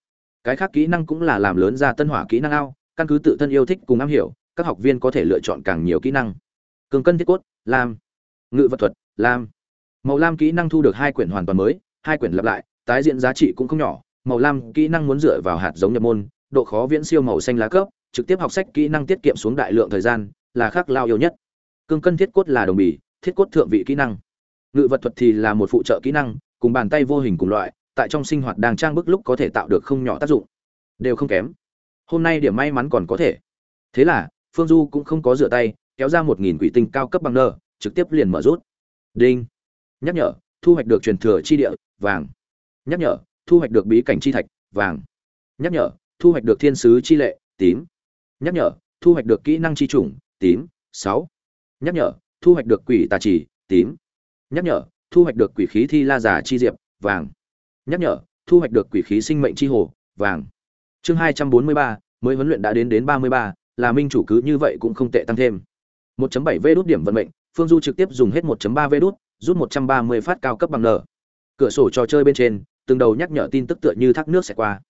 Cái khác kỹ năng cũng là làm lớn ra tân hỏa kỹ năng ao, căn cứ tự thân yêu thích cùng am hiểu, các học viên có thể lựa chọn càng nhiều kỹ năng. Cường cân thiết cốt, lam. Ngự vật thuật, lam. Màu lam kỹ năng thu được hai quyển hoàn toàn mới, hai quyển lặp lại, tái diễn giá trị cũng không nhỏ. Màu lam kỹ năng muốn dựa vào hạt giống nhập môn, độ khó viễn siêu màu xanh lá cấp trực tiếp học sách kỹ năng tiết kiệm xuống đại lượng thời gian, là khác lao yêu nhất. Cương cân thiết cốt là đồng bì, thiết cốt thượng vị kỹ năng ngự vật thuật thì là một phụ trợ kỹ năng, cùng bàn tay vô hình cùng loại, tại trong sinh hoạt đang trang bức lúc có thể tạo được không nhỏ tác dụng. Đều không kém. Hôm nay điểm may mắn còn có thể. Thế là, phương du cũng không có rửa tay, kéo ra một nghìn quỷ tinh cao cấp bằng nơ, trực tiếp liền mở rút. Đinh. Nhắc nhở, thu hoạch được truyền thừa chi địa, vàng. Nhắc nhở, thu hoạch được bí cảnh chi thạch, vàng. Nhắc nhở, thu hoạch được thiên sứ chi lệ, tím. Nhắc nhở, thu hoạch được kỹ năng chi chủng, tím. Sáu. Nhắc nhở, thu hoạch được quỷ tà trì, tím nhắc nhở, thu hoạch được quỷ khí thi la giả chi diệp, vàng. Nhắc nhở, thu hoạch được quỷ khí sinh mệnh chi hồ, vàng. Chương hai trăm bốn mươi ba, mới huấn luyện đã đến đến ba mươi ba, là minh chủ cứ như vậy cũng không tệ tăng thêm. 1.7 v đốt điểm vận mệnh, phương du trực tiếp dùng hết 1.3 v đốt, rút 130 phát cao cấp bằng n. Cửa sổ trò chơi bên trên, từng đầu nhắc nhở tin tức tựa như thác nước sẽ qua.